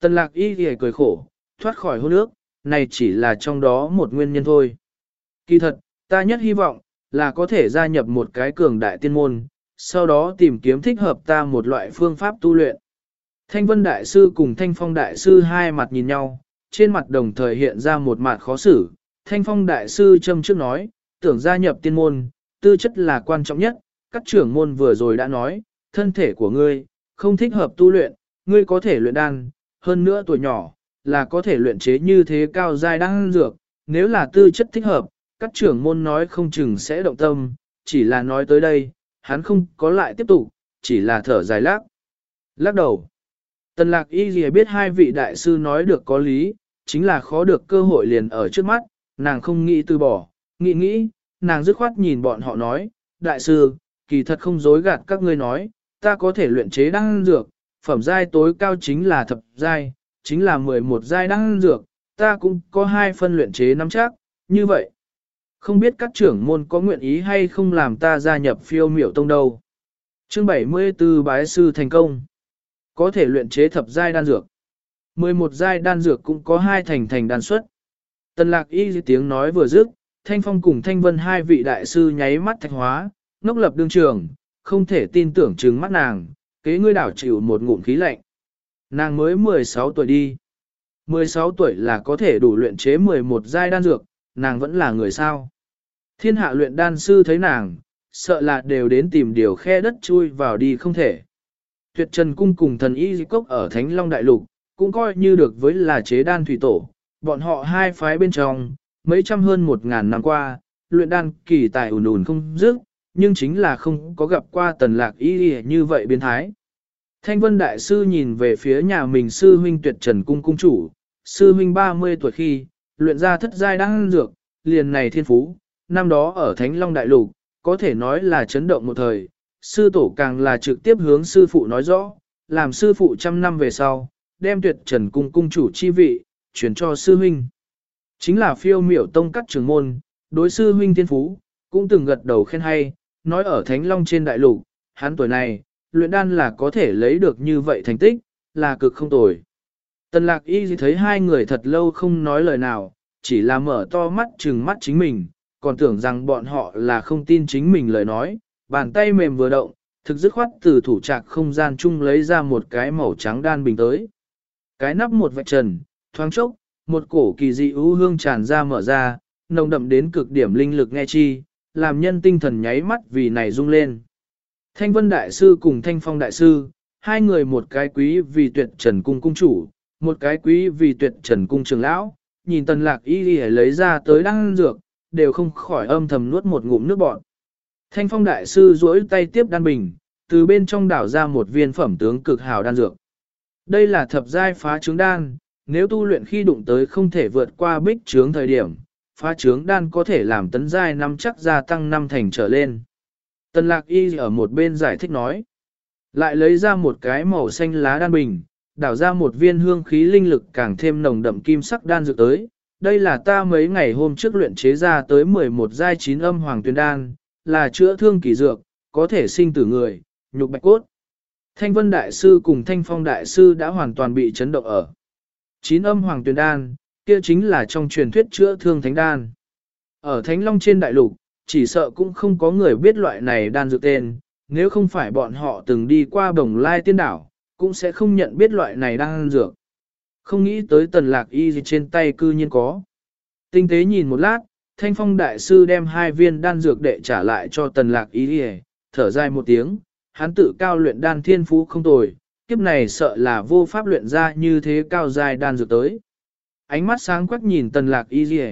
Tần lạc y thì cười khổ, thoát khỏi hôn ước, này chỉ là trong đó một nguyên nhân thôi. Kỳ thật, ta nhất hy vọng, là có thể gia nhập một cái cường đại tiên môn, sau đó tìm kiếm thích hợp ta một loại phương pháp tu luyện. Thanh Vân Đại Sư cùng Thanh Phong Đại Sư hai mặt nhìn nhau, trên mặt đồng thời hiện ra một mặt khó xử. Thanh Phong Đại Sư châm trước nói, tưởng gia nhập tiên môn, tư chất là quan trọng nhất, các trưởng môn vừa rồi đã nói, thân thể của ngươi, không thích hợp tu luyện, ngươi có thể luyện đan, hơn nữa tuổi nhỏ, là có thể luyện chế như thế cao giai đan dược, nếu là tư chất thích hợp, các trưởng môn nói không chừng sẽ động tâm, chỉ là nói tới đây, hắn không có lại tiếp tục, chỉ là thở dài lắc. Lắc đầu. Tần lạc y gì biết hai vị đại sư nói được có lý, chính là khó được cơ hội liền ở trước mắt, nàng không nghĩ từ bỏ, nghĩ nghĩ, nàng dứt khoát nhìn bọn họ nói, đại sư, kỳ thật không dối gạt các ngươi nói, ta có thể luyện chế đan dược, phẩm giai tối cao chính là thập giai, chính là 11 giai đan dược, ta cũng có hai phân luyện chế nắm chắc, như vậy. Không biết các trưởng môn có nguyện ý hay không làm ta gia nhập phiêu miểu tông đâu. Chương 74 Bái Sư thành công. Có thể luyện chế thập giai đan dược. 11 giai đan dược cũng có hai thành thành đan xuất. Tần lạc y tiếng nói vừa dứt, Thanh Phong cùng Thanh Vân hai vị đại sư nháy mắt thạch hóa, ngốc lập đương trường, không thể tin tưởng trừng mắt nàng, kế ngươi đảo chịu một ngụm khí lạnh. Nàng mới 16 tuổi đi. 16 tuổi là có thể đủ luyện chế 11 giai đan dược, nàng vẫn là người sao. Thiên hạ luyện đan sư thấy nàng, sợ là đều đến tìm điều khe đất chui vào đi không thể. Tuyệt trần cung cùng thần y di cốc ở Thánh Long Đại Lục, cũng coi như được với là chế đan thủy tổ. Bọn họ hai phái bên trong, mấy trăm hơn một ngàn năm qua, luyện đan kỳ tài ùn ùn không dứt, nhưng chính là không có gặp qua tần lạc y như vậy biến thái. Thanh Vân Đại Sư nhìn về phía nhà mình sư huynh tuyệt trần cung cung chủ, sư huynh 30 tuổi khi, luyện ra thất giai đan dược, liền này thiên phú, năm đó ở Thánh Long Đại Lục, có thể nói là chấn động một thời, sư tổ càng là trực tiếp hướng sư phụ nói rõ, làm sư phụ trăm năm về sau, đem tuyệt trần cung cung chủ chi vị, chuyển cho sư huynh. Chính là phiêu miểu tông cắt trường môn, đối sư huynh thiên phú, cũng từng gật đầu khen hay, nói ở Thánh Long trên đại lục, hắn tuổi này, luyện đan là có thể lấy được như vậy thành tích, là cực không tồi. Tần lạc y thấy hai người thật lâu không nói lời nào, chỉ là mở to mắt trừng mắt chính mình, còn tưởng rằng bọn họ là không tin chính mình lời nói, bàn tay mềm vừa động, thực dứt khoát từ thủ trạc không gian chung lấy ra một cái màu trắng đan bình tới. Cái nắp một vạch trần, thoáng chốc, một cổ kỳ dị ưu hương tràn ra mở ra, nồng đậm đến cực điểm linh lực nghe chi, làm nhân tinh thần nháy mắt vì này rung lên. Thanh Vân Đại Sư cùng Thanh Phong Đại Sư, hai người một cái quý vì tuyệt trần cung cung chủ, một cái quý vì tuyệt trần cung trường lão, nhìn tần lạc y đi lấy ra tới đăng dược, đều không khỏi âm thầm nuốt một ngụm nước bọt. Thanh Phong Đại Sư duỗi tay tiếp đan bình, từ bên trong đảo ra một viên phẩm tướng cực hào đan dược. Đây là thập giai phá trứng đan, nếu tu luyện khi đụng tới không thể vượt qua bích trướng thời điểm, phá trướng đan có thể làm tấn giai năm chắc gia tăng năm thành trở lên. Tần lạc y ở một bên giải thích nói. Lại lấy ra một cái màu xanh lá đan bình, đảo ra một viên hương khí linh lực càng thêm nồng đậm kim sắc đan dược tới. Đây là ta mấy ngày hôm trước luyện chế ra tới 11 giai 9 âm hoàng tuyên đan, là chữa thương kỳ dược, có thể sinh tử người, nhục bạch cốt. Thanh Vân Đại Sư cùng Thanh Phong Đại Sư đã hoàn toàn bị chấn động ở. Chín âm hoàng tuyên đan, kia chính là trong truyền thuyết chữa thương thánh đan. Ở Thánh Long trên đại lục, chỉ sợ cũng không có người biết loại này đan dược tên, nếu không phải bọn họ từng đi qua bồng lai tiên đảo, cũng sẽ không nhận biết loại này đan dược. Không nghĩ tới tần lạc y gì trên tay cư nhiên có. Tinh tế nhìn một lát, thanh phong đại sư đem hai viên đan dược đệ trả lại cho tần lạc y gì, thở dài một tiếng, hắn tự cao luyện đan thiên phú không tồi, kiếp này sợ là vô pháp luyện ra như thế cao dài đan dược tới. Ánh mắt sáng quắc nhìn tần lạc y gì,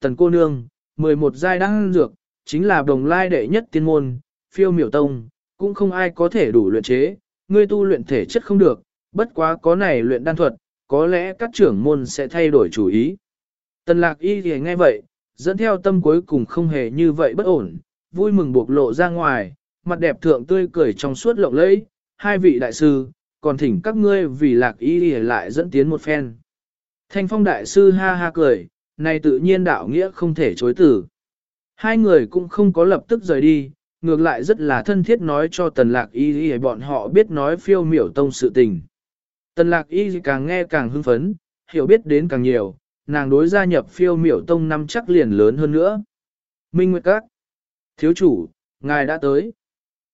tần cô nương, 11 giai đan dược, chính là đồng lai đệ nhất tiên môn, phiêu miểu tông, cũng không ai có thể đủ luyện chế, ngươi tu luyện thể chất không được, bất quá có này luyện đan thuật, có lẽ các trưởng môn sẽ thay đổi chủ ý. Tần lạc y thì nghe vậy, dẫn theo tâm cuối cùng không hề như vậy bất ổn, vui mừng buộc lộ ra ngoài, mặt đẹp thượng tươi cười trong suốt lộng lẫy, hai vị đại sư, còn thỉnh các ngươi vì lạc y thì lại dẫn tiến một phen. Thanh phong đại sư ha ha cười, này tự nhiên đạo nghĩa không thể chối tử. Hai người cũng không có lập tức rời đi, ngược lại rất là thân thiết nói cho tần lạc y y bọn họ biết nói phiêu miểu tông sự tình. Tần lạc y càng nghe càng hưng phấn, hiểu biết đến càng nhiều, nàng đối gia nhập phiêu miểu tông năm chắc liền lớn hơn nữa. Minh Nguyệt Các Thiếu chủ, ngài đã tới.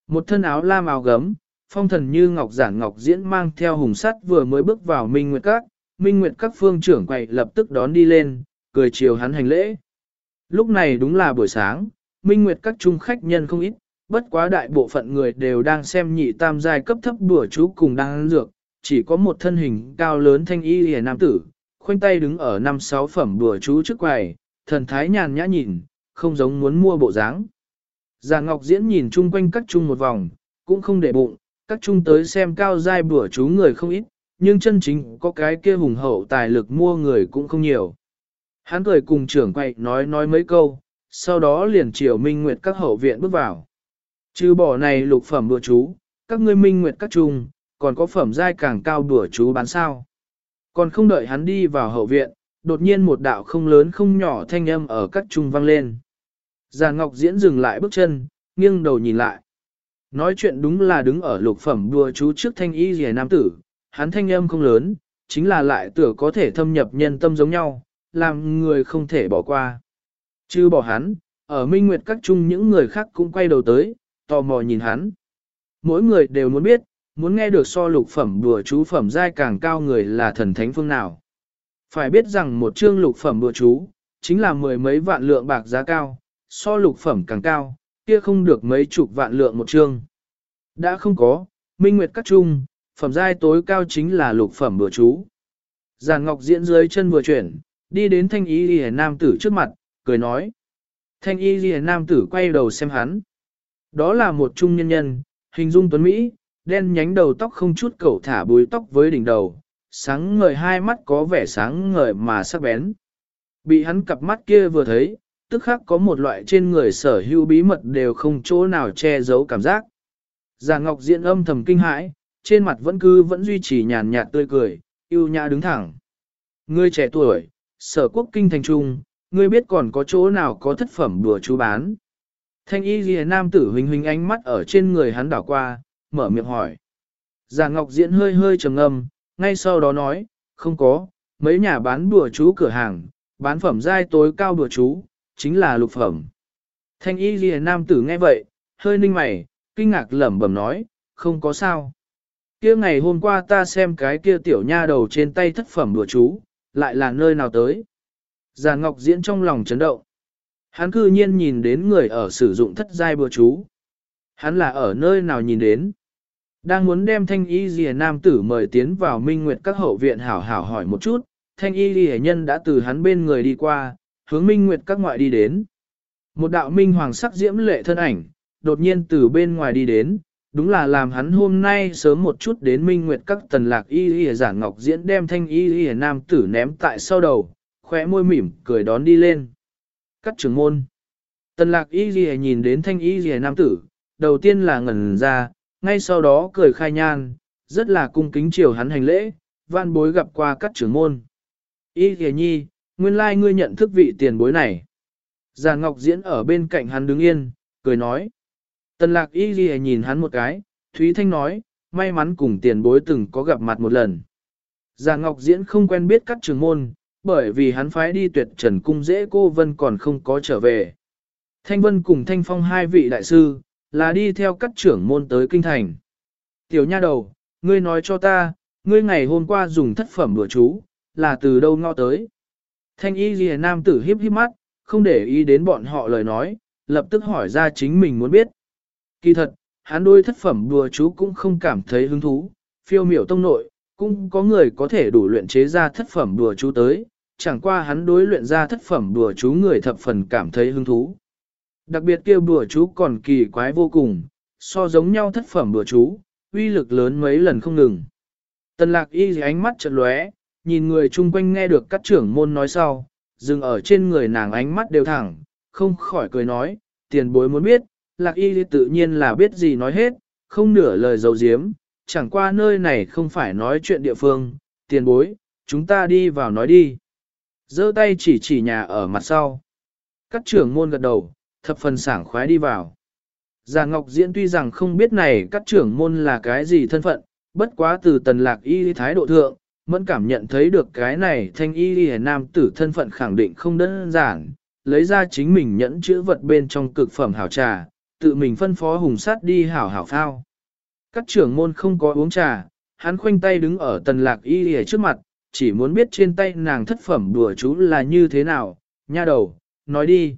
Một thân áo lam áo gấm, phong thần như ngọc giản ngọc diễn mang theo hùng sắt vừa mới bước vào Minh Nguyệt Các, Minh Nguyệt Các phương trưởng quầy lập tức đón đi lên, cười chiều hắn hành lễ. Lúc này đúng là buổi sáng, Minh Nguyệt Các trung khách nhân không ít, bất quá đại bộ phận người đều đang xem nhị tam giai cấp thấp bữa chú cùng đang ăn dược, chỉ có một thân hình cao lớn thanh y hề nam tử, khoanh tay đứng ở năm sáu phẩm bữa chú trước quầy, thần thái nhàn nhã nhìn, không giống muốn mua bộ dáng. Già Ngọc Diễn nhìn chung quanh các trung một vòng, cũng không để bụng, các trung tới xem cao giai bữa chú người không ít, nhưng chân chính có cái kia hùng hậu tài lực mua người cũng không nhiều. Hắn cười cùng trưởng quay nói nói mấy câu, sau đó liền chiều Minh Nguyệt các hậu viện bước vào. Trừ bỏ này lục phẩm bữa chú, các ngươi Minh Nguyệt các trung, còn có phẩm giai càng cao bữa chú bán sao. Còn không đợi hắn đi vào hậu viện, đột nhiên một đạo không lớn không nhỏ thanh âm ở các trung vang lên. Già Ngọc Diễn dừng lại bước chân, nghiêng đầu nhìn lại. Nói chuyện đúng là đứng ở lục phẩm đùa chú trước thanh y rìa nam tử, hắn thanh âm không lớn, chính là lại tưởng có thể thâm nhập nhân tâm giống nhau, làm người không thể bỏ qua. Chứ bỏ hắn, ở Minh Nguyệt các chung những người khác cũng quay đầu tới, tò mò nhìn hắn. Mỗi người đều muốn biết, muốn nghe được so lục phẩm đùa chú phẩm giai càng cao người là thần thánh phương nào. Phải biết rằng một chương lục phẩm đùa chú, chính là mười mấy vạn lượng bạc giá cao, so lục phẩm càng cao, kia không được mấy chục vạn lượng một chương. Đã không có, minh nguyệt các trung, phẩm giai tối cao chính là lục phẩm bừa chú. Giàn ngọc diễn dưới chân vừa chuyển, đi đến thanh y lìa nam tử trước mặt, cười nói. Thanh y lìa nam tử quay đầu xem hắn. Đó là một trung nhân nhân, hình dung tuấn Mỹ, đen nhánh đầu tóc không chút cẩu thả búi tóc với đỉnh đầu, sáng ngời hai mắt có vẻ sáng ngời mà sắc bén. Bị hắn cặp mắt kia vừa thấy, tức khắc có một loại trên người sở hữu bí mật đều không chỗ nào che giấu cảm giác. Già Ngọc Diễn âm thầm kinh hãi, trên mặt vẫn cứ vẫn duy trì nhàn nhạt tươi cười, yêu nhã đứng thẳng. Ngươi trẻ tuổi, sở quốc kinh thành trung, ngươi biết còn có chỗ nào có thất phẩm đùa chú bán. Thanh y ghi nam tử huynh huynh ánh mắt ở trên người hắn đảo qua, mở miệng hỏi. Già Ngọc Diễn hơi hơi trầm ngâm, ngay sau đó nói, không có, mấy nhà bán đùa chú cửa hàng, bán phẩm giai tối cao đùa chú, chính là lục phẩm. Thanh y ghi nam tử nghe vậy, hơi ninh mày, kinh ngạc lẩm bẩm nói, không có sao. kia ngày hôm qua ta xem cái kia tiểu nha đầu trên tay thất phẩm đùa chú, lại là nơi nào tới. Già Ngọc Diễn trong lòng chấn động. Hắn cư nhiên nhìn đến người ở sử dụng thất giai bừa chú. Hắn là ở nơi nào nhìn đến. Đang muốn đem thanh y ghi nam tử mời tiến vào minh nguyệt các hậu viện hảo hảo hỏi một chút, thanh y ghi nhân đã từ hắn bên người đi qua, hướng minh nguyệt các ngoại đi đến. Một đạo minh hoàng sắc diễm lệ thân ảnh, đột nhiên từ bên ngoài đi đến, đúng là làm hắn hôm nay sớm một chút đến minh nguyệt các tần lạc y y giản ngọc diễn đem thanh y y nam tử ném tại sau đầu, khóe môi mỉm, cười đón đi lên. Cắt trưởng môn. Tần lạc y y nhìn đến thanh y y nam tử, đầu tiên là ngẩn ra, ngay sau đó cười khai nhan, rất là cung kính chiều hắn hành lễ, van bối gặp qua các trưởng môn. Y y nhi, nguyên lai ngươi nhận thức vị tiền bối này. Giàn Ngọc Diễn ở bên cạnh hắn đứng yên, cười nói. Tần lạc y ghi nhìn hắn một cái, Thúy Thanh nói, may mắn cùng tiền bối từng có gặp mặt một lần. Già Ngọc Diễn không quen biết các trường môn, bởi vì hắn phái đi tuyệt trần cung dễ cô Vân còn không có trở về. Thanh Vân cùng Thanh Phong hai vị đại sư, là đi theo các trưởng môn tới kinh thành. Tiểu nha đầu, ngươi nói cho ta, ngươi ngày hôm qua dùng thất phẩm bữa chú, là từ đâu ngọ tới. Thanh y ghi nam tử hiếp hiếp mắt, không để ý đến bọn họ lời nói, lập tức hỏi ra chính mình muốn biết. Kỳ thật, hắn đôi thất phẩm đùa chú cũng không cảm thấy hứng thú, phiêu miểu tông nội, cũng có người có thể đủ luyện chế ra thất phẩm đùa chú tới, chẳng qua hắn đối luyện ra thất phẩm đùa chú người thập phần cảm thấy hứng thú. Đặc biệt kêu đùa chú còn kỳ quái vô cùng, so giống nhau thất phẩm đùa chú, uy lực lớn mấy lần không ngừng. Tần lạc y ánh mắt chợt lóe, nhìn người chung quanh nghe được các trưởng môn nói sau, dừng ở trên người nàng ánh mắt đều thẳng, không khỏi cười nói, tiền bối muốn biết, lạc y tự nhiên là biết gì nói hết, không nửa lời dấu diếm, chẳng qua nơi này không phải nói chuyện địa phương, tiền bối, chúng ta đi vào nói đi. giơ tay chỉ chỉ nhà ở mặt sau. Các trưởng môn gật đầu, thập phần sảng khoái đi vào. Già Ngọc Diễn tuy rằng không biết này các trưởng môn là cái gì thân phận, bất quá từ tần lạc y thái độ thượng, mẫn cảm nhận thấy được cái này thanh y hề nam tử thân phận khẳng định không đơn giản, lấy ra chính mình nhẫn chữ vật bên trong cực phẩm hảo trà, tự mình phân phó hùng sát đi hảo hảo phao. Các trưởng môn không có uống trà, hắn khoanh tay đứng ở tần lạc y đi trước mặt, chỉ muốn biết trên tay nàng thất phẩm đùa chú là như thế nào, nha đầu, nói đi.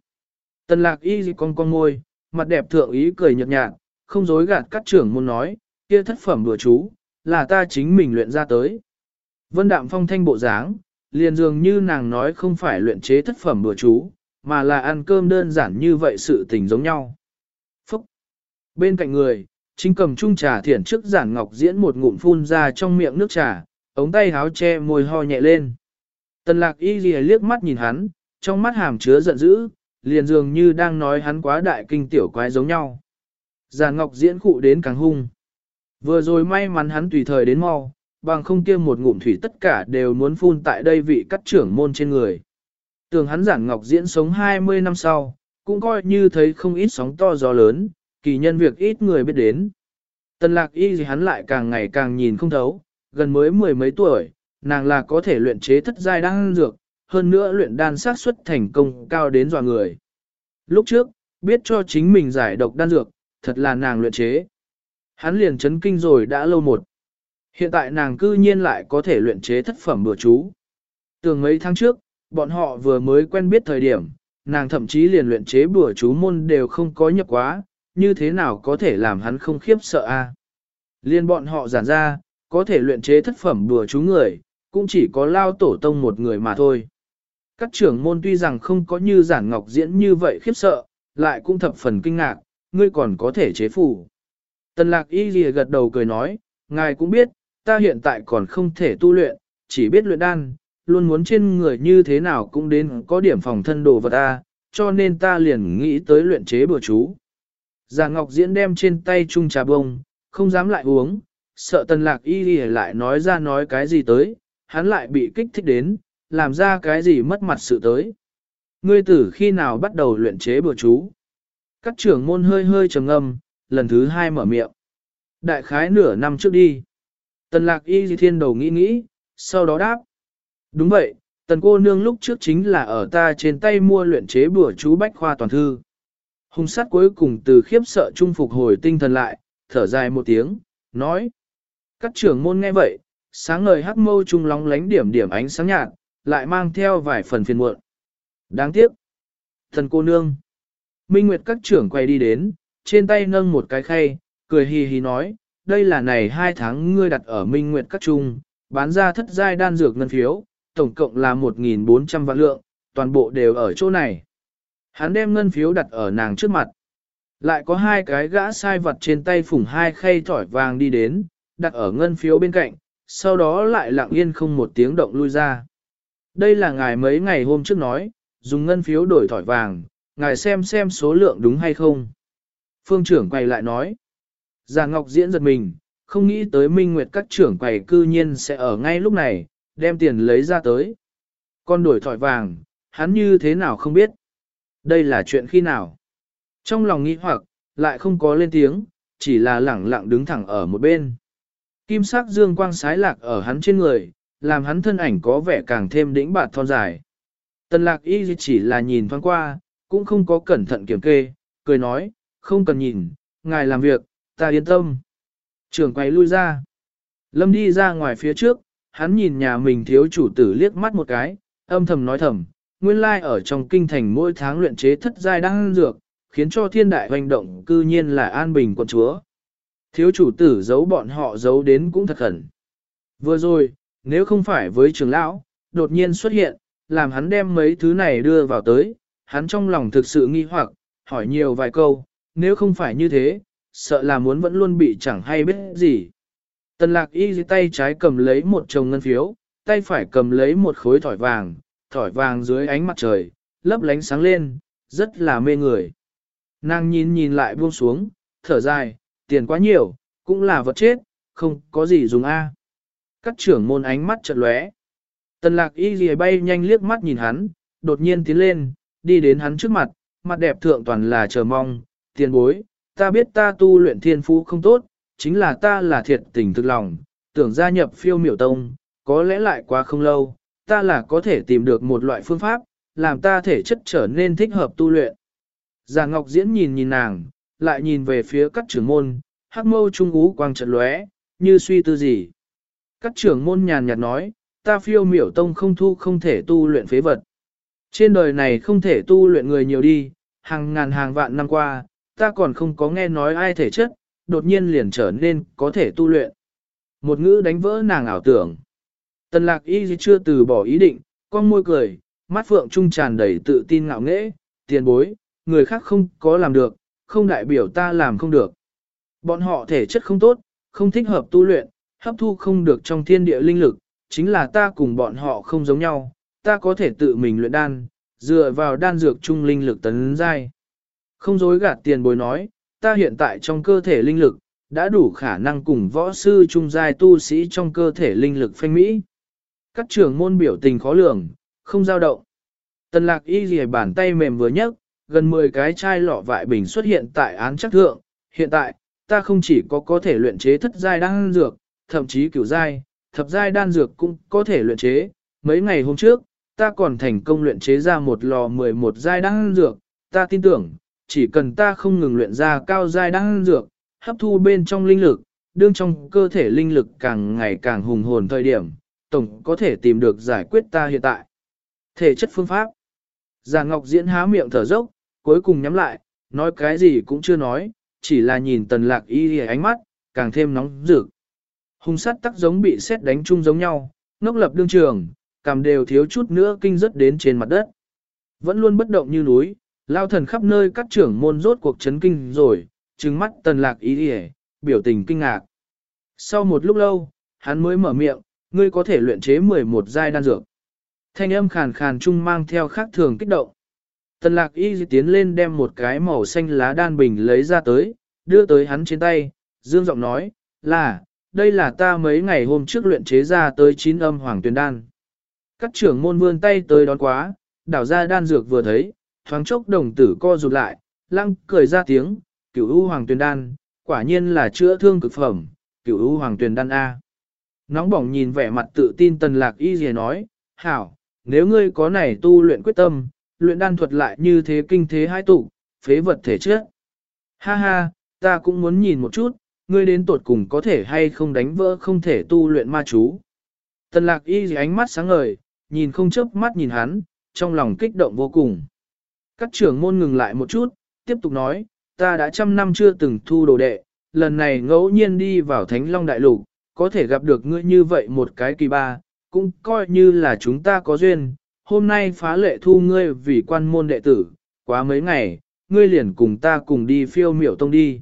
Tần lạc y gì con con môi, mặt đẹp thượng ý cười nhợt nhạt, không dối gạt các trưởng môn nói, kia thất phẩm đùa chú, là ta chính mình luyện ra tới. Vân đạm phong thanh bộ dáng, liền dường như nàng nói không phải luyện chế thất phẩm đùa chú, mà là ăn cơm đơn giản như vậy sự tình giống nhau. Bên cạnh người, chính cầm chung trà thiển trước giản ngọc diễn một ngụm phun ra trong miệng nước trà, ống tay háo che môi ho nhẹ lên. Tần lạc y ghi liếc mắt nhìn hắn, trong mắt hàm chứa giận dữ, liền dường như đang nói hắn quá đại kinh tiểu quái giống nhau. Giản ngọc diễn cụ đến càng hung. Vừa rồi may mắn hắn tùy thời đến mau, bằng không kia một ngụm thủy tất cả đều muốn phun tại đây vị cắt trưởng môn trên người. Tường hắn giản ngọc diễn sống 20 năm sau, cũng coi như thấy không ít sóng to gió lớn, kỳ nhân việc ít người biết đến. Tần lạc y gì hắn lại càng ngày càng nhìn không thấu, gần mới mười mấy tuổi, nàng là có thể luyện chế thất giai đan dược, hơn nữa luyện đan sát xuất thành công cao đến dọa người. Lúc trước, biết cho chính mình giải độc đan dược, thật là nàng luyện chế. Hắn liền chấn kinh rồi đã lâu một. Hiện tại nàng cư nhiên lại có thể luyện chế thất phẩm bữa chú. Tường mấy tháng trước, bọn họ vừa mới quen biết thời điểm, nàng thậm chí liền luyện chế bữa chú môn đều không có nhập quá, như thế nào có thể làm hắn không khiếp sợ a? Liên bọn họ giản ra, có thể luyện chế thất phẩm đùa chú người, cũng chỉ có lao tổ tông một người mà thôi. Các trưởng môn tuy rằng không có như giản ngọc diễn như vậy khiếp sợ, lại cũng thập phần kinh ngạc, ngươi còn có thể chế phủ. Tần lạc y ghi gật đầu cười nói, ngài cũng biết, ta hiện tại còn không thể tu luyện, chỉ biết luyện đan, luôn muốn trên người như thế nào cũng đến có điểm phòng thân đồ vật ta, cho nên ta liền nghĩ tới luyện chế bừa chú. Già Ngọc Diễn đem trên tay chung trà bông, không dám lại uống, sợ tần lạc y y lại nói ra nói cái gì tới, hắn lại bị kích thích đến, làm ra cái gì mất mặt sự tới. Ngươi tử khi nào bắt đầu luyện chế bừa chú? Các trưởng môn hơi hơi trầm ngâm, lần thứ hai mở miệng. Đại khái nửa năm trước đi. Tần lạc y di thiên đầu nghĩ nghĩ, sau đó đáp. Đúng vậy, tần cô nương lúc trước chính là ở ta trên tay mua luyện chế bùa chú bách khoa toàn thư. Hùng sát cuối cùng từ khiếp sợ trung phục hồi tinh thần lại, thở dài một tiếng, nói. Các trưởng môn nghe vậy, sáng ngời hắc mâu trung lóng lánh điểm điểm ánh sáng nhạt, lại mang theo vài phần phiền muộn. Đáng tiếc. Thần cô nương. Minh Nguyệt các trưởng quay đi đến, trên tay nâng một cái khay, cười hì hì nói, đây là này hai tháng ngươi đặt ở Minh Nguyệt các trung, bán ra thất giai đan dược ngân phiếu, tổng cộng là 1.400 vạn lượng, toàn bộ đều ở chỗ này. Hắn đem ngân phiếu đặt ở nàng trước mặt. Lại có hai cái gã sai vật trên tay phủng hai khay thỏi vàng đi đến, đặt ở ngân phiếu bên cạnh, sau đó lại lặng yên không một tiếng động lui ra. Đây là ngài mấy ngày hôm trước nói, dùng ngân phiếu đổi thỏi vàng, ngài xem xem số lượng đúng hay không. Phương trưởng quay lại nói. Già Ngọc diễn giật mình, không nghĩ tới Minh Nguyệt các trưởng quầy cư nhiên sẽ ở ngay lúc này, đem tiền lấy ra tới. Con đổi thỏi vàng, hắn như thế nào không biết. Đây là chuyện khi nào? Trong lòng nghĩ hoặc, lại không có lên tiếng, chỉ là lẳng lặng đứng thẳng ở một bên. Kim sắc dương quang sái lạc ở hắn trên người, làm hắn thân ảnh có vẻ càng thêm đĩnh bạt thon dài. Tần lạc y chỉ là nhìn thoáng qua, cũng không có cẩn thận kiểm kê, cười nói, không cần nhìn, ngài làm việc, ta yên tâm. Trưởng quay lui ra. Lâm đi ra ngoài phía trước, hắn nhìn nhà mình thiếu chủ tử liếc mắt một cái, âm thầm nói thầm, nguyên lai ở trong kinh thành mỗi tháng luyện chế thất giai đan dược, khiến cho thiên đại hoành động cư nhiên là an bình quận chúa. Thiếu chủ tử giấu bọn họ giấu đến cũng thật khẩn. Vừa rồi, nếu không phải với trưởng lão, đột nhiên xuất hiện, làm hắn đem mấy thứ này đưa vào tới, hắn trong lòng thực sự nghi hoặc, hỏi nhiều vài câu, nếu không phải như thế, sợ là muốn vẫn luôn bị chẳng hay biết gì. Tần lạc y dưới tay trái cầm lấy một chồng ngân phiếu, tay phải cầm lấy một khối thỏi vàng, thỏi vàng dưới ánh mặt trời, lấp lánh sáng lên, rất là mê người. Nàng nhìn nhìn lại buông xuống, thở dài, tiền quá nhiều, cũng là vật chết, không có gì dùng A. Các trưởng môn ánh mắt chợt lóe. Tần lạc y ghi bay nhanh liếc mắt nhìn hắn, đột nhiên tiến lên, đi đến hắn trước mặt, mặt đẹp thượng toàn là chờ mong, tiền bối, ta biết ta tu luyện thiên phú không tốt, chính là ta là thiệt tình thực lòng, tưởng gia nhập phiêu miểu tông, có lẽ lại quá không lâu, ta là có thể tìm được một loại phương pháp, làm ta thể chất trở nên thích hợp tu luyện. Già Ngọc Diễn nhìn nhìn nàng, lại nhìn về phía các trưởng môn, hắc mâu trung ú quang trận lóe, như suy tư gì. Các trưởng môn nhàn nhạt nói, ta phiêu miểu tông không thu không thể tu luyện phế vật. Trên đời này không thể tu luyện người nhiều đi, hàng ngàn hàng vạn năm qua, ta còn không có nghe nói ai thể chất, đột nhiên liền trở nên có thể tu luyện. Một ngữ đánh vỡ nàng ảo tưởng. Tần lạc y chưa từ bỏ ý định, con môi cười, mắt phượng trung tràn đầy tự tin ngạo nghễ, tiền bối, người khác không có làm được, không đại biểu ta làm không được. Bọn họ thể chất không tốt, không thích hợp tu luyện, hấp thu không được trong thiên địa linh lực, chính là ta cùng bọn họ không giống nhau, ta có thể tự mình luyện đan, dựa vào đan dược trung linh lực tấn giai. Không dối gạt tiền bối nói, ta hiện tại trong cơ thể linh lực, đã đủ khả năng cùng võ sư trung giai tu sĩ trong cơ thể linh lực phanh mỹ. Các trưởng môn biểu tình khó lường, không dao động. Tần lạc y ghi bàn tay mềm vừa nhấc, gần 10 cái chai lọ vại bình xuất hiện tại án chắc thượng. Hiện tại, ta không chỉ có có thể luyện chế thất giai đan dược, thậm chí cửu giai, thập giai đan dược cũng có thể luyện chế. Mấy ngày hôm trước, ta còn thành công luyện chế ra một lò 11 giai đan dược, ta tin tưởng, chỉ cần ta không ngừng luyện ra cao giai đan dược, hấp thu bên trong linh lực, đương trong cơ thể linh lực càng ngày càng hùng hồn thời điểm, tổng có thể tìm được giải quyết ta hiện tại. Thể chất phương pháp. Già Ngọc Diễn há miệng thở dốc, cuối cùng nhắm lại, nói cái gì cũng chưa nói, chỉ là nhìn tần lạc y ánh mắt, càng thêm nóng rực. Hùng sát tắc giống bị xét đánh chung giống nhau, ngốc lập đương trường, cảm đều thiếu chút nữa kinh rất đến trên mặt đất. Vẫn luôn bất động như núi, lao thần khắp nơi các trưởng môn rốt cuộc chấn kinh rồi, trừng mắt tần lạc y hề, biểu tình kinh ngạc. Sau một lúc lâu, hắn mới mở miệng, ngươi có thể luyện chế 11 giai đan dược. Thanh âm khàn khàn chung mang theo khác thường kích động. Tần lạc y tiến lên đem một cái màu xanh lá đan bình lấy ra tới, đưa tới hắn trên tay, dương giọng nói, là, đây là ta mấy ngày hôm trước luyện chế ra tới chín âm hoàng tuyển đan. Các trưởng môn vươn tay tới đón quá, đảo ra đan dược vừa thấy, thoáng chốc đồng tử co rụt lại, lăng cười ra tiếng, cửu u hoàng tuyển đan, quả nhiên là chữa thương cực phẩm, cửu u hoàng tuyển đan A. Nóng bỏng nhìn vẻ mặt tự tin tần lạc y gì nói, hảo, nếu ngươi có này tu luyện quyết tâm, luyện đan thuật lại như thế kinh thế hai tụ, phế vật thể trước. Ha ha, ta cũng muốn nhìn một chút, ngươi đến tuột cùng có thể hay không đánh vỡ không thể tu luyện ma chú. Tần lạc y gì ánh mắt sáng ngời, nhìn không chớp mắt nhìn hắn, trong lòng kích động vô cùng. Các trưởng môn ngừng lại một chút, tiếp tục nói, ta đã trăm năm chưa từng thu đồ đệ, lần này ngẫu nhiên đi vào Thánh Long Đại Lục, có thể gặp được ngươi như vậy một cái kỳ ba, cũng coi như là chúng ta có duyên, hôm nay phá lệ thu ngươi vì quan môn đệ tử, quá mấy ngày, ngươi liền cùng ta cùng đi phiêu miểu tông đi.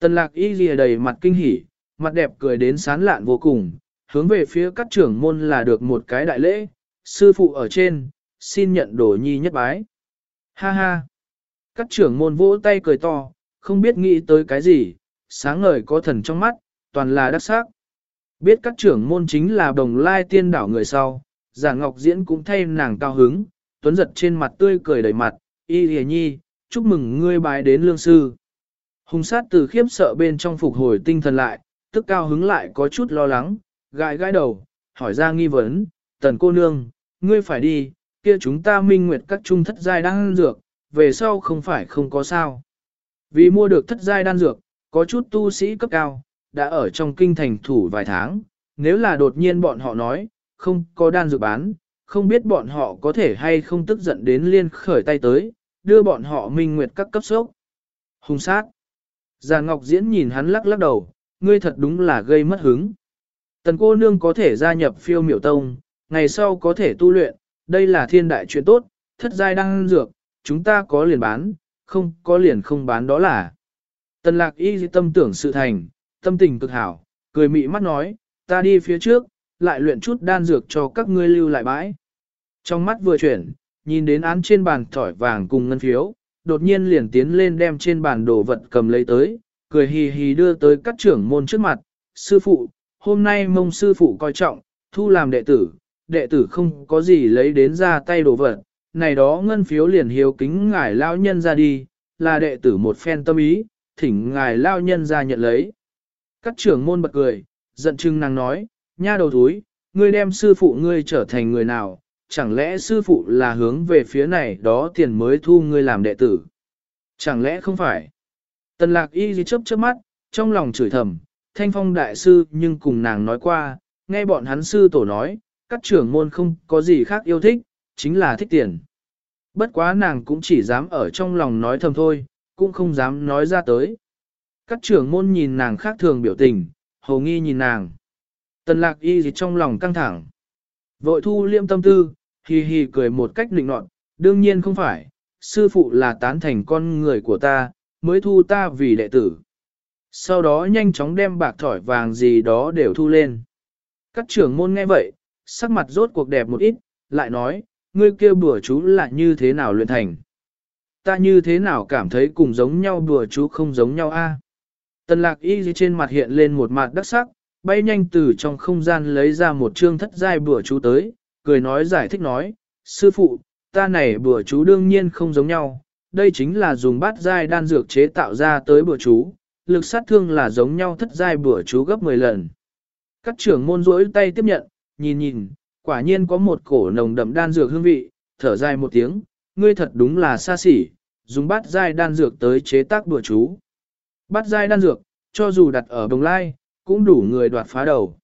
Tần lạc y ghi đầy mặt kinh hỉ, mặt đẹp cười đến sán lạn vô cùng, hướng về phía các trưởng môn là được một cái đại lễ, sư phụ ở trên, xin nhận đồ nhi nhất bái. Ha ha! Các trưởng môn vỗ tay cười to, không biết nghĩ tới cái gì, sáng ngời có thần trong mắt, toàn là đắc sắc. Biết các trưởng môn chính là đồng lai tiên đảo người sau, giả ngọc diễn cũng thay nàng cao hứng, tuấn giật trên mặt tươi cười đầy mặt, y hề nhi, chúc mừng ngươi bái đến lương sư. Hùng sát từ khiếp sợ bên trong phục hồi tinh thần lại, tức cao hứng lại có chút lo lắng, gãi gãi đầu, hỏi ra nghi vấn, tần cô nương, ngươi phải đi, kia chúng ta minh nguyệt các trung thất giai đan dược, về sau không phải không có sao. Vì mua được thất giai đan dược, có chút tu sĩ cấp cao, đã ở trong kinh thành thủ vài tháng, nếu là đột nhiên bọn họ nói, không có đan dược bán, không biết bọn họ có thể hay không tức giận đến liên khởi tay tới, đưa bọn họ minh nguyệt các cấp sốc. Hùng sát. Già Ngọc Diễn nhìn hắn lắc lắc đầu, ngươi thật đúng là gây mất hứng. Tần cô nương có thể gia nhập phiêu miểu tông, ngày sau có thể tu luyện, đây là thiên đại chuyện tốt, thất giai đang dược, chúng ta có liền bán, không có liền không bán đó là. Tần lạc y tâm tưởng sự thành, tâm tình cực hảo, cười mị mắt nói, ta đi phía trước, lại luyện chút đan dược cho các ngươi lưu lại bãi. Trong mắt vừa chuyển, nhìn đến án trên bàn thỏi vàng cùng ngân phiếu, đột nhiên liền tiến lên đem trên bàn đồ vật cầm lấy tới, cười hì hì đưa tới các trưởng môn trước mặt, sư phụ, hôm nay mông sư phụ coi trọng, thu làm đệ tử, đệ tử không có gì lấy đến ra tay đồ vật, này đó ngân phiếu liền hiếu kính ngài lao nhân ra đi, là đệ tử một phen tâm ý, thỉnh ngài lao nhân ra nhận lấy. Các trưởng môn bật cười, giận chừng nàng nói, nha đầu thúi, ngươi đem sư phụ ngươi trở thành người nào, chẳng lẽ sư phụ là hướng về phía này đó tiền mới thu ngươi làm đệ tử? Chẳng lẽ không phải? Tần lạc y gì chớp chớp mắt, trong lòng chửi thầm, thanh phong đại sư nhưng cùng nàng nói qua, nghe bọn hắn sư tổ nói, các trưởng môn không có gì khác yêu thích, chính là thích tiền. Bất quá nàng cũng chỉ dám ở trong lòng nói thầm thôi, cũng không dám nói ra tới. Các trưởng môn nhìn nàng khác thường biểu tình, hầu nghi nhìn nàng. Tần lạc y gì trong lòng căng thẳng. Vội thu liêm tâm tư, hì hì cười một cách định nọt, đương nhiên không phải, sư phụ là tán thành con người của ta, mới thu ta vì đệ tử. Sau đó nhanh chóng đem bạc thỏi vàng gì đó đều thu lên. Các trưởng môn nghe vậy, sắc mặt rốt cuộc đẹp một ít, lại nói, ngươi kêu bùa chú là như thế nào luyện thành. Ta như thế nào cảm thấy cùng giống nhau bùa chú không giống nhau a? Tần lạc y trên mặt hiện lên một mặt đắc sắc, bay nhanh từ trong không gian lấy ra một chương thất giai bùa chú tới, cười nói giải thích nói, sư phụ, ta này bùa chú đương nhiên không giống nhau, đây chính là dùng bát giai đan dược chế tạo ra tới bùa chú, lực sát thương là giống nhau thất giai bùa chú gấp 10 lần. Các trưởng môn rỗi tay tiếp nhận, nhìn nhìn, quả nhiên có một cổ nồng đậm đan dược hương vị, thở dài một tiếng, ngươi thật đúng là xa xỉ, dùng bát giai đan dược tới chế tác bùa chú bắt dai đan dược, cho dù đặt ở đồng lai, cũng đủ người đoạt phá đầu.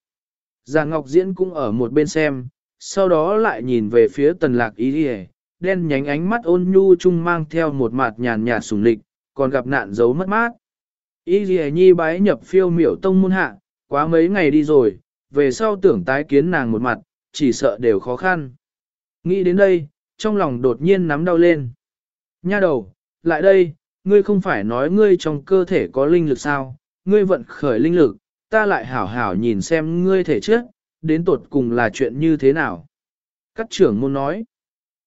Già Ngọc Diễn cũng ở một bên xem, sau đó lại nhìn về phía tần lạc ý đi đen nhánh ánh mắt ôn nhu chung mang theo một mặt nhàn nhạt sùng lịch, còn gặp nạn giấu mất mát. Y Ghi Nhi bái nhập phiêu miểu tông môn hạ, quá mấy ngày đi rồi, về sau tưởng tái kiến nàng một mặt, chỉ sợ đều khó khăn. Nghĩ đến đây, trong lòng đột nhiên nắm đau lên. Nha đầu, lại đây, ngươi không phải nói ngươi trong cơ thể có linh lực sao, ngươi vận khởi linh lực, ta lại hảo hảo nhìn xem ngươi thể trước, đến tột cùng là chuyện như thế nào. Các trưởng môn nói,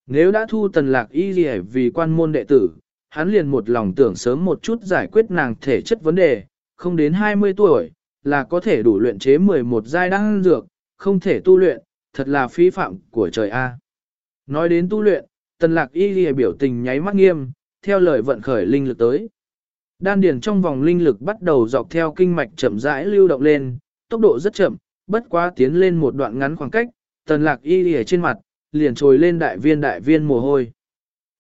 nếu đã thu tần lạc y gì vì quan môn đệ tử, hắn liền một lòng tưởng sớm một chút giải quyết nàng thể chất vấn đề, không đến 20 tuổi, là có thể đủ luyện chế 11 giai đăng dược, không thể tu luyện, thật là phi phạm của trời A. Nói đến tu luyện, tần lạc y gì biểu tình nháy mắt nghiêm, theo lời vận khởi linh lực tới. Đan điền trong vòng linh lực bắt đầu dọc theo kinh mạch chậm rãi lưu động lên, tốc độ rất chậm, bất quá tiến lên một đoạn ngắn khoảng cách, tần lạc y lìa trên mặt, liền trồi lên đại viên đại viên mồ hôi.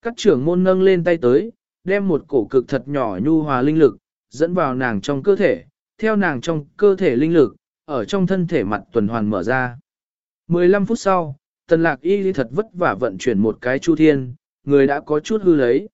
Các trưởng môn nâng lên tay tới, đem một cổ cực thật nhỏ nhu hòa linh lực, dẫn vào nàng trong cơ thể, theo nàng trong cơ thể linh lực, ở trong thân thể mặt tuần hoàn mở ra. 15 phút sau, tần lạc y thật vất vả vận chuyển một cái chu thiên, người đã có chút hư lấy.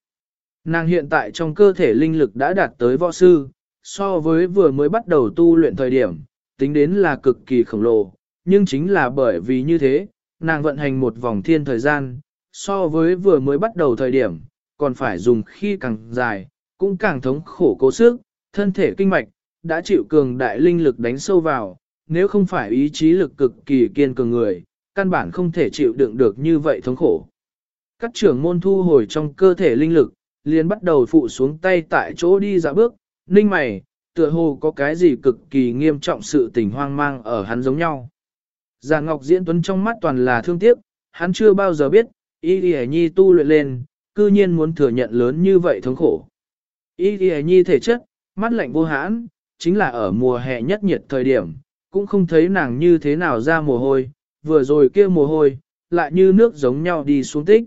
Nàng hiện tại trong cơ thể linh lực đã đạt tới võ sư, so với vừa mới bắt đầu tu luyện thời điểm, tính đến là cực kỳ khổng lồ, nhưng chính là bởi vì như thế, nàng vận hành một vòng thiên thời gian, so với vừa mới bắt đầu thời điểm, còn phải dùng khi càng dài, cũng càng thống khổ cố sức, thân thể kinh mạch, đã chịu cường đại linh lực đánh sâu vào, nếu không phải ý chí lực cực kỳ kiên cường người, căn bản không thể chịu đựng được như vậy thống khổ. Các trưởng môn thu hồi trong cơ thể linh lực, liền bắt đầu phụ xuống tay tại chỗ đi dạo bước, ninh mày, tựa hồ có cái gì cực kỳ nghiêm trọng sự tình hoang mang ở hắn giống nhau. Già Ngọc Diễn Tuấn trong mắt toàn là thương tiếc, hắn chưa bao giờ biết, Y Y Nhi tu luyện lên, cư nhiên muốn thừa nhận lớn như vậy thống khổ. Y Y Nhi thể chất, mắt lạnh vô hãn, chính là ở mùa hè nhất nhiệt thời điểm, cũng không thấy nàng như thế nào ra mồ hôi, vừa rồi kia mồ hôi, lại như nước giống nhau đi xuống tích.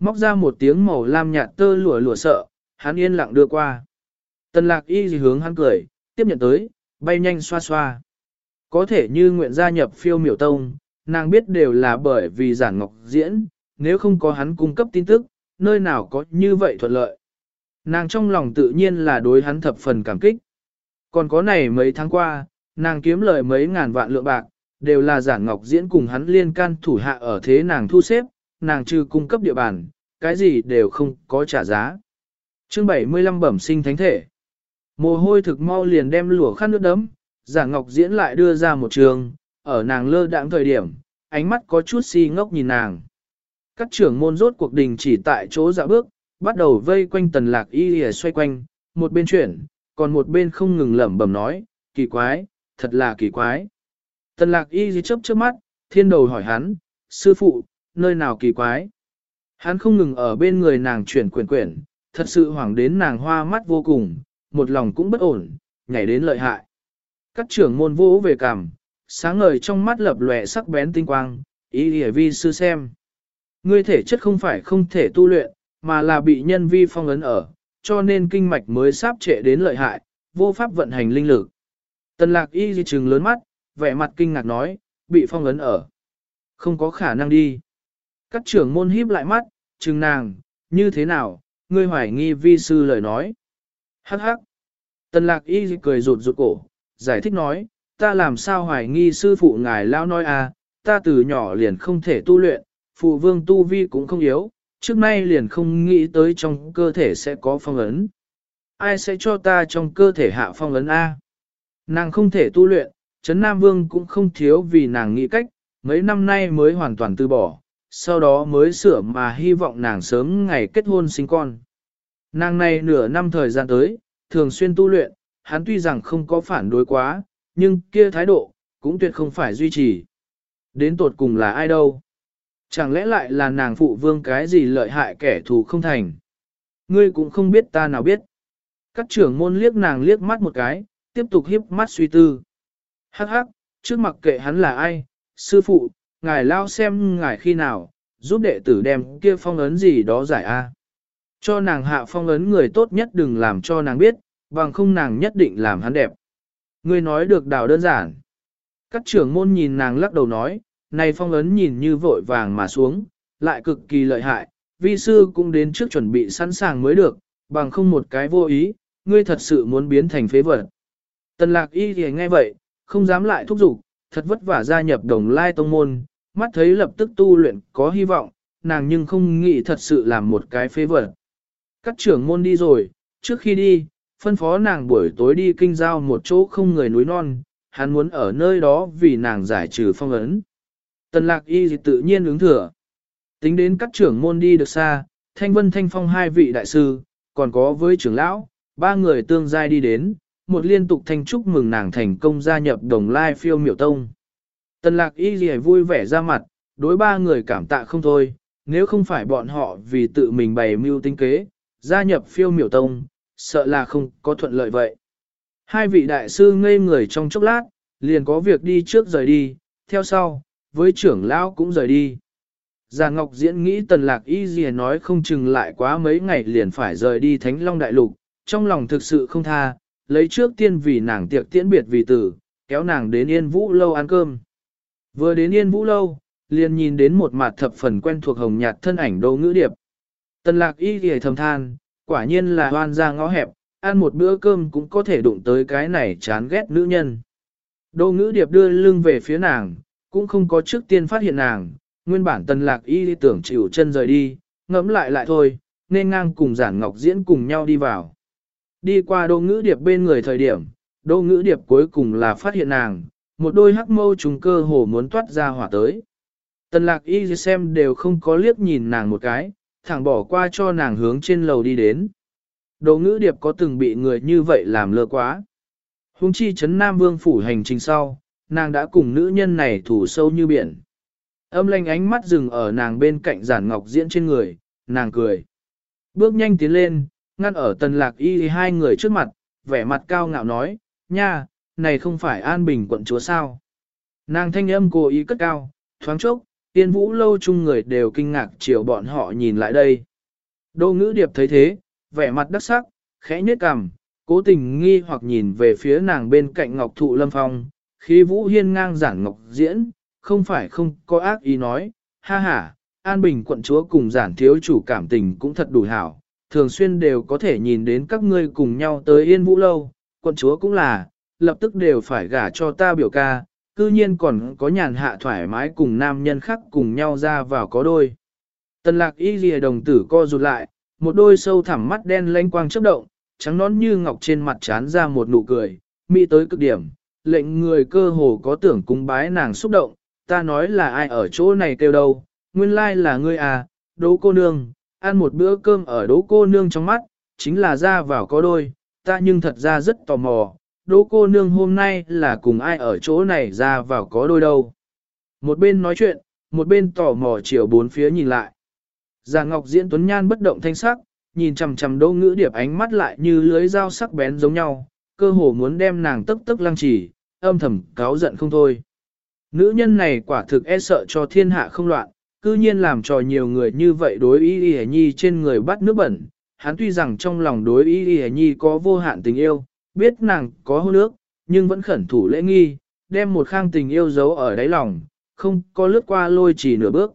Móc ra một tiếng màu lam nhạt tơ lụa lụa sợ, hắn yên lặng đưa qua. Tần lạc y gì hướng hắn cười, tiếp nhận tới, bay nhanh xoa xoa. Có thể như nguyện gia nhập phiêu miểu tông, nàng biết đều là bởi vì giản ngọc diễn, nếu không có hắn cung cấp tin tức, nơi nào có như vậy thuận lợi. Nàng trong lòng tự nhiên là đối hắn thập phần cảm kích. Còn có này mấy tháng qua, nàng kiếm lời mấy ngàn vạn lượng bạc, đều là giản ngọc diễn cùng hắn liên can thủ hạ ở thế nàng thu xếp, nàng trừ cung cấp địa bàn, cái gì đều không có trả giá. chương 75 bẩm sinh thánh thể. Mồ hôi thực mau liền đem lửa khăn nước đấm, giả ngọc diễn lại đưa ra một trường, ở nàng lơ đãng thời điểm, ánh mắt có chút si ngốc nhìn nàng. Các trưởng môn rốt cuộc đình chỉ tại chỗ dạ bước, bắt đầu vây quanh tần lạc y y xoay quanh, một bên chuyển, còn một bên không ngừng lẩm bẩm nói, kỳ quái, thật là kỳ quái. Tần lạc y y chớp chớp mắt, thiên đầu hỏi hắn, sư phụ, nơi nào kỳ quái. Hắn không ngừng ở bên người nàng chuyển quyển quyển, thật sự hoảng đến nàng hoa mắt vô cùng, một lòng cũng bất ổn, nhảy đến lợi hại. Các trưởng môn vũ về cảm, sáng ngời trong mắt lập lòe sắc bén tinh quang, ý hề vi sư xem. Ngươi thể chất không phải không thể tu luyện, mà là bị nhân vi phong ấn ở, cho nên kinh mạch mới sắp trệ đến lợi hại, vô pháp vận hành linh lực. Tần lạc y di trừng lớn mắt, vẻ mặt kinh ngạc nói, bị phong ấn ở. Không có khả năng đi. Các trưởng môn híp lại mắt, chừng nàng, như thế nào, ngươi hoài nghi vi sư lời nói. Hắc hắc. Tần lạc y cười rụt rụt cổ, giải thích nói, ta làm sao hoài nghi sư phụ ngài lao nói à, ta từ nhỏ liền không thể tu luyện, phụ vương tu vi cũng không yếu, trước nay liền không nghĩ tới trong cơ thể sẽ có phong ấn. Ai sẽ cho ta trong cơ thể hạ phong ấn A? Nàng không thể tu luyện, Trấn Nam Vương cũng không thiếu vì nàng nghĩ cách, mấy năm nay mới hoàn toàn từ bỏ, sau đó mới sửa mà hy vọng nàng sớm ngày kết hôn sinh con. Nàng này nửa năm thời gian tới, thường xuyên tu luyện, hắn tuy rằng không có phản đối quá, nhưng kia thái độ, cũng tuyệt không phải duy trì. Đến tột cùng là ai đâu? Chẳng lẽ lại là nàng phụ vương cái gì lợi hại kẻ thù không thành? Ngươi cũng không biết ta nào biết. Các trưởng môn liếc nàng liếc mắt một cái, tiếp tục hiếp mắt suy tư. Hắc hắc, trước mặc kệ hắn là ai, sư phụ, ngài lao xem ngài khi nào, giúp đệ tử đem kia phong ấn gì đó giải a. Cho nàng hạ phong ấn người tốt nhất đừng làm cho nàng biết, bằng không nàng nhất định làm hắn đẹp. Ngươi nói được đào đơn giản. Các trưởng môn nhìn nàng lắc đầu nói, này phong ấn nhìn như vội vàng mà xuống, lại cực kỳ lợi hại, vi sư cũng đến trước chuẩn bị sẵn sàng mới được, bằng không một cái vô ý, ngươi thật sự muốn biến thành phế vật. Tần lạc y thì nghe vậy, không dám lại thúc giục, thật vất vả gia nhập đồng lai tông môn, mắt thấy lập tức tu luyện có hy vọng, nàng nhưng không nghĩ thật sự làm một cái phế vật. Các trưởng môn đi rồi, trước khi đi, phân phó nàng buổi tối đi kinh giao một chỗ không người núi non, hắn muốn ở nơi đó vì nàng giải trừ phong ấn. Tần lạc y tự nhiên ứng thừa. Tính đến các trưởng môn đi được xa, thanh vân thanh phong hai vị đại sư, còn có với trưởng lão, ba người tương giai đi đến, một liên tục thanh chúc mừng nàng thành công gia nhập đồng lai phiêu miểu tông. Tần lạc y gì vui vẻ ra mặt, đối ba người cảm tạ không thôi, nếu không phải bọn họ vì tự mình bày mưu tinh kế, gia nhập phiêu miểu tông, sợ là không có thuận lợi vậy. Hai vị đại sư ngây người trong chốc lát, liền có việc đi trước rời đi, theo sau, với trưởng lão cũng rời đi. Già Ngọc Diễn nghĩ tần lạc y gì nói không chừng lại quá mấy ngày liền phải rời đi Thánh Long Đại Lục, trong lòng thực sự không tha, lấy trước tiên vì nàng tiệc tiễn biệt vì tử, kéo nàng đến Yên Vũ Lâu ăn cơm. Vừa đến Yên Vũ Lâu, liền nhìn đến một mặt thập phần quen thuộc hồng nhạt thân ảnh đô ngữ điệp. Tần lạc y gì thầm than, quả nhiên là hoan ra ngõ hẹp, ăn một bữa cơm cũng có thể đụng tới cái này chán ghét nữ nhân. Đô ngữ điệp đưa lưng về phía nàng, cũng không có trước tiên phát hiện nàng, nguyên bản tần lạc y tưởng chịu chân rời đi, ngẫm lại lại thôi, nên ngang cùng giản ngọc diễn cùng nhau đi vào. Đi qua đô ngữ điệp bên người thời điểm, đô ngữ điệp cuối cùng là phát hiện nàng, một đôi hắc mâu trùng cơ hồ muốn toát ra hỏa tới. Tần lạc y xem đều không có liếc nhìn nàng một cái, thẳng bỏ qua cho nàng hướng trên lầu đi đến. Đồ ngữ điệp có từng bị người như vậy làm lơ quá. Hùng chi chấn Nam Vương phủ hành trình sau, nàng đã cùng nữ nhân này thủ sâu như biển. Âm lanh ánh mắt dừng ở nàng bên cạnh giản ngọc diễn trên người, nàng cười. Bước nhanh tiến lên, ngăn ở tần lạc y hai người trước mặt, vẻ mặt cao ngạo nói, nha, này không phải an bình quận chúa sao. Nàng thanh âm cố ý cất cao, thoáng chốc, tiên vũ lâu chung người đều kinh ngạc chiều bọn họ nhìn lại đây. Đô ngữ điệp thấy thế, vẻ mặt đắc sắc, khẽ nhếch cằm, cố tình nghi hoặc nhìn về phía nàng bên cạnh ngọc thụ lâm phong, khí vũ hiên ngang giản ngọc diễn, không phải không có ác ý nói, ha ha, an bình quận chúa cùng giản thiếu chủ cảm tình cũng thật đủ hảo, thường xuyên đều có thể nhìn đến các ngươi cùng nhau tới yên vũ lâu, quận chúa cũng là, lập tức đều phải gả cho ta biểu ca, cư nhiên còn có nhàn hạ thoải mái cùng nam nhân khác cùng nhau ra vào có đôi. Tần lạc y lìa đồng tử co rụt lại, một đôi sâu thẳm mắt đen lanh quang chớp động, trắng nón như ngọc trên mặt chán ra một nụ cười, mỹ tới cực điểm, lệnh người cơ hồ có tưởng cung bái nàng xúc động, ta nói là ai ở chỗ này kêu đâu, nguyên lai là ngươi à, đố cô nương, ăn một bữa cơm ở đố cô nương trong mắt, chính là ra vào có đôi, ta nhưng thật ra rất tò mò, Đỗ cô nương hôm nay là cùng ai ở chỗ này ra vào có đôi đâu. Một bên nói chuyện, một bên tò mò chiều bốn phía nhìn lại. Già Ngọc Diễn Tuấn Nhan bất động thanh sắc, nhìn chằm chằm đỗ ngữ điệp ánh mắt lại như lưới dao sắc bén giống nhau, cơ hồ muốn đem nàng tức tức lăng trì, âm thầm cáo giận không thôi. Nữ nhân này quả thực e sợ cho thiên hạ không loạn, cư nhiên làm cho nhiều người như vậy đối ý y nhi trên người bắt nước bẩn. Hắn tuy rằng trong lòng đối ý y nhi có vô hạn tình yêu, biết nàng có hôn nước, nhưng vẫn khẩn thủ lễ nghi, đem một khang tình yêu giấu ở đáy lòng, không có lướt qua lôi chỉ nửa bước.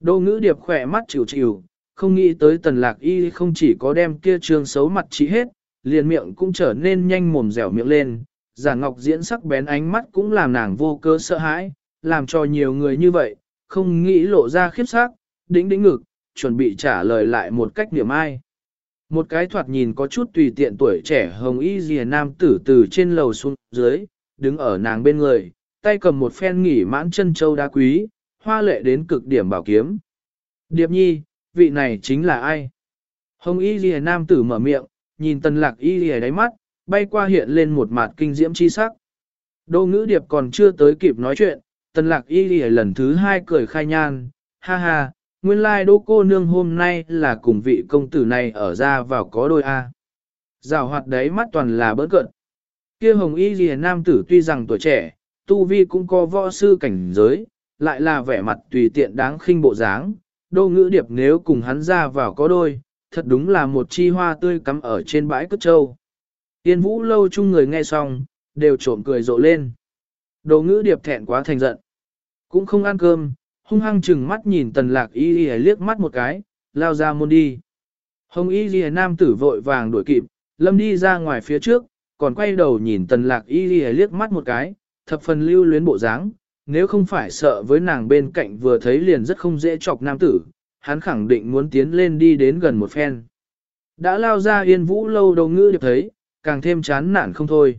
Đô ngữ điệp khỏe mắt chịu chịu, không nghĩ tới tần lạc y không chỉ có đem kia trường xấu mặt trị hết, liền miệng cũng trở nên nhanh mồm dẻo miệng lên, giả ngọc diễn sắc bén ánh mắt cũng làm nàng vô cơ sợ hãi, làm cho nhiều người như vậy, không nghĩ lộ ra khiếp sắc, đĩnh đĩnh ngực, chuẩn bị trả lời lại một cách niềm ai. Một cái thoạt nhìn có chút tùy tiện tuổi trẻ hồng y dìa nam tử từ trên lầu xuống dưới, đứng ở nàng bên người, tay cầm một phen nghỉ mãn chân châu đá quý, hoa lệ đến cực điểm bảo kiếm. Điệp nhi, vị này chính là ai? Hồng y dìa nam tử mở miệng, nhìn tần lạc y dìa đáy mắt, bay qua hiện lên một mặt kinh diễm chi sắc. Đô ngữ điệp còn chưa tới kịp nói chuyện, tần lạc y dìa lần thứ hai cười khai nhan, ha ha, nguyên lai đô cô nương hôm nay là cùng vị công tử này ở ra vào có đôi A. Rào hoạt đấy mắt toàn là bớt cận. kia hồng y lìa nam tử tuy rằng tuổi trẻ, tu vi cũng có võ sư cảnh giới, lại là vẻ mặt tùy tiện đáng khinh bộ dáng. Đô ngữ điệp nếu cùng hắn ra vào có đôi, thật đúng là một chi hoa tươi cắm ở trên bãi cất trâu. Yên vũ lâu chung người nghe xong, đều trộm cười rộ lên. Đô ngữ điệp thẹn quá thành giận. Cũng không ăn cơm, hung hăng chừng mắt nhìn tần lạc y y liếc mắt một cái, lao ra môn đi. Hồng y y nam tử vội vàng đuổi kịp, lâm đi ra ngoài phía trước, còn quay đầu nhìn tần lạc y y liếc mắt một cái, thập phần lưu luyến bộ dáng. nếu không phải sợ với nàng bên cạnh vừa thấy liền rất không dễ chọc nam tử, hắn khẳng định muốn tiến lên đi đến gần một phen. Đã lao ra yên vũ lâu đầu ngữ được thấy, càng thêm chán nản không thôi.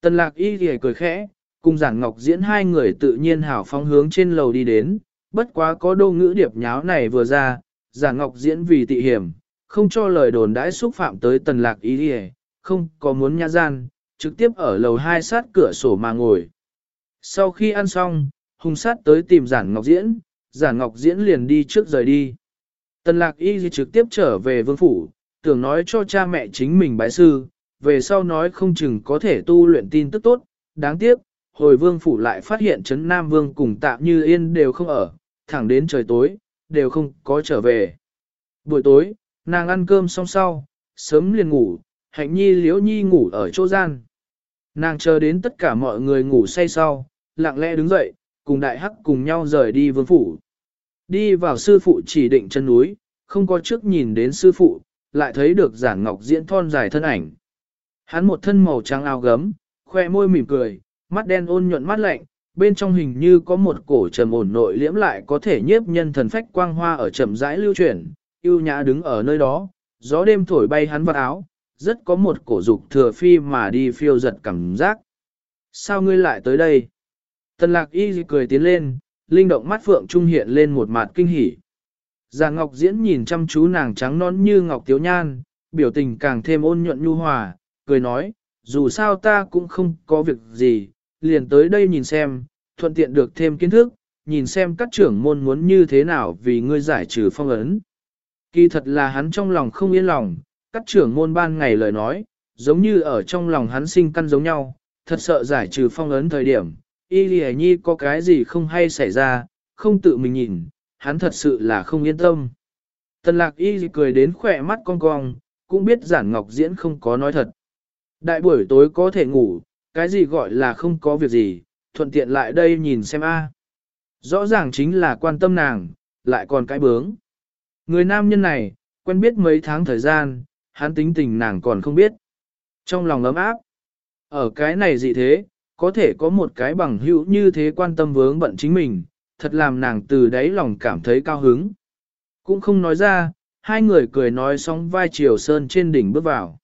Tần lạc y thì cười khẽ, cùng giản ngọc diễn hai người tự nhiên hảo phong hướng trên lầu đi đến, bất quá có đô ngữ điệp nháo này vừa ra, giả ngọc diễn vì tị hiểm, không cho lời đồn đãi xúc phạm tới tần lạc ý đi không có muốn nhã gian, trực tiếp ở lầu hai sát cửa sổ mà ngồi. Sau khi ăn xong, hùng sát tới tìm giản ngọc diễn, giản ngọc diễn liền đi trước rời đi. Tần lạc y trực tiếp trở về vương phủ, tưởng nói cho cha mẹ chính mình bái sư, về sau nói không chừng có thể tu luyện tin tức tốt, đáng tiếc, hồi vương phủ lại phát hiện Trấn Nam Vương cùng tạm như yên đều không ở, thẳng đến trời tối, đều không có trở về. Buổi tối, nàng ăn cơm xong sau, sớm liền ngủ, hạnh nhi liễu nhi ngủ ở chỗ gian. Nàng chờ đến tất cả mọi người ngủ say sau, lặng lẽ đứng dậy, cùng đại hắc cùng nhau rời đi vương phủ. Đi vào sư phụ chỉ định chân núi, không có trước nhìn đến sư phụ, lại thấy được giản ngọc diễn thon dài thân ảnh. Hắn một thân màu trắng áo gấm, khoe môi mỉm cười, mắt đen ôn nhuận mắt lạnh, bên trong hình như có một cổ trầm ổn nội liễm lại có thể nhiếp nhân thần phách quang hoa ở chậm rãi lưu chuyển, yêu nhã đứng ở nơi đó, gió đêm thổi bay hắn vào áo, rất có một cổ dục thừa phi mà đi phiêu giật cảm giác. Sao ngươi lại tới đây? Tần lạc y cười tiến lên, linh động mắt phượng trung hiện lên một mặt kinh hỉ. Già Ngọc Diễn nhìn chăm chú nàng trắng non như ngọc tiếu nhan, biểu tình càng thêm ôn nhuận nhu hòa, cười nói, dù sao ta cũng không có việc gì, liền tới đây nhìn xem, thuận tiện được thêm kiến thức, nhìn xem các trưởng môn muốn như thế nào vì ngươi giải trừ phong ấn. Kỳ thật là hắn trong lòng không yên lòng, các trưởng môn ban ngày lời nói, giống như ở trong lòng hắn sinh căn giống nhau, thật sợ giải trừ phong ấn thời điểm, y lì nhi có cái gì không hay xảy ra, không tự mình nhìn, hắn thật sự là không yên tâm. Tần lạc y cười đến khỏe mắt cong cong, cũng biết giản ngọc diễn không có nói thật. Đại buổi tối có thể ngủ, cái gì gọi là không có việc gì, thuận tiện lại đây nhìn xem a. Rõ ràng chính là quan tâm nàng, lại còn cái bướng. Người nam nhân này, quen biết mấy tháng thời gian, hắn tính tình nàng còn không biết. Trong lòng ấm áp, ở cái này gì thế, có thể có một cái bằng hữu như thế quan tâm vướng bận chính mình, thật làm nàng từ đáy lòng cảm thấy cao hứng. Cũng không nói ra, hai người cười nói xong vai chiều sơn trên đỉnh bước vào.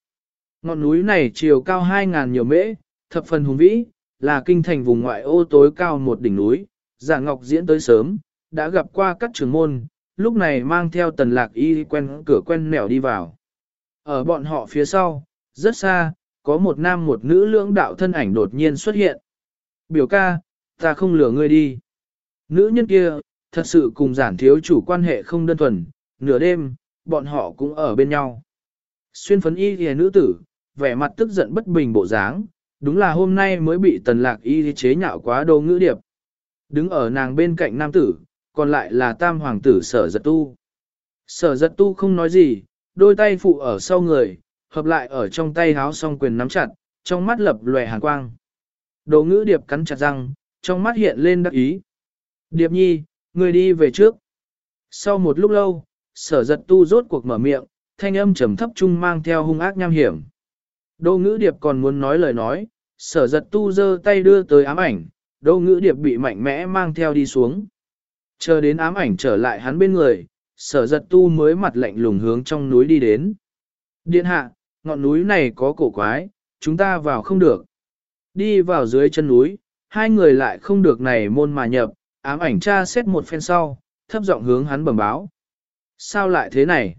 Ngọn núi này chiều cao 2.000 nhiều mễ, thập phần hùng vĩ, là kinh thành vùng ngoại ô tối cao một đỉnh núi. Giả Ngọc diễn tới sớm, đã gặp qua các trường môn, lúc này mang theo tần lạc y quen cửa quen nẻo đi vào. Ở bọn họ phía sau, rất xa, có một nam một nữ lưỡng đạo thân ảnh đột nhiên xuất hiện. Biểu ca, ta không lừa ngươi đi. Nữ nhân kia, thật sự cùng giản thiếu chủ quan hệ không đơn thuần, nửa đêm, bọn họ cũng ở bên nhau. Xuyên phấn y thì nữ tử, vẻ mặt tức giận bất bình bộ dáng, đúng là hôm nay mới bị tần lạc y chế nhạo quá đồ ngữ điệp. Đứng ở nàng bên cạnh nam tử, còn lại là tam hoàng tử sở giật tu. Sở giật tu không nói gì, đôi tay phụ ở sau người, hợp lại ở trong tay háo song quyền nắm chặt, trong mắt lập lòe hàn quang. Đồ ngữ điệp cắn chặt răng, trong mắt hiện lên đắc ý. Điệp nhi, người đi về trước. Sau một lúc lâu, sở giật tu rốt cuộc mở miệng, thanh âm trầm thấp trung mang theo hung ác nham hiểm. Đô ngữ điệp còn muốn nói lời nói, sở giật tu giơ tay đưa tới ám ảnh, đô ngữ điệp bị mạnh mẽ mang theo đi xuống. Chờ đến ám ảnh trở lại hắn bên người, sở giật tu mới mặt lạnh lùng hướng trong núi đi đến. Điện hạ, ngọn núi này có cổ quái, chúng ta vào không được. Đi vào dưới chân núi, hai người lại không được này môn mà nhập, ám ảnh tra xét một phen sau, thấp giọng hướng hắn bẩm báo. Sao lại thế này?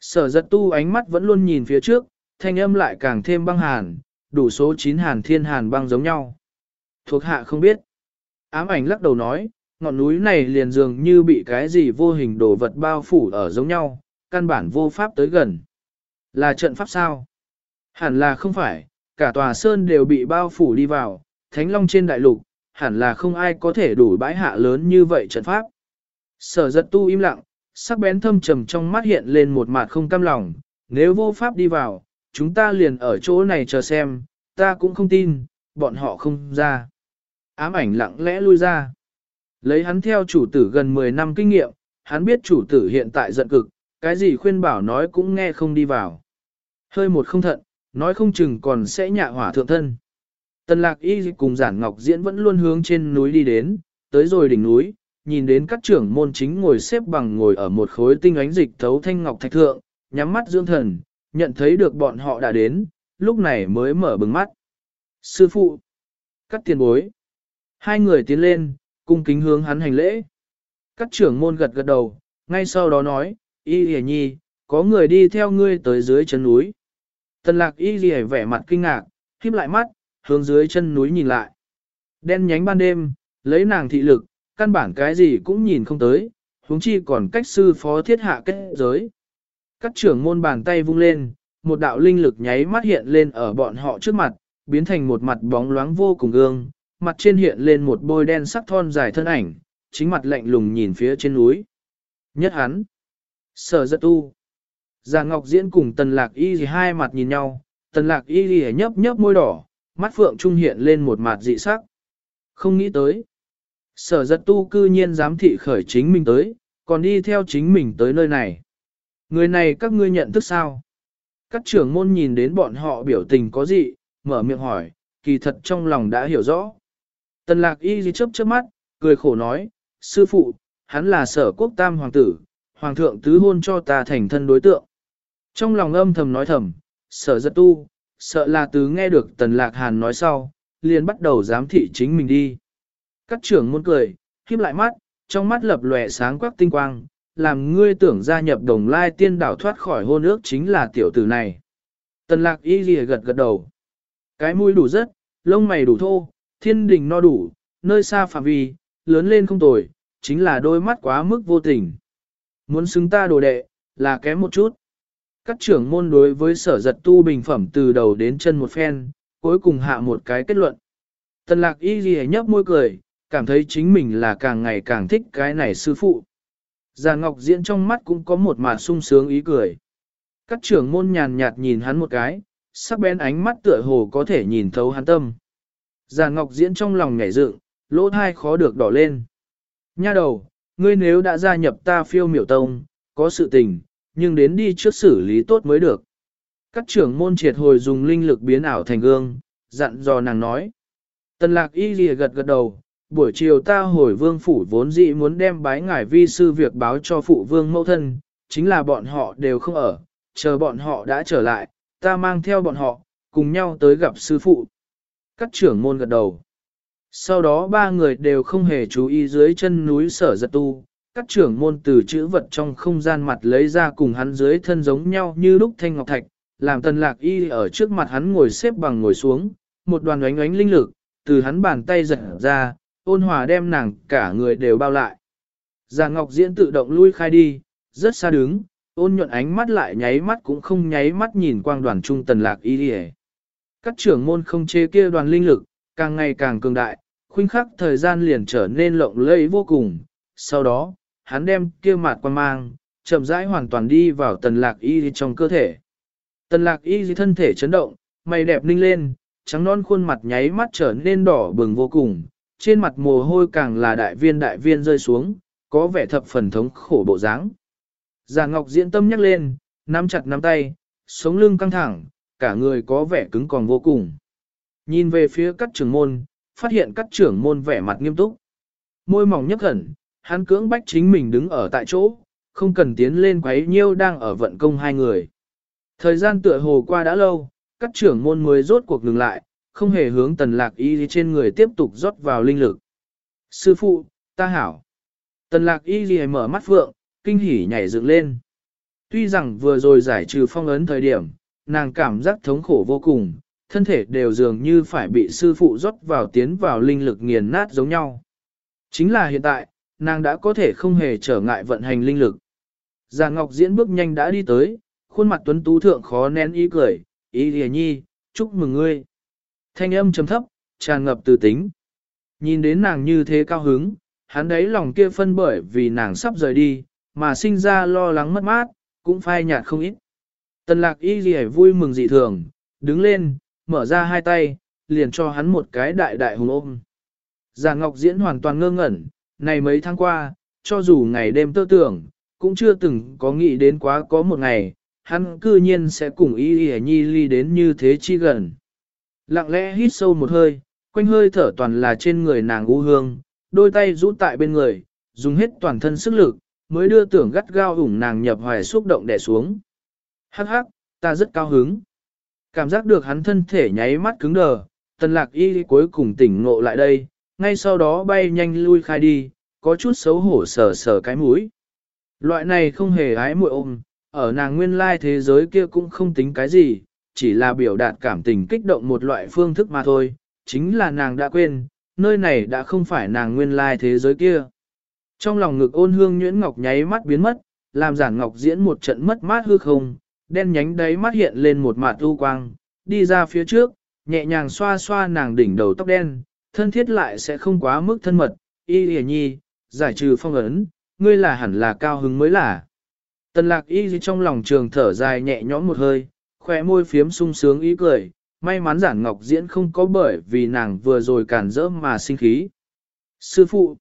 Sở giật tu ánh mắt vẫn luôn nhìn phía trước, thanh âm lại càng thêm băng hàn, đủ số 9 hàn thiên hàn băng giống nhau. Thuộc hạ không biết. Ám ảnh lắc đầu nói, ngọn núi này liền dường như bị cái gì vô hình đồ vật bao phủ ở giống nhau, căn bản vô pháp tới gần. Là trận pháp sao? Hẳn là không phải, cả tòa sơn đều bị bao phủ đi vào, thánh long trên đại lục, hẳn là không ai có thể đủ bãi hạ lớn như vậy trận pháp. Sở giật tu im lặng, sắc bén thâm trầm trong mắt hiện lên một mặt không cam lòng, nếu vô pháp đi vào, chúng ta liền ở chỗ này chờ xem, ta cũng không tin, bọn họ không ra. Ám ảnh lặng lẽ lui ra. Lấy hắn theo chủ tử gần 10 năm kinh nghiệm, hắn biết chủ tử hiện tại giận cực, cái gì khuyên bảo nói cũng nghe không đi vào. Hơi một không thận, nói không chừng còn sẽ nhạ hỏa thượng thân. Tần lạc y cùng giản ngọc diễn vẫn luôn hướng trên núi đi đến, tới rồi đỉnh núi, nhìn đến các trưởng môn chính ngồi xếp bằng ngồi ở một khối tinh ánh dịch thấu thanh ngọc thạch thượng, nhắm mắt dưỡng thần, nhận thấy được bọn họ đã đến, lúc này mới mở bừng mắt. Sư phụ, cắt tiền bối. Hai người tiến lên, cung kính hướng hắn hành lễ. Các trưởng môn gật gật đầu, ngay sau đó nói, y hề nhi, có người đi theo ngươi tới dưới chân núi. Tần lạc y hề vẻ mặt kinh ngạc, khiếp lại mắt, hướng dưới chân núi nhìn lại. Đen nhánh ban đêm, lấy nàng thị lực, căn bản cái gì cũng nhìn không tới, huống chi còn cách sư phó thiết hạ kết giới. Các trưởng môn bàn tay vung lên, một đạo linh lực nháy mắt hiện lên ở bọn họ trước mặt, biến thành một mặt bóng loáng vô cùng gương, mặt trên hiện lên một bôi đen sắc thon dài thân ảnh, chính mặt lạnh lùng nhìn phía trên núi. Nhất hắn, sở giật tu. Già Ngọc Diễn cùng Tần Lạc Y gì hai mặt nhìn nhau, Tần Lạc Y gì nhấp nhấp môi đỏ, mắt phượng trung hiện lên một mặt dị sắc. Không nghĩ tới. Sở giật tu cư nhiên dám thị khởi chính mình tới, còn đi theo chính mình tới nơi này. Người này các ngươi nhận thức sao? Các trưởng môn nhìn đến bọn họ biểu tình có gì, mở miệng hỏi, kỳ thật trong lòng đã hiểu rõ. Tần lạc y gì chớp chớp mắt, cười khổ nói, sư phụ, hắn là sở quốc tam hoàng tử, hoàng thượng tứ hôn cho ta thành thân đối tượng. Trong lòng âm thầm nói thầm, sở giật tu, sợ là tứ nghe được tần lạc hàn nói sau, liền bắt đầu giám thị chính mình đi. Các trưởng môn cười, khiếp lại mắt, trong mắt lập lòe sáng quắc tinh quang, làm ngươi tưởng gia nhập đồng lai tiên đảo thoát khỏi hôn ước chính là tiểu tử này. Tần lạc y ghi gật gật đầu. Cái mũi đủ rất, lông mày đủ thô, thiên đình no đủ, nơi xa phạm vi, lớn lên không tồi, chính là đôi mắt quá mức vô tình. Muốn xứng ta đồ đệ, là kém một chút. Các trưởng môn đối với sở giật tu bình phẩm từ đầu đến chân một phen, cuối cùng hạ một cái kết luận. Tần lạc y ghi nhấp môi cười, cảm thấy chính mình là càng ngày càng thích cái này sư phụ. Già Ngọc Diễn trong mắt cũng có một mà sung sướng ý cười. Các trưởng môn nhàn nhạt nhìn hắn một cái, sắc bén ánh mắt tựa hồ có thể nhìn thấu hắn tâm. Già Ngọc Diễn trong lòng nhảy dựng, lỗ thai khó được đỏ lên. Nha đầu, ngươi nếu đã gia nhập ta phiêu miểu tông, có sự tình, nhưng đến đi trước xử lý tốt mới được. Các trưởng môn triệt hồi dùng linh lực biến ảo thành gương, dặn dò nàng nói. Tần lạc y lìa gật gật đầu, buổi chiều ta hồi vương phủ vốn dĩ muốn đem bái ngải vi sư việc báo cho phụ vương mẫu thân, chính là bọn họ đều không ở, chờ bọn họ đã trở lại, ta mang theo bọn họ, cùng nhau tới gặp sư phụ. Các trưởng môn gật đầu. Sau đó ba người đều không hề chú ý dưới chân núi sở giật tu, các trưởng môn từ chữ vật trong không gian mặt lấy ra cùng hắn dưới thân giống nhau như lúc thanh ngọc thạch, làm tần lạc y ở trước mặt hắn ngồi xếp bằng ngồi xuống, một đoàn ánh ánh linh lực, từ hắn bàn tay giật ra, ôn hòa đem nàng cả người đều bao lại. Già Ngọc Diễn tự động lui khai đi, rất xa đứng, ôn nhuận ánh mắt lại nháy mắt cũng không nháy mắt nhìn quang đoàn trung tần lạc y đi Các trưởng môn không chế kia đoàn linh lực, càng ngày càng cường đại, khuynh khắc thời gian liền trở nên lộng lẫy vô cùng. Sau đó, hắn đem kia mặt quan mang, chậm rãi hoàn toàn đi vào tần lạc y trong cơ thể. Tần lạc y thân thể chấn động, mày đẹp ninh lên, trắng non khuôn mặt nháy mắt trở nên đỏ bừng vô cùng, trên mặt mồ hôi càng là đại viên đại viên rơi xuống, có vẻ thập phần thống khổ bộ dáng. Già Ngọc diễn tâm nhắc lên, nắm chặt nắm tay, sống lưng căng thẳng, cả người có vẻ cứng còn vô cùng. Nhìn về phía các trưởng môn, phát hiện các trưởng môn vẻ mặt nghiêm túc. Môi mỏng nhấp khẩn, hắn cưỡng bách chính mình đứng ở tại chỗ, không cần tiến lên quấy nhiêu đang ở vận công hai người. Thời gian tựa hồ qua đã lâu, các trưởng môn mới rốt cuộc ngừng lại, không hề hướng tần lạc y trên người tiếp tục rót vào linh lực. Sư phụ, ta hảo. Tần lạc y gì mở mắt vượng kinh hỉ nhảy dựng lên. Tuy rằng vừa rồi giải trừ phong ấn thời điểm, nàng cảm giác thống khổ vô cùng, thân thể đều dường như phải bị sư phụ rót vào tiến vào linh lực nghiền nát giống nhau. Chính là hiện tại, nàng đã có thể không hề trở ngại vận hành linh lực. Già Ngọc Diễn bước nhanh đã đi tới, khuôn mặt tuấn tú thượng khó nén ý cười, ý lìa nhi, chúc mừng ngươi. Thanh âm trầm thấp, tràn ngập từ tính. Nhìn đến nàng như thế cao hứng, hắn đấy lòng kia phân bởi vì nàng sắp rời đi, mà sinh ra lo lắng mất mát, cũng phai nhạt không ít. Tần lạc y gì vui mừng dị thường, đứng lên, mở ra hai tay, liền cho hắn một cái đại đại hùng ôm. Già Ngọc Diễn hoàn toàn ngơ ngẩn, này mấy tháng qua, cho dù ngày đêm tơ tưởng, cũng chưa từng có nghĩ đến quá có một ngày, hắn cư nhiên sẽ cùng y y nhi ly đến như thế chi gần. Lặng lẽ hít sâu một hơi, quanh hơi thở toàn là trên người nàng u hương, đôi tay rũ tại bên người, dùng hết toàn thân sức lực, mới đưa tưởng gắt gao ủng nàng nhập hoài xúc động đè xuống. Hắc hắc, ta rất cao hứng. Cảm giác được hắn thân thể nháy mắt cứng đờ, tần lạc y cuối cùng tỉnh ngộ lại đây, ngay sau đó bay nhanh lui khai đi, có chút xấu hổ sờ sờ cái mũi. Loại này không hề ái muội ôm, ở nàng nguyên lai thế giới kia cũng không tính cái gì, chỉ là biểu đạt cảm tình kích động một loại phương thức mà thôi, chính là nàng đã quên, nơi này đã không phải nàng nguyên lai thế giới kia. Trong lòng ngực ôn hương nhuyễn ngọc nháy mắt biến mất, làm giản ngọc diễn một trận mất mát hư không, đen nhánh đấy mắt hiện lên một mạt u quang, đi ra phía trước, nhẹ nhàng xoa xoa nàng đỉnh đầu tóc đen, thân thiết lại sẽ không quá mức thân mật, y hề nhi, giải trừ phong ấn, ngươi là hẳn là cao hứng mới là. Tần lạc y trong lòng trường thở dài nhẹ nhõm một hơi, khỏe môi phiếm sung sướng ý cười, may mắn giản ngọc diễn không có bởi vì nàng vừa rồi cản rỡ mà sinh khí. Sư phụ,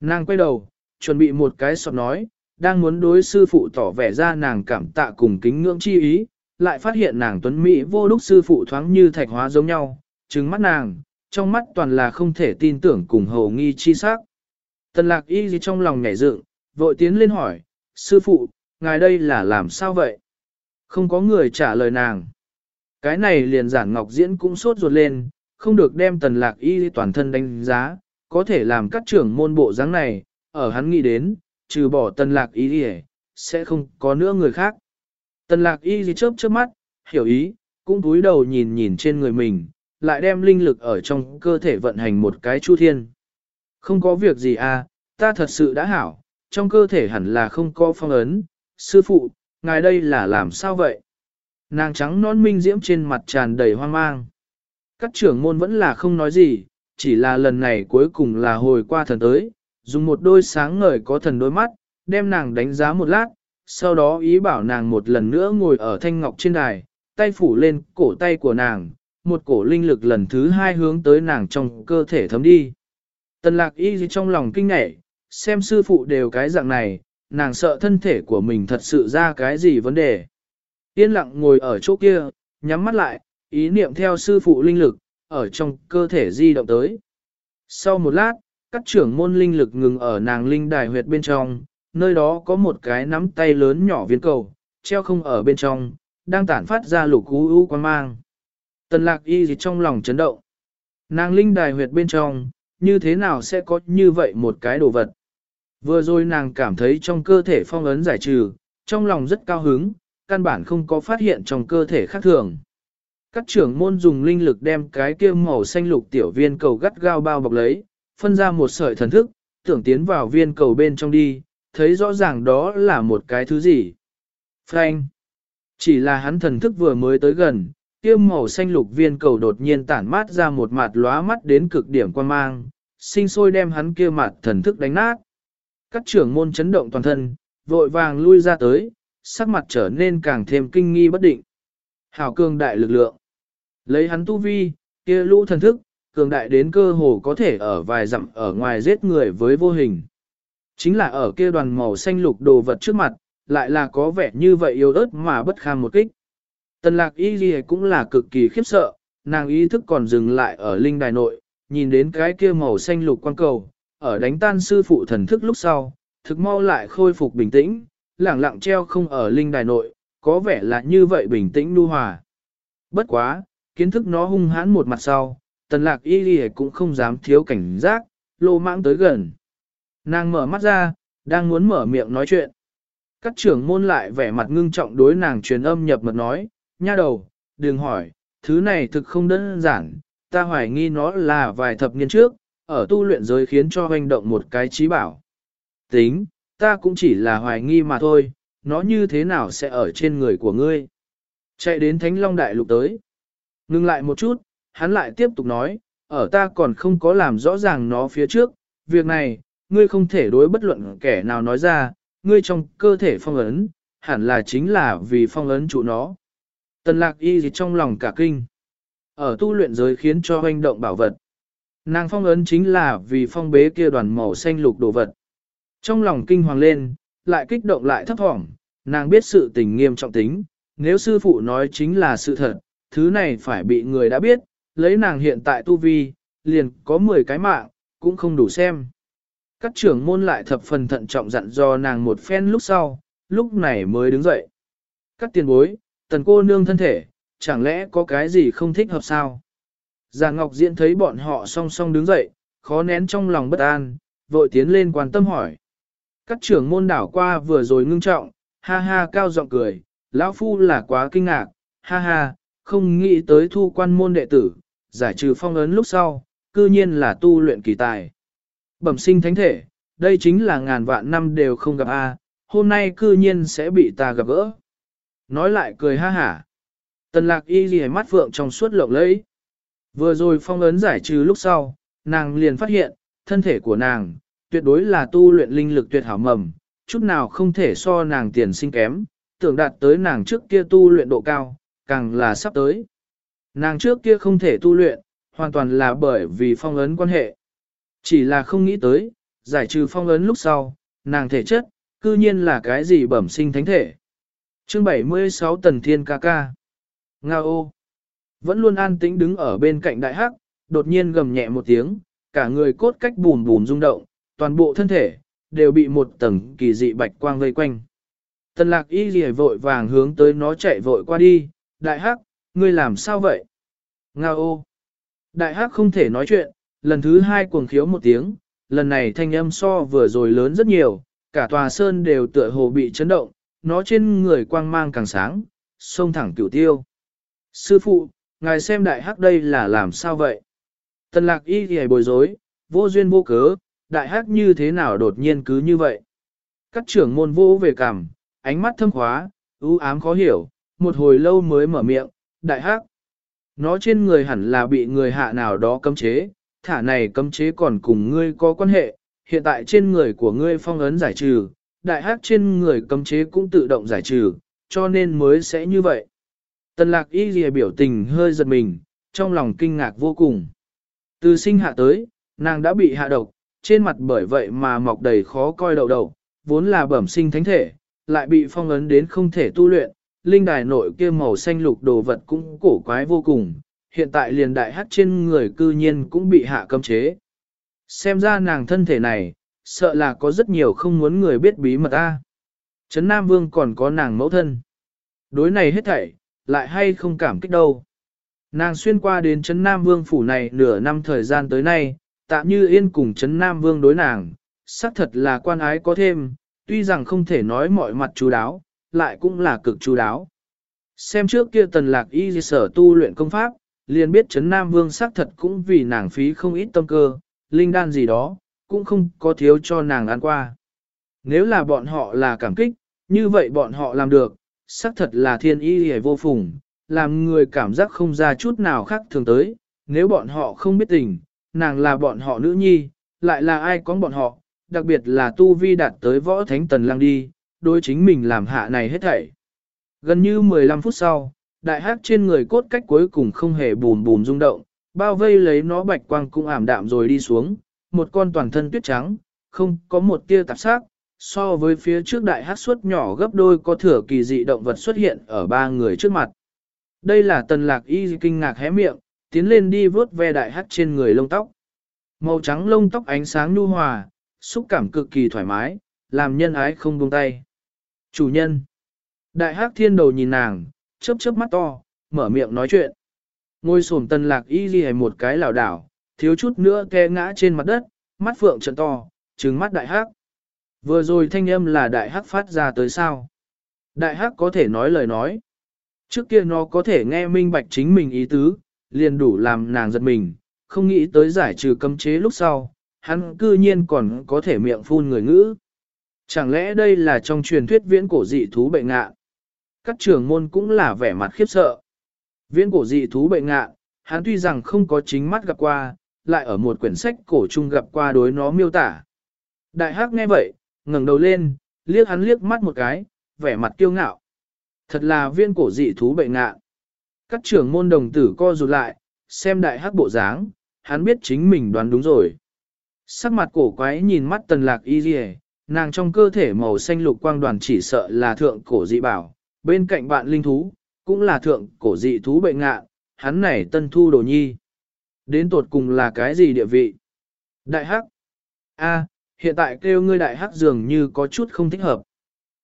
nàng quay đầu, chuẩn bị một cái sọt nói, đang muốn đối sư phụ tỏ vẻ ra nàng cảm tạ cùng kính ngưỡng chi ý, lại phát hiện nàng tuấn Mỹ vô đúc sư phụ thoáng như thạch hóa giống nhau, trừng mắt nàng, trong mắt toàn là không thể tin tưởng cùng hầu nghi chi sắc. Tần lạc y gì trong lòng nhảy dựng, vội tiến lên hỏi, sư phụ, ngài đây là làm sao vậy? Không có người trả lời nàng. Cái này liền giản ngọc diễn cũng sốt ruột lên, không được đem tần lạc y toàn thân đánh giá, có thể làm các trưởng môn bộ dáng này, ở hắn nghĩ đến, trừ bỏ tần lạc y đi sẽ không có nữa người khác. Tần lạc y gì chớp chớp mắt, hiểu ý, cũng túi đầu nhìn nhìn trên người mình, lại đem linh lực ở trong cơ thể vận hành một cái chu thiên. Không có việc gì à, ta thật sự đã hảo, trong cơ thể hẳn là không có phong ấn, sư phụ, ngài đây là làm sao vậy? Nàng trắng non minh diễm trên mặt tràn đầy hoang mang. Các trưởng môn vẫn là không nói gì, chỉ là lần này cuối cùng là hồi qua thần tới, dùng một đôi sáng ngời có thần đôi mắt, đem nàng đánh giá một lát, sau đó ý bảo nàng một lần nữa ngồi ở thanh ngọc trên đài, tay phủ lên cổ tay của nàng, một cổ linh lực lần thứ hai hướng tới nàng trong cơ thể thấm đi. Tần lạc y trong lòng kinh ngạc, xem sư phụ đều cái dạng này, nàng sợ thân thể của mình thật sự ra cái gì vấn đề. Yên lặng ngồi ở chỗ kia, nhắm mắt lại, ý niệm theo sư phụ linh lực, ở trong cơ thể di động tới. Sau một lát, các trưởng môn linh lực ngừng ở nàng linh đài huyệt bên trong, nơi đó có một cái nắm tay lớn nhỏ viên cầu, treo không ở bên trong, đang tản phát ra lục cú u quan mang. Tần lạc y gì trong lòng chấn động. Nàng linh đài huyệt bên trong, như thế nào sẽ có như vậy một cái đồ vật. Vừa rồi nàng cảm thấy trong cơ thể phong ấn giải trừ, trong lòng rất cao hứng, căn bản không có phát hiện trong cơ thể khác thường. Các trưởng môn dùng linh lực đem cái kia màu xanh lục tiểu viên cầu gắt gao bao bọc lấy, phân ra một sợi thần thức, tưởng tiến vào viên cầu bên trong đi, thấy rõ ràng đó là một cái thứ gì. Frank. Chỉ là hắn thần thức vừa mới tới gần, kia màu xanh lục viên cầu đột nhiên tản mát ra một mặt lóa mắt đến cực điểm quan mang, sinh sôi đem hắn kia mặt thần thức đánh nát. Các trưởng môn chấn động toàn thân, vội vàng lui ra tới, sắc mặt trở nên càng thêm kinh nghi bất định. Hảo cường đại lực lượng. Lấy hắn tu vi, kia lũ thần thức, cường đại đến cơ hồ có thể ở vài dặm ở ngoài giết người với vô hình. Chính là ở kia đoàn màu xanh lục đồ vật trước mặt, lại là có vẻ như vậy yếu ớt mà bất kham một kích. Tần lạc y ghi cũng là cực kỳ khiếp sợ, nàng ý thức còn dừng lại ở linh đài nội, nhìn đến cái kia màu xanh lục quan cầu, ở đánh tan sư phụ thần thức lúc sau, thực mau lại khôi phục bình tĩnh, lẳng lặng treo không ở linh đài nội, có vẻ là như vậy bình tĩnh nu hòa. Bất quá, kiến thức nó hung hãn một mặt sau, tần lạc y ghi cũng không dám thiếu cảnh giác, lô mãng tới gần. Nàng mở mắt ra, đang muốn mở miệng nói chuyện. Các trưởng môn lại vẻ mặt ngưng trọng đối nàng truyền âm nhập mật nói, nha đầu, đừng hỏi, thứ này thực không đơn giản, ta hoài nghi nó là vài thập niên trước, ở tu luyện giới khiến cho hoành động một cái trí bảo. Tính, ta cũng chỉ là hoài nghi mà thôi, nó như thế nào sẽ ở trên người của ngươi. Chạy đến Thánh Long Đại Lục tới. Ngưng lại một chút, hắn lại tiếp tục nói, ở ta còn không có làm rõ ràng nó phía trước, việc này, ngươi không thể đối bất luận kẻ nào nói ra, ngươi trong cơ thể phong ấn, hẳn là chính là vì phong ấn chủ nó. Tần lạc y gì trong lòng cả kinh. Ở tu luyện giới khiến cho hoành động bảo vật. Nàng phong ấn chính là vì phong bế kia đoàn màu xanh lục đồ vật. Trong lòng kinh hoàng lên, lại kích động lại thấp thỏm, nàng biết sự tình nghiêm trọng tính, nếu sư phụ nói chính là sự thật, thứ này phải bị người đã biết, lấy nàng hiện tại tu vi, liền có 10 cái mạng, cũng không đủ xem. Các trưởng môn lại thập phần thận trọng dặn do nàng một phen lúc sau, lúc này mới đứng dậy. Các tiền bối, tần cô nương thân thể, chẳng lẽ có cái gì không thích hợp sao? Già Ngọc Diễn thấy bọn họ song song đứng dậy, khó nén trong lòng bất an, vội tiến lên quan tâm hỏi. Các trưởng môn đảo qua vừa rồi ngưng trọng, ha ha cao giọng cười, lão phu là quá kinh ngạc, ha ha, không nghĩ tới thu quan môn đệ tử, giải trừ phong ấn lúc sau, cư nhiên là tu luyện kỳ tài. Bẩm sinh thánh thể, đây chính là ngàn vạn năm đều không gặp a, hôm nay cư nhiên sẽ bị ta gặp gỡ. Nói lại cười ha hả. Tần lạc y ghi mắt phượng trong suốt lộng lẫy. Vừa rồi phong ấn giải trừ lúc sau, nàng liền phát hiện, thân thể của nàng, tuyệt đối là tu luyện linh lực tuyệt hảo mầm, chút nào không thể so nàng tiền sinh kém, tưởng đạt tới nàng trước kia tu luyện độ cao, càng là sắp tới. Nàng trước kia không thể tu luyện, hoàn toàn là bởi vì phong ấn quan hệ. Chỉ là không nghĩ tới, giải trừ phong ấn lúc sau, nàng thể chất, cư nhiên là cái gì bẩm sinh thánh thể. Chương 76 Tần Thiên ca ca. Nga ô. Vẫn luôn an tĩnh đứng ở bên cạnh đại hắc, đột nhiên gầm nhẹ một tiếng, cả người cốt cách bùn bùn rung động, toàn bộ thân thể, đều bị một tầng kỳ dị bạch quang vây quanh. Tần lạc y rìa vội vàng hướng tới nó chạy vội qua đi, đại hắc, ngươi làm sao vậy? Nga ô! Đại hắc không thể nói chuyện, lần thứ hai cuồng khiếu một tiếng, lần này thanh âm so vừa rồi lớn rất nhiều, cả tòa sơn đều tựa hồ bị chấn động, nó trên người quang mang càng sáng, sông thẳng cửu tiêu. Sư phụ, ngài xem đại hắc đây là làm sao vậy? Tần lạc y thì bồi dối, vô duyên vô cớ, đại hắc như thế nào đột nhiên cứ như vậy? Các trưởng môn vô về cằm, ánh mắt thâm khóa, ưu ám khó hiểu, một hồi lâu mới mở miệng, đại hắc. Nó trên người hẳn là bị người hạ nào đó cấm chế, thả này cấm chế còn cùng ngươi có quan hệ, hiện tại trên người của ngươi phong ấn giải trừ, đại hắc trên người cấm chế cũng tự động giải trừ, cho nên mới sẽ như vậy. Tần lạc y ghi biểu tình hơi giật mình, trong lòng kinh ngạc vô cùng. Từ sinh hạ tới, nàng đã bị hạ độc, trên mặt bởi vậy mà mọc đầy khó coi đầu đầu, vốn là bẩm sinh thánh thể, lại bị phong ấn đến không thể tu luyện, linh đài nội kia màu xanh lục đồ vật cũng cổ quái vô cùng, hiện tại liền đại hắc trên người cư nhiên cũng bị hạ cấm chế. Xem ra nàng thân thể này, sợ là có rất nhiều không muốn người biết bí mật a. Trấn Nam Vương còn có nàng mẫu thân. Đối này hết thảy, lại hay không cảm kích đâu. Nàng xuyên qua đến Trấn Nam Vương phủ này nửa năm thời gian tới nay, tạm như yên cùng Trấn Nam Vương đối nàng, xác thật là quan ái có thêm, tuy rằng không thể nói mọi mặt chú đáo, lại cũng là cực chú đáo. Xem trước kia tần lạc y sở tu luyện công pháp, liền biết Trấn Nam Vương xác thật cũng vì nàng phí không ít tâm cơ, linh đan gì đó, cũng không có thiếu cho nàng ăn qua. Nếu là bọn họ là cảm kích, như vậy bọn họ làm được, xác thật là thiên y hề vô phùng, làm người cảm giác không ra chút nào khác thường tới, nếu bọn họ không biết tình, nàng là bọn họ nữ nhi, lại là ai có bọn họ, đặc biệt là tu vi đạt tới võ thánh tần lăng đi, đối chính mình làm hạ này hết thảy. Gần như 15 phút sau, đại hắc trên người cốt cách cuối cùng không hề bùn bùn rung động, bao vây lấy nó bạch quang cũng ảm đạm rồi đi xuống, một con toàn thân tuyết trắng, không có một tia tạp sắc, so với phía trước đại hắc suất nhỏ gấp đôi có thừa kỳ dị động vật xuất hiện ở ba người trước mặt. Đây là tần lạc y kinh ngạc hé miệng, tiến lên đi vớt ve đại hắc trên người lông tóc. Màu trắng lông tóc ánh sáng nhu hòa, xúc cảm cực kỳ thoải mái, làm nhân ái không buông tay. Chủ nhân. Đại hắc thiên đầu nhìn nàng, chớp chớp mắt to, mở miệng nói chuyện. Ngôi sổm tần lạc y ghi một cái lảo đảo, thiếu chút nữa ke ngã trên mặt đất, mắt phượng trận to, trừng mắt đại hắc. Vừa rồi thanh âm là đại hắc phát ra tới sao. Đại hắc có thể nói lời nói. Trước kia nó có thể nghe minh bạch chính mình ý tứ, liền đủ làm nàng giật mình, không nghĩ tới giải trừ cấm chế lúc sau, hắn cư nhiên còn có thể miệng phun người ngữ. Chẳng lẽ đây là trong truyền thuyết viễn cổ dị thú bệnh ngạ? Các trưởng môn cũng là vẻ mặt khiếp sợ. Viễn cổ dị thú bệnh ngạ, hắn tuy rằng không có chính mắt gặp qua, lại ở một quyển sách cổ chung gặp qua đối nó miêu tả. Đại hắc nghe vậy, ngẩng đầu lên, liếc hắn liếc mắt một cái, vẻ mặt kiêu ngạo. Thật là viên cổ dị thú bệnh ngạ. Các trưởng môn đồng tử co rụt lại, xem đại hắc bộ dáng, hắn biết chính mình đoán đúng rồi. Sắc mặt cổ quái nhìn mắt tần lạc y dì nàng trong cơ thể màu xanh lục quang đoàn chỉ sợ là thượng cổ dị bảo, bên cạnh bạn linh thú, cũng là thượng cổ dị thú bệnh ngạ, hắn này tân thu đồ nhi. Đến tột cùng là cái gì địa vị? Đại hắc. A, hiện tại kêu ngươi đại hắc dường như có chút không thích hợp.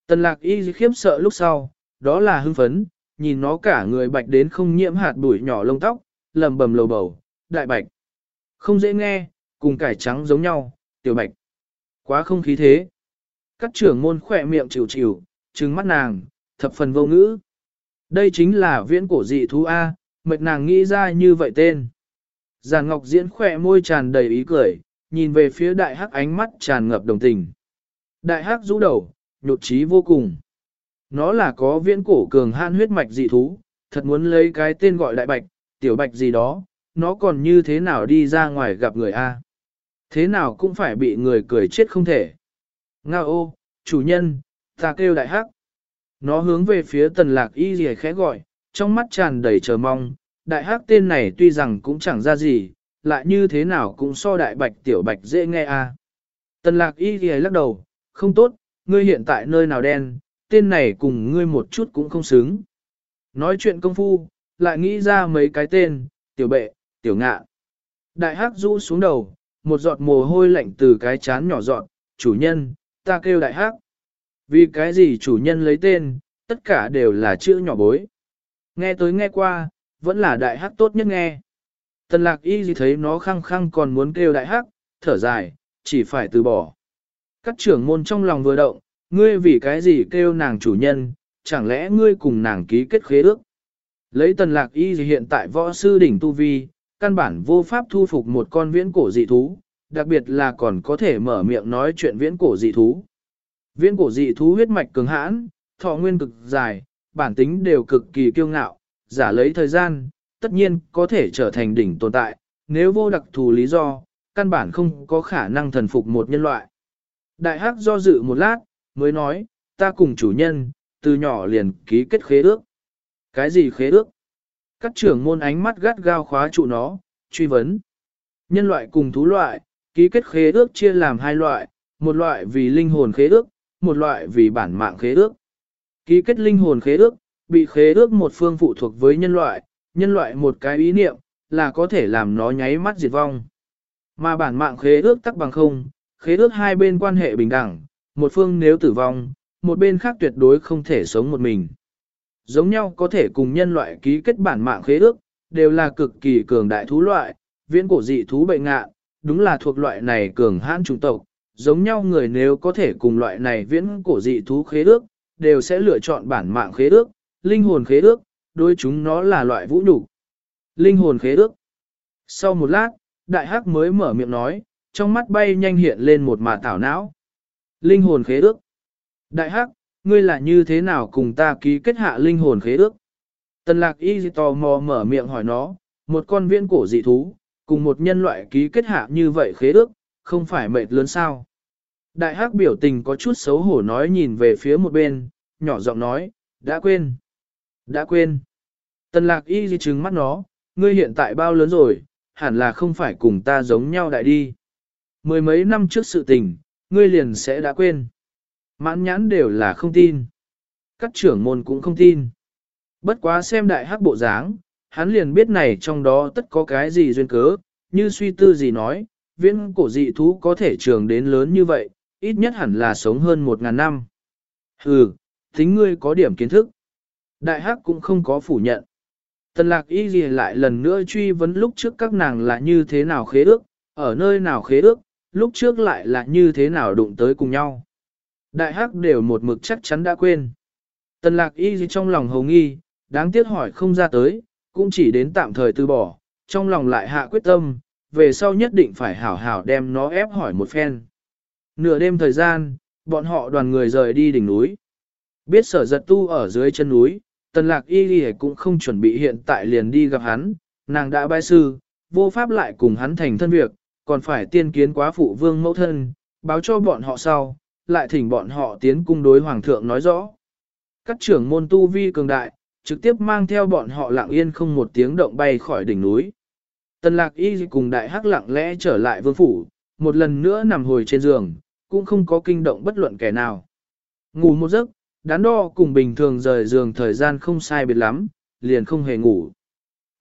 Tần lạc y khiếp sợ lúc sau, đó là hưng phấn, nhìn nó cả người bạch đến không nhiễm hạt bụi nhỏ lông tóc, lầm bầm lầu bầu, đại bạch. Không dễ nghe, cùng cải trắng giống nhau, tiểu bạch. Quá không khí thế. Các trưởng môn khỏe miệng chịu chịu, trừng mắt nàng, thập phần vô ngữ. Đây chính là viễn cổ dị thú A, mệt nàng nghĩ ra như vậy tên. Giàn Ngọc Diễn khỏe môi tràn đầy ý cười, nhìn về phía đại hắc ánh mắt tràn ngập đồng tình. Đại hắc rũ đầu, nhột trí vô cùng. Nó là có viễn cổ cường han huyết mạch dị thú, thật muốn lấy cái tên gọi đại bạch, tiểu bạch gì đó, nó còn như thế nào đi ra ngoài gặp người A. Thế nào cũng phải bị người cười chết không thể. Nga ô, chủ nhân, ta kêu đại hắc. Nó hướng về phía tần lạc y gì khẽ gọi, trong mắt tràn đầy chờ mong, đại hắc tên này tuy rằng cũng chẳng ra gì, lại như thế nào cũng so đại bạch tiểu bạch dễ nghe a. Tần lạc y ghi lắc đầu, không tốt, ngươi hiện tại nơi nào đen, tên này cùng ngươi một chút cũng không xứng. Nói chuyện công phu, lại nghĩ ra mấy cái tên, tiểu bệ, tiểu ngạ. Đại hắc rũ xuống đầu, một giọt mồ hôi lạnh từ cái chán nhỏ giọt, chủ nhân, ta kêu đại hắc. Vì cái gì chủ nhân lấy tên, tất cả đều là chữ nhỏ bối. Nghe tới nghe qua, vẫn là đại hắc tốt nhất nghe. Tần lạc y gì thấy nó khăng khăng còn muốn kêu đại hắc, thở dài, chỉ phải từ bỏ. Các trưởng môn trong lòng vừa động, ngươi vì cái gì kêu nàng chủ nhân, chẳng lẽ ngươi cùng nàng ký kết khế ước. Lấy tần lạc y gì hiện tại võ sư đỉnh tu vi, căn bản vô pháp thu phục một con viễn cổ dị thú, đặc biệt là còn có thể mở miệng nói chuyện viễn cổ dị thú. Viễn cổ dị thú huyết mạch cường hãn, thọ nguyên cực dài, bản tính đều cực kỳ kiêu ngạo, giả lấy thời gian, tất nhiên có thể trở thành đỉnh tồn tại, nếu vô đặc thù lý do, căn bản không có khả năng thần phục một nhân loại. Đại hắc do dự một lát, mới nói, ta cùng chủ nhân, từ nhỏ liền ký kết khế ước. Cái gì khế ước? Các trưởng môn ánh mắt gắt gao khóa trụ nó, truy vấn. Nhân loại cùng thú loại, ký kết khế ước chia làm hai loại, một loại vì linh hồn khế ước, một loại vì bản mạng khế ước. Ký kết linh hồn khế ước, bị khế ước một phương phụ thuộc với nhân loại, nhân loại một cái ý niệm, là có thể làm nó nháy mắt diệt vong. Mà bản mạng khế ước tắc bằng không, khế ước hai bên quan hệ bình đẳng, một phương nếu tử vong, một bên khác tuyệt đối không thể sống một mình. Giống nhau có thể cùng nhân loại ký kết bản mạng khế ước, đều là cực kỳ cường đại thú loại, viễn cổ dị thú bệnh ngạ, đúng là thuộc loại này cường hãn chủng tộc. Giống nhau người nếu có thể cùng loại này viễn cổ dị thú khế ước, đều sẽ lựa chọn bản mạng khế ước, linh hồn khế ước, đôi chúng nó là loại vũ nhục. Linh hồn khế ước. Sau một lát, đại hắc mới mở miệng nói, trong mắt bay nhanh hiện lên một mà thảo não. Linh hồn khế ước. Đại hắc, ngươi là như thế nào cùng ta ký kết hạ linh hồn khế ước? Tần lạc y tò mò mở miệng hỏi nó, một con viễn cổ dị thú, cùng một nhân loại ký kết hạ như vậy khế ước, không phải mệt lớn sao. Đại hắc biểu tình có chút xấu hổ nói nhìn về phía một bên, nhỏ giọng nói, đã quên, đã quên. Tần lạc y di chứng mắt nó, ngươi hiện tại bao lớn rồi, hẳn là không phải cùng ta giống nhau đại đi. Mười mấy năm trước sự tình, ngươi liền sẽ đã quên. Mãn nhãn đều là không tin. Các trưởng môn cũng không tin. Bất quá xem đại hắc bộ dáng, hắn liền biết này trong đó tất có cái gì duyên cớ, như suy tư gì nói, viễn cổ dị thú có thể trường đến lớn như vậy, ít nhất hẳn là sống hơn một ngàn năm. Hừ, tính ngươi có điểm kiến thức. Đại hắc cũng không có phủ nhận. Tần lạc y gì lại lần nữa truy vấn lúc trước các nàng là như thế nào khế ước, ở nơi nào khế ước, lúc trước lại là như thế nào đụng tới cùng nhau. Đại hắc đều một mực chắc chắn đã quên. Tần lạc y gì trong lòng hầu nghi, đáng tiếc hỏi không ra tới, cũng chỉ đến tạm thời từ bỏ, trong lòng lại hạ quyết tâm, về sau nhất định phải hảo hảo đem nó ép hỏi một phen. Nửa đêm thời gian, bọn họ đoàn người rời đi đỉnh núi. Biết sở giật tu ở dưới chân núi, tần lạc y ghi cũng không chuẩn bị hiện tại liền đi gặp hắn, nàng đã bái sư, vô pháp lại cùng hắn thành thân việc, còn phải tiên kiến quá phụ vương mẫu thân, báo cho bọn họ sau, lại thỉnh bọn họ tiến cung đối hoàng thượng nói rõ. Các trưởng môn tu vi cường đại, trực tiếp mang theo bọn họ lặng yên không một tiếng động bay khỏi đỉnh núi. Tần lạc y cùng đại hắc lặng lẽ trở lại vương phủ, một lần nữa nằm hồi trên giường, cũng không có kinh động bất luận kẻ nào. Ngủ một giấc, đắn đo cùng bình thường rời giường thời gian không sai biệt lắm, liền không hề ngủ.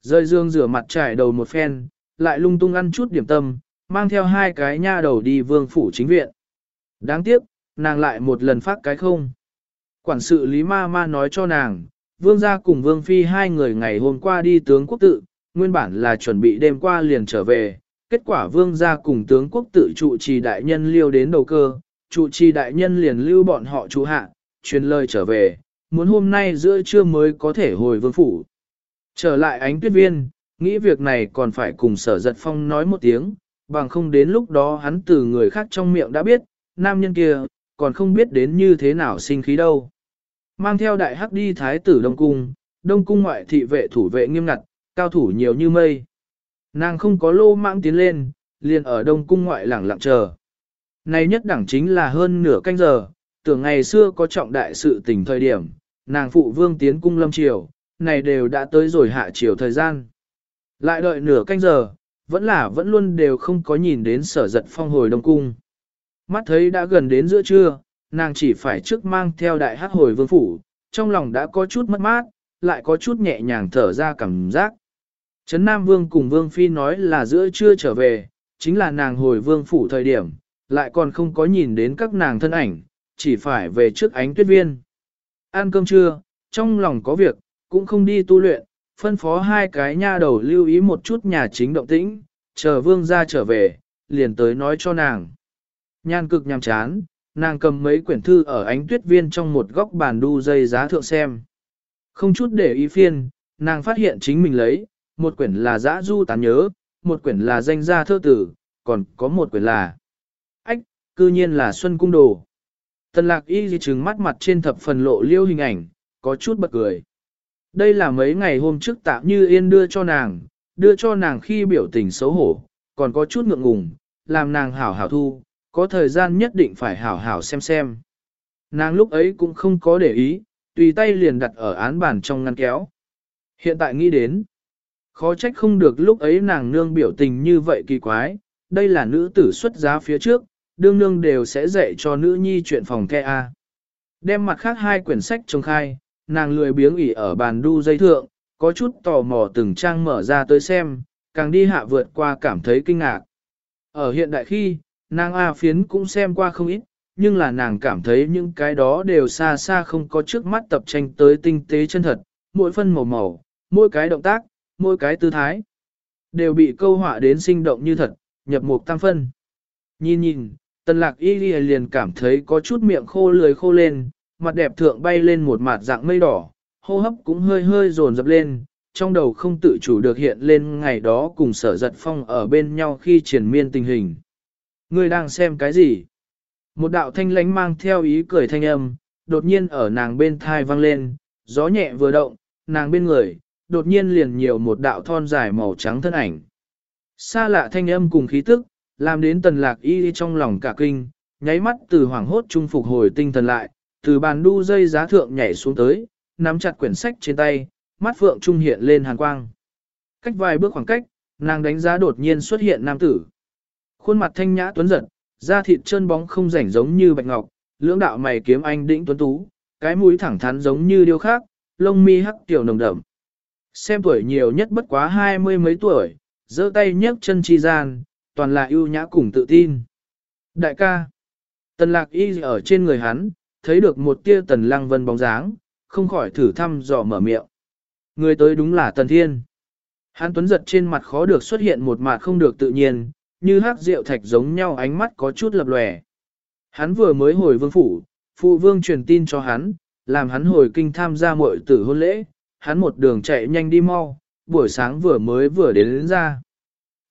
Rời giường rửa mặt trải đầu một phen, lại lung tung ăn chút điểm tâm, mang theo hai cái nha đầu đi vương phủ chính viện. Đáng tiếc, nàng lại một lần phát cái không. Quản sự Lý Ma Ma nói cho nàng, vương gia cùng vương phi hai người ngày hôm qua đi tướng quốc tự, nguyên bản là chuẩn bị đêm qua liền trở về, kết quả vương gia cùng tướng quốc tự trụ trì đại nhân liêu đến đầu cơ, trụ trì đại nhân liền lưu bọn họ trụ hạ, truyền lời trở về, muốn hôm nay giữa trưa mới có thể hồi vương phủ. Trở lại ánh tuyết viên, nghĩ việc này còn phải cùng sở giật phong nói một tiếng, bằng không đến lúc đó hắn từ người khác trong miệng đã biết, nam nhân kia, còn không biết đến như thế nào sinh khí đâu. Mang theo đại hắc đi thái tử Đông Cung, Đông Cung ngoại thị vệ thủ vệ nghiêm ngặt, cao thủ nhiều như mây. Nàng không có lô mạng tiến lên, liền ở Đông Cung ngoại lẳng lặng chờ. Này nhất đẳng chính là hơn nửa canh giờ, tưởng ngày xưa có trọng đại sự tình thời điểm, nàng phụ vương tiến cung lâm triều, này đều đã tới rồi hạ triều thời gian. Lại đợi nửa canh giờ, vẫn là vẫn luôn đều không có nhìn đến sở giật phong hồi đông cung. Mắt thấy đã gần đến giữa trưa, nàng chỉ phải trước mang theo đại hát hồi vương phủ, trong lòng đã có chút mất mát, lại có chút nhẹ nhàng thở ra cảm giác. Trấn Nam Vương cùng Vương Phi nói là giữa trưa trở về, chính là nàng hồi vương phủ thời điểm, lại còn không có nhìn đến các nàng thân ảnh, chỉ phải về trước ánh tuyết viên. Ăn cơm trưa, trong lòng có việc, cũng không đi tu luyện, phân phó hai cái nha đầu lưu ý một chút nhà chính động tĩnh, chờ vương ra trở về, liền tới nói cho nàng. Nhan cực nhằm chán, nàng cầm mấy quyển thư ở ánh tuyết viên trong một góc bàn đu dây giá thượng xem. Không chút để ý phiên, nàng phát hiện chính mình lấy, một quyển là giã du tán nhớ, một quyển là danh gia thơ tử, còn có một quyển là ách, cư nhiên là Xuân Cung Đồ. Tần lạc y di trừng mắt mặt trên thập phần lộ liêu hình ảnh, có chút bật cười. Đây là mấy ngày hôm trước tạm như yên đưa cho nàng, đưa cho nàng khi biểu tình xấu hổ, còn có chút ngượng ngùng, làm nàng hảo hảo thu, có thời gian nhất định phải hảo hảo xem xem. Nàng lúc ấy cũng không có để ý, tùy tay liền đặt ở án bàn trong ngăn kéo. Hiện tại nghĩ đến, khó trách không được lúc ấy nàng nương biểu tình như vậy kỳ quái, đây là nữ tử xuất giá phía trước, đương nương đều sẽ dạy cho nữ nhi chuyện phòng khe A. Đem mặt khác hai quyển sách trông khai, nàng lười biếng ỉ ở bàn đu dây thượng, có chút tò mò từng trang mở ra tới xem, càng đi hạ vượt qua cảm thấy kinh ngạc. Ở hiện đại khi, nàng A phiến cũng xem qua không ít, nhưng là nàng cảm thấy những cái đó đều xa xa không có trước mắt tập tranh tới tinh tế chân thật, mỗi phân màu màu, mỗi cái động tác, mỗi cái tư thái, đều bị câu họa đến sinh động như thật, nhập mục tam phân. Nhìn nhìn, tần lạc y liền cảm thấy có chút miệng khô lười khô lên, mặt đẹp thượng bay lên một mặt dạng mây đỏ, hô hấp cũng hơi hơi dồn dập lên, trong đầu không tự chủ được hiện lên ngày đó cùng sở giật phong ở bên nhau khi triển miên tình hình. Người đang xem cái gì? Một đạo thanh lánh mang theo ý cười thanh âm, đột nhiên ở nàng bên thai vang lên, gió nhẹ vừa động, nàng bên người, đột nhiên liền nhiều một đạo thon dài màu trắng thân ảnh. Xa lạ thanh âm cùng khí tức, làm đến tần lạc y trong lòng cả kinh, nháy mắt từ hoảng hốt trung phục hồi tinh thần lại, từ bàn đu dây giá thượng nhảy xuống tới, nắm chặt quyển sách trên tay, mắt phượng trung hiện lên hàn quang. Cách vài bước khoảng cách, nàng đánh giá đột nhiên xuất hiện nam tử. Khuôn mặt thanh nhã tuấn giật, da thịt trơn bóng không rảnh giống như bạch ngọc, lưỡng đạo mày kiếm anh đĩnh tuấn tú, cái mũi thẳng thắn giống như điêu khác, lông mi hắc tiểu nồng đậm. Xem tuổi nhiều nhất bất quá hai mươi mấy tuổi, giơ tay nhấc chân chi gian, toàn là ưu nhã cùng tự tin. Đại ca, tần lạc y ở trên người hắn, thấy được một tia tần lăng vân bóng dáng, không khỏi thử thăm dò mở miệng. Người tới đúng là tần thiên. Hắn tuấn giật trên mặt khó được xuất hiện một mặt không được tự nhiên, như hát rượu thạch giống nhau ánh mắt có chút lập lòe. Hắn vừa mới hồi vương phủ, phụ vương truyền tin cho hắn, làm hắn hồi kinh tham gia muội tử hôn lễ, hắn một đường chạy nhanh đi mau, buổi sáng vừa mới vừa đến, đến ra.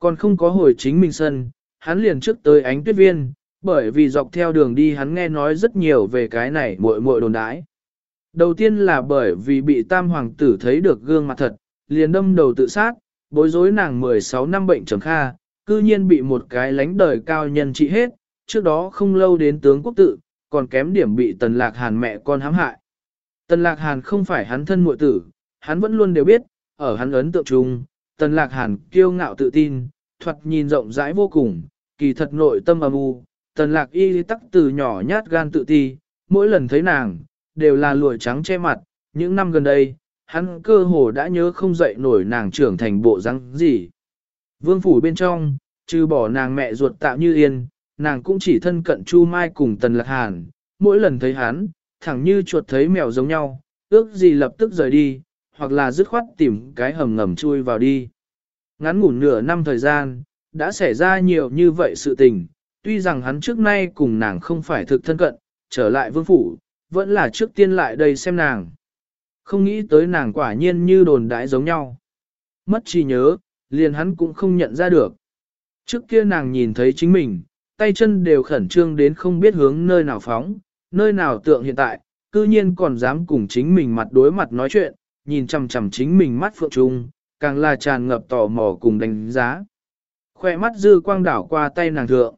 Còn không có hồi chính mình sân, hắn liền trước tới ánh tuyết viên, bởi vì dọc theo đường đi hắn nghe nói rất nhiều về cái này muội muội đồn đãi. Đầu tiên là bởi vì bị tam hoàng tử thấy được gương mặt thật, liền đâm đầu tự sát, bối rối nàng 16 năm bệnh trầm kha, cư nhiên bị một cái lánh đời cao nhân trị hết, trước đó không lâu đến tướng quốc tự, còn kém điểm bị tần lạc hàn mẹ con hãm hại. Tần lạc hàn không phải hắn thân muội tử, hắn vẫn luôn đều biết, ở hắn ấn tượng chung, tần lạc hàn kiêu ngạo tự tin, thoạt nhìn rộng rãi vô cùng, kỳ thật nội tâm âm u, tần lạc y tắc từ nhỏ nhát gan tự ti, mỗi lần thấy nàng, đều là lụa trắng che mặt, những năm gần đây, hắn cơ hồ đã nhớ không dậy nổi nàng trưởng thành bộ răng gì. Vương phủ bên trong, trừ bỏ nàng mẹ ruột tạo như yên, nàng cũng chỉ thân cận Chu Mai cùng Tần Lạc Hàn, mỗi lần thấy hắn, thẳng như chuột thấy mèo giống nhau, ước gì lập tức rời đi, hoặc là dứt khoát tìm cái hầm ngầm chui vào đi. Ngắn ngủn nửa năm thời gian, đã xảy ra nhiều như vậy sự tình, tuy rằng hắn trước nay cùng nàng không phải thực thân cận, trở lại vương phủ, vẫn là trước tiên lại đây xem nàng. Không nghĩ tới nàng quả nhiên như đồn đãi giống nhau. Mất trí nhớ, liền hắn cũng không nhận ra được. Trước kia nàng nhìn thấy chính mình, tay chân đều khẩn trương đến không biết hướng nơi nào phóng, nơi nào tượng hiện tại, cư nhiên còn dám cùng chính mình mặt đối mặt nói chuyện, nhìn chằm chằm chính mình mắt phượng trung, càng là tràn ngập tò mò cùng đánh giá. Khoe mắt dư quang đảo qua tay nàng thượng.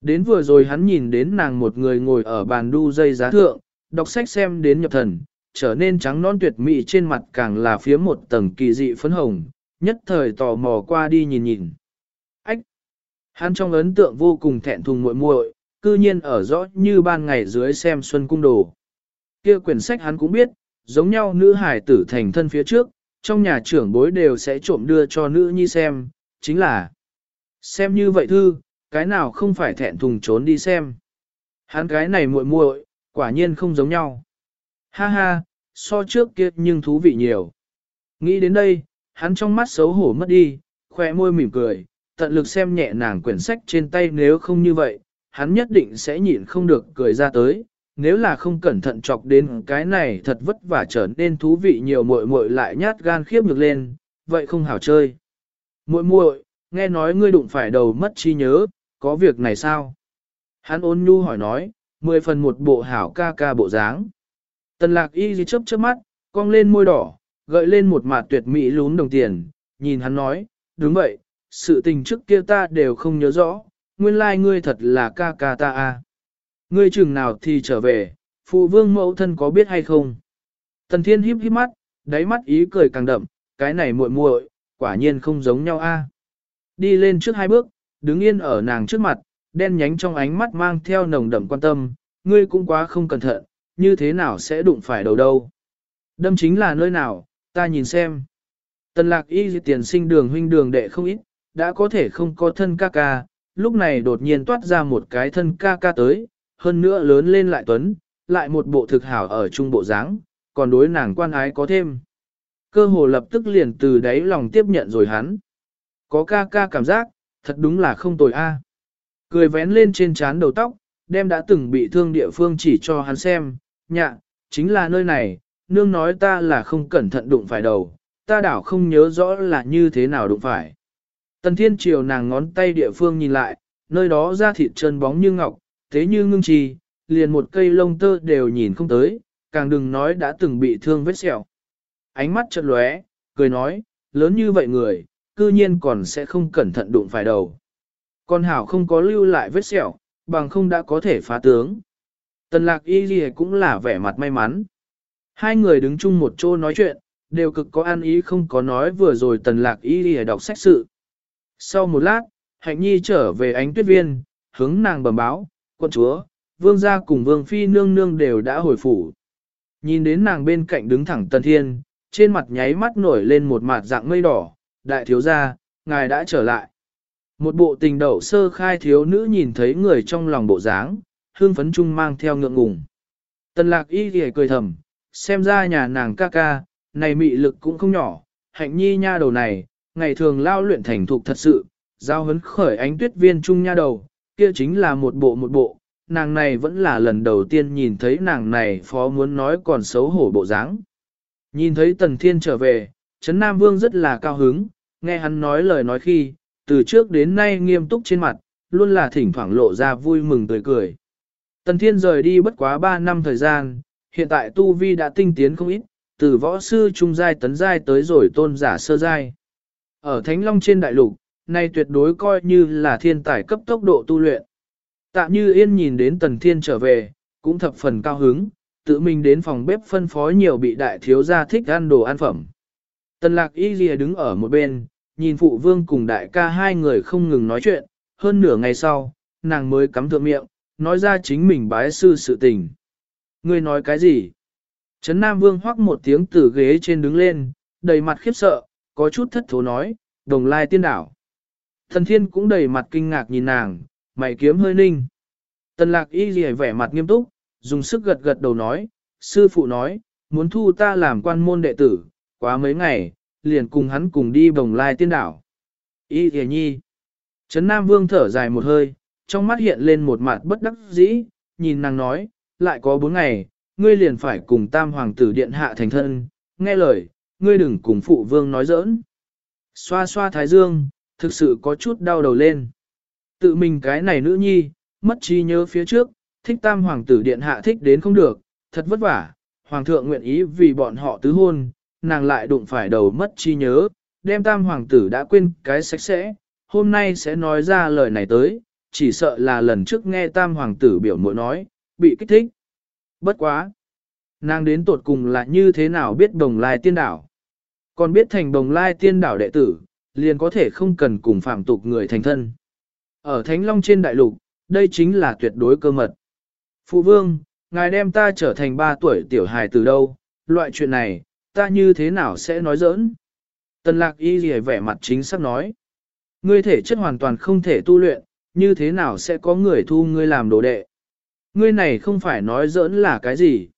Đến vừa rồi hắn nhìn đến nàng một người ngồi ở bàn đu dây giá thượng, đọc sách xem đến nhập thần, trở nên trắng non tuyệt mỹ trên mặt càng là phía một tầng kỳ dị phấn hồng, nhất thời tò mò qua đi nhìn nhìn. Ách! Hắn trong ấn tượng vô cùng thẹn thùng muội muội, cư nhiên ở rõ như ban ngày dưới xem xuân cung đồ. Kia quyển sách hắn cũng biết, giống nhau nữ hải tử thành thân phía trước, trong nhà trưởng bối đều sẽ trộm đưa cho nữ nhi xem, chính là xem như vậy thư, cái nào không phải thẹn thùng trốn đi xem. Hắn cái này muội muội, quả nhiên không giống nhau. Ha ha, so trước kia nhưng thú vị nhiều. Nghĩ đến đây, hắn trong mắt xấu hổ mất đi, khoe môi mỉm cười, tận lực xem nhẹ nàng quyển sách trên tay nếu không như vậy, hắn nhất định sẽ nhịn không được cười ra tới. Nếu là không cẩn thận chọc đến cái này thật vất vả trở nên thú vị nhiều muội muội lại nhát gan khiếp ngược lên, vậy không hảo chơi. Muội muội, nghe nói ngươi đụng phải đầu mất trí nhớ, có việc này sao? Hắn ôn nhu hỏi nói, mười phần một bộ hảo ca ca bộ dáng. Tần lạc y gì chớp chớp mắt, cong lên môi đỏ, gợi lên một mặt tuyệt mỹ lún đồng tiền, nhìn hắn nói, đúng vậy, sự tình trước kia ta đều không nhớ rõ, nguyên lai like ngươi thật là ca ca ta a. Ngươi chừng nào thì trở về, phụ vương mẫu thân có biết hay không? Tần thiên híp híp mắt, đáy mắt ý cười càng đậm, cái này muội muội, quả nhiên không giống nhau a. À. Đi lên trước hai bước, đứng yên ở nàng trước mặt, đen nhánh trong ánh mắt mang theo nồng đậm quan tâm, ngươi cũng quá không cẩn thận, như thế nào sẽ đụng phải đầu đâu. Đâm chính là nơi nào, ta nhìn xem. Tần lạc y tiền sinh đường huynh đường đệ không ít, đã có thể không có thân ca ca, lúc này đột nhiên toát ra một cái thân ca ca tới, hơn nữa lớn lên lại tuấn, lại một bộ thực hảo ở trung bộ dáng, còn đối nàng quan ái có thêm. Cơ hồ lập tức liền từ đáy lòng tiếp nhận rồi hắn. Có ca ca cảm giác, thật đúng là không tồi a. Cười vén lên trên trán đầu tóc, đem đã từng bị thương địa phương chỉ cho hắn xem, nhạ, chính là nơi này, nương nói ta là không cẩn thận đụng phải đầu, ta đảo không nhớ rõ là như thế nào đụng phải. Tần thiên triều nàng ngón tay địa phương nhìn lại, nơi đó da thịt trơn bóng như ngọc, thế như ngưng trì, liền một cây lông tơ đều nhìn không tới, càng đừng nói đã từng bị thương vết sẹo. ánh mắt chợt lóe, cười nói, lớn như vậy người, cư nhiên còn sẽ không cẩn thận đụng phải đầu. Con hảo không có lưu lại vết sẹo, bằng không đã có thể phá tướng. Tần lạc y gì cũng là vẻ mặt may mắn. Hai người đứng chung một chỗ nói chuyện, đều cực có an ý không có nói vừa rồi tần lạc y gì đọc sách sự. Sau một lát, hạnh nhi trở về ánh tuyết viên, hướng nàng bẩm báo, quân chúa, vương gia cùng vương phi nương nương đều đã hồi phủ. Nhìn đến nàng bên cạnh đứng thẳng tần thiên, trên mặt nháy mắt nổi lên một mặt dạng mây đỏ, đại thiếu gia, ngài đã trở lại. Một bộ tình đậu sơ khai thiếu nữ nhìn thấy người trong lòng bộ dáng, hương phấn chung mang theo ngượng ngùng. Tần lạc y thì cười thầm, xem ra nhà nàng ca ca, này mị lực cũng không nhỏ, hạnh nhi nha đầu này, ngày thường lao luyện thành thục thật sự, giao hấn khởi ánh tuyết viên trung nha đầu, kia chính là một bộ một bộ, nàng này vẫn là lần đầu tiên nhìn thấy nàng này phó muốn nói còn xấu hổ bộ dáng. Nhìn thấy Tần Thiên trở về, Trấn Nam Vương rất là cao hứng, nghe hắn nói lời nói khi, từ trước đến nay nghiêm túc trên mặt, luôn là thỉnh thoảng lộ ra vui mừng tươi cười. Tần Thiên rời đi bất quá 3 năm thời gian, hiện tại Tu Vi đã tinh tiến không ít, từ võ sư trung giai tấn giai tới rồi tôn giả sơ giai. Ở Thánh Long trên đại lục, nay tuyệt đối coi như là thiên tài cấp tốc độ tu luyện. Tạ như yên nhìn đến Tần Thiên trở về, cũng thập phần cao hứng, tự mình đến phòng bếp phân phối nhiều bị đại thiếu gia thích ăn đồ ăn phẩm. Tần lạc y lìa đứng ở một bên, nhìn phụ vương cùng đại ca hai người không ngừng nói chuyện, hơn nửa ngày sau, nàng mới cắm thượng miệng, nói ra chính mình bái sư sự tình. Ngươi nói cái gì? Trấn Nam Vương hoắc một tiếng từ ghế trên đứng lên, đầy mặt khiếp sợ, có chút thất thố nói, đồng lai tiên đảo. Thần thiên cũng đầy mặt kinh ngạc nhìn nàng, mày kiếm hơi ninh. Tần lạc y gì vẻ mặt nghiêm túc, dùng sức gật gật đầu nói, sư phụ nói, muốn thu ta làm quan môn đệ tử, quá mấy ngày, liền cùng hắn cùng đi bồng lai tiên đảo. Y gì nhi. Trấn Nam Vương thở dài một hơi, trong mắt hiện lên một mặt bất đắc dĩ, nhìn nàng nói, lại có bốn ngày, ngươi liền phải cùng tam hoàng tử điện hạ thành thân, nghe lời, ngươi đừng cùng phụ vương nói giỡn. Xoa xoa thái dương, thực sự có chút đau đầu lên. Tự mình cái này nữ nhi, mất trí nhớ phía trước, thích tam hoàng tử điện hạ thích đến không được, thật vất vả, hoàng thượng nguyện ý vì bọn họ tứ hôn, nàng lại đụng phải đầu mất trí nhớ, đem tam hoàng tử đã quên cái sạch sẽ, hôm nay sẽ nói ra lời này tới, chỉ sợ là lần trước nghe tam hoàng tử biểu muội nói, bị kích thích. Bất quá! Nàng đến tột cùng là như thế nào biết đồng lai tiên đảo? Còn biết thành đồng lai tiên đảo đệ tử, liền có thể không cần cùng phạm tục người thành thân. Ở Thánh Long trên đại lục, đây chính là tuyệt đối cơ mật. Phụ vương, ngài đem ta trở thành ba tuổi tiểu hài từ đâu, loại chuyện này, ta như thế nào sẽ nói giỡn? Tần lạc y gì vẻ mặt chính xác nói. Ngươi thể chất hoàn toàn không thể tu luyện, như thế nào sẽ có người thu ngươi làm đồ đệ? Ngươi này không phải nói giỡn là cái gì?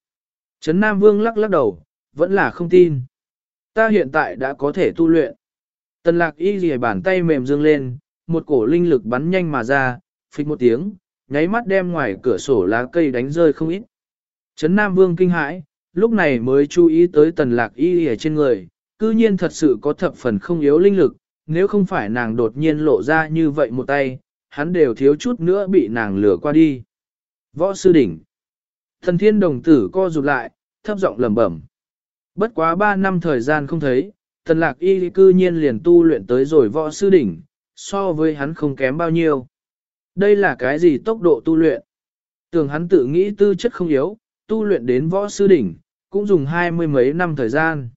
Trấn Nam Vương lắc lắc đầu, vẫn là không tin. Ta hiện tại đã có thể tu luyện. Tần lạc y gì bàn tay mềm dương lên, một cổ linh lực bắn nhanh mà ra, phịch một tiếng, nháy mắt đem ngoài cửa sổ lá cây đánh rơi không ít. Trấn Nam Vương kinh hãi, lúc này mới chú ý tới tần lạc y ở trên người, cư nhiên thật sự có thập phần không yếu linh lực, nếu không phải nàng đột nhiên lộ ra như vậy một tay, hắn đều thiếu chút nữa bị nàng lừa qua đi. Võ sư đỉnh. Thần thiên đồng tử co rụt lại, thấp giọng lẩm bẩm. Bất quá 3 năm thời gian không thấy, tần lạc y cư nhiên liền tu luyện tới rồi võ sư đỉnh, so với hắn không kém bao nhiêu. Đây là cái gì tốc độ tu luyện? Tưởng hắn tự nghĩ tư chất không yếu, tu luyện đến võ sư đỉnh, cũng dùng hai mươi mấy năm thời gian.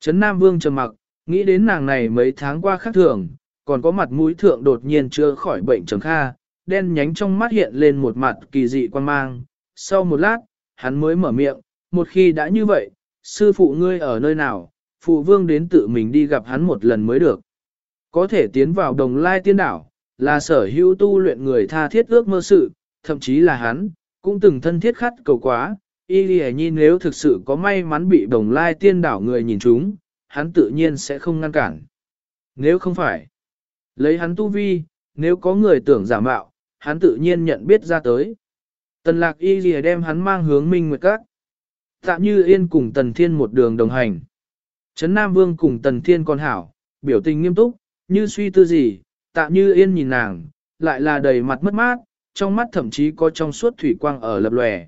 Trấn Nam Vương trầm mặc, nghĩ đến nàng này mấy tháng qua khác thường, còn có mặt mũi thượng đột nhiên chưa khỏi bệnh trầm kha, đen nhánh trong mắt hiện lên một mặt kỳ dị quan mang. Sau một lát, hắn mới mở miệng, một khi đã như vậy, sư phụ ngươi ở nơi nào, phụ vương đến tự mình đi gặp hắn một lần mới được. Có thể tiến vào đồng lai tiên đảo, là sở hữu tu luyện người tha thiết ước mơ sự, thậm chí là hắn, cũng từng thân thiết khát cầu quá. Y Lì Nhi nếu thực sự có may mắn bị đồng lai tiên đảo người nhìn chúng, hắn tự nhiên sẽ không ngăn cản. Nếu không phải, lấy hắn tu vi, nếu có người tưởng giả mạo, hắn tự nhiên nhận biết ra tới. Tần lạc y lìa đem hắn mang hướng minh nguyệt các. tạm như yên cùng tần thiên một đường đồng hành. Trấn Nam Vương cùng tần thiên còn hảo, biểu tình nghiêm túc, như suy tư gì, tạ như yên nhìn nàng, lại là đầy mặt mất mát, trong mắt thậm chí có trong suốt thủy quang ở lập lòe.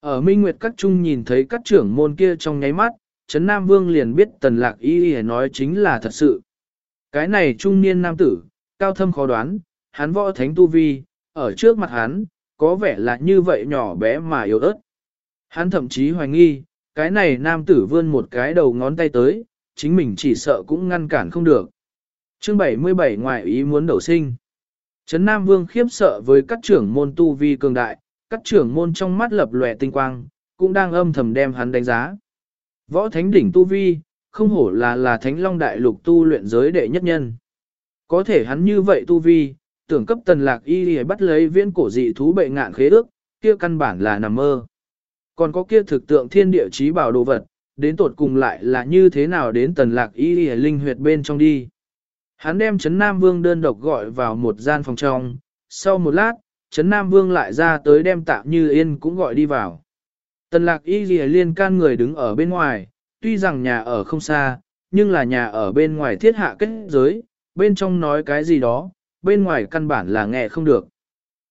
Ở Minh Nguyệt các trung nhìn thấy các trưởng môn kia trong nháy mắt, Trấn Nam Vương liền biết tần lạc y y nói chính là thật sự. Cái này trung niên nam tử, cao thâm khó đoán, hắn võ thánh tu vi, ở trước mặt hắn, có vẻ là như vậy nhỏ bé mà yếu ớt. Hắn thậm chí hoài nghi, cái này nam tử vươn một cái đầu ngón tay tới, chính mình chỉ sợ cũng ngăn cản không được. Chương 77 ngoại ý muốn đầu sinh. Trấn Nam Vương khiếp sợ với các trưởng môn tu vi cường đại, các trưởng môn trong mắt lập lòe tinh quang, cũng đang âm thầm đem hắn đánh giá. Võ thánh đỉnh tu vi, không hổ là là thánh long đại lục tu luyện giới đệ nhất nhân. Có thể hắn như vậy tu vi, tưởng cấp tần lạc y y bắt lấy viên cổ dị thú bệ ngạn khế ước, kia căn bản là nằm mơ. Còn có kia thực tượng thiên địa trí bảo đồ vật, đến tột cùng lại là như thế nào đến tần lạc y y linh huyệt bên trong đi. Hắn đem Trấn Nam Vương đơn độc gọi vào một gian phòng trong, sau một lát, Trấn Nam Vương lại ra tới đem tạm như yên cũng gọi đi vào. Tần lạc y y liên can người đứng ở bên ngoài, tuy rằng nhà ở không xa, nhưng là nhà ở bên ngoài thiết hạ kết giới, bên trong nói cái gì đó, bên ngoài căn bản là nghe không được.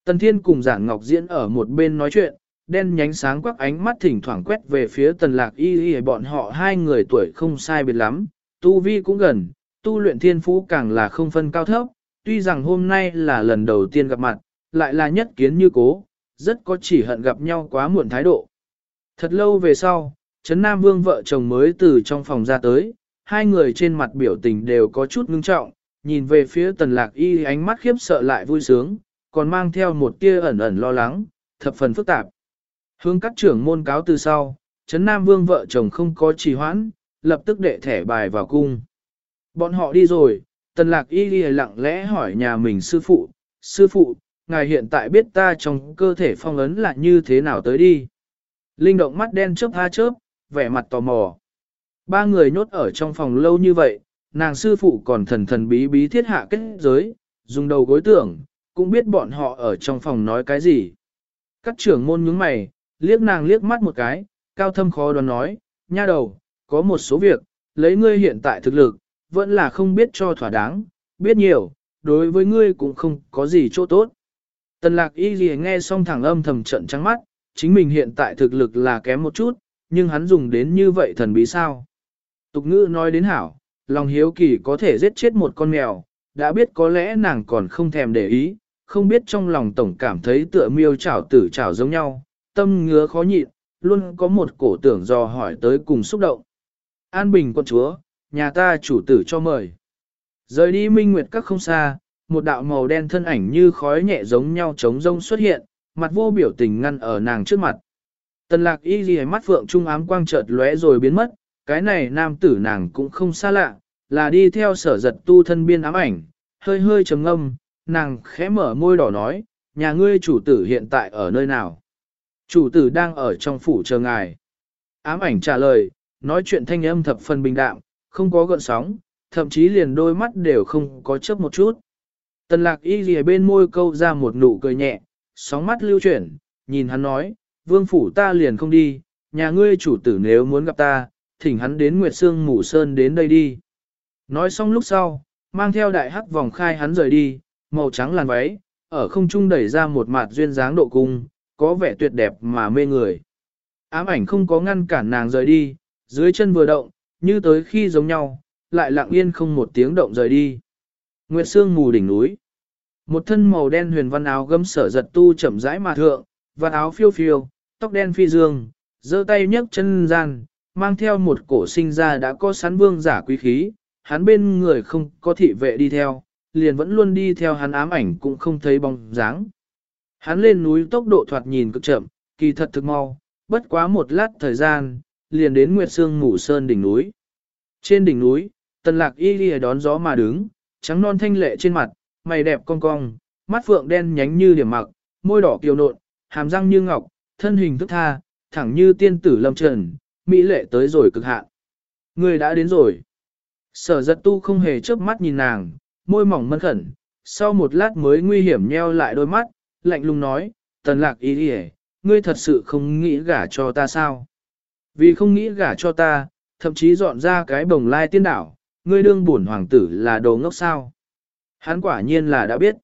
Tần Thiên cùng Giản Ngọc Diễn ở một bên nói chuyện, đen nhánh sáng quắc ánh mắt thỉnh thoảng quét về phía tần lạc y y bọn họ hai người tuổi không sai biệt lắm, tu vi cũng gần, tu luyện thiên phú càng là không phân cao thấp, tuy rằng hôm nay là lần đầu tiên gặp mặt, lại là nhất kiến như cố, rất có chỉ hận gặp nhau quá muộn thái độ. Thật lâu về sau, Trấn Nam Vương vợ chồng mới từ trong phòng ra tới, hai người trên mặt biểu tình đều có chút ngưng trọng, nhìn về phía tần lạc y ánh mắt khiếp sợ lại vui sướng, còn mang theo một tia ẩn ẩn lo lắng, thập phần phức tạp. Hướng các trưởng môn cáo từ sau, Trấn Nam Vương vợ chồng không có trì hoãn, lập tức đệ thẻ bài vào cung. Bọn họ đi rồi, tần lạc y ghi lặng lẽ hỏi nhà mình sư phụ, sư phụ, ngài hiện tại biết ta trong cơ thể phong ấn là như thế nào tới đi. Linh động mắt đen chớp ha chớp, vẻ mặt tò mò. Ba người nhốt ở trong phòng lâu như vậy, nàng sư phụ còn thần thần bí bí thiết hạ kết giới, dùng đầu gối tưởng, cũng biết bọn họ ở trong phòng nói cái gì. Các trưởng môn nhướng mày, liếc nàng liếc mắt một cái, cao thâm khó đoán nói, nha đầu, có một số việc, lấy ngươi hiện tại thực lực, vẫn là không biết cho thỏa đáng, biết nhiều, đối với ngươi cũng không có gì chỗ tốt. Tần lạc y gì nghe xong thẳng âm thầm trận trắng mắt, chính mình hiện tại thực lực là kém một chút, nhưng hắn dùng đến như vậy thần bí sao. Tục ngữ nói đến hảo, lòng hiếu kỳ có thể giết chết một con mèo, đã biết có lẽ nàng còn không thèm để ý, không biết trong lòng tổng cảm thấy tựa miêu chảo tử chảo giống nhau, tâm ngứa khó nhịn, luôn có một cổ tưởng dò hỏi tới cùng xúc động. An Bình quân chúa, nhà ta chủ tử cho mời. Rời đi minh nguyệt các không xa, một đạo màu đen thân ảnh như khói nhẹ giống nhau trống rông xuất hiện, mặt vô biểu tình ngăn ở nàng trước mặt. Tần lạc y ghi mắt phượng trung ám quang chợt lóe rồi biến mất, cái này nam tử nàng cũng không xa lạ, là đi theo sở giật tu thân biên ám ảnh, hơi hơi trầm ngâm, nàng khẽ mở môi đỏ nói, nhà ngươi chủ tử hiện tại ở nơi nào? Chủ tử đang ở trong phủ chờ ngài. Ám ảnh trả lời, nói chuyện thanh âm thập phần bình đạm, không có gợn sóng, thậm chí liền đôi mắt đều không có chớp một chút. Tần lạc y lìa bên môi câu ra một nụ cười nhẹ, sóng mắt lưu chuyển, nhìn hắn nói, vương phủ ta liền không đi, nhà ngươi chủ tử nếu muốn gặp ta, thỉnh hắn đến Nguyệt Sương Mù Sơn đến đây đi. Nói xong lúc sau, mang theo đại hắc vòng khai hắn rời đi, màu trắng làn váy, ở không trung đẩy ra một mạt duyên dáng độ cung, có vẻ tuyệt đẹp mà mê người. Ám ảnh không có ngăn cản nàng rời đi, dưới chân vừa động, như tới khi giống nhau, lại lặng yên không một tiếng động rời đi. Nguyệt Sương mù đỉnh núi. Một thân màu đen huyền văn áo gấm sở giật tu chậm rãi mà thượng, và áo phiêu phiêu, tóc đen phi dương, giơ tay nhấc chân gian, mang theo một cổ sinh ra đã có sán vương giả quý khí, hắn bên người không có thị vệ đi theo, liền vẫn luôn đi theo hắn ám ảnh cũng không thấy bóng dáng. Hắn lên núi tốc độ thoạt nhìn cực chậm, kỳ thật thực mau, bất quá một lát thời gian, liền đến Nguyệt Sương Ngủ Sơn đỉnh núi. Trên đỉnh núi, tần lạc y ghi đón gió mà đứng, trắng non thanh lệ trên mặt, mày đẹp cong cong, mắt phượng đen nhánh như điểm mặc, môi đỏ kiều nộn, hàm răng như ngọc, thân hình thức tha, thẳng như tiên tử lâm trần, mỹ lệ tới rồi cực hạn. Người đã đến rồi. Sở giật tu không hề chớp mắt nhìn nàng, môi mỏng mân khẩn, sau một lát mới nguy hiểm nheo lại đôi mắt, lạnh lùng nói, tần lạc ý đi ngươi thật sự không nghĩ gả cho ta sao? Vì không nghĩ gả cho ta, thậm chí dọn ra cái bồng lai tiên đảo, ngươi đương bổn hoàng tử là đồ ngốc sao? Hắn quả nhiên là đã biết.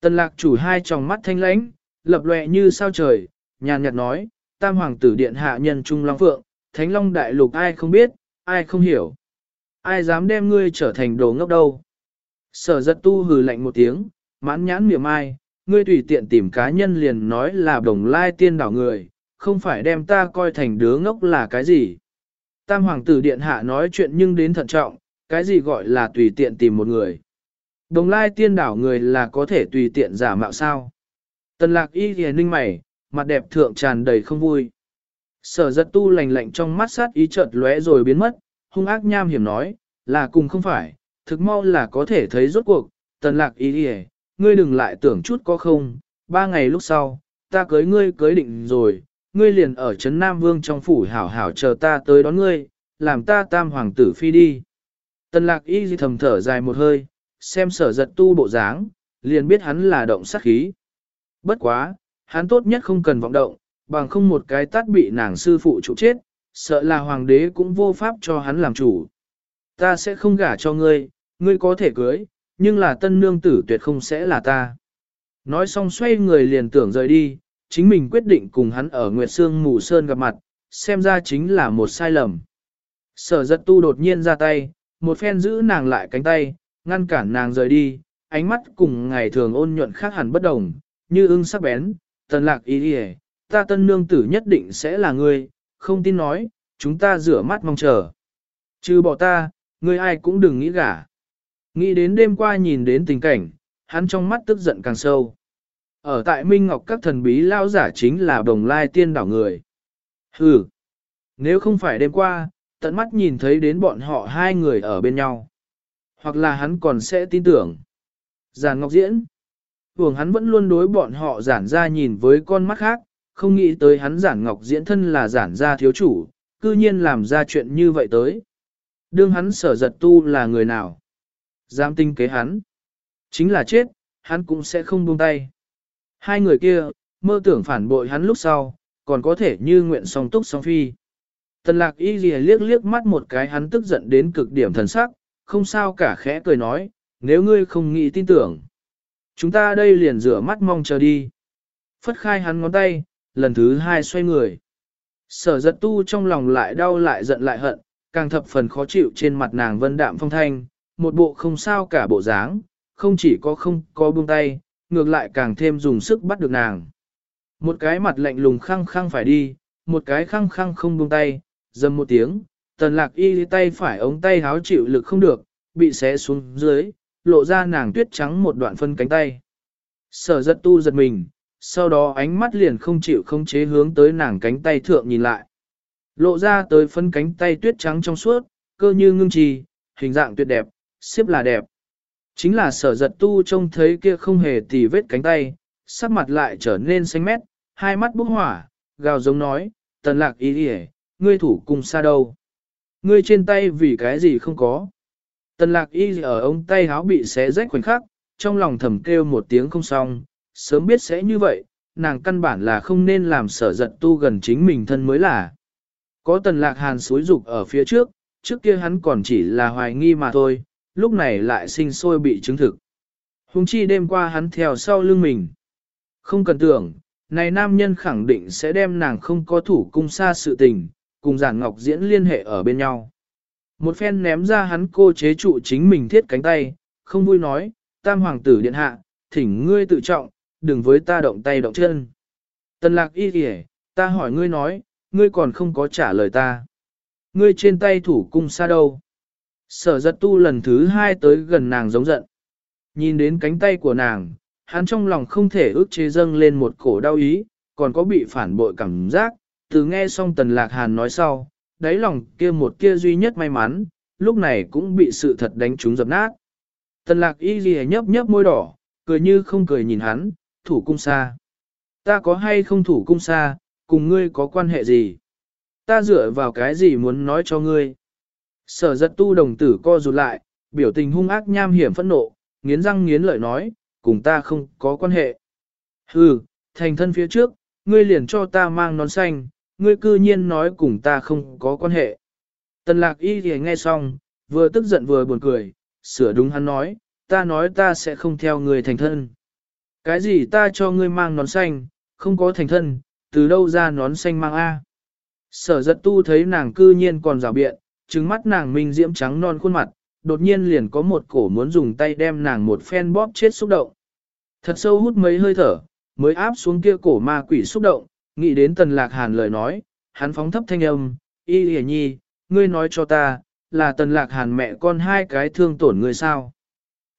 Tần lạc chủ hai tròng mắt thanh lãnh, lập lệ như sao trời, nhàn nhạt nói, tam hoàng tử điện hạ nhân trung long phượng, Thánh Long Đại Lục ai không biết, ai không hiểu. Ai dám đem ngươi trở thành đồ ngốc đâu. Sở giật tu hừ lạnh một tiếng, mãn nhãn miệng ai, ngươi tùy tiện tìm cá nhân liền nói là đồng lai tiên đảo người, không phải đem ta coi thành đứa ngốc là cái gì. Tam hoàng tử điện hạ nói chuyện nhưng đến thận trọng, cái gì gọi là tùy tiện tìm một người. Đồng lai tiên đảo người là có thể tùy tiện giả mạo sao. Tần lạc y ghề ninh mày, mặt đẹp thượng tràn đầy không vui. Sở giật tu lành lạnh trong mắt sát ý chợt lóe rồi biến mất, hung ác nham hiểm nói, là cùng không phải, thực mau là có thể thấy rốt cuộc, tần lạc y ghề, ngươi đừng lại tưởng chút có không, ba ngày lúc sau, ta cưới ngươi cưới định rồi, ngươi liền ở Trấn Nam Vương trong phủ hảo hảo chờ ta tới đón ngươi, làm ta tam hoàng tử phi đi. Tần lạc y thầm thở dài một hơi, xem sở giật tu bộ dáng, liền biết hắn là động sát khí. Bất quá, hắn tốt nhất không cần vọng động, bằng không một cái tát bị nàng sư phụ trụ chết, sợ là hoàng đế cũng vô pháp cho hắn làm chủ. Ta sẽ không gả cho ngươi, ngươi có thể cưới, nhưng là tân nương tử tuyệt không sẽ là ta. Nói xong xoay người liền tưởng rời đi, chính mình quyết định cùng hắn ở Nguyệt Sương Mù Sơn gặp mặt, xem ra chính là một sai lầm. Sở giật tu đột nhiên ra tay, một phen giữ nàng lại cánh tay, ngăn cản nàng rời đi, ánh mắt cùng ngày thường ôn nhuận khác hẳn bất đồng, như ưng sắc bén, tần lạc ý đi ta tân nương tử nhất định sẽ là ngươi, không tin nói, chúng ta rửa mắt mong chờ. Chứ bỏ ta, ngươi ai cũng đừng nghĩ gả. Nghĩ đến đêm qua nhìn đến tình cảnh, hắn trong mắt tức giận càng sâu. Ở tại Minh Ngọc các thần bí lao giả chính là đồng lai tiên đảo người. Hừ, nếu không phải đêm qua, tận mắt nhìn thấy đến bọn họ hai người ở bên nhau. Hoặc là hắn còn sẽ tin tưởng. Giản Ngọc Diễn. Hưởng hắn vẫn luôn đối bọn họ giản ra nhìn với con mắt khác, không nghĩ tới hắn giản Ngọc Diễn thân là giản gia thiếu chủ, cư nhiên làm ra chuyện như vậy tới. Đương hắn sở giật tu là người nào? Dám tinh kế hắn. Chính là chết, hắn cũng sẽ không buông tay. Hai người kia, mơ tưởng phản bội hắn lúc sau, còn có thể như nguyện song túc song phi. Tần lạc y ghi liếc liếc mắt một cái hắn tức giận đến cực điểm thần sắc, không sao cả khẽ cười nói, nếu ngươi không nghĩ tin tưởng. Chúng ta đây liền rửa mắt mong chờ đi. Phất khai hắn ngón tay, lần thứ hai xoay người. Sở giật tu trong lòng lại đau lại giận lại hận, càng thập phần khó chịu trên mặt nàng vân đạm phong thanh, một bộ không sao cả bộ dáng, không chỉ có không có buông tay, ngược lại càng thêm dùng sức bắt được nàng. Một cái mặt lạnh lùng khăng khăng phải đi, một cái khăng khăng không buông tay, dầm một tiếng, tần lạc y tay phải ống tay háo chịu lực không được, bị xé xuống dưới, lộ ra nàng tuyết trắng một đoạn phân cánh tay. Sở giật tu giật mình, sau đó ánh mắt liền không chịu không chế hướng tới nàng cánh tay thượng nhìn lại. Lộ ra tới phân cánh tay tuyết trắng trong suốt, cơ như ngưng trì, hình dạng tuyệt đẹp, xếp là đẹp. Chính là sở giật tu trông thấy kia không hề tì vết cánh tay, sắc mặt lại trở nên xanh mét, hai mắt bốc hỏa, gào giống nói, tần lạc ý đi ngươi thủ cùng xa đâu. Ngươi trên tay vì cái gì không có. Tần lạc y ở ông tay háo bị xé rách khoảnh khắc, trong lòng thầm kêu một tiếng không xong, sớm biết sẽ như vậy, nàng căn bản là không nên làm sở giật tu gần chính mình thân mới là. Có tần lạc hàn suối dục ở phía trước, trước kia hắn còn chỉ là hoài nghi mà thôi, lúc này lại sinh sôi bị chứng thực. Hùng chi đêm qua hắn theo sau lưng mình. Không cần tưởng, này nam nhân khẳng định sẽ đem nàng không có thủ cung xa sự tình, cùng giản ngọc diễn liên hệ ở bên nhau. Một phen ném ra hắn cô chế trụ chính mình thiết cánh tay, không vui nói, tam hoàng tử điện hạ, thỉnh ngươi tự trọng, đừng với ta động tay động chân. Tần lạc y kìa, ta hỏi ngươi nói, ngươi còn không có trả lời ta. Ngươi trên tay thủ cung xa đâu? Sở giật tu lần thứ hai tới gần nàng giống giận. Nhìn đến cánh tay của nàng, hắn trong lòng không thể ước chế dâng lên một cổ đau ý, còn có bị phản bội cảm giác, từ nghe xong tần lạc hàn nói sau, đáy lòng kia một kia duy nhất may mắn, lúc này cũng bị sự thật đánh trúng dập nát. Tần lạc y ghi nhấp nhấp môi đỏ, cười như không cười nhìn hắn, thủ cung xa. Ta có hay không thủ cung xa, cùng ngươi có quan hệ gì? Ta dựa vào cái gì muốn nói cho ngươi? Sở giật tu đồng tử co rụt lại, biểu tình hung ác nham hiểm phẫn nộ, nghiến răng nghiến lợi nói, cùng ta không có quan hệ. Hừ, thành thân phía trước, ngươi liền cho ta mang nón xanh, ngươi cư nhiên nói cùng ta không có quan hệ. Tần lạc y thì nghe xong, vừa tức giận vừa buồn cười, sửa đúng hắn nói, ta nói ta sẽ không theo ngươi thành thân. Cái gì ta cho ngươi mang nón xanh, không có thành thân, từ đâu ra nón xanh mang A. Sở giật tu thấy nàng cư nhiên còn rào biện, trứng mắt nàng minh diễm trắng non khuôn mặt, đột nhiên liền có một cổ muốn dùng tay đem nàng một phen bóp chết xúc động. Thật sâu hút mấy hơi thở, mới áp xuống kia cổ ma quỷ xúc động, nghĩ đến tần lạc hàn lời nói, hắn phóng thấp thanh âm, y hề nhi, ngươi nói cho ta, là tần lạc hàn mẹ con hai cái thương tổn ngươi sao?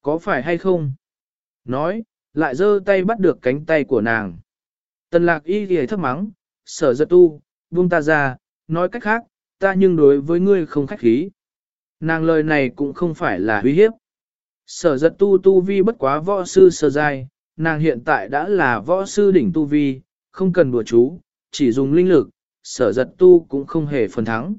Có phải hay không? Nói, lại giơ tay bắt được cánh tay của nàng. Tần lạc y hề thấp mắng, sở giật tu, buông ta ra, nói cách khác, ta nhưng đối với ngươi không khách khí. Nàng lời này cũng không phải là uy hiếp. Sở giật tu tu vi bất quá võ sư sơ giai, nàng hiện tại đã là võ sư đỉnh tu vi, không cần đùa chú, chỉ dùng linh lực, sở giật tu cũng không hề phần thắng.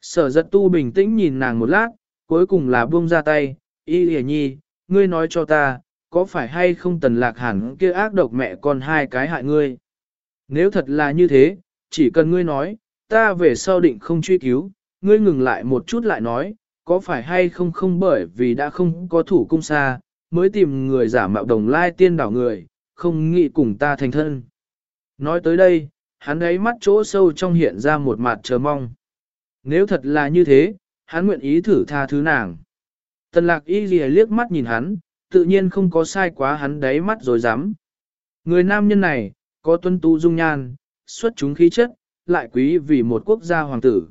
Sở giật tu bình tĩnh nhìn nàng một lát, cuối cùng là buông ra tay, y hề nhi, ngươi nói cho ta, có phải hay không tần lạc hẳn kia ác độc mẹ con hai cái hại ngươi? Nếu thật là như thế, chỉ cần ngươi nói, ta về sau định không truy cứu, ngươi ngừng lại một chút lại nói, có phải hay không không bởi vì đã không có thủ cung xa, mới tìm người giả mạo đồng lai tiên đảo người, không nghĩ cùng ta thành thân. Nói tới đây, hắn ấy mắt chỗ sâu trong hiện ra một mặt chờ mong. Nếu thật là như thế, hắn nguyện ý thử tha thứ nàng. Tần lạc y ghi liếc mắt nhìn hắn, tự nhiên không có sai quá hắn đáy mắt rồi dám. Người nam nhân này, có tuân tu dung nhan, xuất chúng khí chất, lại quý vì một quốc gia hoàng tử.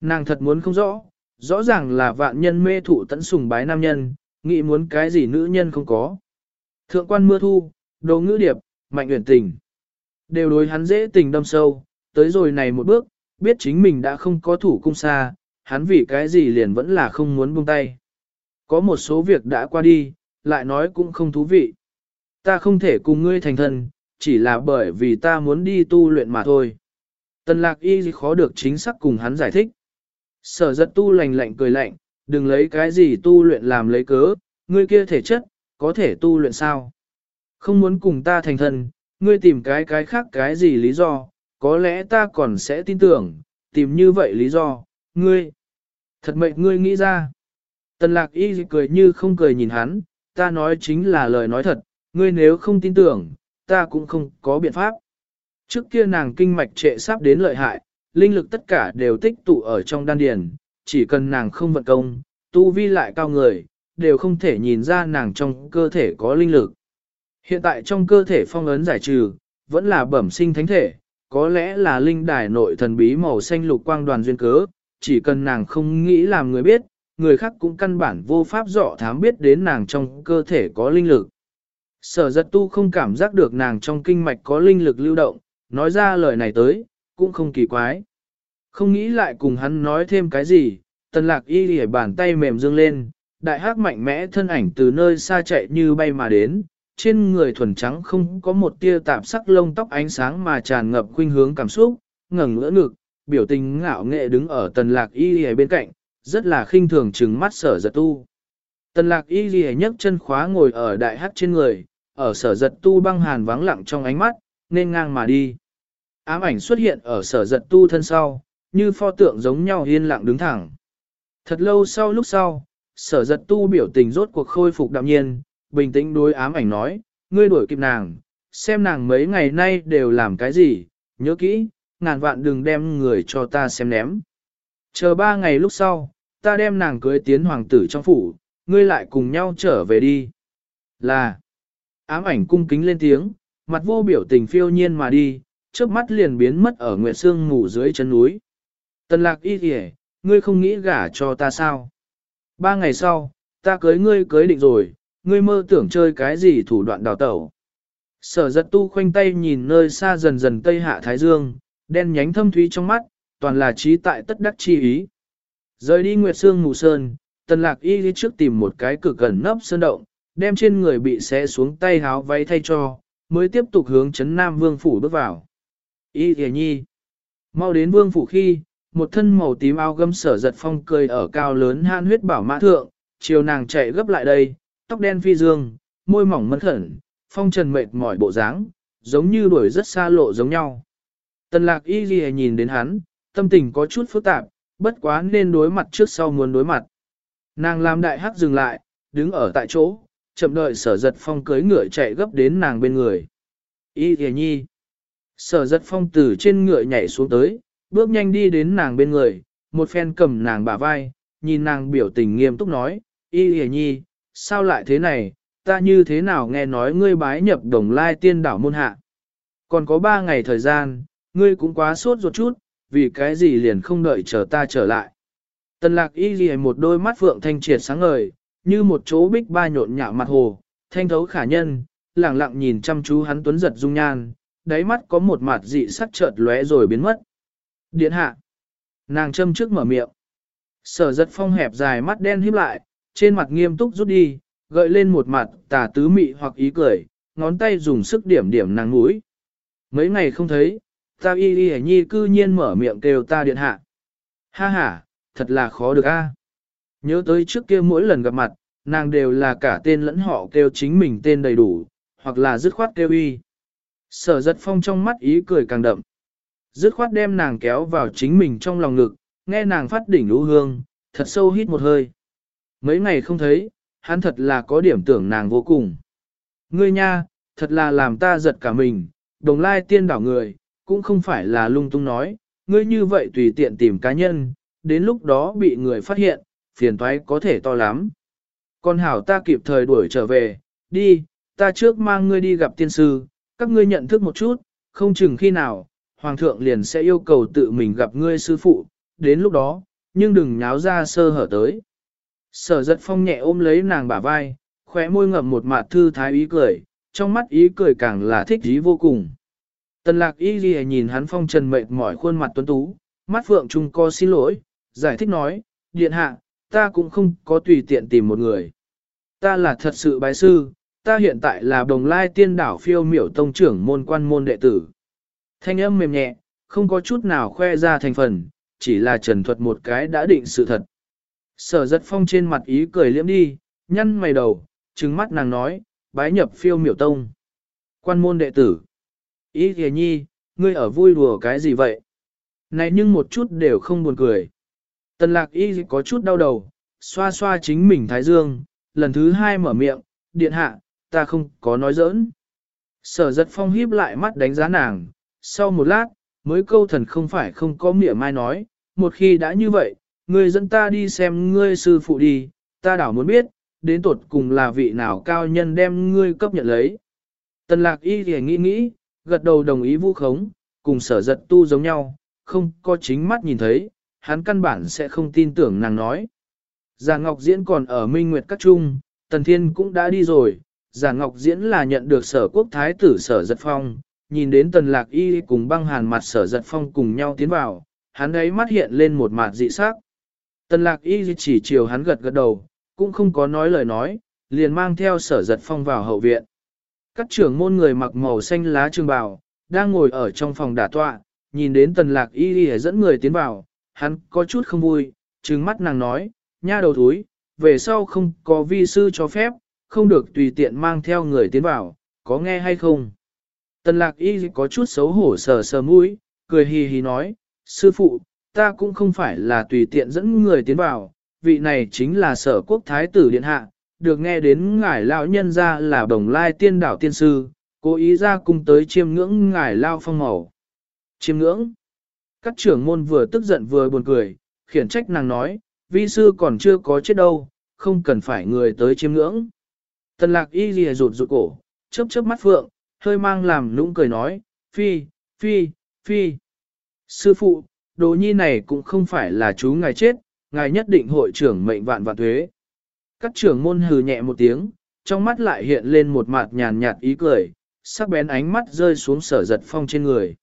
Nàng thật muốn không rõ, rõ ràng là vạn nhân mê thụ tận sùng bái nam nhân, nghĩ muốn cái gì nữ nhân không có. Thượng quan mưa thu, đồ ngữ điệp, mạnh uyển tình. Đều đối hắn dễ tình đâm sâu, tới rồi này một bước, biết chính mình đã không có thủ cung xa, hắn vì cái gì liền vẫn là không muốn buông tay. Có một số việc đã qua đi, lại nói cũng không thú vị. Ta không thể cùng ngươi thành thân, chỉ là bởi vì ta muốn đi tu luyện mà thôi. Tần lạc y khó được chính xác cùng hắn giải thích. Sở giật tu lành lạnh cười lạnh, đừng lấy cái gì tu luyện làm lấy cớ, ngươi kia thể chất, có thể tu luyện sao? Không muốn cùng ta thành thân, ngươi tìm cái cái khác cái gì lý do, có lẽ ta còn sẽ tin tưởng, tìm như vậy lý do, ngươi. Thật mệnh ngươi nghĩ ra. Tần lạc y cười như không cười nhìn hắn, ta nói chính là lời nói thật, ngươi nếu không tin tưởng, ta cũng không có biện pháp. Trước kia nàng kinh mạch trệ sắp đến lợi hại, linh lực tất cả đều tích tụ ở trong đan điền, chỉ cần nàng không vận công, tu vi lại cao người, đều không thể nhìn ra nàng trong cơ thể có linh lực. Hiện tại trong cơ thể phong ấn giải trừ, vẫn là bẩm sinh thánh thể, có lẽ là linh đài nội thần bí màu xanh lục quang đoàn duyên cớ, chỉ cần nàng không nghĩ làm người biết, người khác cũng căn bản vô pháp dọ thám biết đến nàng trong cơ thể có linh lực. Sở giật tu không cảm giác được nàng trong kinh mạch có linh lực lưu động, nói ra lời này tới, cũng không kỳ quái. Không nghĩ lại cùng hắn nói thêm cái gì, tần lạc y lìa bàn tay mềm dương lên, đại hắc mạnh mẽ thân ảnh từ nơi xa chạy như bay mà đến, trên người thuần trắng không có một tia tạp sắc lông tóc ánh sáng mà tràn ngập khuynh hướng cảm xúc, ngẩng ngỡ ngực, biểu tình ngạo nghệ đứng ở tần lạc y lìa bên cạnh, rất là khinh thường trừng mắt sở giật tu. Tần lạc y lìa nhấc chân khóa ngồi ở đại hắc trên người, ở sở giật tu băng hàn vắng lặng trong ánh mắt, nên ngang mà đi. Ám ảnh xuất hiện ở sở giật tu thân sau, như pho tượng giống nhau yên lặng đứng thẳng. Thật lâu sau lúc sau, sở giật tu biểu tình rốt cuộc khôi phục đạm nhiên, bình tĩnh đối ám ảnh nói, ngươi đuổi kịp nàng, xem nàng mấy ngày nay đều làm cái gì, nhớ kỹ, ngàn vạn đừng đem người cho ta xem ném. Chờ ba ngày lúc sau, ta đem nàng cưới tiến hoàng tử trong phủ, ngươi lại cùng nhau trở về đi. Là, ám ảnh cung kính lên tiếng, mặt vô biểu tình phiêu nhiên mà đi, trước mắt liền biến mất ở Nguyệt Sương ngủ dưới chân núi. Tần lạc y kìa, ngươi không nghĩ gả cho ta sao? Ba ngày sau, ta cưới ngươi cưới định rồi, ngươi mơ tưởng chơi cái gì thủ đoạn đào tẩu. Sở giật tu khoanh tay nhìn nơi xa dần dần tây hạ thái dương, đen nhánh thâm thúy trong mắt, toàn là trí tại tất đắc chi ý. Rời đi Nguyệt Sương ngủ sơn, tần lạc y đi trước tìm một cái cực gần nấp sơn động, đem trên người bị xé xuống tay háo váy thay cho, mới tiếp tục hướng chấn Nam Vương Phủ bước vào. Y thề nhi. Mau đến Vương Phủ khi, một thân màu tím áo gấm sở giật phong cười ở cao lớn han huyết bảo mã thượng, chiều nàng chạy gấp lại đây, tóc đen phi dương, môi mỏng mẫn khẩn, phong trần mệt mỏi bộ dáng, giống như đuổi rất xa lộ giống nhau. Tần lạc y ghi nhìn đến hắn, tâm tình có chút phức tạp, bất quá nên đối mặt trước sau muốn đối mặt. Nàng làm đại hắc dừng lại, đứng ở tại chỗ, chậm đợi sở giật phong cưới ngựa chạy gấp đến nàng bên người. Y thề nhi. Sở giật phong từ trên ngựa nhảy xuống tới, bước nhanh đi đến nàng bên người, một phen cầm nàng bả vai, nhìn nàng biểu tình nghiêm túc nói, y thề nhi, sao lại thế này, ta như thế nào nghe nói ngươi bái nhập đồng lai tiên đảo môn hạ. Còn có ba ngày thời gian, ngươi cũng quá sốt ruột chút, vì cái gì liền không đợi chờ ta trở lại. Tần lạc y ghi một đôi mắt phượng thanh triệt sáng ngời, như một chỗ bích ba nhộn nhạo mặt hồ, thanh thấu khả nhân, lẳng lặng nhìn chăm chú hắn tuấn giật dung nhan, đáy mắt có một mặt dị sắc chợt lóe rồi biến mất. Điện hạ. Nàng châm trước mở miệng. Sở giật phong hẹp dài mắt đen híp lại, trên mặt nghiêm túc rút đi, gợi lên một mặt tà tứ mị hoặc ý cười, ngón tay dùng sức điểm điểm nàng mũi. Mấy ngày không thấy, ta y y nhi cư nhiên mở miệng kêu ta điện hạ. Ha ha, thật là khó được a. Nhớ tới trước kia mỗi lần gặp mặt, nàng đều là cả tên lẫn họ kêu chính mình tên đầy đủ, hoặc là dứt khoát kêu y. Sở giật phong trong mắt ý cười càng đậm. Dứt khoát đem nàng kéo vào chính mình trong lòng ngực, nghe nàng phát đỉnh lũ hương, thật sâu hít một hơi. Mấy ngày không thấy, hắn thật là có điểm tưởng nàng vô cùng. Ngươi nha, thật là làm ta giật cả mình, đồng lai tiên đảo người, cũng không phải là lung tung nói, ngươi như vậy tùy tiện tìm cá nhân, đến lúc đó bị người phát hiện, phiền toái có thể to lắm. Con hảo ta kịp thời đuổi trở về, đi, ta trước mang ngươi đi gặp tiên sư, các ngươi nhận thức một chút, không chừng khi nào, hoàng thượng liền sẽ yêu cầu tự mình gặp ngươi sư phụ, đến lúc đó, nhưng đừng nháo ra sơ hở tới. Sở giật phong nhẹ ôm lấy nàng bả vai, khóe môi ngậm một mạt thư thái ý cười, trong mắt ý cười càng là thích ý vô cùng. Tần lạc y ghi nhìn hắn phong trần mệt mỏi khuôn mặt tuấn tú, mắt phượng trung co xin lỗi, giải thích nói, điện hạ, ta cũng không có tùy tiện tìm một người. Ta là thật sự bái sư, ta hiện tại là đồng lai tiên đảo phiêu miểu tông trưởng môn quan môn đệ tử. Thanh âm mềm nhẹ, không có chút nào khoe ra thành phần, chỉ là trần thuật một cái đã định sự thật. Sở giật phong trên mặt ý cười liễm đi, nhăn mày đầu, trừng mắt nàng nói, bái nhập phiêu miểu tông. Quan môn đệ tử. Ý kìa nhi, ngươi ở vui đùa cái gì vậy? Này nhưng một chút đều không buồn cười. Tần lạc y có chút đau đầu, xoa xoa chính mình thái dương, lần thứ hai mở miệng, điện hạ, ta không có nói giỡn. Sở giật phong híp lại mắt đánh giá nàng, sau một lát, mới câu thần không phải không có miệng mai nói, một khi đã như vậy, ngươi dẫn ta đi xem ngươi sư phụ đi, ta đảo muốn biết, đến tột cùng là vị nào cao nhân đem ngươi cấp nhận lấy. Tần lạc y thì nghĩ nghĩ, gật đầu đồng ý vu khống, cùng sở giật tu giống nhau, không có chính mắt nhìn thấy, hắn căn bản sẽ không tin tưởng nàng nói. Già Ngọc Diễn còn ở Minh Nguyệt Các Trung, Tần Thiên cũng đã đi rồi, Già Ngọc Diễn là nhận được sở quốc thái tử sở giật phong, nhìn đến Tần Lạc Y cùng băng hàn mặt sở giật phong cùng nhau tiến vào, hắn ấy mắt hiện lên một mặt dị sắc. Tần Lạc Y chỉ chiều hắn gật gật đầu, cũng không có nói lời nói, liền mang theo sở giật phong vào hậu viện. Các trưởng môn người mặc màu xanh lá trường bào, đang ngồi ở trong phòng đả tọa, nhìn đến tần lạc y dẫn người tiến vào, hắn có chút không vui, trừng mắt nàng nói, nha đầu thúi, về sau không có vi sư cho phép, không được tùy tiện mang theo người tiến vào, có nghe hay không? Tần lạc y có chút xấu hổ sờ sờ mũi, cười hì hì nói, sư phụ, ta cũng không phải là tùy tiện dẫn người tiến vào, vị này chính là sở quốc thái tử điện hạ, được nghe đến ngài lão nhân ra là đồng lai tiên đảo tiên sư, cố ý ra cung tới chiêm ngưỡng ngài lao phong màu. Chiêm ngưỡng. Các trưởng môn vừa tức giận vừa buồn cười, khiển trách nàng nói, vi sư còn chưa có chết đâu, không cần phải người tới chiêm ngưỡng. Tần lạc y ghi rụt rụt cổ, chớp chớp mắt phượng, hơi mang làm nũng cười nói, phi, phi, phi. Sư phụ, đồ nhi này cũng không phải là chú ngài chết, ngài nhất định hội trưởng mệnh vạn vạn thuế. Các trưởng môn hừ nhẹ một tiếng, trong mắt lại hiện lên một mặt nhàn nhạt ý cười, sắc bén ánh mắt rơi xuống sở giật phong trên người.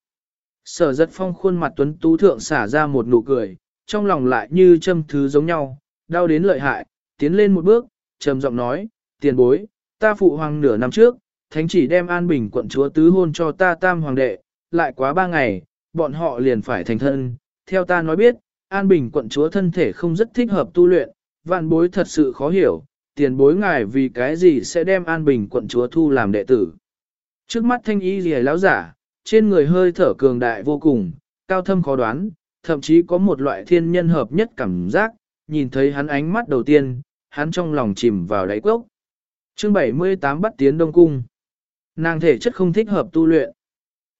Sở giật phong khuôn mặt tuấn tú thượng xả ra một nụ cười, trong lòng lại như châm thứ giống nhau, đau đến lợi hại, tiến lên một bước, trầm giọng nói, tiền bối, ta phụ hoàng nửa năm trước, thánh chỉ đem an bình quận chúa tứ hôn cho ta tam hoàng đệ, lại quá ba ngày, bọn họ liền phải thành thân, theo ta nói biết, an bình quận chúa thân thể không rất thích hợp tu luyện, vạn bối thật sự khó hiểu, tiền bối ngài vì cái gì sẽ đem an bình quận chúa thu làm đệ tử. Trước mắt thanh y rìa lão giả, trên người hơi thở cường đại vô cùng, cao thâm khó đoán, thậm chí có một loại thiên nhân hợp nhất cảm giác, nhìn thấy hắn ánh mắt đầu tiên, hắn trong lòng chìm vào đáy cốc. Chương 78 bắt tiến Đông Cung. Nàng thể chất không thích hợp tu luyện.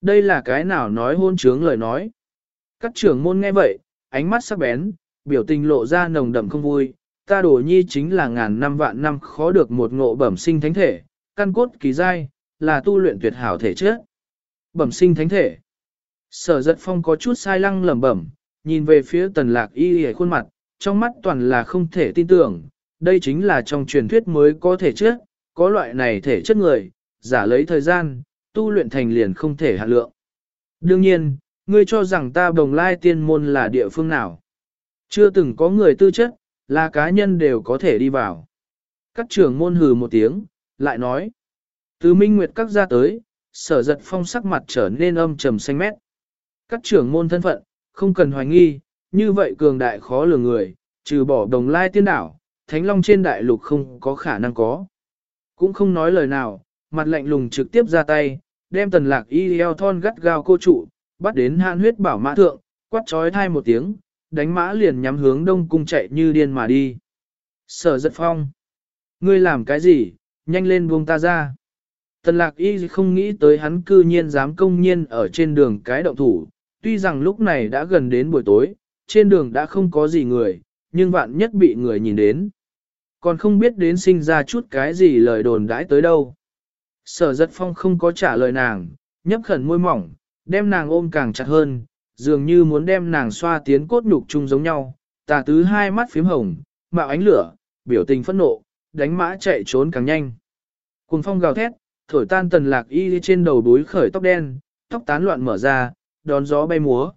Đây là cái nào nói hôn trướng lời nói. Các trưởng môn nghe vậy, ánh mắt sắc bén, biểu tình lộ ra nồng đậm không vui, ta đổ nhi chính là ngàn năm vạn năm khó được một ngộ bẩm sinh thánh thể, căn cốt kỳ giai, là tu luyện tuyệt hảo thể chất. Bẩm sinh thánh thể. Sở giật phong có chút sai lăng lẩm bẩm, nhìn về phía tần lạc y hề khuôn mặt, trong mắt toàn là không thể tin tưởng, đây chính là trong truyền thuyết mới có thể chất, có loại này thể chất người, giả lấy thời gian, tu luyện thành liền không thể hạ lượng. Đương nhiên, ngươi cho rằng ta bồng lai tiên môn là địa phương nào. Chưa từng có người tư chất, là cá nhân đều có thể đi vào. Các trưởng môn hừ một tiếng, lại nói. Từ minh nguyệt các gia tới, sở giật phong sắc mặt trở nên âm trầm xanh mét. Các trưởng môn thân phận, không cần hoài nghi, như vậy cường đại khó lường người, trừ bỏ đồng lai tiên đảo, thánh long trên đại lục không có khả năng có. Cũng không nói lời nào, mặt lạnh lùng trực tiếp ra tay, đem tần lạc y eo thon gắt gao cô trụ, bắt đến hạn huyết bảo mã thượng, quát trói thai một tiếng, đánh mã liền nhắm hướng đông cung chạy như điên mà đi. Sở giật phong. Ngươi làm cái gì, nhanh lên buông ta ra. Tần lạc y không nghĩ tới hắn cư nhiên dám công nhiên ở trên đường cái động thủ, tuy rằng lúc này đã gần đến buổi tối, trên đường đã không có gì người, nhưng vạn nhất bị người nhìn đến. Còn không biết đến sinh ra chút cái gì lời đồn đãi tới đâu. Sở giật phong không có trả lời nàng, nhấp khẩn môi mỏng, đem nàng ôm càng chặt hơn, dường như muốn đem nàng xoa tiến cốt nhục chung giống nhau, tà tứ hai mắt phím hồng, mạo ánh lửa, biểu tình phẫn nộ, đánh mã chạy trốn càng nhanh. Cùng phong gào thét, thổi tan tần lạc y trên đầu đuối khởi tóc đen, tóc tán loạn mở ra, đón gió bay múa.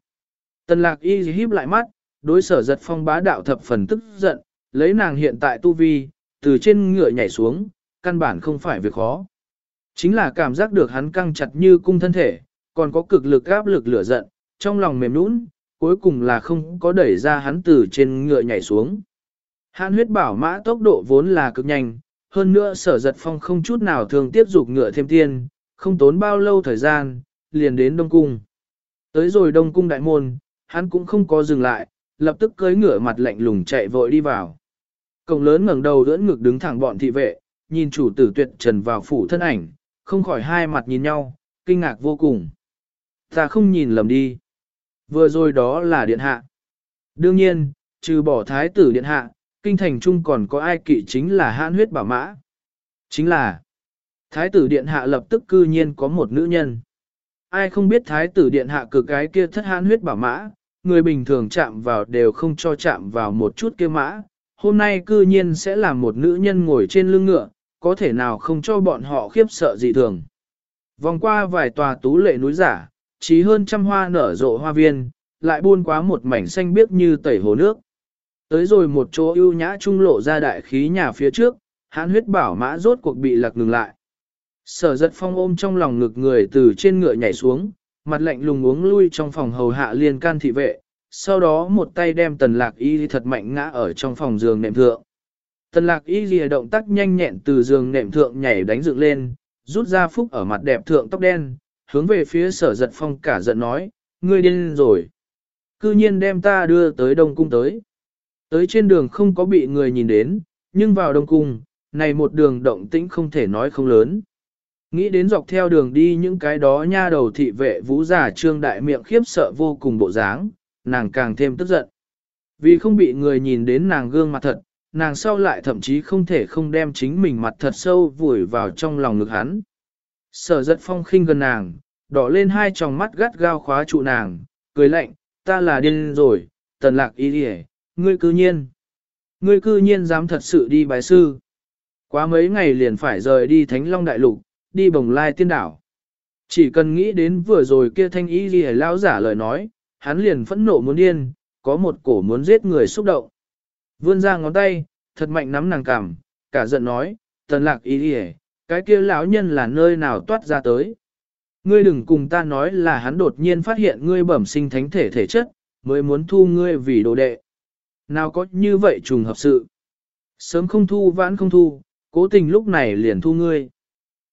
Tần lạc y híp lại mắt, đối sở giật phong bá đạo thập phần tức giận, lấy nàng hiện tại tu vi, từ trên ngựa nhảy xuống, căn bản không phải việc khó. Chính là cảm giác được hắn căng chặt như cung thân thể, còn có cực lực áp lực lửa giận, trong lòng mềm nũng, cuối cùng là không có đẩy ra hắn từ trên ngựa nhảy xuống. Hãn huyết bảo mã tốc độ vốn là cực nhanh, hơn nữa sở giật phong không chút nào thường tiếp dục ngựa thêm tiên, không tốn bao lâu thời gian, liền đến Đông Cung. Tới rồi Đông Cung đại môn, hắn cũng không có dừng lại, lập tức cưỡi ngựa mặt lạnh lùng chạy vội đi vào. Cổng lớn ngẩng đầu đỡ ngực đứng thẳng bọn thị vệ, nhìn chủ tử tuyệt trần vào phủ thân ảnh, không khỏi hai mặt nhìn nhau, kinh ngạc vô cùng. Ta không nhìn lầm đi. Vừa rồi đó là điện hạ. Đương nhiên, trừ bỏ thái tử điện hạ, kinh thành trung còn có ai kỵ chính là hãn huyết bảo mã. Chính là, thái tử điện hạ lập tức cư nhiên có một nữ nhân. Ai không biết thái tử điện hạ cực cái kia thất hãn huyết bảo mã, người bình thường chạm vào đều không cho chạm vào một chút kia mã. Hôm nay cư nhiên sẽ là một nữ nhân ngồi trên lưng ngựa, có thể nào không cho bọn họ khiếp sợ gì thường. Vòng qua vài tòa tú lệ núi giả, chỉ hơn trăm hoa nở rộ hoa viên, lại buôn quá một mảnh xanh biếc như tẩy hồ nước. Tới rồi một chỗ ưu nhã trung lộ ra đại khí nhà phía trước, hãn huyết bảo mã rốt cuộc bị lạc ngừng lại. Sở giật phong ôm trong lòng ngực người từ trên ngựa nhảy xuống, mặt lạnh lùng uống lui trong phòng hầu hạ liên can thị vệ, sau đó một tay đem tần lạc y thật mạnh ngã ở trong phòng giường nệm thượng. Tần lạc y lìa động tác nhanh nhẹn từ giường nệm thượng nhảy đánh dựng lên, rút ra phúc ở mặt đẹp thượng tóc đen, hướng về phía sở giật phong cả giận nói, ngươi điên rồi. Cư nhiên đem ta đưa tới Đông Cung tới. Tới trên đường không có bị người nhìn đến, nhưng vào Đông Cung, này một đường động tĩnh không thể nói không lớn. Nghĩ đến dọc theo đường đi những cái đó nha đầu thị vệ vũ giả trương đại miệng khiếp sợ vô cùng bộ dáng, nàng càng thêm tức giận. Vì không bị người nhìn đến nàng gương mặt thật, nàng sau lại thậm chí không thể không đem chính mình mặt thật sâu vùi vào trong lòng ngực hắn. Sở giật phong khinh gần nàng, đỏ lên hai tròng mắt gắt gao khóa trụ nàng, cười lạnh, ta là điên rồi, tần lạc ý đi ngươi cư nhiên. Ngươi cư nhiên dám thật sự đi bài sư. Quá mấy ngày liền phải rời đi Thánh Long Đại Lục, đi bồng lai tiên đảo. Chỉ cần nghĩ đến vừa rồi kia thanh ý gì lao giả lời nói, hắn liền phẫn nộ muốn điên, có một cổ muốn giết người xúc động. Vươn ra ngón tay, thật mạnh nắm nàng cằm, cả giận nói, tần lạc ý đi cái kia lão nhân là nơi nào toát ra tới. Ngươi đừng cùng ta nói là hắn đột nhiên phát hiện ngươi bẩm sinh thánh thể thể chất, mới muốn thu ngươi vì đồ đệ. Nào có như vậy trùng hợp sự. Sớm không thu vãn không thu, cố tình lúc này liền thu ngươi.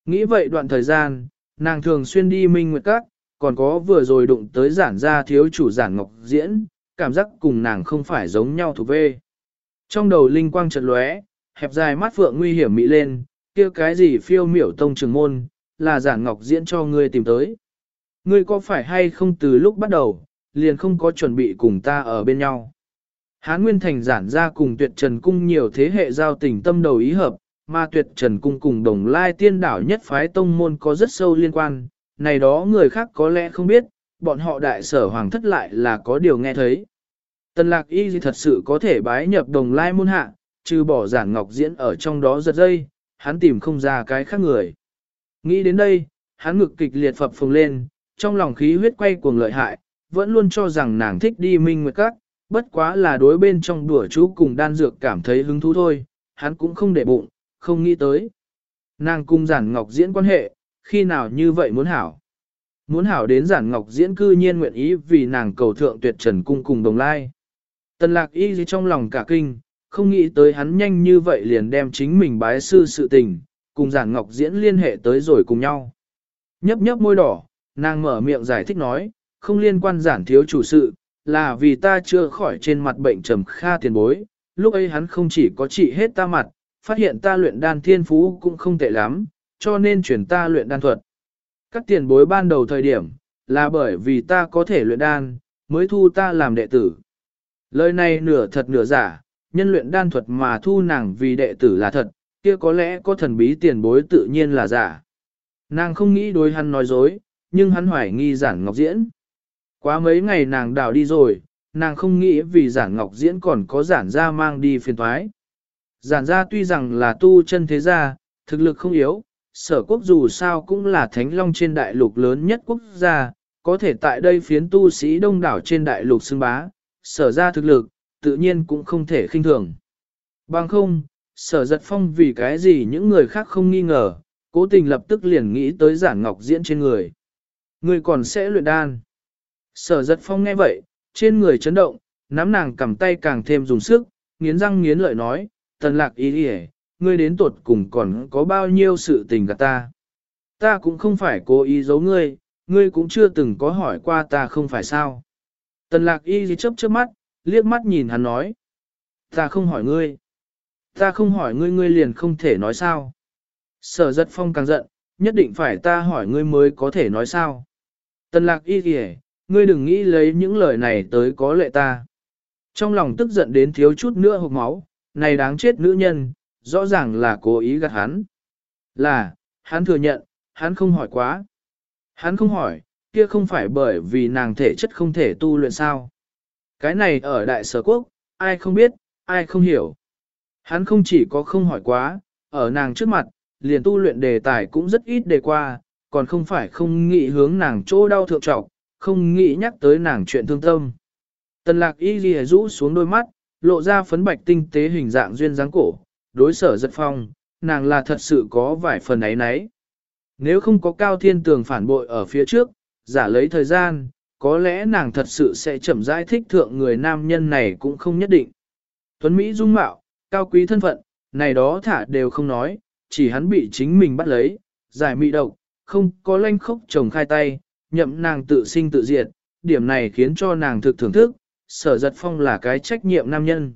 Nghĩ vậy đoạn thời gian, nàng thường xuyên đi minh nguyệt các, còn có vừa rồi đụng tới giản gia thiếu chủ giản ngọc diễn, cảm giác cùng nàng không phải giống nhau thuộc về. Trong đầu linh quang chợt lóe, hẹp dài mắt phượng nguy hiểm mị lên, kia cái gì phiêu miểu tông trường môn, là giản ngọc diễn cho ngươi tìm tới. Ngươi có phải hay không từ lúc bắt đầu, liền không có chuẩn bị cùng ta ở bên nhau. Hán Nguyên Thành giản ra cùng tuyệt trần cung nhiều thế hệ giao tình tâm đầu ý hợp, mà tuyệt trần cung cùng đồng lai tiên đảo nhất phái tông môn có rất sâu liên quan, này đó người khác có lẽ không biết, bọn họ đại sở hoàng thất lại là có điều nghe thấy. Tần lạc y thật sự có thể bái nhập đồng lai môn hạ, trừ bỏ giản ngọc diễn ở trong đó giật dây, hắn tìm không ra cái khác người. Nghĩ đến đây, hắn ngực kịch liệt phập phồng lên, trong lòng khí huyết quay cuồng lợi hại, vẫn luôn cho rằng nàng thích đi minh nguyệt các, bất quá là đối bên trong đùa chú cùng đan dược cảm thấy hứng thú thôi, hắn cũng không để bụng, không nghĩ tới. Nàng cung giản ngọc diễn quan hệ, khi nào như vậy muốn hảo. Muốn hảo đến giản ngọc diễn cư nhiên nguyện ý vì nàng cầu thượng tuyệt trần cung cùng đồng lai. Tần lạc y gì trong lòng cả kinh, không nghĩ tới hắn nhanh như vậy liền đem chính mình bái sư sự tình, cùng giản ngọc diễn liên hệ tới rồi cùng nhau. Nhấp nhấp môi đỏ, nàng mở miệng giải thích nói, không liên quan giản thiếu chủ sự, là vì ta chưa khỏi trên mặt bệnh trầm kha tiền bối, lúc ấy hắn không chỉ có trị hết ta mặt, phát hiện ta luyện đan thiên phú cũng không tệ lắm, cho nên chuyển ta luyện đan thuật. Các tiền bối ban đầu thời điểm, là bởi vì ta có thể luyện đan, mới thu ta làm đệ tử. Lời này nửa thật nửa giả, nhân luyện đan thuật mà thu nàng vì đệ tử là thật, kia có lẽ có thần bí tiền bối tự nhiên là giả. Nàng không nghĩ đối hắn nói dối, nhưng hắn hoài nghi giản ngọc diễn. Quá mấy ngày nàng đào đi rồi, nàng không nghĩ vì giản ngọc diễn còn có giản ra mang đi phiền thoái. Giản ra tuy rằng là tu chân thế gia, thực lực không yếu, sở quốc dù sao cũng là thánh long trên đại lục lớn nhất quốc gia, có thể tại đây phiến tu sĩ đông đảo trên đại lục xưng bá, sở ra thực lực, tự nhiên cũng không thể khinh thường. Bằng không, sở giật phong vì cái gì những người khác không nghi ngờ, cố tình lập tức liền nghĩ tới giản ngọc diễn trên người. Người còn sẽ luyện đan. Sở giật phong nghe vậy, trên người chấn động, nắm nàng cầm tay càng thêm dùng sức, nghiến răng nghiến lợi nói, tần lạc ý đi ngươi đến tuột cùng còn có bao nhiêu sự tình gặp ta. Ta cũng không phải cố ý giấu ngươi, ngươi cũng chưa từng có hỏi qua ta không phải sao. Tần lạc y gì chớp chớp mắt, liếc mắt nhìn hắn nói. Ta không hỏi ngươi. Ta không hỏi ngươi ngươi liền không thể nói sao. Sở giật phong càng giận, nhất định phải ta hỏi ngươi mới có thể nói sao. Tần lạc y kìa, ngươi đừng nghĩ lấy những lời này tới có lệ ta. Trong lòng tức giận đến thiếu chút nữa hộp máu, này đáng chết nữ nhân, rõ ràng là cố ý gạt hắn. Là, hắn thừa nhận, hắn không hỏi quá. Hắn không hỏi, kia không phải bởi vì nàng thể chất không thể tu luyện sao. Cái này ở đại sở quốc, ai không biết, ai không hiểu. Hắn không chỉ có không hỏi quá, ở nàng trước mặt, liền tu luyện đề tài cũng rất ít đề qua, còn không phải không nghĩ hướng nàng chỗ đau thượng trọng, không nghĩ nhắc tới nàng chuyện thương tâm. Tần lạc y ghi rũ xuống đôi mắt, lộ ra phấn bạch tinh tế hình dạng duyên dáng cổ, đối sở giật phong, nàng là thật sự có vài phần ấy nấy. Nếu không có cao thiên tường phản bội ở phía trước, giả lấy thời gian, có lẽ nàng thật sự sẽ chậm rãi thích thượng người nam nhân này cũng không nhất định. Tuấn Mỹ dung mạo, cao quý thân phận, này đó thả đều không nói, chỉ hắn bị chính mình bắt lấy, giải mị độc, không có lanh khốc chồng khai tay, nhậm nàng tự sinh tự diệt, điểm này khiến cho nàng thực thưởng thức, sở giật phong là cái trách nhiệm nam nhân.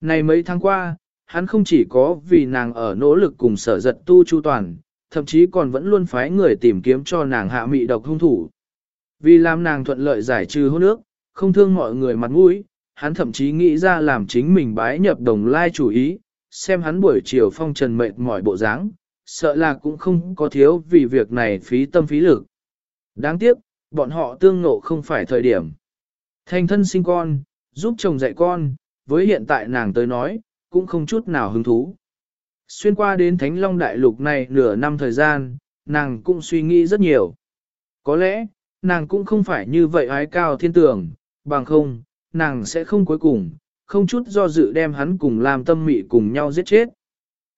Này mấy tháng qua, hắn không chỉ có vì nàng ở nỗ lực cùng sở giật tu chu toàn, thậm chí còn vẫn luôn phái người tìm kiếm cho nàng hạ mị độc hung thủ. Vì làm nàng thuận lợi giải trừ hôn ước, không thương mọi người mặt mũi, hắn thậm chí nghĩ ra làm chính mình bái nhập đồng lai chủ ý, xem hắn buổi chiều phong trần mệt mỏi bộ dáng, sợ là cũng không có thiếu vì việc này phí tâm phí lực. Đáng tiếc, bọn họ tương nộ không phải thời điểm. Thành thân sinh con, giúp chồng dạy con, với hiện tại nàng tới nói, cũng không chút nào hứng thú. Xuyên qua đến Thánh Long Đại Lục này nửa năm thời gian, nàng cũng suy nghĩ rất nhiều. Có lẽ, nàng cũng không phải như vậy ái cao thiên tưởng, bằng không, nàng sẽ không cuối cùng, không chút do dự đem hắn cùng làm tâm mị cùng nhau giết chết.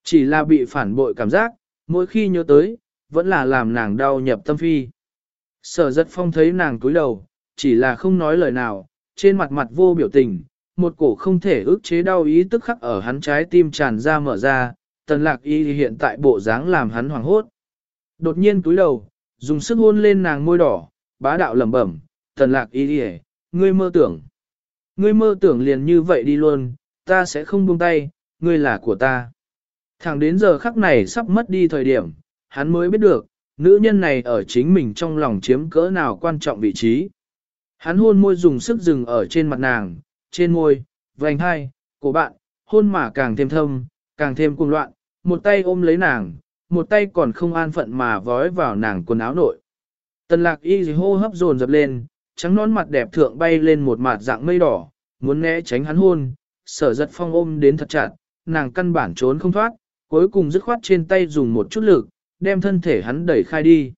Chỉ là bị phản bội cảm giác, mỗi khi nhớ tới, vẫn là làm nàng đau nhập tâm phi. Sở giật phong thấy nàng túi đầu, chỉ là không nói lời nào, trên mặt mặt vô biểu tình, một cổ không thể ức chế đau ý tức khắc ở hắn trái tim tràn ra mở ra, tần lạc y hiện tại bộ dáng làm hắn hoảng hốt. Đột nhiên túi đầu, dùng sức hôn lên nàng môi đỏ, bá đạo lẩm bẩm, tần lạc y đi ngươi mơ tưởng. Ngươi mơ tưởng liền như vậy đi luôn, ta sẽ không buông tay, ngươi là của ta. Thẳng đến giờ khắc này sắp mất đi thời điểm, hắn mới biết được, nữ nhân này ở chính mình trong lòng chiếm cỡ nào quan trọng vị trí. Hắn hôn môi dùng sức dừng ở trên mặt nàng, trên môi, vành hai, của bạn, hôn mà càng thêm thâm, càng thêm cuồng loạn, một tay ôm lấy nàng, một tay còn không an phận mà vói vào nàng quần áo nội. Tần lạc y hô hấp dồn dập lên, trắng nón mặt đẹp thượng bay lên một mặt dạng mây đỏ, muốn né tránh hắn hôn, sở giật phong ôm đến thật chặt, nàng căn bản trốn không thoát, cuối cùng dứt khoát trên tay dùng một chút lực, đem thân thể hắn đẩy khai đi.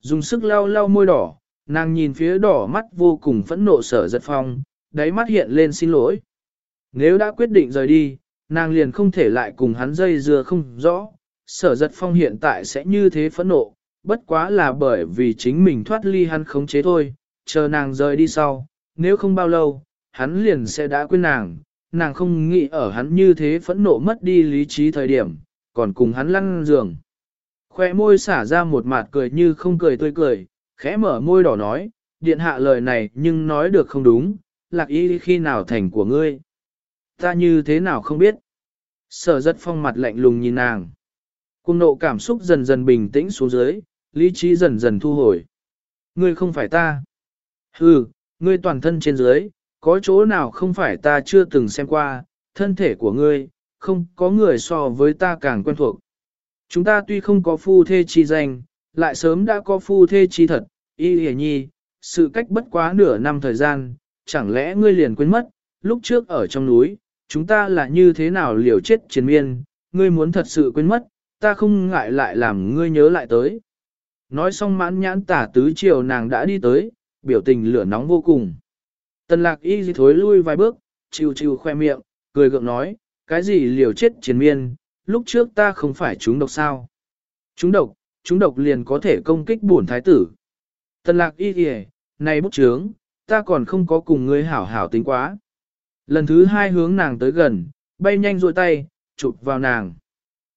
Dùng sức lau lau môi đỏ, nàng nhìn phía đỏ mắt vô cùng phẫn nộ sở giật phong, đáy mắt hiện lên xin lỗi. Nếu đã quyết định rời đi, nàng liền không thể lại cùng hắn dây dưa không rõ, sở giật phong hiện tại sẽ như thế phẫn nộ, bất quá là bởi vì chính mình thoát ly hắn khống chế thôi, chờ nàng rời đi sau, nếu không bao lâu, hắn liền sẽ đã quên nàng, nàng không nghĩ ở hắn như thế phẫn nộ mất đi lý trí thời điểm, còn cùng hắn lăn giường. Khoe môi xả ra một mặt cười như không cười tươi cười, khẽ mở môi đỏ nói, điện hạ lời này nhưng nói được không đúng, lạc ý khi nào thành của ngươi. Ta như thế nào không biết. Sở rất phong mặt lạnh lùng nhìn nàng. Cung nộ cảm xúc dần dần bình tĩnh xuống dưới, lý trí dần dần thu hồi. Ngươi không phải ta. Hừ, ngươi toàn thân trên dưới, có chỗ nào không phải ta chưa từng xem qua, thân thể của ngươi, không có người so với ta càng quen thuộc. Chúng ta tuy không có phu thê chi danh, lại sớm đã có phu thê chi thật, y hề nhi, sự cách bất quá nửa năm thời gian, chẳng lẽ ngươi liền quên mất, lúc trước ở trong núi, chúng ta là như thế nào liều chết chiến miên, ngươi muốn thật sự quên mất, ta không ngại lại làm ngươi nhớ lại tới. Nói xong mãn nhãn tả tứ chiều nàng đã đi tới, biểu tình lửa nóng vô cùng. Tần lạc y thối lui vài bước, chiều chiều khoe miệng, cười gượng nói, cái gì liều chết chiến miên, lúc trước ta không phải chúng độc sao. Chúng độc, chúng độc liền có thể công kích bổn thái tử. Tần lạc y kìa, này bút trướng, ta còn không có cùng ngươi hảo hảo tính quá. Lần thứ hai hướng nàng tới gần, bay nhanh rôi tay, chụp vào nàng.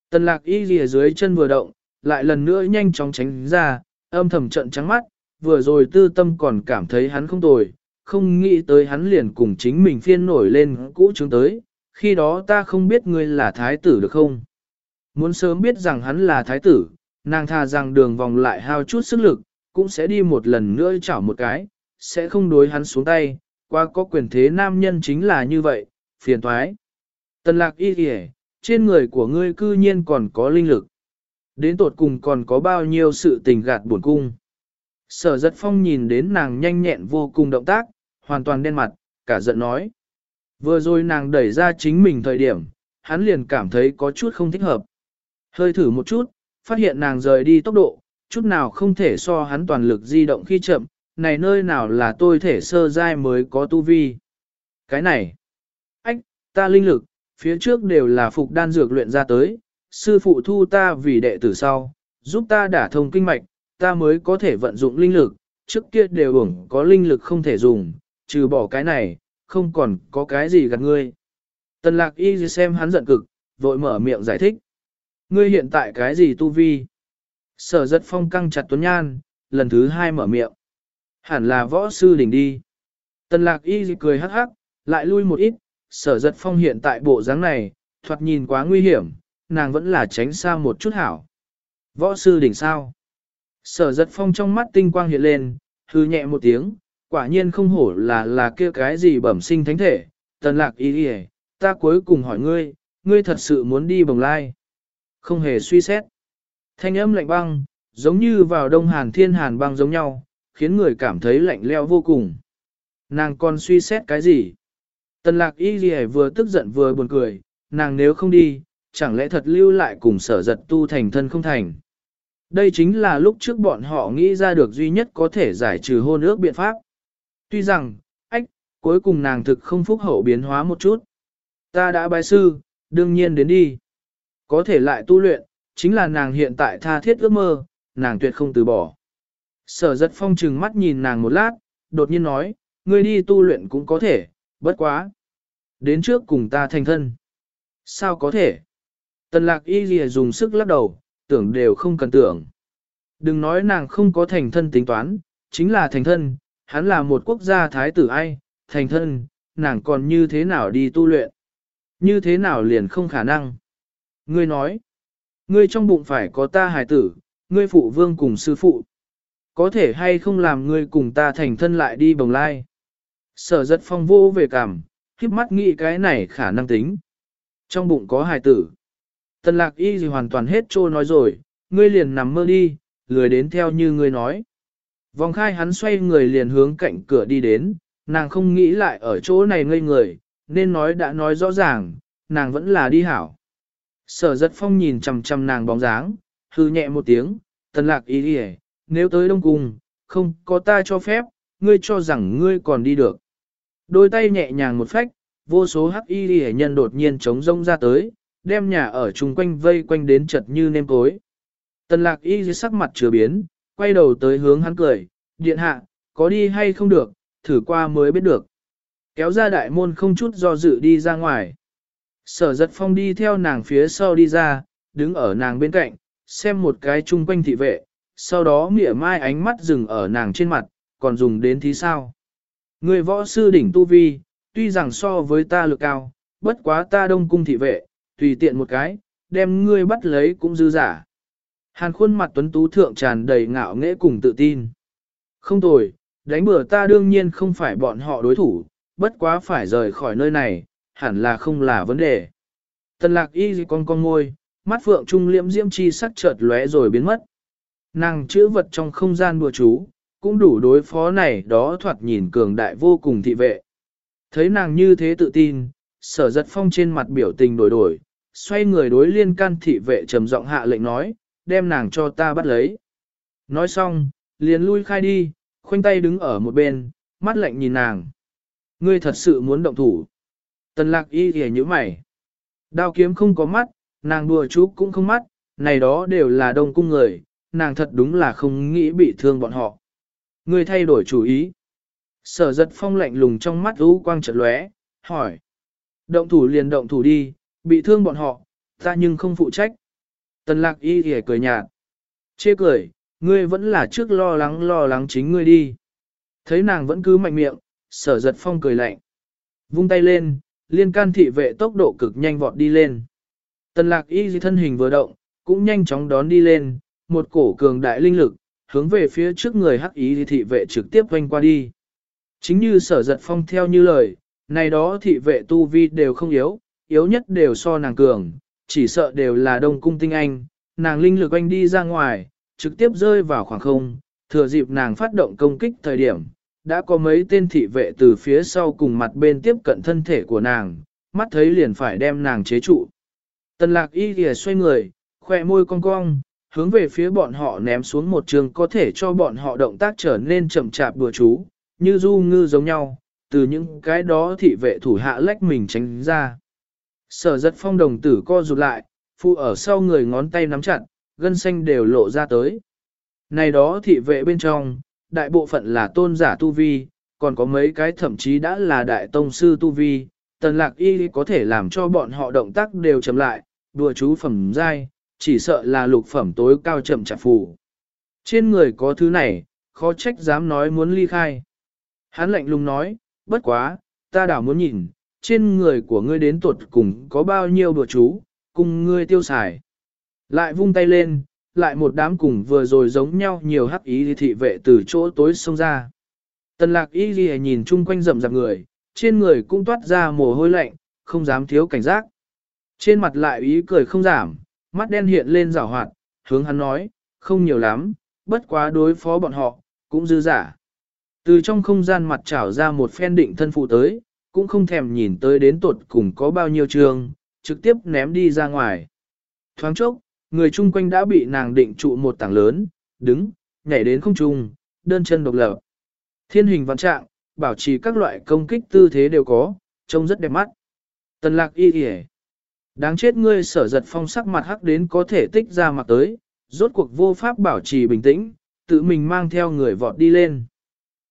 Tần lạc y kìa dưới chân vừa động, lại lần nữa nhanh chóng tránh ra, âm thầm trận trắng mắt, vừa rồi tư tâm còn cảm thấy hắn không tồi, không nghĩ tới hắn liền cùng chính mình phiên nổi lên cũ trướng tới, khi đó ta không biết ngươi là thái tử được không? Muốn sớm biết rằng hắn là thái tử, nàng thà rằng đường vòng lại hao chút sức lực, cũng sẽ đi một lần nữa chảo một cái, sẽ không đối hắn xuống tay, qua có quyền thế nam nhân chính là như vậy, phiền thoái. Tần lạc y kìa, trên người của ngươi cư nhiên còn có linh lực. Đến tột cùng còn có bao nhiêu sự tình gạt buồn cung. Sở giật phong nhìn đến nàng nhanh nhẹn vô cùng động tác, hoàn toàn đen mặt, cả giận nói. Vừa rồi nàng đẩy ra chính mình thời điểm, hắn liền cảm thấy có chút không thích hợp. Hơi thử một chút, phát hiện nàng rời đi tốc độ, chút nào không thể so hắn toàn lực di động khi chậm, này nơi nào là tôi thể sơ giai mới có tu vi. Cái này, ách, ta linh lực, phía trước đều là phục đan dược luyện ra tới, sư phụ thu ta vì đệ tử sau, giúp ta đả thông kinh mạch, ta mới có thể vận dụng linh lực, trước kia đều ủng có linh lực không thể dùng, trừ bỏ cái này, không còn có cái gì gạt ngươi. Tần lạc y xem hắn giận cực, vội mở miệng giải thích. Ngươi hiện tại cái gì tu vi? Sở giật phong căng chặt tuấn nhan, lần thứ hai mở miệng. Hẳn là võ sư đỉnh đi. Tần lạc y cười hắc hắc, lại lui một ít, sở giật phong hiện tại bộ dáng này, thoạt nhìn quá nguy hiểm, nàng vẫn là tránh xa một chút hảo. Võ sư đỉnh sao? Sở giật phong trong mắt tinh quang hiện lên, hư nhẹ một tiếng, quả nhiên không hổ là là kia cái gì bẩm sinh thánh thể. Tần lạc y đi ta cuối cùng hỏi ngươi, ngươi thật sự muốn đi bồng lai. Không hề suy xét. Thanh âm lạnh băng, giống như vào đông hàn thiên hàn băng giống nhau, khiến người cảm thấy lạnh leo vô cùng. Nàng còn suy xét cái gì? Tần lạc y gì vừa tức giận vừa buồn cười, nàng nếu không đi, chẳng lẽ thật lưu lại cùng sở giật tu thành thân không thành. Đây chính là lúc trước bọn họ nghĩ ra được duy nhất có thể giải trừ hôn ước biện pháp. Tuy rằng, ách, cuối cùng nàng thực không phúc hậu biến hóa một chút. Ta đã bái sư, đương nhiên đến đi. Có thể lại tu luyện, chính là nàng hiện tại tha thiết ước mơ, nàng tuyệt không từ bỏ. Sở giật phong trừng mắt nhìn nàng một lát, đột nhiên nói, ngươi đi tu luyện cũng có thể, bất quá. Đến trước cùng ta thành thân. Sao có thể? Tần lạc y lìa dùng sức lắc đầu, tưởng đều không cần tưởng. Đừng nói nàng không có thành thân tính toán, chính là thành thân, hắn là một quốc gia thái tử ai, thành thân, nàng còn như thế nào đi tu luyện? Như thế nào liền không khả năng? Ngươi nói, ngươi trong bụng phải có ta hài tử, ngươi phụ vương cùng sư phụ. Có thể hay không làm ngươi cùng ta thành thân lại đi bồng lai. Sở giật phong vô về cảm, khiếp mắt nghĩ cái này khả năng tính. Trong bụng có hài tử. Tần lạc y gì hoàn toàn hết trô nói rồi, ngươi liền nằm mơ đi, lười đến theo như ngươi nói. Vòng khai hắn xoay người liền hướng cạnh cửa đi đến, nàng không nghĩ lại ở chỗ này ngây người, nên nói đã nói rõ ràng, nàng vẫn là đi hảo. Sở giật phong nhìn chằm chằm nàng bóng dáng, hư nhẹ một tiếng, tần lạc ý đi nếu tới Đông Cung, không có ta cho phép, ngươi cho rằng ngươi còn đi được. Đôi tay nhẹ nhàng một phách, vô số hắc y đi nhân đột nhiên chống rông ra tới, đem nhà ở chung quanh vây quanh đến chật như nêm cối. Tần lạc y dưới sắc mặt chưa biến, quay đầu tới hướng hắn cười, điện hạ, có đi hay không được, thử qua mới biết được. Kéo ra đại môn không chút do dự đi ra ngoài. Sở giật phong đi theo nàng phía sau đi ra, đứng ở nàng bên cạnh, xem một cái chung quanh thị vệ, sau đó mỉa mai ánh mắt dừng ở nàng trên mặt, còn dùng đến thí sao. Người võ sư đỉnh tu vi, tuy rằng so với ta lực cao, bất quá ta đông cung thị vệ, tùy tiện một cái, đem ngươi bắt lấy cũng dư giả. Hàn khuôn mặt tuấn tú thượng tràn đầy ngạo nghễ cùng tự tin. Không tồi, đánh bừa ta đương nhiên không phải bọn họ đối thủ, bất quá phải rời khỏi nơi này, hẳn là không là vấn đề. Tần lạc y gì con con ngôi, mắt phượng trung liễm diễm chi sắc chợt lóe rồi biến mất. Nàng chữ vật trong không gian bùa chú, cũng đủ đối phó này đó thoạt nhìn cường đại vô cùng thị vệ. Thấy nàng như thế tự tin, sở giật phong trên mặt biểu tình đổi đổi, xoay người đối liên can thị vệ trầm giọng hạ lệnh nói, đem nàng cho ta bắt lấy. Nói xong, liền lui khai đi, khoanh tay đứng ở một bên, mắt lạnh nhìn nàng. Ngươi thật sự muốn động thủ. Tần lạc y ghề như mày. Đao kiếm không có mắt, nàng đùa chú cũng không mắt, này đó đều là đông cung người, nàng thật đúng là không nghĩ bị thương bọn họ. Ngươi thay đổi chủ ý. Sở giật phong lạnh lùng trong mắt ú quang chợt lóe, hỏi. Động thủ liền động thủ đi, bị thương bọn họ, ta nhưng không phụ trách. Tần lạc y ghề cười nhạt. Chê cười, ngươi vẫn là trước lo lắng lo lắng chính ngươi đi. Thấy nàng vẫn cứ mạnh miệng, sở giật phong cười lạnh. Vung tay lên, liên can thị vệ tốc độ cực nhanh vọt đi lên. Tần lạc y thân hình vừa động, cũng nhanh chóng đón đi lên, một cổ cường đại linh lực, hướng về phía trước người hắc ý thị vệ trực tiếp quanh qua đi. Chính như sở giật phong theo như lời, này đó thị vệ tu vi đều không yếu, yếu nhất đều so nàng cường, chỉ sợ đều là đông cung tinh anh, nàng linh lực anh đi ra ngoài, trực tiếp rơi vào khoảng không, thừa dịp nàng phát động công kích thời điểm, đã có mấy tên thị vệ từ phía sau cùng mặt bên tiếp cận thân thể của nàng, mắt thấy liền phải đem nàng chế trụ. Tần lạc y kìa xoay người, khỏe môi cong cong, hướng về phía bọn họ ném xuống một trường có thể cho bọn họ động tác trở nên chậm chạp bừa chú, như du ngư giống nhau, từ những cái đó thị vệ thủ hạ lách mình tránh ra. Sở giật phong đồng tử co rụt lại, phụ ở sau người ngón tay nắm chặt, gân xanh đều lộ ra tới. Này đó thị vệ bên trong, đại bộ phận là tôn giả tu vi, còn có mấy cái thậm chí đã là đại tông sư tu vi, tần lạc y có thể làm cho bọn họ động tác đều chậm lại, đùa chú phẩm dai, chỉ sợ là lục phẩm tối cao chậm chạp phù. Trên người có thứ này, khó trách dám nói muốn ly khai. Hắn lạnh lùng nói, bất quá, ta đảo muốn nhìn, trên người của ngươi đến tuột cùng có bao nhiêu đùa chú, cùng ngươi tiêu xài. Lại vung tay lên, lại một đám cùng vừa rồi giống nhau nhiều hắc ý thị vệ từ chỗ tối xông ra. Tần lạc y ghi nhìn chung quanh rậm rạp người, trên người cũng toát ra mồ hôi lạnh, không dám thiếu cảnh giác. Trên mặt lại ý cười không giảm, mắt đen hiện lên rào hoạt, hướng hắn nói, không nhiều lắm, bất quá đối phó bọn họ, cũng dư giả. Từ trong không gian mặt trảo ra một phen định thân phụ tới, cũng không thèm nhìn tới đến tột cùng có bao nhiêu trường, trực tiếp ném đi ra ngoài. Thoáng chốc, người chung quanh đã bị nàng định trụ một tảng lớn, đứng, nhảy đến không trung, đơn chân độc lập. Thiên hình văn trạng, bảo trì các loại công kích tư thế đều có, trông rất đẹp mắt. Tần lạc y kìa. Đáng chết ngươi sở giật phong sắc mặt hắc đến có thể tích ra mặt tới, rốt cuộc vô pháp bảo trì bình tĩnh, tự mình mang theo người vọt đi lên.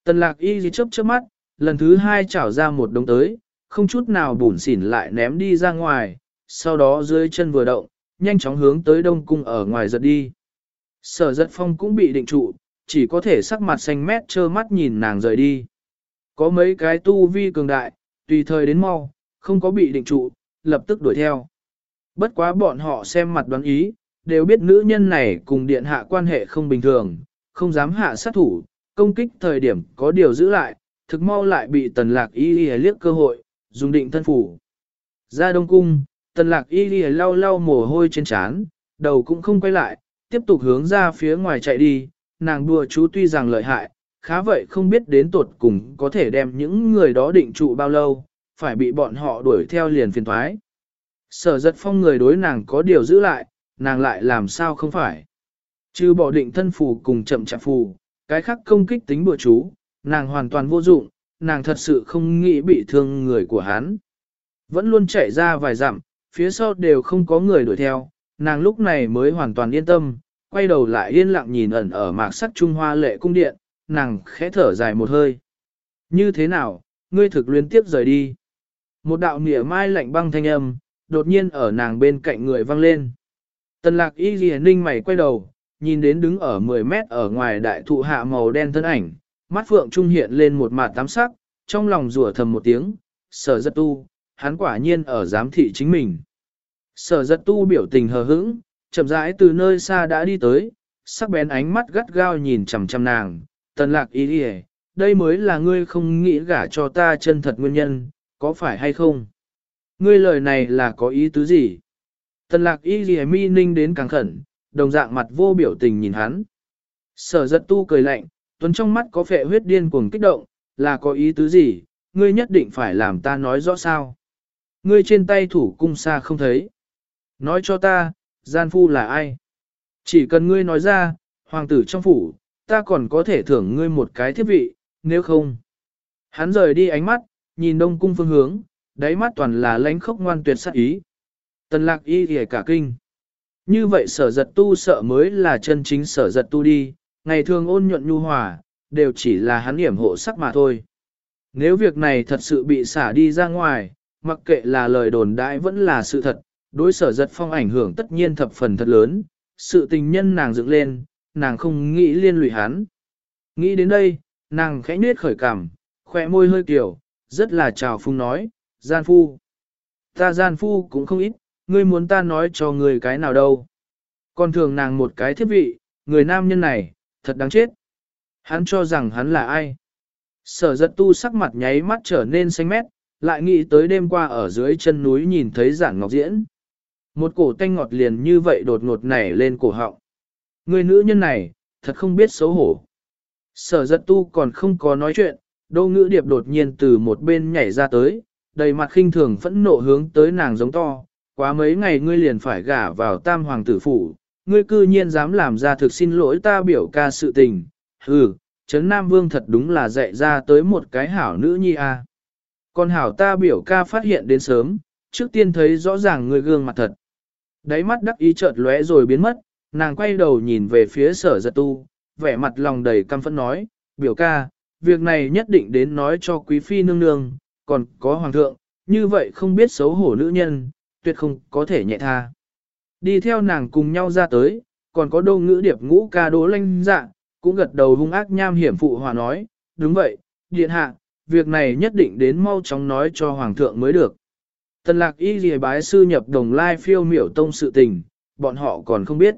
Tần lạc y gì chớp chớp mắt, lần thứ hai chảo ra một đống tới, không chút nào bùn xỉn lại ném đi ra ngoài, sau đó dưới chân vừa động, nhanh chóng hướng tới đông cung ở ngoài giật đi. Sở giật phong cũng bị định trụ, chỉ có thể sắc mặt xanh mét trơ mắt nhìn nàng rời đi. Có mấy cái tu vi cường đại, tùy thời đến mau, không có bị định trụ, lập tức đuổi theo. Bất quá bọn họ xem mặt đoán ý, đều biết nữ nhân này cùng điện hạ quan hệ không bình thường, không dám hạ sát thủ, công kích thời điểm có điều giữ lại, thực mau lại bị tần lạc y y liếc cơ hội, dùng định thân phủ. Ra đông cung, tần lạc y y lau lau mồ hôi trên trán, đầu cũng không quay lại, tiếp tục hướng ra phía ngoài chạy đi, nàng đùa chú tuy rằng lợi hại, khá vậy không biết đến tuột cùng có thể đem những người đó định trụ bao lâu, phải bị bọn họ đuổi theo liền phiền thoái. Sở giật phong người đối nàng có điều giữ lại, nàng lại làm sao không phải. Chứ bỏ định thân phù cùng chậm chạp phù, cái khác công kích tính bừa chú, nàng hoàn toàn vô dụng, nàng thật sự không nghĩ bị thương người của hắn. Vẫn luôn chạy ra vài dặm, phía sau đều không có người đuổi theo, nàng lúc này mới hoàn toàn yên tâm, quay đầu lại yên lặng nhìn ẩn ở mạc sắc Trung Hoa lệ cung điện, nàng khẽ thở dài một hơi. Như thế nào, ngươi thực luyến tiếp rời đi. Một đạo nỉa mai lạnh băng thanh âm, đột nhiên ở nàng bên cạnh người vang lên. Tần lạc y ghi ninh mày quay đầu, nhìn đến đứng ở 10 mét ở ngoài đại thụ hạ màu đen thân ảnh, mắt phượng trung hiện lên một mặt tám sắc, trong lòng rủa thầm một tiếng, sở giật tu, hắn quả nhiên ở giám thị chính mình. Sở giật tu biểu tình hờ hững, chậm rãi từ nơi xa đã đi tới, sắc bén ánh mắt gắt gao nhìn chằm chằm nàng, tần lạc y đi đây mới là ngươi không nghĩ gả cho ta chân thật nguyên nhân, có phải hay không? Ngươi lời này là có ý tứ gì? Tần lạc y ghi mi ninh đến càng khẩn, đồng dạng mặt vô biểu tình nhìn hắn. Sở giật tu cười lạnh, tuấn trong mắt có vẻ huyết điên cuồng kích động, là có ý tứ gì, ngươi nhất định phải làm ta nói rõ sao. Ngươi trên tay thủ cung xa không thấy. Nói cho ta, gian phu là ai? Chỉ cần ngươi nói ra, hoàng tử trong phủ, ta còn có thể thưởng ngươi một cái thiết vị, nếu không. Hắn rời đi ánh mắt, nhìn đông cung phương hướng, đáy mắt toàn là lánh khốc ngoan tuyệt sát ý. Tần lạc y thì cả kinh. Như vậy sở giật tu sợ mới là chân chính sở giật tu đi, ngày thường ôn nhuận nhu hòa, đều chỉ là hắn hiểm hộ sắc mà thôi. Nếu việc này thật sự bị xả đi ra ngoài, mặc kệ là lời đồn đãi vẫn là sự thật, đối sở giật phong ảnh hưởng tất nhiên thập phần thật lớn, sự tình nhân nàng dựng lên, nàng không nghĩ liên lụy hắn. Nghĩ đến đây, nàng khẽ nết khởi cảm, khỏe môi hơi kiểu, rất là trào phung nói, gian phu. Ta gian phu cũng không ít, ngươi muốn ta nói cho người cái nào đâu. Còn thường nàng một cái thiết vị, người nam nhân này, thật đáng chết. Hắn cho rằng hắn là ai. Sở giật tu sắc mặt nháy mắt trở nên xanh mét, lại nghĩ tới đêm qua ở dưới chân núi nhìn thấy giản ngọc diễn. Một cổ tanh ngọt liền như vậy đột ngột nảy lên cổ họng. Người nữ nhân này, thật không biết xấu hổ. Sở giật tu còn không có nói chuyện, đô ngữ điệp đột nhiên từ một bên nhảy ra tới, đầy mặt khinh thường phẫn nộ hướng tới nàng giống to, quá mấy ngày ngươi liền phải gả vào tam hoàng tử phủ, ngươi cư nhiên dám làm ra thực xin lỗi ta biểu ca sự tình, hừ, Trấn Nam Vương thật đúng là dạy ra tới một cái hảo nữ nhi a. À. Còn hảo ta biểu ca phát hiện đến sớm, trước tiên thấy rõ ràng ngươi gương mặt thật. Đáy mắt đắc ý chợt lóe rồi biến mất, nàng quay đầu nhìn về phía sở giật tu, vẻ mặt lòng đầy căm phẫn nói, biểu ca, việc này nhất định đến nói cho quý phi nương nương, còn có hoàng thượng, như vậy không biết xấu hổ nữ nhân, tuyệt không có thể nhẹ tha. Đi theo nàng cùng nhau ra tới, còn có đô ngữ điệp ngũ ca đố lanh dạ, cũng gật đầu hung ác nham hiểm phụ hòa nói, đúng vậy, điện hạ, việc này nhất định đến mau chóng nói cho hoàng thượng mới được. Tần lạc y ghi bái sư nhập đồng lai phiêu miểu tông sự tình, bọn họ còn không biết.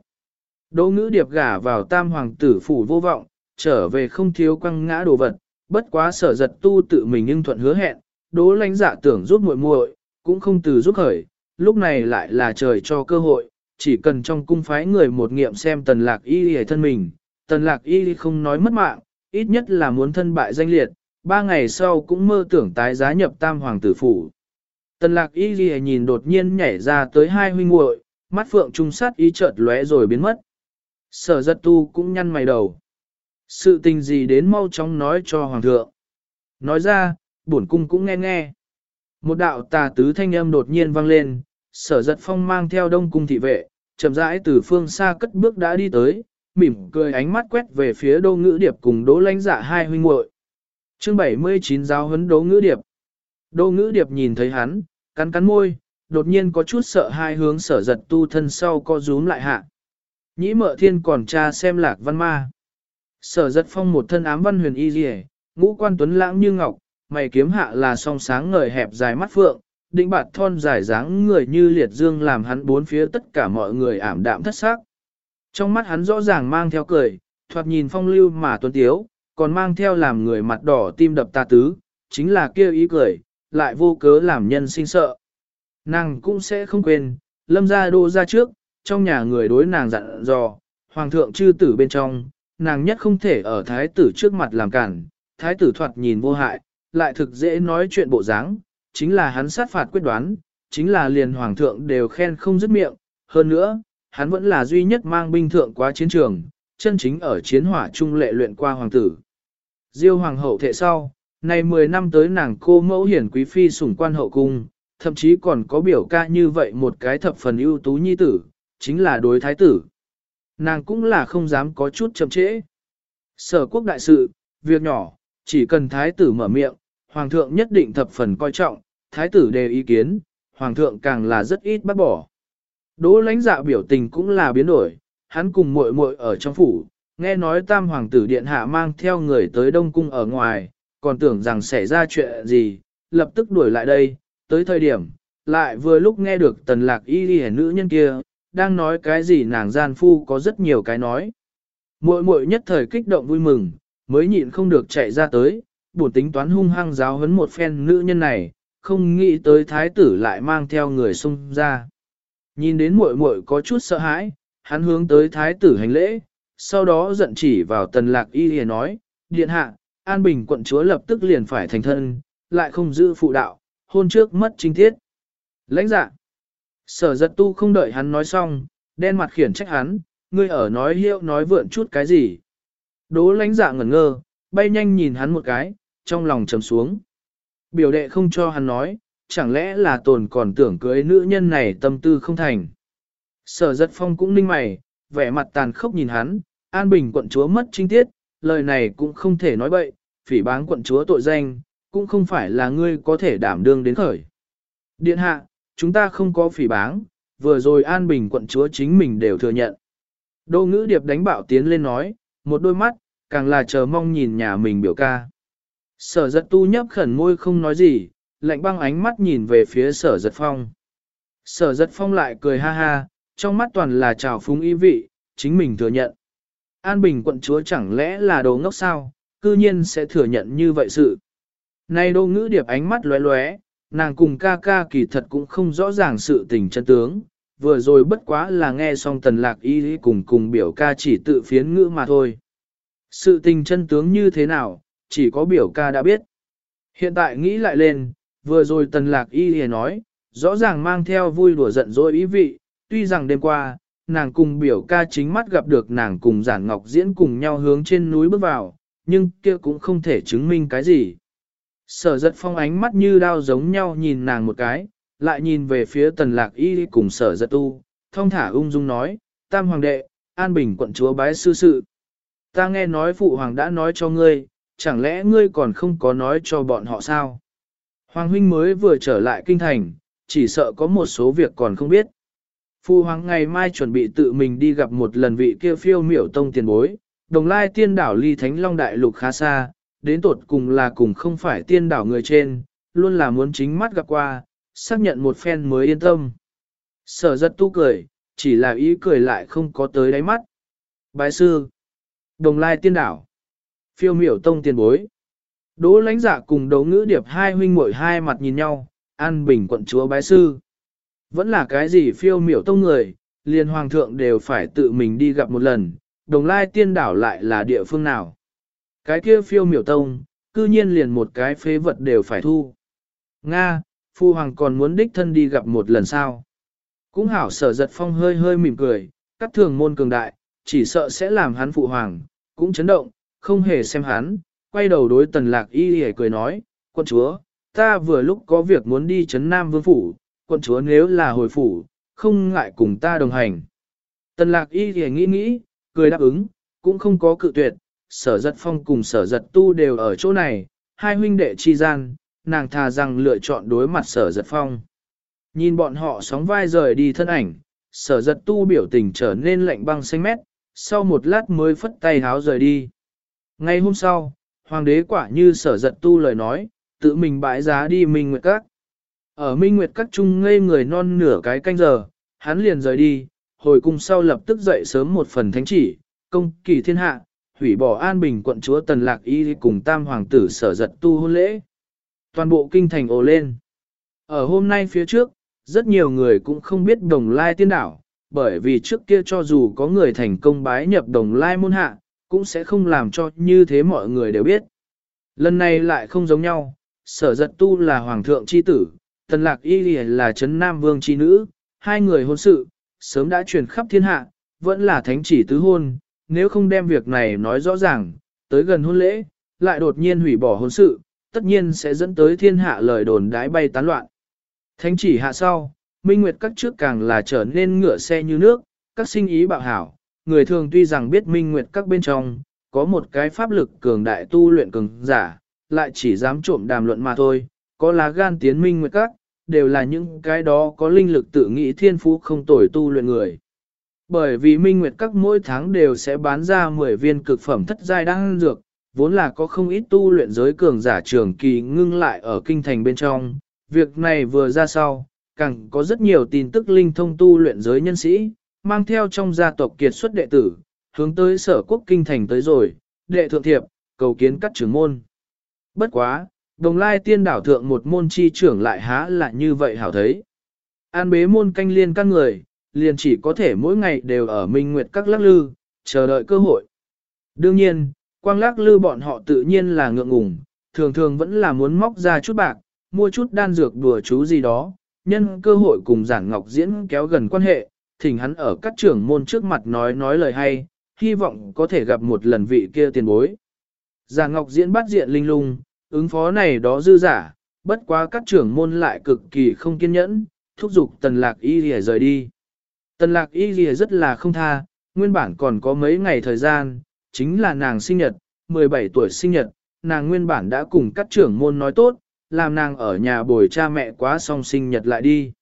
Đỗ ngữ điệp gả vào tam hoàng tử phủ vô vọng, trở về không thiếu quăng ngã đồ vật, bất quá sở giật tu tự mình nhưng thuận hứa hẹn, đỗ lãnh dạ tưởng giúp muội muội cũng không từ giúp khởi, lúc này lại là trời cho cơ hội, chỉ cần trong cung phái người một nghiệm xem tần lạc y y thân mình, tần lạc y không nói mất mạng, ít nhất là muốn thân bại danh liệt, ba ngày sau cũng mơ tưởng tái giá nhập tam hoàng tử phủ. Tần lạc y y nhìn đột nhiên nhảy ra tới hai huynh muội mắt phượng trung sát ý chợt lóe rồi biến mất. Sở giật tu cũng nhăn mày đầu. Sự tình gì đến mau chóng nói cho hoàng thượng. Nói ra, bổn cung cũng nghe nghe. Một đạo tà tứ thanh âm đột nhiên vang lên, sở giật phong mang theo đông cung thị vệ, chậm rãi từ phương xa cất bước đã đi tới, mỉm cười ánh mắt quét về phía đô ngữ điệp cùng đỗ lãnh dạ hai huynh muội. Chương 79 giáo huấn đỗ ngữ điệp. Đỗ ngữ điệp nhìn thấy hắn, cắn cắn môi, đột nhiên có chút sợ hai hướng sở giật tu thân sau co rúm lại hạ. Nhĩ mợ thiên còn cha xem lạc văn ma. Sở giật phong một thân ám văn huyền y dì ngũ quan tuấn lãng như ngọc, mày kiếm hạ là song sáng ngời hẹp dài mắt phượng, định bạt thon dài dáng người như liệt dương làm hắn bốn phía tất cả mọi người ảm đạm thất xác. Trong mắt hắn rõ ràng mang theo cười, thoạt nhìn phong lưu mà tuấn tiếu, còn mang theo làm người mặt đỏ tim đập ta tứ, chính là kia ý cười, lại vô cớ làm nhân sinh sợ. Nàng cũng sẽ không quên, lâm ra đô ra trước, trong nhà người đối nàng dặn dò, hoàng thượng chư tử bên trong, nàng nhất không thể ở thái tử trước mặt làm cản, thái tử thoạt nhìn vô hại, lại thực dễ nói chuyện bộ dáng, chính là hắn sát phạt quyết đoán, chính là liền hoàng thượng đều khen không dứt miệng, hơn nữa, hắn vẫn là duy nhất mang binh thượng qua chiến trường, chân chính ở chiến hỏa trung lệ luyện qua hoàng tử. Diêu hoàng hậu thệ sau, này 10 năm tới nàng cô mẫu hiển quý phi sủng quan hậu cung, thậm chí còn có biểu ca như vậy một cái thập phần ưu tú nhi tử, chính là đối thái tử. Nàng cũng là không dám có chút chậm trễ. Sở quốc đại sự, việc nhỏ, chỉ cần thái tử mở miệng, hoàng thượng nhất định thập phần coi trọng, thái tử đề ý kiến, hoàng thượng càng là rất ít bác bỏ. Đỗ lãnh dạ biểu tình cũng là biến đổi, hắn cùng muội muội ở trong phủ, nghe nói tam hoàng tử điện hạ mang theo người tới Đông Cung ở ngoài, còn tưởng rằng xảy ra chuyện gì, lập tức đuổi lại đây, tới thời điểm, lại vừa lúc nghe được tần lạc y đi nữ nhân kia, đang nói cái gì nàng gian phu có rất nhiều cái nói. Muội muội nhất thời kích động vui mừng, mới nhịn không được chạy ra tới, buồn tính toán hung hăng giáo huấn một phen nữ nhân này, không nghĩ tới thái tử lại mang theo người xung ra. Nhìn đến muội muội có chút sợ hãi, hắn hướng tới thái tử hành lễ, sau đó giận chỉ vào tần lạc y hề nói, điện hạ, An Bình quận chúa lập tức liền phải thành thân, lại không giữ phụ đạo, hôn trước mất chính thiết. Lãnh dạ. Sở giật tu không đợi hắn nói xong, đen mặt khiển trách hắn, ngươi ở nói hiệu nói vượn chút cái gì. Đố lãnh dạ ngẩn ngơ, bay nhanh nhìn hắn một cái, trong lòng trầm xuống. Biểu đệ không cho hắn nói, chẳng lẽ là tồn còn tưởng cưới nữ nhân này tâm tư không thành. Sở giật phong cũng ninh mày, vẻ mặt tàn khốc nhìn hắn, an bình quận chúa mất trinh tiết, lời này cũng không thể nói bậy, phỉ báng quận chúa tội danh, cũng không phải là ngươi có thể đảm đương đến khởi. Điện hạ, chúng ta không có phỉ báng, vừa rồi an bình quận chúa chính mình đều thừa nhận. Đô ngữ điệp đánh bạo tiến lên nói, một đôi mắt, càng là chờ mong nhìn nhà mình biểu ca. Sở giật tu nhấp khẩn môi không nói gì, lạnh băng ánh mắt nhìn về phía sở giật phong. Sở giật phong lại cười ha ha, trong mắt toàn là trào phúng ý vị, chính mình thừa nhận. An Bình quận chúa chẳng lẽ là đồ ngốc sao, cư nhiên sẽ thừa nhận như vậy sự. Này đô ngữ điệp ánh mắt lóe lóe, nàng cùng ca ca kỳ thật cũng không rõ ràng sự tình chân tướng, vừa rồi bất quá là nghe xong tần lạc y cùng cùng biểu ca chỉ tự phiến ngữ mà thôi. Sự tình chân tướng như thế nào, chỉ có biểu ca đã biết. Hiện tại nghĩ lại lên, vừa rồi tần lạc y hề nói, rõ ràng mang theo vui đùa giận dỗi ý vị, tuy rằng đêm qua, nàng cùng biểu ca chính mắt gặp được nàng cùng giản ngọc diễn cùng nhau hướng trên núi bước vào, nhưng kia cũng không thể chứng minh cái gì. Sở giật phong ánh mắt như đao giống nhau nhìn nàng một cái, lại nhìn về phía tần lạc y cùng sở giật tu, thông thả ung dung nói, tam hoàng đệ, an bình quận chúa bái sư sự. Ta nghe nói phụ hoàng đã nói cho ngươi, chẳng lẽ ngươi còn không có nói cho bọn họ sao? Hoàng huynh mới vừa trở lại kinh thành, chỉ sợ có một số việc còn không biết. Phu hoàng ngày mai chuẩn bị tự mình đi gặp một lần vị kia phiêu miểu tông tiền bối, đồng lai tiên đảo ly thánh long đại lục khá xa, đến tột cùng là cùng không phải tiên đảo người trên, luôn là muốn chính mắt gặp qua, xác nhận một phen mới yên tâm. Sở giật tu cười, chỉ là ý cười lại không có tới đáy mắt. Bái sư, đồng lai tiên đảo, phiêu miểu tông tiền bối. Đỗ lãnh giả cùng đấu ngữ điệp hai huynh muội hai mặt nhìn nhau, an bình quận chúa bái sư. Vẫn là cái gì phiêu miểu tông người, liền hoàng thượng đều phải tự mình đi gặp một lần, đồng lai tiên đảo lại là địa phương nào. Cái kia phiêu miểu tông, cư nhiên liền một cái phế vật đều phải thu. Nga, phu hoàng còn muốn đích thân đi gặp một lần sao. Cũng hảo sở giật phong hơi hơi mỉm cười, cắt thường môn cường đại, chỉ sợ sẽ làm hắn phụ hoàng, cũng chấn động, không hề xem hắn, quay đầu đối tần lạc y hề cười nói, quân chúa, ta vừa lúc có việc muốn đi chấn Nam Vương Phủ, quân chúa nếu là hồi phủ, không ngại cùng ta đồng hành. Tần lạc y hề nghĩ nghĩ, cười đáp ứng, cũng không có cự tuyệt, sở giật phong cùng sở giật tu đều ở chỗ này, hai huynh đệ chi gian, nàng thà rằng lựa chọn đối mặt sở giật phong. Nhìn bọn họ sóng vai rời đi thân ảnh, sở giật tu biểu tình trở nên lạnh băng xanh mét, sau một lát mới phất tay háo rời đi. Ngay hôm sau, hoàng đế quả như sở giật tu lời nói, tự mình bãi giá đi Minh Nguyệt Các. Ở Minh Nguyệt Các trung ngây người non nửa cái canh giờ, hắn liền rời đi, hồi cung sau lập tức dậy sớm một phần thánh chỉ, công kỳ thiên hạ, hủy bỏ an bình quận chúa Tần Lạc Y cùng tam hoàng tử sở giật tu hôn lễ. Toàn bộ kinh thành ồ lên. Ở hôm nay phía trước, rất nhiều người cũng không biết đồng lai tiên đảo, bởi vì trước kia cho dù có người thành công bái nhập đồng lai môn hạ, cũng sẽ không làm cho như thế mọi người đều biết. Lần này lại không giống nhau, sở giật tu là hoàng thượng chi tử, tần lạc y là chấn nam vương chi nữ, hai người hôn sự, sớm đã truyền khắp thiên hạ, vẫn là thánh chỉ tứ hôn, nếu không đem việc này nói rõ ràng, tới gần hôn lễ, lại đột nhiên hủy bỏ hôn sự, tất nhiên sẽ dẫn tới thiên hạ lời đồn đái bay tán loạn. Thánh chỉ hạ sau, minh nguyệt các trước càng là trở nên ngựa xe như nước, các sinh ý bạo hảo, người thường tuy rằng biết minh nguyệt các bên trong, có một cái pháp lực cường đại tu luyện cường giả, lại chỉ dám trộm đàm luận mà thôi, có lá gan tiến minh nguyệt các, đều là những cái đó có linh lực tự nghĩ thiên phú không tồi tu luyện người. Bởi vì minh nguyệt các mỗi tháng đều sẽ bán ra 10 viên cực phẩm thất giai đan dược, vốn là có không ít tu luyện giới cường giả trường kỳ ngưng lại ở kinh thành bên trong. Việc này vừa ra sau, càng có rất nhiều tin tức linh thông tu luyện giới nhân sĩ, mang theo trong gia tộc kiệt xuất đệ tử, hướng tới sở quốc kinh thành tới rồi, đệ thượng thiệp, cầu kiến các trưởng môn. Bất quá, đồng lai tiên đảo thượng một môn chi trưởng lại há là như vậy hảo thấy. An bế môn canh liên các người, liền chỉ có thể mỗi ngày đều ở minh nguyệt các lắc lư, chờ đợi cơ hội. Đương nhiên, quang lắc lư bọn họ tự nhiên là ngượng ngùng, thường thường vẫn là muốn móc ra chút bạc, mua chút đan dược đùa chú gì đó, nhân cơ hội cùng giản ngọc diễn kéo gần quan hệ, thỉnh hắn ở các trưởng môn trước mặt nói nói lời hay, hy vọng có thể gặp một lần vị kia tiền bối. Già ngọc diễn bắt diện linh lung, ứng phó này đó dư giả, bất quá các trưởng môn lại cực kỳ không kiên nhẫn, thúc giục tần lạc y lìa rời đi. Tần lạc y lìa rất là không tha, nguyên bản còn có mấy ngày thời gian, chính là nàng sinh nhật, 17 tuổi sinh nhật, nàng nguyên bản đã cùng các trưởng môn nói tốt, làm nàng ở nhà bồi cha mẹ quá xong sinh nhật lại đi.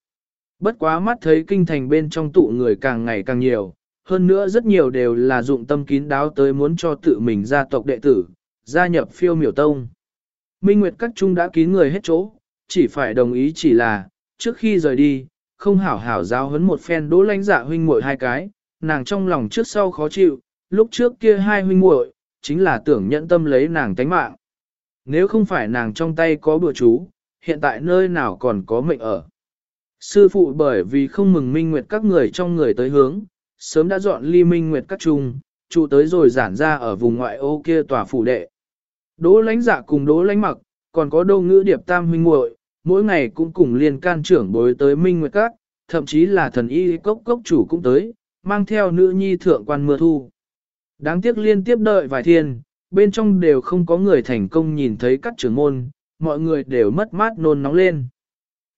Bất quá mắt thấy kinh thành bên trong tụ người càng ngày càng nhiều, hơn nữa rất nhiều đều là dụng tâm kín đáo tới muốn cho tự mình gia tộc đệ tử, gia nhập phiêu miểu tông. Minh Nguyệt các trung đã kín người hết chỗ, chỉ phải đồng ý chỉ là, trước khi rời đi, không hảo hảo giáo huấn một phen đỗ lãnh dạ huynh muội hai cái, nàng trong lòng trước sau khó chịu, lúc trước kia hai huynh muội chính là tưởng nhẫn tâm lấy nàng tánh mạng. Nếu không phải nàng trong tay có bữa chú, hiện tại nơi nào còn có mệnh ở. Sư phụ bởi vì không mừng minh nguyệt các người trong người tới hướng, sớm đã dọn ly minh nguyệt các trung, trụ tới rồi giản ra ở vùng ngoại ô kia tòa phủ đệ. Đỗ lãnh dạ cùng đỗ lãnh mặc, còn có đô ngữ điệp tam huynh muội mỗi ngày cũng cùng liên can trưởng bối tới minh nguyệt các, thậm chí là thần y cốc cốc chủ cũng tới, mang theo nữ nhi thượng quan mưa thu. Đáng tiếc liên tiếp đợi vài thiên, bên trong đều không có người thành công nhìn thấy các trưởng môn, mọi người đều mất mát nôn nóng lên.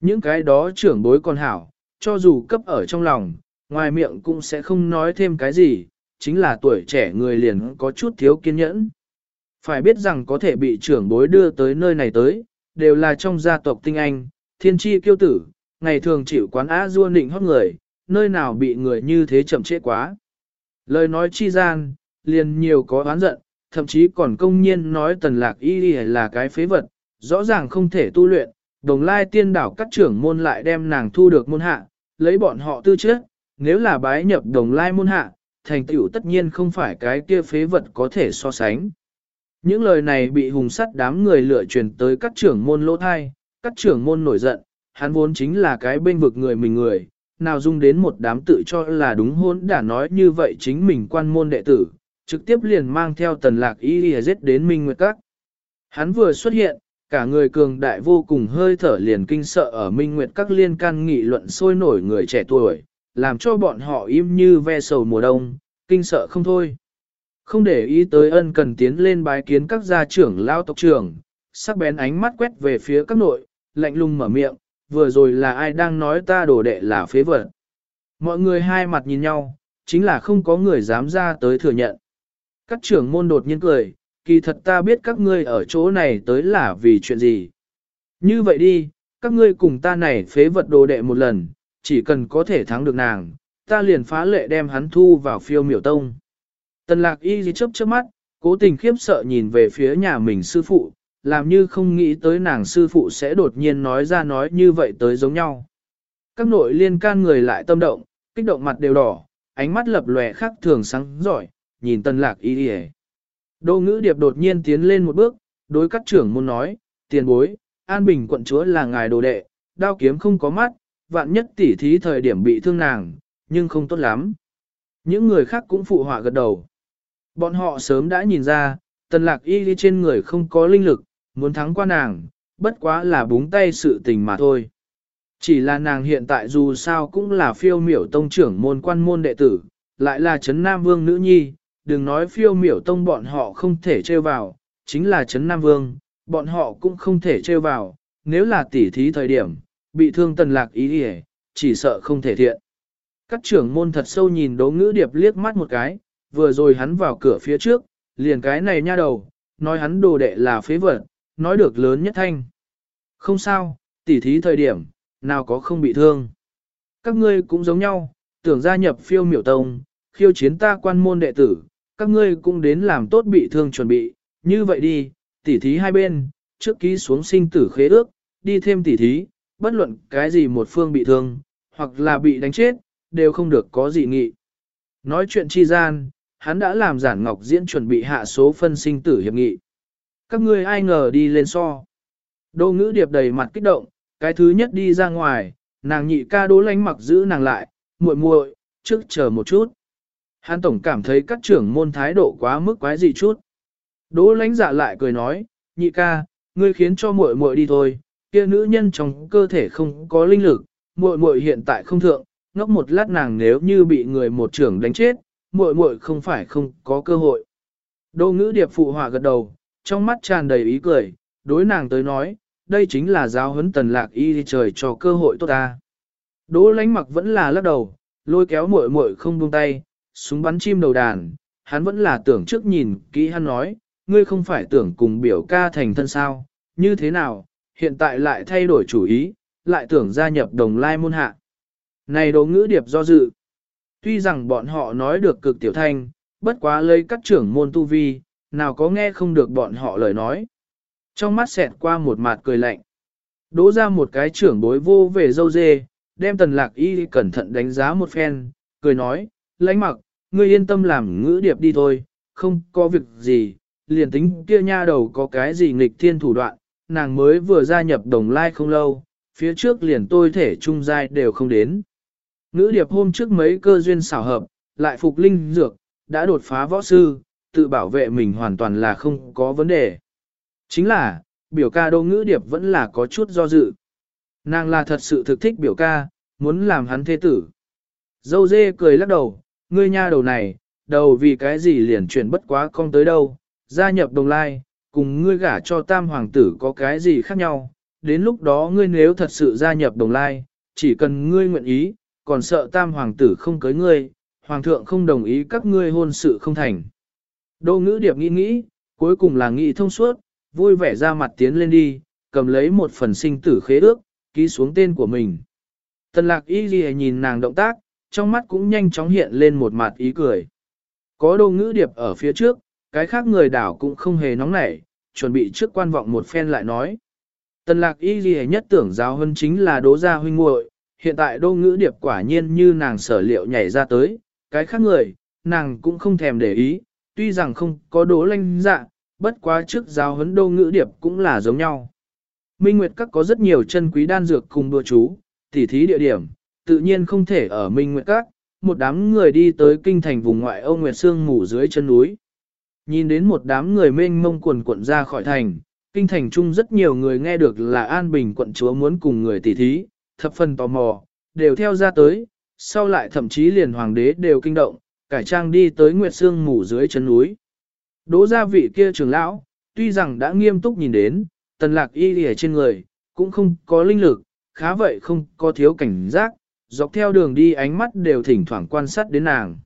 Những cái đó trưởng bối còn hảo, cho dù cấp ở trong lòng, ngoài miệng cũng sẽ không nói thêm cái gì, chính là tuổi trẻ người liền có chút thiếu kiên nhẫn. Phải biết rằng có thể bị trưởng bối đưa tới nơi này tới, đều là trong gia tộc tinh anh, thiên tri kiêu tử, ngày thường chịu quán á dua nịnh hót người, nơi nào bị người như thế chậm trễ quá. Lời nói chi gian, liền nhiều có oán giận, thậm chí còn công nhiên nói tần lạc y là cái phế vật, rõ ràng không thể tu luyện, đồng lai tiên đảo các trưởng môn lại đem nàng thu được môn hạ, lấy bọn họ tư chất, nếu là bái nhập đồng lai môn hạ, thành tựu tất nhiên không phải cái kia phế vật có thể so sánh. Những lời này bị hùng sắt đám người lựa truyền tới các trưởng môn lỗ thai, các trưởng môn nổi giận, hắn vốn chính là cái bên vực người mình người, nào dung đến một đám tự cho là đúng hôn đã nói như vậy chính mình quan môn đệ tử, trực tiếp liền mang theo tần lạc y y giết đến Minh Nguyệt Các. Hắn vừa xuất hiện, cả người cường đại vô cùng hơi thở liền kinh sợ ở Minh Nguyệt Các liên can nghị luận sôi nổi người trẻ tuổi, làm cho bọn họ im như ve sầu mùa đông, kinh sợ không thôi. Không để ý tới ân cần tiến lên bái kiến các gia trưởng lao tộc trưởng, sắc bén ánh mắt quét về phía các nội, lạnh lùng mở miệng, vừa rồi là ai đang nói ta đổ đệ là phế vật. Mọi người hai mặt nhìn nhau, chính là không có người dám ra tới thừa nhận. Các trưởng môn đột nhiên cười, kỳ thật ta biết các ngươi ở chỗ này tới là vì chuyện gì. Như vậy đi, các ngươi cùng ta này phế vật đồ đệ một lần, chỉ cần có thể thắng được nàng, ta liền phá lệ đem hắn thu vào phiêu miểu tông. Tần lạc y gì chớp chớp mắt, cố tình khiếp sợ nhìn về phía nhà mình sư phụ, làm như không nghĩ tới nàng sư phụ sẽ đột nhiên nói ra nói như vậy tới giống nhau. Các nội liên can người lại tâm động, kích động mặt đều đỏ, ánh mắt lập lòe khác thường sáng giỏi, nhìn tần lạc y đi Đô ngữ điệp đột nhiên tiến lên một bước, đối các trưởng môn nói, tiền bối, An Bình quận chúa là ngài đồ đệ, đao kiếm không có mắt, vạn nhất tỉ thí thời điểm bị thương nàng, nhưng không tốt lắm. Những người khác cũng phụ họa gật đầu. Bọn họ sớm đã nhìn ra, tần lạc y đi trên người không có linh lực, muốn thắng qua nàng, bất quá là búng tay sự tình mà thôi. Chỉ là nàng hiện tại dù sao cũng là phiêu miểu tông trưởng môn quan môn đệ tử, lại là chấn Nam Vương nữ nhi, đừng nói phiêu miểu tông bọn họ không thể trêu vào, chính là chấn Nam Vương, bọn họ cũng không thể trêu vào, nếu là tỉ thí thời điểm, bị thương tần lạc ý hề, chỉ sợ không thể thiện. Các trưởng môn thật sâu nhìn đố ngữ điệp liếc mắt một cái, vừa rồi hắn vào cửa phía trước, liền cái này nha đầu, nói hắn đồ đệ là phế vật, nói được lớn nhất thanh. Không sao, tỉ thí thời điểm, nào có không bị thương. Các ngươi cũng giống nhau, tưởng gia nhập phiêu miểu tông, khiêu chiến ta quan môn đệ tử, các ngươi cũng đến làm tốt bị thương chuẩn bị, như vậy đi, tỉ thí hai bên, trước ký xuống sinh tử khế ước, đi thêm tỉ thí, bất luận cái gì một phương bị thương, hoặc là bị đánh chết, đều không được có gì nghị. Nói chuyện chi gian, hắn đã làm giản ngọc diễn chuẩn bị hạ số phân sinh tử hiệp nghị. Các ngươi ai ngờ đi lên so. Đô ngữ điệp đầy mặt kích động, cái thứ nhất đi ra ngoài, nàng nhị ca đố lánh mặc giữ nàng lại, muội muội, trước chờ một chút. Hàn tổng cảm thấy các trưởng môn thái độ quá mức quái dị chút. Đỗ lãnh dạ lại cười nói, nhị ca, ngươi khiến cho muội muội đi thôi, kia nữ nhân trong cơ thể không có linh lực, muội muội hiện tại không thượng, ngốc một lát nàng nếu như bị người một trưởng đánh chết, muội muội không phải không có cơ hội. Đỗ ngữ điệp phụ họa gật đầu, trong mắt tràn đầy ý cười, đối nàng tới nói, đây chính là giáo huấn tần lạc y trời cho cơ hội tốt ta. Đỗ lánh mặc vẫn là lắc đầu, lôi kéo muội muội không buông tay, súng bắn chim đầu đàn, hắn vẫn là tưởng trước nhìn kỹ hắn nói, ngươi không phải tưởng cùng biểu ca thành thân sao, như thế nào, hiện tại lại thay đổi chủ ý, lại tưởng gia nhập đồng lai môn hạ. Này đồ ngữ điệp do dự. Tuy rằng bọn họ nói được cực tiểu thanh, bất quá lấy các trưởng môn tu vi, nào có nghe không được bọn họ lời nói. Trong mắt xẹt qua một mặt cười lạnh. Đỗ ra một cái trưởng bối vô về dâu dê, đem tần lạc y cẩn thận đánh giá một phen, cười nói, lãnh mặc, ngươi yên tâm làm ngữ điệp đi thôi, không có việc gì, liền tính kia nha đầu có cái gì nghịch thiên thủ đoạn, nàng mới vừa gia nhập đồng lai không lâu, phía trước liền tôi thể trung giai đều không đến. Ngữ điệp hôm trước mấy cơ duyên xảo hợp, lại phục linh dược, đã đột phá võ sư, tự bảo vệ mình hoàn toàn là không có vấn đề. Chính là, biểu ca đô ngữ điệp vẫn là có chút do dự. Nàng là thật sự thực thích biểu ca, muốn làm hắn thế tử. Dâu dê cười lắc đầu, ngươi nha đầu này, đầu vì cái gì liền chuyển bất quá con tới đâu, gia nhập đồng lai, cùng ngươi gả cho tam hoàng tử có cái gì khác nhau, đến lúc đó ngươi nếu thật sự gia nhập đồng lai, chỉ cần ngươi nguyện ý, còn sợ tam hoàng tử không cưới ngươi, hoàng thượng không đồng ý các ngươi hôn sự không thành. Đô ngữ điệp nghĩ nghĩ, cuối cùng là nghĩ thông suốt, vui vẻ ra mặt tiến lên đi, cầm lấy một phần sinh tử khế ước, ký xuống tên của mình. Tần lạc y ghi nhìn nàng động tác, trong mắt cũng nhanh chóng hiện lên một mặt ý cười. Có đô ngữ điệp ở phía trước, cái khác người đảo cũng không hề nóng nảy, chuẩn bị trước quan vọng một phen lại nói. Tần lạc y ghi nhất tưởng giáo hơn chính là đố gia huynh muội hiện tại đô ngữ điệp quả nhiên như nàng sở liệu nhảy ra tới, cái khác người, nàng cũng không thèm để ý, tuy rằng không có đố lanh dạ, bất quá trước giáo huấn đô ngữ điệp cũng là giống nhau. Minh Nguyệt Các có rất nhiều chân quý đan dược cùng đùa chú, tỉ thí địa điểm, tự nhiên không thể ở Minh Nguyệt Các, một đám người đi tới kinh thành vùng ngoại Âu Nguyệt Sương ngủ dưới chân núi. Nhìn đến một đám người mênh mông quần quận ra khỏi thành, kinh thành chung rất nhiều người nghe được là An Bình quận chúa muốn cùng người tỷ thí, thập phần tò mò, đều theo ra tới, sau lại thậm chí liền hoàng đế đều kinh động, cải trang đi tới Nguyệt Sương ngủ dưới chân núi. Đỗ gia vị kia trưởng lão, tuy rằng đã nghiêm túc nhìn đến, tần lạc y ở trên người, cũng không có linh lực, khá vậy không có thiếu cảnh giác, dọc theo đường đi ánh mắt đều thỉnh thoảng quan sát đến nàng.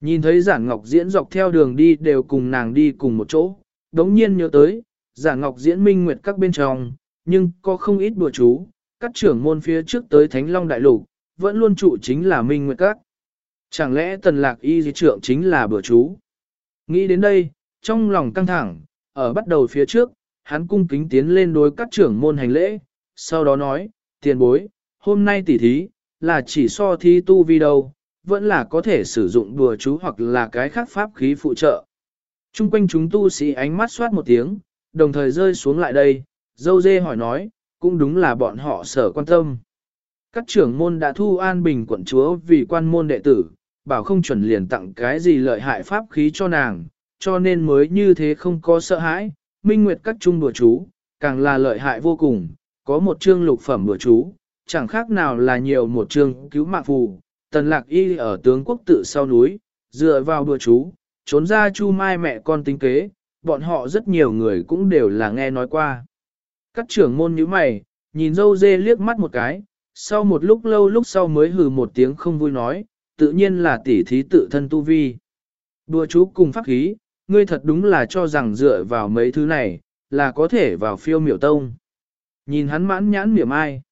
Nhìn thấy giản ngọc diễn dọc theo đường đi đều cùng nàng đi cùng một chỗ, đống nhiên nhớ tới, giản ngọc diễn minh nguyệt các bên trong, nhưng có không ít bùa chú, các trưởng môn phía trước tới Thánh Long Đại Lục, vẫn luôn trụ chính là minh nguyệt các. Chẳng lẽ tần lạc y di trưởng chính là bùa chú? Nghĩ đến đây, trong lòng căng thẳng, ở bắt đầu phía trước, hắn cung kính tiến lên đối các trưởng môn hành lễ, sau đó nói, tiền bối, hôm nay tỉ thí, là chỉ so thi tu vi đâu, vẫn là có thể sử dụng đùa chú hoặc là cái khác pháp khí phụ trợ. Trung quanh chúng tu sĩ ánh mắt soát một tiếng, đồng thời rơi xuống lại đây, dâu dê hỏi nói, cũng đúng là bọn họ sở quan tâm. Các trưởng môn đã thu an bình quận chúa vì quan môn đệ tử, bảo không chuẩn liền tặng cái gì lợi hại pháp khí cho nàng, cho nên mới như thế không có sợ hãi. Minh Nguyệt các trung đùa chú, càng là lợi hại vô cùng, có một chương lục phẩm đùa chú, chẳng khác nào là nhiều một trường cứu mạng phù. Tần lạc y ở tướng quốc tự sau núi, dựa vào đùa chú, trốn ra chu mai mẹ con tính kế, bọn họ rất nhiều người cũng đều là nghe nói qua. Các trưởng môn như mày, nhìn dâu dê liếc mắt một cái, sau một lúc lâu lúc sau mới hừ một tiếng không vui nói, tự nhiên là tỉ thí tự thân tu vi. Đùa chú cùng pháp khí, ngươi thật đúng là cho rằng dựa vào mấy thứ này, là có thể vào phiêu miểu tông. Nhìn hắn mãn nhãn miệng ai.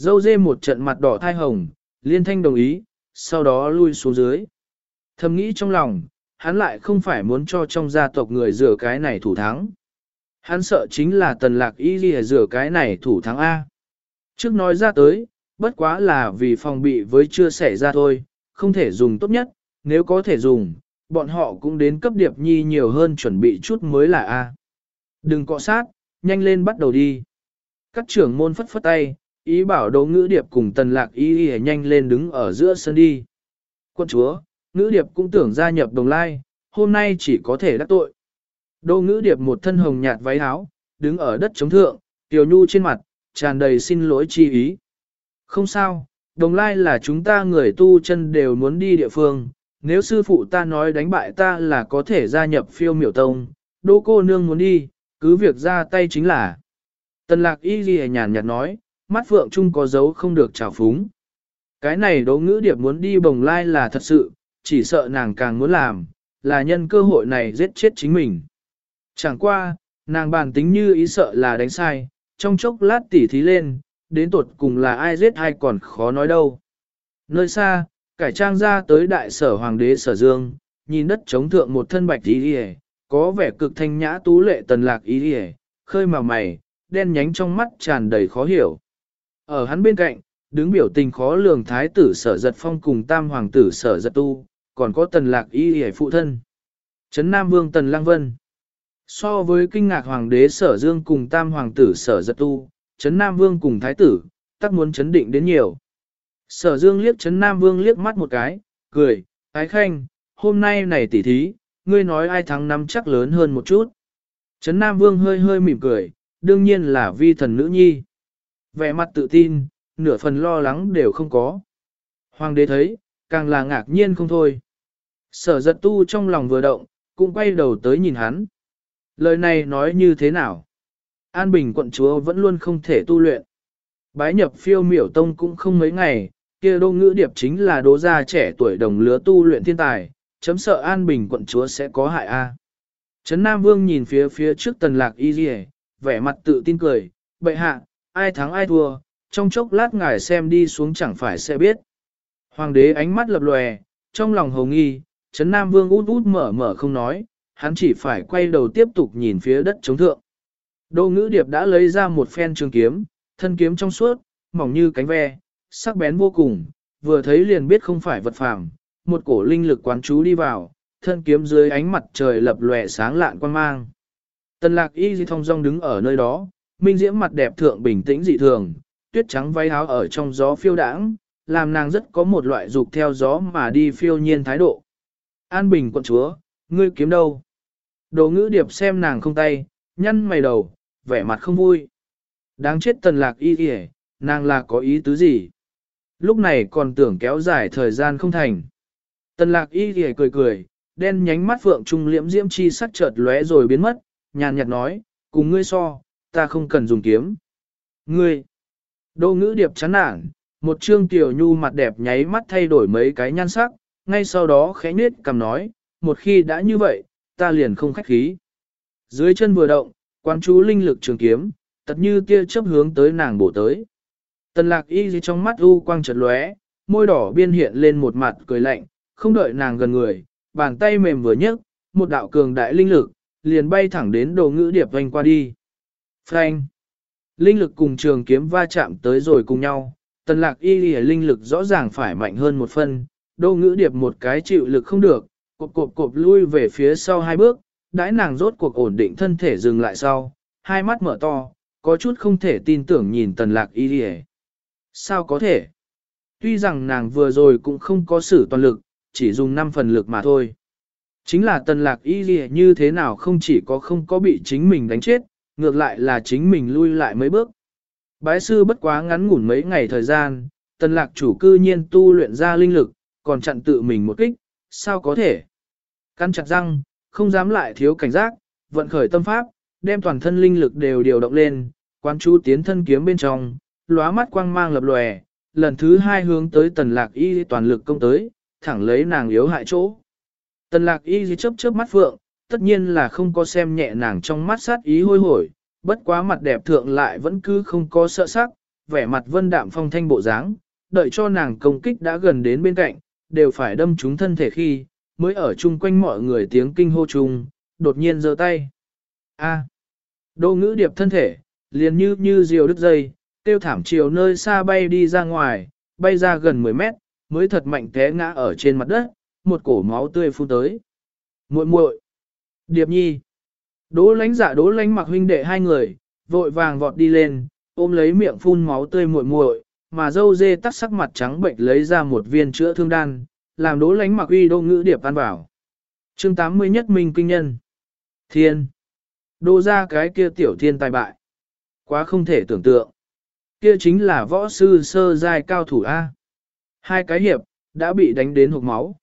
Dâu dê một trận mặt đỏ thai hồng, liên thanh đồng ý, sau đó lui xuống dưới. Thầm nghĩ trong lòng, hắn lại không phải muốn cho trong gia tộc người rửa cái này thủ thắng. Hắn sợ chính là tần lạc y ghi rửa cái này thủ thắng A. Trước nói ra tới, bất quá là vì phòng bị với chưa xảy ra thôi, không thể dùng tốt nhất, nếu có thể dùng, bọn họ cũng đến cấp điệp nhi nhiều hơn chuẩn bị chút mới là A. Đừng cọ sát, nhanh lên bắt đầu đi. Các trưởng môn phất phất tay, ý bảo Đỗ ngữ điệp cùng tần lạc y ý nhanh lên đứng ở giữa sân đi. Quân chúa, ngữ điệp cũng tưởng gia nhập đồng lai, hôm nay chỉ có thể đắc tội. Đỗ ngữ điệp một thân hồng nhạt váy áo, đứng ở đất chống thượng, tiểu nhu trên mặt, tràn đầy xin lỗi chi ý. Không sao, đồng lai là chúng ta người tu chân đều muốn đi địa phương, nếu sư phụ ta nói đánh bại ta là có thể gia nhập phiêu miểu tông, đô cô nương muốn đi, cứ việc ra tay chính là. Tần lạc y ghi nhàn nhạt nói, mắt phượng trung có dấu không được trào phúng. Cái này đố ngữ điệp muốn đi bồng lai là thật sự, chỉ sợ nàng càng muốn làm, là nhân cơ hội này giết chết chính mình. Chẳng qua, nàng bàn tính như ý sợ là đánh sai, trong chốc lát tỉ thí lên, đến tột cùng là ai giết ai còn khó nói đâu. Nơi xa, cải trang ra tới đại sở hoàng đế sở dương, nhìn đất chống thượng một thân bạch ý đi có vẻ cực thanh nhã tú lệ tần lạc ý đi khơi mà mày, đen nhánh trong mắt tràn đầy khó hiểu. Ở hắn bên cạnh, đứng biểu tình khó lường thái tử sở giật phong cùng tam hoàng tử sở giật tu, còn có tần lạc y hề phụ thân. Trấn Nam Vương Tần Lăng Vân So với kinh ngạc hoàng đế sở dương cùng tam hoàng tử sở giật tu, Trấn Nam Vương cùng thái tử, tắc muốn chấn định đến nhiều. Sở dương liếc Trấn Nam Vương liếc mắt một cái, cười, ái khanh, hôm nay này tỉ thí, ngươi nói ai thắng năm chắc lớn hơn một chút. Trấn Nam Vương hơi hơi mỉm cười, đương nhiên là vi thần nữ nhi. Vẻ mặt tự tin, nửa phần lo lắng đều không có. Hoàng đế thấy, càng là ngạc nhiên không thôi. Sở giật tu trong lòng vừa động, cũng quay đầu tới nhìn hắn. Lời này nói như thế nào? An Bình quận chúa vẫn luôn không thể tu luyện. Bái nhập phiêu miểu tông cũng không mấy ngày, kia đô ngữ điệp chính là đố gia trẻ tuổi đồng lứa tu luyện thiên tài, chấm sợ An Bình quận chúa sẽ có hại a. Trấn Nam Vương nhìn phía phía trước tần lạc y rìa, vẻ mặt tự tin cười, bệ hạ, ai thắng ai thua, trong chốc lát ngài xem đi xuống chẳng phải sẽ biết. Hoàng đế ánh mắt lập lòe, trong lòng hồng nghi, Trấn Nam Vương út út mở mở không nói, hắn chỉ phải quay đầu tiếp tục nhìn phía đất chống thượng. Đô ngữ điệp đã lấy ra một phen trường kiếm, thân kiếm trong suốt, mỏng như cánh ve, sắc bén vô cùng, vừa thấy liền biết không phải vật phàm, một cổ linh lực quán chú đi vào, thân kiếm dưới ánh mặt trời lập lòe sáng lạn quan mang. Tần lạc y di thông dong đứng ở nơi đó, minh diễm mặt đẹp thượng bình tĩnh dị thường, tuyết trắng váy áo ở trong gió phiêu đãng, làm nàng rất có một loại dục theo gió mà đi phiêu nhiên thái độ. An bình quận chúa, ngươi kiếm đâu? Đồ ngữ điệp xem nàng không tay, nhăn mày đầu, vẻ mặt không vui. Đáng chết tần lạc y kìa, nàng là có ý tứ gì? Lúc này còn tưởng kéo dài thời gian không thành. Tần lạc y kìa cười cười, đen nhánh mắt phượng trung liễm diễm chi sắc chợt lóe rồi biến mất, nhàn nhạt nói, cùng ngươi so, ta không cần dùng kiếm. Ngươi, đô ngữ điệp chán nản, một trương tiểu nhu mặt đẹp nháy mắt thay đổi mấy cái nhan sắc, ngay sau đó khẽ nết cầm nói, một khi đã như vậy, ta liền không khách khí. Dưới chân vừa động, quan chú linh lực trường kiếm, tật như tia chớp hướng tới nàng bổ tới. Tần lạc y gì trong mắt u quang chật lóe, môi đỏ biên hiện lên một mặt cười lạnh, không đợi nàng gần người, bàn tay mềm vừa nhấc, một đạo cường đại linh lực, liền bay thẳng đến đồ ngữ điệp vành qua đi. Phanh! Linh lực cùng trường kiếm va chạm tới rồi cùng nhau, tần lạc y lìa linh lực rõ ràng phải mạnh hơn một phân, Đô ngữ điệp một cái chịu lực không được, cộp cộp cộp lui về phía sau hai bước, đãi nàng rốt cuộc ổn định thân thể dừng lại sau, hai mắt mở to, có chút không thể tin tưởng nhìn tần lạc y lìa, Sao có thể? Tuy rằng nàng vừa rồi cũng không có sử toàn lực, chỉ dùng 5 phần lực mà thôi. Chính là tần lạc y lìa như thế nào không chỉ có không có bị chính mình đánh chết, ngược lại là chính mình lui lại mấy bước. Bái sư bất quá ngắn ngủn mấy ngày thời gian, tần lạc chủ cư nhiên tu luyện ra linh lực, còn chặn tự mình một kích, sao có thể? Căn chặt răng, không dám lại thiếu cảnh giác, vận khởi tâm pháp, đem toàn thân linh lực đều điều động lên, quan chú tiến thân kiếm bên trong, lóa mắt quang mang lập lòe, lần thứ hai hướng tới tần lạc y toàn lực công tới, thẳng lấy nàng yếu hại chỗ. Tần lạc y chớp chớp mắt phượng, tất nhiên là không có xem nhẹ nàng trong mắt sát ý hôi hổi, bất quá mặt đẹp thượng lại vẫn cứ không có sợ sắc, vẻ mặt vân đạm phong thanh bộ dáng, đợi cho nàng công kích đã gần đến bên cạnh, đều phải đâm trúng thân thể khi, mới ở chung quanh mọi người tiếng kinh hô chung, đột nhiên giơ tay. A. Đô ngữ điệp thân thể, liền như như diều đứt dây, tiêu thảm chiều nơi xa bay đi ra ngoài, bay ra gần 10 mét, mới thật mạnh té ngã ở trên mặt đất, một cổ máu tươi phun tới. muội muội, Điệp nhi. Đỗ lánh dạ đỗ lánh mặc huynh đệ hai người, vội vàng vọt đi lên, ôm lấy miệng phun máu tươi muội muội, mà dâu dê tắt sắc mặt trắng bệnh lấy ra một viên chữa thương đan, làm đỗ lánh mặc uy đô ngữ điệp ăn bảo. chương 80 nhất minh kinh nhân. Thiên. Đô ra cái kia tiểu thiên tài bại. Quá không thể tưởng tượng. Kia chính là võ sư sơ giai cao thủ A. Hai cái hiệp, đã bị đánh đến hộp máu.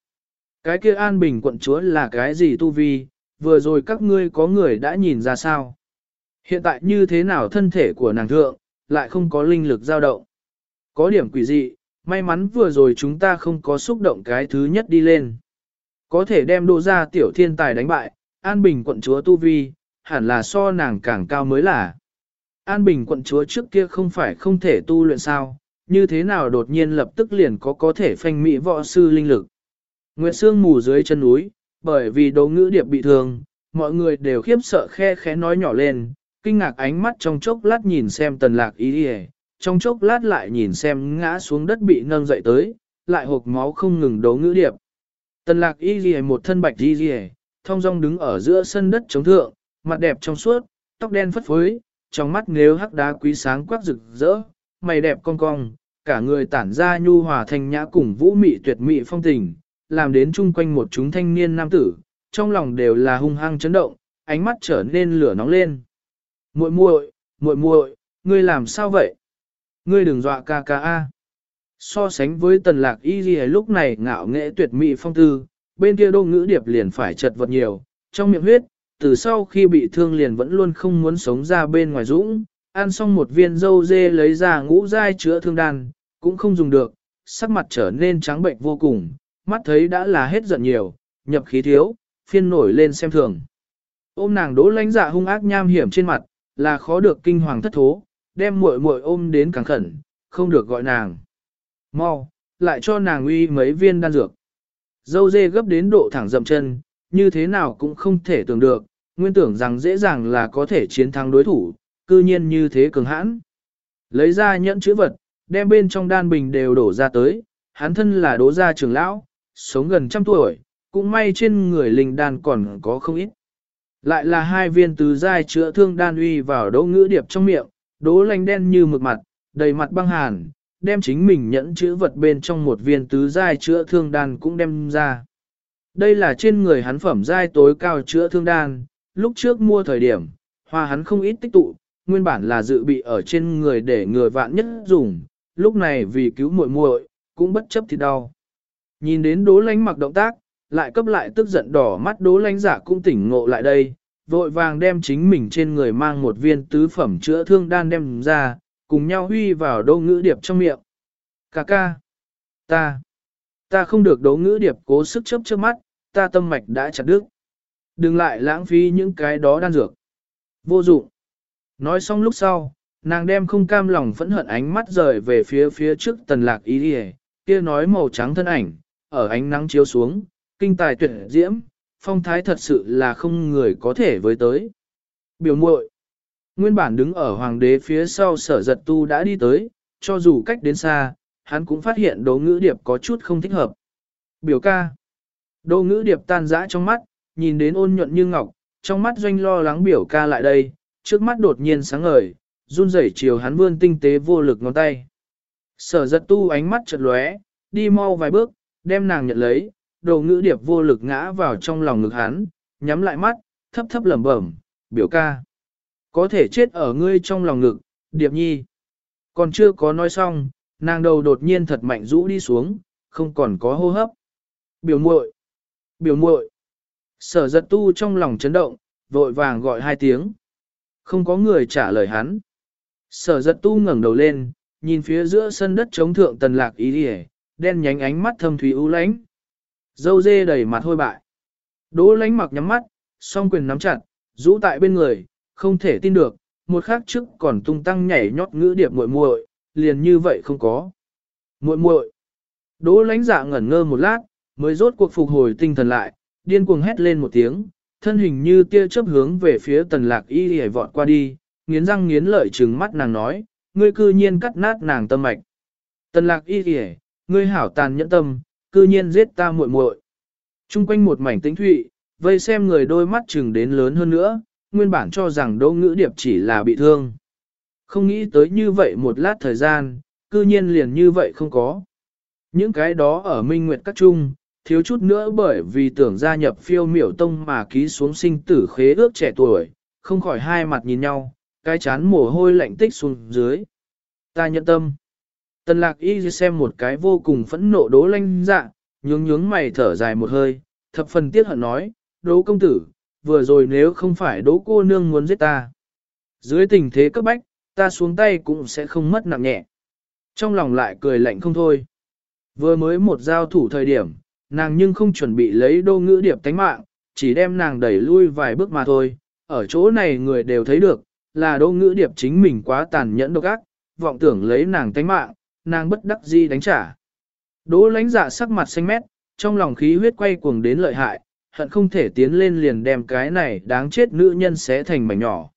Cái kia an bình quận chúa là cái gì tu vi, vừa rồi các ngươi có người đã nhìn ra sao. Hiện tại như thế nào thân thể của nàng thượng, lại không có linh lực dao động. Có điểm quỷ dị, may mắn vừa rồi chúng ta không có xúc động cái thứ nhất đi lên. Có thể đem đô ra tiểu thiên tài đánh bại, an bình quận chúa tu vi, hẳn là so nàng càng cao mới là. An bình quận chúa trước kia không phải không thể tu luyện sao, như thế nào đột nhiên lập tức liền có có thể phanh mỹ võ sư linh lực. Nguyệt Sương mù dưới chân núi, bởi vì đồ ngữ điệp bị thương, mọi người đều khiếp sợ khe khẽ nói nhỏ lên, kinh ngạc ánh mắt trong chốc lát nhìn xem tần lạc ý đi trong chốc lát lại nhìn xem ngã xuống đất bị nâng dậy tới, lại hộp máu không ngừng đấu ngữ điệp. Tần lạc y ghi một thân bạch y ghi thong dong đứng ở giữa sân đất chống thượng, mặt đẹp trong suốt, tóc đen phất phới, trong mắt nếu hắc đá quý sáng quắc rực rỡ, mày đẹp cong cong, cả người tản ra nhu hòa thanh nhã cùng vũ mị tuyệt mị phong tình, làm đến chung quanh một chúng thanh niên nam tử, trong lòng đều là hung hăng chấn động, ánh mắt trở nên lửa nóng lên. Muội muội, muội muội, ngươi làm sao vậy? Ngươi đừng dọa ca ca a. So sánh với tần lạc y ghi lúc này ngạo nghệ tuyệt mỹ phong tư, bên kia đô ngữ điệp liền phải chật vật nhiều, trong miệng huyết, từ sau khi bị thương liền vẫn luôn không muốn sống ra bên ngoài dũng, ăn xong một viên dâu dê lấy ra ngũ dai chữa thương đan, cũng không dùng được, sắc mặt trở nên trắng bệnh vô cùng, mắt thấy đã là hết giận nhiều, nhập khí thiếu, phiên nổi lên xem thường. Ôm nàng đỗ lãnh dạ hung ác nham hiểm trên mặt, là khó được kinh hoàng thất thố, đem muội muội ôm đến càng khẩn, không được gọi nàng. Mau, lại cho nàng uy mấy viên đan dược. Dâu dê gấp đến độ thẳng dậm chân, như thế nào cũng không thể tưởng được, nguyên tưởng rằng dễ dàng là có thể chiến thắng đối thủ, cư nhiên như thế cường hãn. Lấy ra nhẫn chữ vật, đem bên trong đan bình đều đổ ra tới, hắn thân là đố gia trưởng lão, sống gần trăm tuổi, cũng may trên người linh đan còn có không ít. Lại là hai viên tứ giai chữa thương đan uy vào đỗ ngữ điệp trong miệng, đố lành đen như mực mặt, đầy mặt băng hàn, đem chính mình nhẫn chữ vật bên trong một viên tứ giai chữa thương đan cũng đem ra. Đây là trên người hắn phẩm giai tối cao chữa thương đan, lúc trước mua thời điểm, hoa hắn không ít tích tụ, nguyên bản là dự bị ở trên người để người vạn nhất dùng, lúc này vì cứu muội muội, cũng bất chấp thì đau. Nhìn đến đố lánh mặc động tác, lại cấp lại tức giận đỏ mắt đố lánh giả cũng tỉnh ngộ lại đây, vội vàng đem chính mình trên người mang một viên tứ phẩm chữa thương đan đem ra, cùng nhau huy vào đô ngữ điệp trong miệng. Cà ca, ta, ta không được đố ngữ điệp cố sức chấp trước mắt, ta tâm mạch đã chặt đứt. Đừng lại lãng phí những cái đó đan dược. Vô dụng. Nói xong lúc sau, nàng đem không cam lòng phẫn hận ánh mắt rời về phía phía trước tần lạc ý đi kia nói màu trắng thân ảnh, ở ánh nắng chiếu xuống, kinh tài tuyệt diễm, phong thái thật sự là không người có thể với tới. Biểu muội Nguyên bản đứng ở hoàng đế phía sau sở giật tu đã đi tới, cho dù cách đến xa, hắn cũng phát hiện đố ngữ điệp có chút không thích hợp. Biểu ca Đô ngữ điệp tan dã trong mắt, nhìn đến ôn nhuận như ngọc, trong mắt doanh lo lắng biểu ca lại đây, trước mắt đột nhiên sáng ngời, run rẩy chiều hắn vươn tinh tế vô lực ngón tay. Sở giật tu ánh mắt chợt lóe, đi mau vài bước, đem nàng nhận lấy, đồ ngữ điệp vô lực ngã vào trong lòng ngực hắn, nhắm lại mắt, thấp thấp lẩm bẩm, biểu ca. Có thể chết ở ngươi trong lòng ngực, điệp nhi. Còn chưa có nói xong, nàng đầu đột nhiên thật mạnh rũ đi xuống, không còn có hô hấp. Biểu muội, biểu muội. Sở giật tu trong lòng chấn động, vội vàng gọi hai tiếng. Không có người trả lời hắn. Sở giật tu ngẩng đầu lên, nhìn phía giữa sân đất chống thượng tần lạc ý đi đen nhánh ánh mắt thâm thủy u lánh. Dâu dê đầy mặt hôi bại. Đỗ lánh mặc nhắm mắt, song quyền nắm chặt, rũ tại bên người, không thể tin được, một khắc trước còn tung tăng nhảy nhót ngữ điệp muội muội, liền như vậy không có. Muội muội. Đỗ lánh dạ ngẩn ngơ một lát, mới rốt cuộc phục hồi tinh thần lại, điên cuồng hét lên một tiếng, thân hình như tia chớp hướng về phía tần lạc y hề vọt qua đi, nghiến răng nghiến lợi trừng mắt nàng nói, ngươi cư nhiên cắt nát nàng tâm mạch. Tần lạc y hề, ngươi hảo tàn nhẫn tâm, cư nhiên giết ta muội muội. Trung quanh một mảnh tĩnh thụy, vây xem người đôi mắt chừng đến lớn hơn nữa, nguyên bản cho rằng đỗ ngữ điệp chỉ là bị thương. Không nghĩ tới như vậy một lát thời gian, cư nhiên liền như vậy không có. Những cái đó ở Minh Nguyệt các trung, thiếu chút nữa bởi vì tưởng gia nhập phiêu miểu tông mà ký xuống sinh tử khế ước trẻ tuổi, không khỏi hai mặt nhìn nhau, cái chán mồ hôi lạnh tích xuống dưới. Ta nhận tâm. Tần lạc y xem một cái vô cùng phẫn nộ đố lanh dạ, nhướng nhướng mày thở dài một hơi, thập phần tiếc hận nói, đố công tử, vừa rồi nếu không phải đố cô nương muốn giết ta. Dưới tình thế cấp bách, ta xuống tay cũng sẽ không mất nặng nhẹ. Trong lòng lại cười lạnh không thôi. Vừa mới một giao thủ thời điểm, nàng nhưng không chuẩn bị lấy đô ngữ điệp tánh mạng, chỉ đem nàng đẩy lui vài bước mà thôi. Ở chỗ này người đều thấy được, là đô ngữ điệp chính mình quá tàn nhẫn độc ác, vọng tưởng lấy nàng tánh mạng, nàng bất đắc di đánh trả. Đỗ lãnh dạ sắc mặt xanh mét, trong lòng khí huyết quay cuồng đến lợi hại, hận không thể tiến lên liền đem cái này đáng chết nữ nhân xé thành mảnh nhỏ.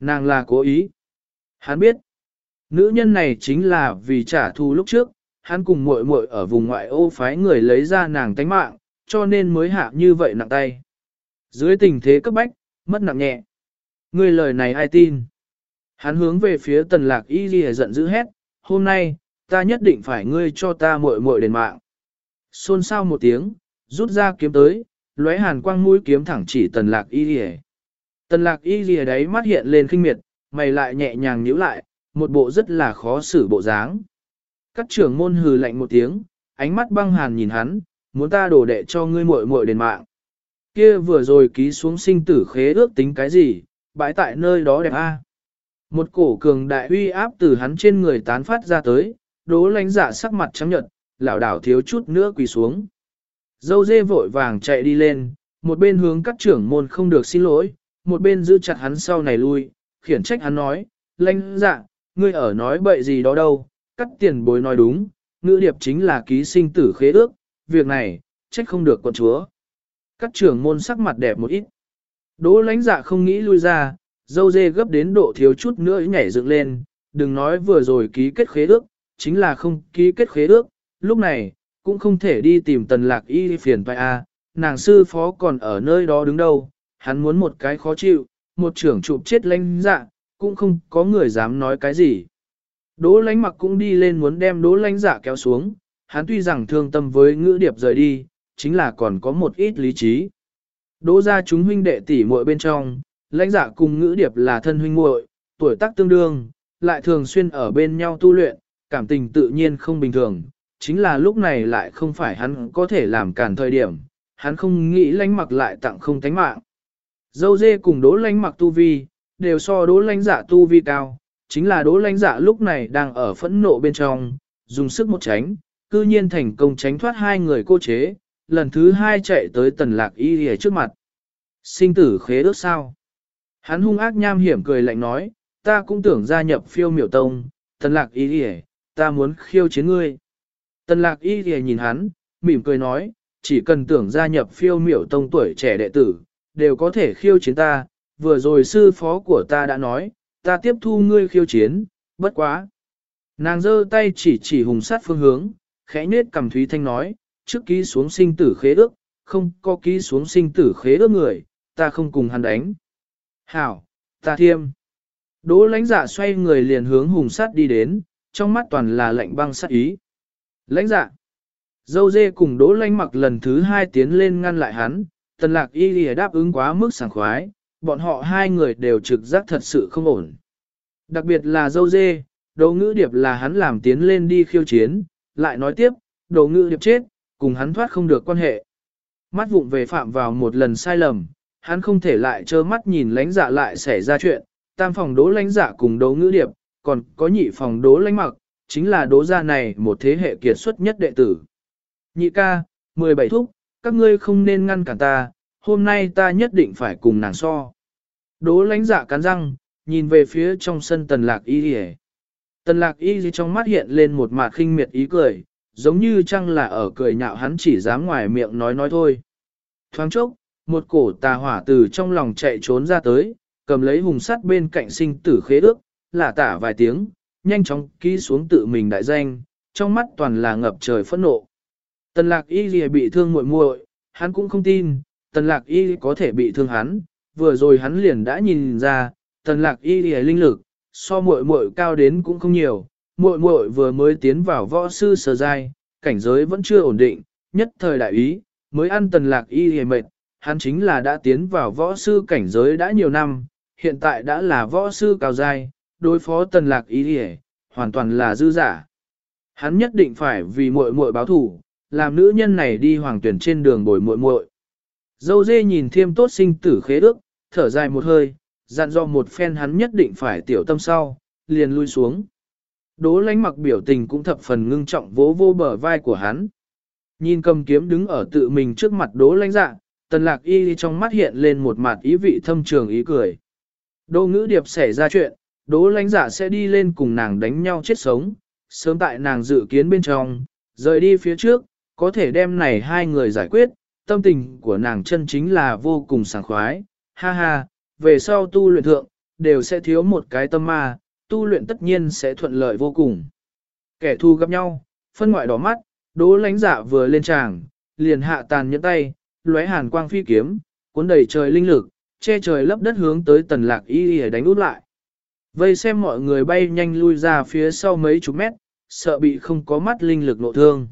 Nàng là cố ý. Hắn biết, nữ nhân này chính là vì trả thù lúc trước, hắn cùng muội muội ở vùng ngoại ô phái người lấy ra nàng tánh mạng, cho nên mới hạ như vậy nặng tay. Dưới tình thế cấp bách, mất nặng nhẹ. Người lời này ai tin? Hắn hướng về phía tần lạc y ghi giận dữ hét, hôm nay, ta nhất định phải ngươi cho ta muội muội đền mạng. Xôn xao một tiếng, rút ra kiếm tới, lóe hàn quang mũi kiếm thẳng chỉ tần lạc y rìa. Tần lạc y rìa đấy mắt hiện lên khinh miệt, mày lại nhẹ nhàng nhíu lại, một bộ rất là khó xử bộ dáng. Các trưởng môn hừ lạnh một tiếng, ánh mắt băng hàn nhìn hắn, muốn ta đổ đệ cho ngươi muội muội đền mạng. Kia vừa rồi ký xuống sinh tử khế ước tính cái gì, bãi tại nơi đó đẹp a. Một cổ cường đại uy áp từ hắn trên người tán phát ra tới, đố lãnh dạ sắc mặt trắng nhợt, lão đảo thiếu chút nữa quỳ xuống. Dâu dê vội vàng chạy đi lên, một bên hướng các trưởng môn không được xin lỗi, một bên giữ chặt hắn sau này lui, khiển trách hắn nói, lãnh dạ, ngươi ở nói bậy gì đó đâu, cắt tiền bối nói đúng, ngữ điệp chính là ký sinh tử khế ước, việc này, trách không được con chúa. Các trưởng môn sắc mặt đẹp một ít. Đỗ lãnh dạ không nghĩ lui ra, dâu dê gấp đến độ thiếu chút nữa nhảy dựng lên, đừng nói vừa rồi ký kết khế ước, chính là không ký kết khế ước, lúc này, cũng không thể đi tìm tần lạc y phiền toại a à, nàng sư phó còn ở nơi đó đứng đâu, hắn muốn một cái khó chịu, một trưởng chụp chết lanh dạ, cũng không có người dám nói cái gì. Đỗ lánh mặc cũng đi lên muốn đem đỗ lánh giả kéo xuống, hắn tuy rằng thương tâm với ngữ điệp rời đi, chính là còn có một ít lý trí. Đỗ ra chúng huynh đệ tỷ muội bên trong, lãnh giả dạ cùng ngữ điệp là thân huynh muội, tuổi tác tương đương, lại thường xuyên ở bên nhau tu luyện, cảm tình tự nhiên không bình thường, chính là lúc này lại không phải hắn có thể làm cản thời điểm, hắn không nghĩ lãnh mặc lại tặng không tánh mạng. Dâu dê cùng đỗ lãnh mặc tu vi, đều so đỗ lãnh giả tu vi cao, chính là đỗ lãnh giả lúc này đang ở phẫn nộ bên trong, dùng sức một tránh, cư nhiên thành công tránh thoát hai người cô chế, lần thứ hai chạy tới tần lạc y hề trước mặt. Sinh tử khế ước sao? Hắn hung ác nham hiểm cười lạnh nói, ta cũng tưởng gia nhập phiêu miểu tông, tần lạc y hề, ta muốn khiêu chiến ngươi. Tần lạc y thì nhìn hắn, mỉm cười nói, chỉ cần tưởng gia nhập phiêu miểu tông tuổi trẻ đệ tử, đều có thể khiêu chiến ta, vừa rồi sư phó của ta đã nói, ta tiếp thu ngươi khiêu chiến, bất quá. Nàng giơ tay chỉ chỉ hùng sát phương hướng, khẽ nết cầm Thúy Thanh nói, trước ký xuống sinh tử khế ước, không có ký xuống sinh tử khế ước người, ta không cùng hắn đánh. Hảo, ta thiêm. Đỗ lãnh giả xoay người liền hướng hùng sát đi đến, trong mắt toàn là lạnh băng sát ý. Lãnh dạ. Dâu dê cùng đỗ lãnh mặc lần thứ hai tiến lên ngăn lại hắn, tần lạc y lìa đáp ứng quá mức sảng khoái, bọn họ hai người đều trực giác thật sự không ổn. Đặc biệt là dâu dê, Đỗ ngữ điệp là hắn làm tiến lên đi khiêu chiến, lại nói tiếp, Đỗ ngữ điệp chết, cùng hắn thoát không được quan hệ. Mắt vụng về phạm vào một lần sai lầm, hắn không thể lại trơ mắt nhìn lãnh dạ lại xảy ra chuyện, tam phòng đỗ lãnh dạ cùng Đỗ ngữ điệp, còn có nhị phòng đố lãnh mặc, chính là đố gia này một thế hệ kiệt xuất nhất đệ tử. Nhị ca, 17 thúc, các ngươi không nên ngăn cản ta, hôm nay ta nhất định phải cùng nàng so. đố lãnh dạ cắn răng, nhìn về phía trong sân tần lạc y đi Tần lạc y trong mắt hiện lên một mặt khinh miệt ý cười, giống như chăng là ở cười nhạo hắn chỉ dám ngoài miệng nói nói thôi. Thoáng chốc, một cổ tà hỏa từ trong lòng chạy trốn ra tới, cầm lấy hùng sắt bên cạnh sinh tử khế ước, là tả vài tiếng, nhanh chóng ký xuống tự mình đại danh, trong mắt toàn là ngập trời phẫn nộ. Tần lạc y gì bị thương muội muội, hắn cũng không tin, tần lạc y có thể bị thương hắn, vừa rồi hắn liền đã nhìn ra, tần lạc y gì linh lực, so muội muội cao đến cũng không nhiều, muội muội vừa mới tiến vào võ sư sở giai, cảnh giới vẫn chưa ổn định, nhất thời đại ý, mới ăn tần lạc y lìa mệt, hắn chính là đã tiến vào võ sư cảnh giới đã nhiều năm, hiện tại đã là võ sư cao giai, đối phó tần lạc ý hề, hoàn toàn là dư giả. Hắn nhất định phải vì muội muội báo thủ, làm nữ nhân này đi hoàng tuyển trên đường bồi muội muội. Dâu dê nhìn thiêm tốt sinh tử khế ước, thở dài một hơi, dặn dò một phen hắn nhất định phải tiểu tâm sau, liền lui xuống. Đố lánh mặc biểu tình cũng thập phần ngưng trọng vỗ vô bờ vai của hắn. Nhìn cầm kiếm đứng ở tự mình trước mặt đố lánh dạ, tần lạc y trong mắt hiện lên một mặt ý vị thâm trường ý cười. Đô ngữ điệp xảy ra chuyện, đố lãnh giả sẽ đi lên cùng nàng đánh nhau chết sống, sớm tại nàng dự kiến bên trong, rời đi phía trước, có thể đem này hai người giải quyết, tâm tình của nàng chân chính là vô cùng sảng khoái, ha ha, về sau tu luyện thượng, đều sẽ thiếu một cái tâm ma, tu luyện tất nhiên sẽ thuận lợi vô cùng. Kẻ thù gặp nhau, phân ngoại đỏ mắt, đố lãnh giả vừa lên tràng, liền hạ tàn nhẫn tay, lóe hàn quang phi kiếm, cuốn đầy trời linh lực, che trời lấp đất hướng tới tần lạc y y đánh út lại. Vây xem mọi người bay nhanh lui ra phía sau mấy chục mét, sợ bị không có mắt linh lực nộ thương.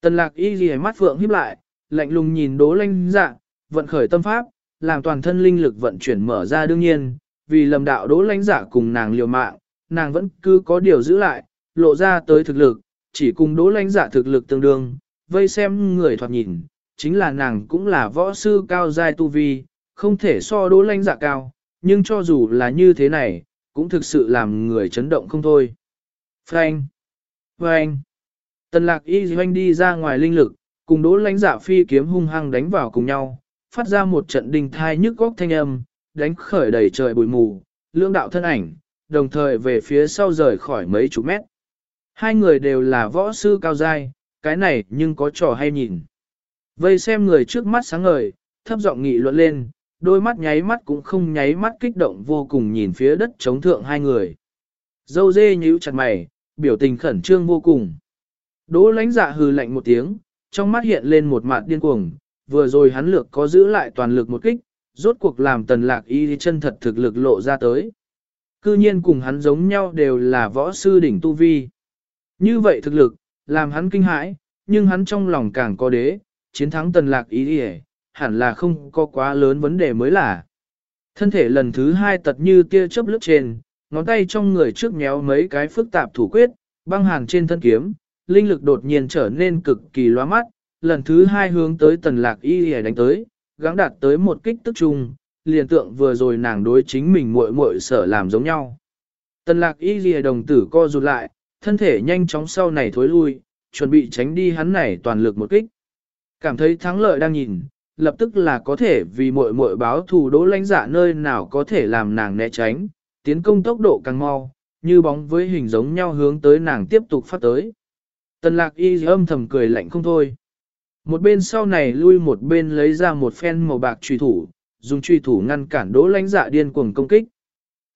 Tần lạc y ghi mắt phượng híp lại, lạnh lùng nhìn đố lánh dạ, vận khởi tâm pháp, làm toàn thân linh lực vận chuyển mở ra đương nhiên, vì lầm đạo đỗ lanh dạ cùng nàng liều mạng, nàng vẫn cứ có điều giữ lại, lộ ra tới thực lực, chỉ cùng đỗ lanh dạ thực lực tương đương, vây xem người thoạt nhìn, chính là nàng cũng là võ sư cao giai tu vi, không thể so đỗ lanh dạ cao, nhưng cho dù là như thế này, cũng thực sự làm người chấn động không thôi. Frank! Frank! Tần lạc y doanh đi ra ngoài linh lực, cùng đỗ lãnh giả phi kiếm hung hăng đánh vào cùng nhau, phát ra một trận đình thai nhức góc thanh âm, đánh khởi đầy trời bụi mù, lương đạo thân ảnh, đồng thời về phía sau rời khỏi mấy chục mét. Hai người đều là võ sư cao giai, cái này nhưng có trò hay nhìn. Vây xem người trước mắt sáng ngời, thấp giọng nghị luận lên, đôi mắt nháy mắt cũng không nháy mắt kích động vô cùng nhìn phía đất chống thượng hai người. Dâu dê nhíu chặt mày, biểu tình khẩn trương vô cùng. Đỗ lãnh dạ hừ lạnh một tiếng, trong mắt hiện lên một mặt điên cuồng, vừa rồi hắn lược có giữ lại toàn lực một kích, rốt cuộc làm tần lạc y chân thật thực lực lộ ra tới. Cư nhiên cùng hắn giống nhau đều là võ sư đỉnh tu vi. Như vậy thực lực, làm hắn kinh hãi, nhưng hắn trong lòng càng có đế, chiến thắng tần lạc y đi hẳn là không có quá lớn vấn đề mới là. Thân thể lần thứ hai tật như tia chớp lướt trên, ngón tay trong người trước nhéo mấy cái phức tạp thủ quyết, băng hàn trên thân kiếm, linh lực đột nhiên trở nên cực kỳ loa mắt, lần thứ hai hướng tới tần lạc y đánh tới, gắng đạt tới một kích tức trung liền tượng vừa rồi nàng đối chính mình muội muội sở làm giống nhau. Tần lạc y y đồng tử co rụt lại, thân thể nhanh chóng sau này thối lui, chuẩn bị tránh đi hắn này toàn lực một kích. Cảm thấy thắng lợi đang nhìn, lập tức là có thể vì muội muội báo thù đỗ lãnh dạ nơi nào có thể làm nàng né tránh, tiến công tốc độ càng mau, như bóng với hình giống nhau hướng tới nàng tiếp tục phát tới. Tần lạc y âm thầm cười lạnh không thôi. Một bên sau này lui một bên lấy ra một phen màu bạc truy thủ, dùng truy thủ ngăn cản đỗ lãnh dạ điên cuồng công kích.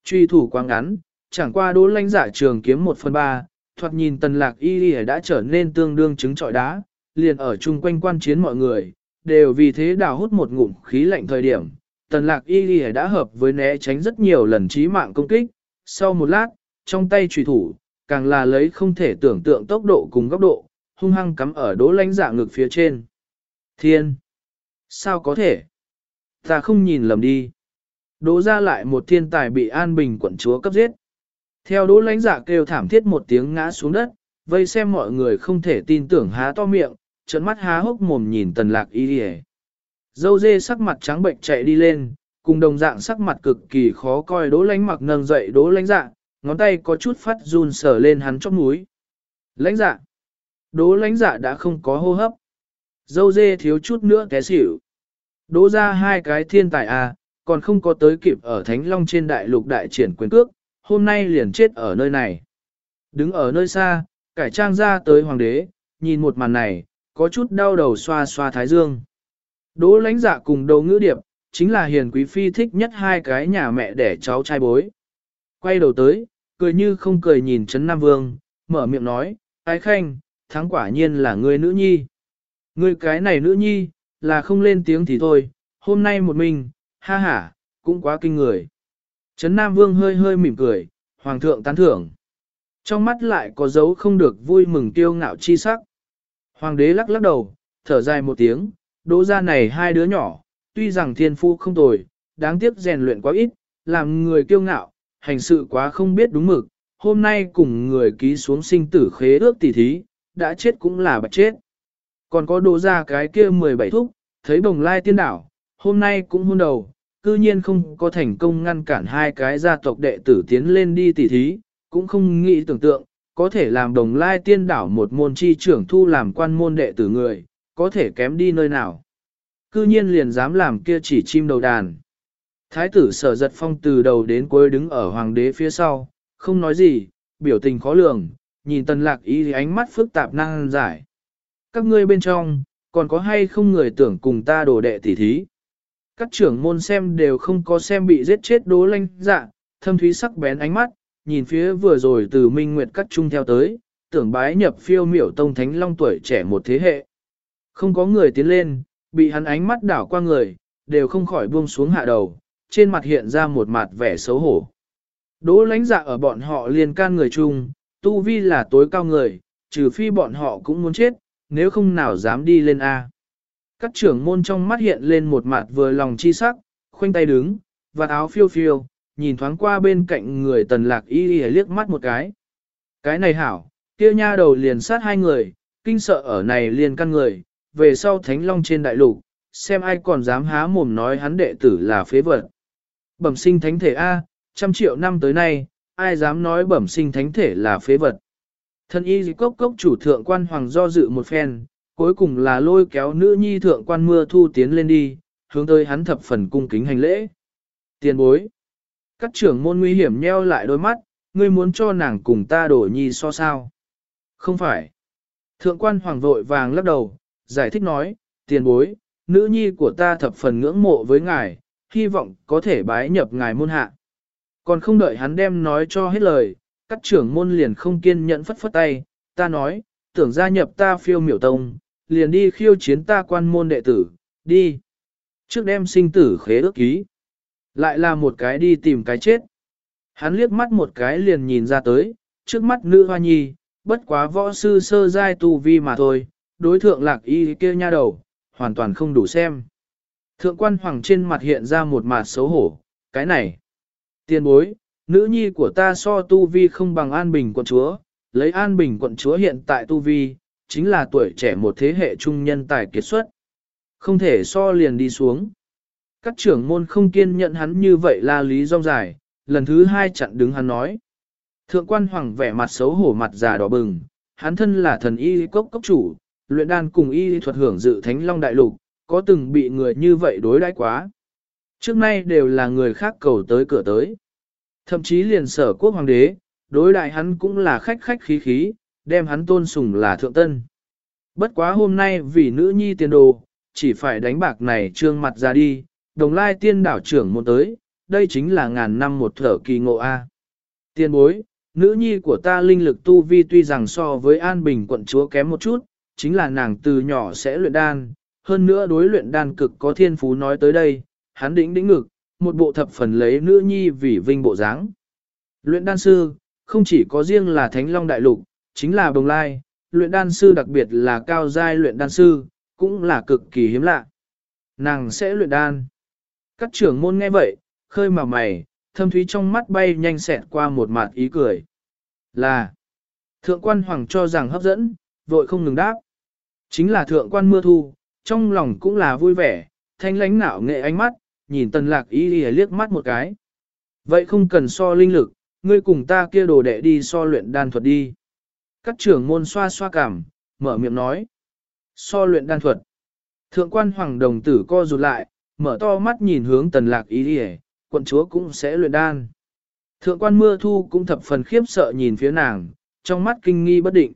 Truy thủ quá ngắn, chẳng qua đỗ lãnh dạ trường kiếm một phần ba, thoạt nhìn tần lạc y y đã trở nên tương đương trứng trọi đá, liền ở chung quanh quan chiến mọi người, đều vì thế đào hút một ngụm khí lạnh thời điểm. tần lạc y ghi đã hợp với né tránh rất nhiều lần trí mạng công kích, sau một lát, trong tay trùy thủ, càng là lấy không thể tưởng tượng tốc độ cùng góc độ, hung hăng cắm ở đỗ lãnh dạ ngực phía trên. Thiên! Sao có thể? Ta không nhìn lầm đi. Đỗ ra lại một thiên tài bị an bình quận chúa cấp giết. Theo đỗ lãnh dạ kêu thảm thiết một tiếng ngã xuống đất, vây xem mọi người không thể tin tưởng há to miệng, trợn mắt há hốc mồm nhìn tần lạc y đi Dâu dê sắc mặt trắng bệnh chạy đi lên, cùng đồng dạng sắc mặt cực kỳ khó coi đỗ lánh mặc nâng dậy đỗ lánh dạ, ngón tay có chút phát run sờ lên hắn chóp mũi. Lãnh dạ. Đỗ lãnh dạ đã không có hô hấp. Dâu dê thiếu chút nữa té xỉu. Đỗ ra hai cái thiên tài à, còn không có tới kịp ở Thánh Long trên đại lục đại triển quyền cước, hôm nay liền chết ở nơi này. Đứng ở nơi xa, cải trang ra tới hoàng đế, nhìn một màn này, có chút đau đầu xoa xoa thái dương. Đỗ lãnh dạ cùng đầu ngữ điệp, chính là hiền quý phi thích nhất hai cái nhà mẹ đẻ cháu trai bối. Quay đầu tới, cười như không cười nhìn Trấn Nam Vương, mở miệng nói, ái khanh, thắng quả nhiên là người nữ nhi. Người cái này nữ nhi, là không lên tiếng thì thôi, hôm nay một mình, ha ha, cũng quá kinh người. Trấn Nam Vương hơi hơi mỉm cười, Hoàng thượng tán thưởng. Trong mắt lại có dấu không được vui mừng tiêu ngạo chi sắc. Hoàng đế lắc lắc đầu, thở dài một tiếng, đỗ ra này hai đứa nhỏ, tuy rằng thiên phu không tồi, đáng tiếc rèn luyện quá ít, làm người kiêu ngạo, hành sự quá không biết đúng mực, hôm nay cùng người ký xuống sinh tử khế ước tỷ thí, đã chết cũng là bạch chết. Còn có đỗ ra cái kia 17 thúc, thấy bồng lai tiên đảo, hôm nay cũng hôn đầu, cư nhiên không có thành công ngăn cản hai cái gia tộc đệ tử tiến lên đi tỷ thí, cũng không nghĩ tưởng tượng, có thể làm đồng lai tiên đảo một môn chi trưởng thu làm quan môn đệ tử người, có thể kém đi nơi nào. Cư nhiên liền dám làm kia chỉ chim đầu đàn. Thái tử sở giật phong từ đầu đến cuối đứng ở hoàng đế phía sau, không nói gì, biểu tình khó lường, nhìn tần lạc ý ánh mắt phức tạp năng giải. Các ngươi bên trong, còn có hay không người tưởng cùng ta đổ đệ tỉ thí? Các trưởng môn xem đều không có xem bị giết chết đố lanh dạ, thâm thúy sắc bén ánh mắt, nhìn phía vừa rồi từ minh nguyệt cắt chung theo tới, tưởng bái nhập phiêu miểu tông thánh long tuổi trẻ một thế hệ. Không có người tiến lên, bị hắn ánh mắt đảo qua người, đều không khỏi buông xuống hạ đầu, trên mặt hiện ra một mặt vẻ xấu hổ. Đỗ lãnh dạ ở bọn họ liền can người chung, tu vi là tối cao người, trừ phi bọn họ cũng muốn chết, nếu không nào dám đi lên A. Các trưởng môn trong mắt hiện lên một mặt vừa lòng chi sắc, khoanh tay đứng, và áo phiêu phiêu, nhìn thoáng qua bên cạnh người tần lạc y y liếc mắt một cái. Cái này hảo, kia nha đầu liền sát hai người, kinh sợ ở này liền căn người, về sau thánh long trên đại lục, xem ai còn dám há mồm nói hắn đệ tử là phế vật. Bẩm sinh thánh thể A, trăm triệu năm tới nay, ai dám nói bẩm sinh thánh thể là phế vật. Thân y cốc cốc chủ thượng quan hoàng do dự một phen, cuối cùng là lôi kéo nữ nhi thượng quan mưa thu tiến lên đi, hướng tới hắn thập phần cung kính hành lễ. Tiền bối. Các trưởng môn nguy hiểm nheo lại đôi mắt, ngươi muốn cho nàng cùng ta đổ nhi so sao. Không phải. Thượng quan hoàng vội vàng lắc đầu, giải thích nói, tiền bối, nữ nhi của ta thập phần ngưỡng mộ với ngài, hy vọng có thể bái nhập ngài môn hạ. Còn không đợi hắn đem nói cho hết lời, các trưởng môn liền không kiên nhẫn phất phất tay, ta nói, tưởng gia nhập ta phiêu miểu tông, liền đi khiêu chiến ta quan môn đệ tử, đi. Trước đem sinh tử khế ước ký. Lại là một cái đi tìm cái chết. Hắn liếc mắt một cái liền nhìn ra tới, trước mắt nữ hoa nhi, bất quá võ sư sơ giai tu vi mà thôi, đối thượng lạc y kia nha đầu, hoàn toàn không đủ xem. Thượng quan hoàng trên mặt hiện ra một mặt xấu hổ, cái này. Tiên bối, nữ nhi của ta so tu vi không bằng an bình quận chúa, lấy an bình quận chúa hiện tại tu vi, chính là tuổi trẻ một thế hệ trung nhân tài kiệt xuất. Không thể so liền đi xuống. Các trưởng môn không kiên nhận hắn như vậy là lý rong dài, lần thứ hai chặn đứng hắn nói. Thượng quan hoàng vẻ mặt xấu hổ mặt già đỏ bừng, hắn thân là thần y cốc cốc chủ, luyện đan cùng y thuật hưởng dự thánh long đại lục, có từng bị người như vậy đối đãi quá. Trước nay đều là người khác cầu tới cửa tới. Thậm chí liền sở quốc hoàng đế, đối đại hắn cũng là khách khách khí khí, đem hắn tôn sùng là thượng tân. Bất quá hôm nay vì nữ nhi tiền đồ, chỉ phải đánh bạc này trương mặt ra đi, đồng lai tiên đảo trưởng một tới, đây chính là ngàn năm một thở kỳ ngộ A. Tiên bối, nữ nhi của ta linh lực tu vi tuy rằng so với An Bình quận chúa kém một chút, chính là nàng từ nhỏ sẽ luyện đan, hơn nữa đối luyện đan cực có thiên phú nói tới đây, hắn đĩnh đĩnh ngực, một bộ thập phần lấy nữ nhi vì vinh bộ dáng. Luyện đan sư, không chỉ có riêng là Thánh Long Đại Lục, chính là Bồng Lai, luyện đan sư đặc biệt là cao giai luyện đan sư, cũng là cực kỳ hiếm lạ. Nàng sẽ luyện đan. Các trưởng môn nghe vậy, khơi mà mày, thâm thúy trong mắt bay nhanh xẹt qua một mặt ý cười. Là, thượng quan hoàng cho rằng hấp dẫn, vội không ngừng đáp. Chính là thượng quan mưa thu, trong lòng cũng là vui vẻ, thanh lánh nạo nghệ ánh mắt, nhìn tần lạc ý đi liếc mắt một cái. Vậy không cần so linh lực, ngươi cùng ta kia đồ đệ đi so luyện đan thuật đi. Các trưởng môn xoa xoa cảm, mở miệng nói. So luyện đan thuật. Thượng quan hoàng đồng tử co rụt lại, mở to mắt nhìn hướng tần lạc ý đi quận chúa cũng sẽ luyện đan. Thượng quan mưa thu cũng thập phần khiếp sợ nhìn phía nàng, trong mắt kinh nghi bất định.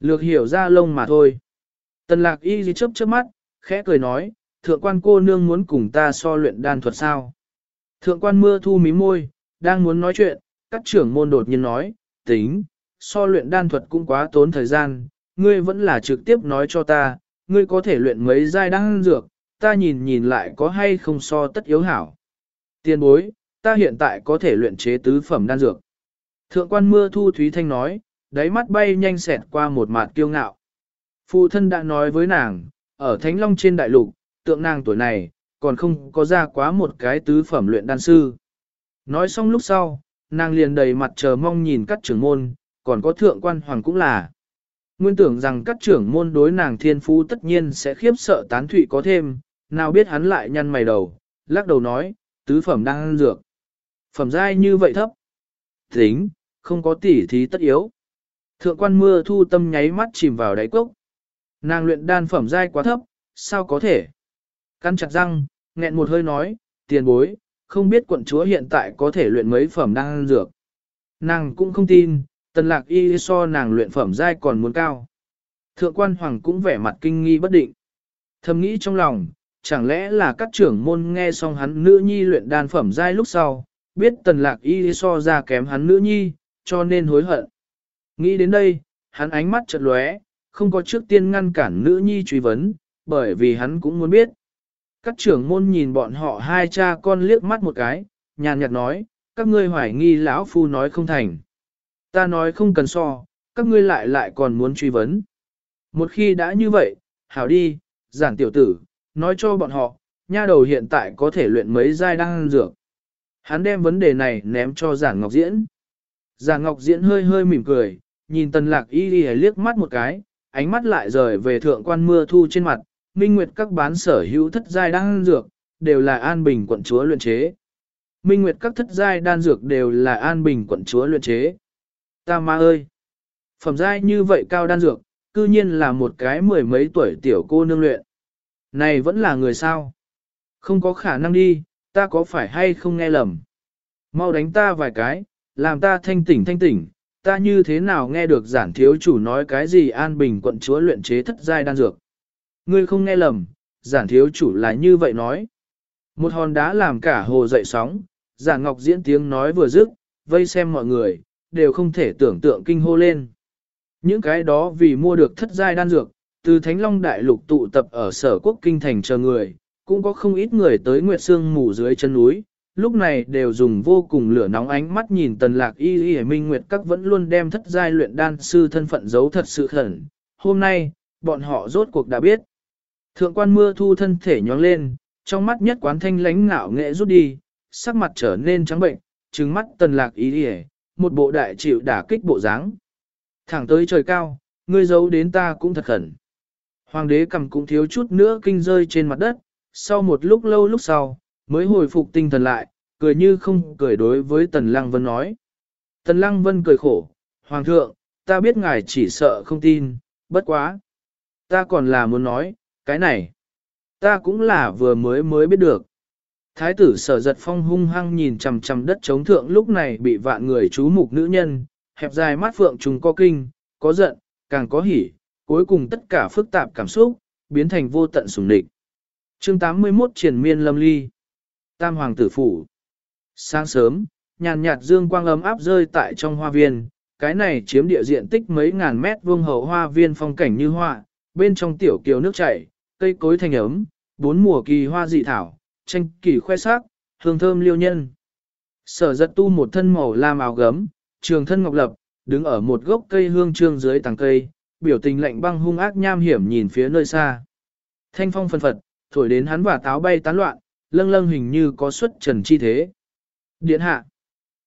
Lược hiểu ra lông mà thôi. Tần lạc y gì chớp chớp mắt, khẽ cười nói, thượng quan cô nương muốn cùng ta so luyện đan thuật sao. Thượng quan mưa thu mí môi, đang muốn nói chuyện, các trưởng môn đột nhiên nói, tính, so luyện đan thuật cũng quá tốn thời gian, ngươi vẫn là trực tiếp nói cho ta, ngươi có thể luyện mấy giai đan dược, ta nhìn nhìn lại có hay không so tất yếu hảo. Tiên bối, ta hiện tại có thể luyện chế tứ phẩm đan dược. Thượng quan mưa thu Thúy Thanh nói, đáy mắt bay nhanh xẹt qua một mặt kiêu ngạo. Phụ thân đã nói với nàng, ở Thánh Long trên đại lục, tượng nàng tuổi này, còn không có ra quá một cái tứ phẩm luyện đan sư. Nói xong lúc sau, nàng liền đầy mặt chờ mong nhìn các trưởng môn, còn có thượng quan hoàng cũng là. Nguyên tưởng rằng các trưởng môn đối nàng thiên phú tất nhiên sẽ khiếp sợ tán thụy có thêm, nào biết hắn lại nhăn mày đầu, lắc đầu nói, tứ phẩm đang ăn dược. Phẩm giai như vậy thấp. Tính, không có tỉ thí tất yếu. Thượng quan mưa thu tâm nháy mắt chìm vào đáy cốc. Nàng luyện đan phẩm giai quá thấp, sao có thể? Căn chặt răng, nghẹn một hơi nói, tiền bối, không biết quận chúa hiện tại có thể luyện mấy phẩm đang ăn dược. Nàng cũng không tin, tần lạc y so nàng luyện phẩm giai còn muốn cao. Thượng quan hoàng cũng vẻ mặt kinh nghi bất định. Thầm nghĩ trong lòng, chẳng lẽ là các trưởng môn nghe xong hắn nữ nhi luyện đan phẩm giai lúc sau, biết tần lạc y so ra kém hắn nữ nhi, cho nên hối hận. Nghĩ đến đây, hắn ánh mắt chợt lóe, không có trước tiên ngăn cản nữ nhi truy vấn, bởi vì hắn cũng muốn biết. Các trưởng môn nhìn bọn họ hai cha con liếc mắt một cái, nhàn nhạt nói, các ngươi hoài nghi lão phu nói không thành. Ta nói không cần so, các ngươi lại lại còn muốn truy vấn. Một khi đã như vậy, hảo đi, giản tiểu tử, nói cho bọn họ, nha đầu hiện tại có thể luyện mấy giai đang dược. Hắn đem vấn đề này ném cho giản ngọc diễn. Giản ngọc diễn hơi hơi mỉm cười, nhìn tần lạc y đi liếc mắt một cái, ánh mắt lại rời về thượng quan mưa thu trên mặt, minh nguyệt các bán sở hữu thất giai đang dược, đều là an bình quận chúa luyện chế. Minh nguyệt các thất giai đan dược đều là an bình quận chúa luyện chế. Ta ma ơi! Phẩm giai như vậy cao đan dược, cư nhiên là một cái mười mấy tuổi tiểu cô nương luyện. Này vẫn là người sao? Không có khả năng đi, ta có phải hay không nghe lầm? Mau đánh ta vài cái, làm ta thanh tỉnh thanh tỉnh, ta như thế nào nghe được giản thiếu chủ nói cái gì an bình quận chúa luyện chế thất giai đan dược. Ngươi không nghe lầm, giản thiếu chủ là như vậy nói. Một hòn đá làm cả hồ dậy sóng, giản ngọc diễn tiếng nói vừa dứt, vây xem mọi người, đều không thể tưởng tượng kinh hô lên. Những cái đó vì mua được thất giai đan dược, từ Thánh Long Đại Lục tụ tập ở sở quốc kinh thành chờ người, cũng có không ít người tới Nguyệt Sương mù dưới chân núi, lúc này đều dùng vô cùng lửa nóng ánh mắt nhìn tần lạc y y minh nguyệt các vẫn luôn đem thất giai luyện đan sư thân phận giấu thật sự khẩn. Hôm nay, bọn họ rốt cuộc đã biết. Thượng quan mưa thu thân thể nhóng lên, trong mắt nhất quán thanh lánh ngạo nghệ rút đi, sắc mặt trở nên trắng bệnh, trừng mắt tần lạc y y một bộ đại chịu đả kích bộ dáng. Thẳng tới trời cao, ngươi giấu đến ta cũng thật khẩn. Hoàng đế cầm cũng thiếu chút nữa kinh rơi trên mặt đất, sau một lúc lâu lúc sau, mới hồi phục tinh thần lại, cười như không cười đối với Tần Lăng Vân nói. Tần Lăng Vân cười khổ, Hoàng thượng, ta biết ngài chỉ sợ không tin, bất quá. Ta còn là muốn nói, cái này, ta cũng là vừa mới mới biết được. Thái tử sở giật phong hung hăng nhìn chằm chằm đất chống thượng lúc này bị vạn người chú mục nữ nhân, hẹp dài mắt phượng trùng có kinh, có giận, càng có hỉ, cuối cùng tất cả phức tạp cảm xúc, biến thành vô tận sùng địch. chương 81 triển miên lâm ly. Tam hoàng tử phủ. Sáng sớm, nhàn nhạt dương quang ấm áp rơi tại trong hoa viên, cái này chiếm địa diện tích mấy ngàn mét vuông hậu hoa viên phong cảnh như hoa, bên trong tiểu kiều nước chảy, cây cối thành ấm, bốn mùa kỳ hoa dị thảo, tranh kỳ khoe sắc, hương thơm liêu nhân. Sở giật tu một thân màu lam áo gấm, trường thân ngọc lập, đứng ở một gốc cây hương trương dưới tàng cây, biểu tình lạnh băng hung ác nham hiểm nhìn phía nơi xa. Thanh phong phân phật, thổi đến hắn và táo bay tán loạn, lâng lâng hình như có xuất trần chi thế. Điện hạ,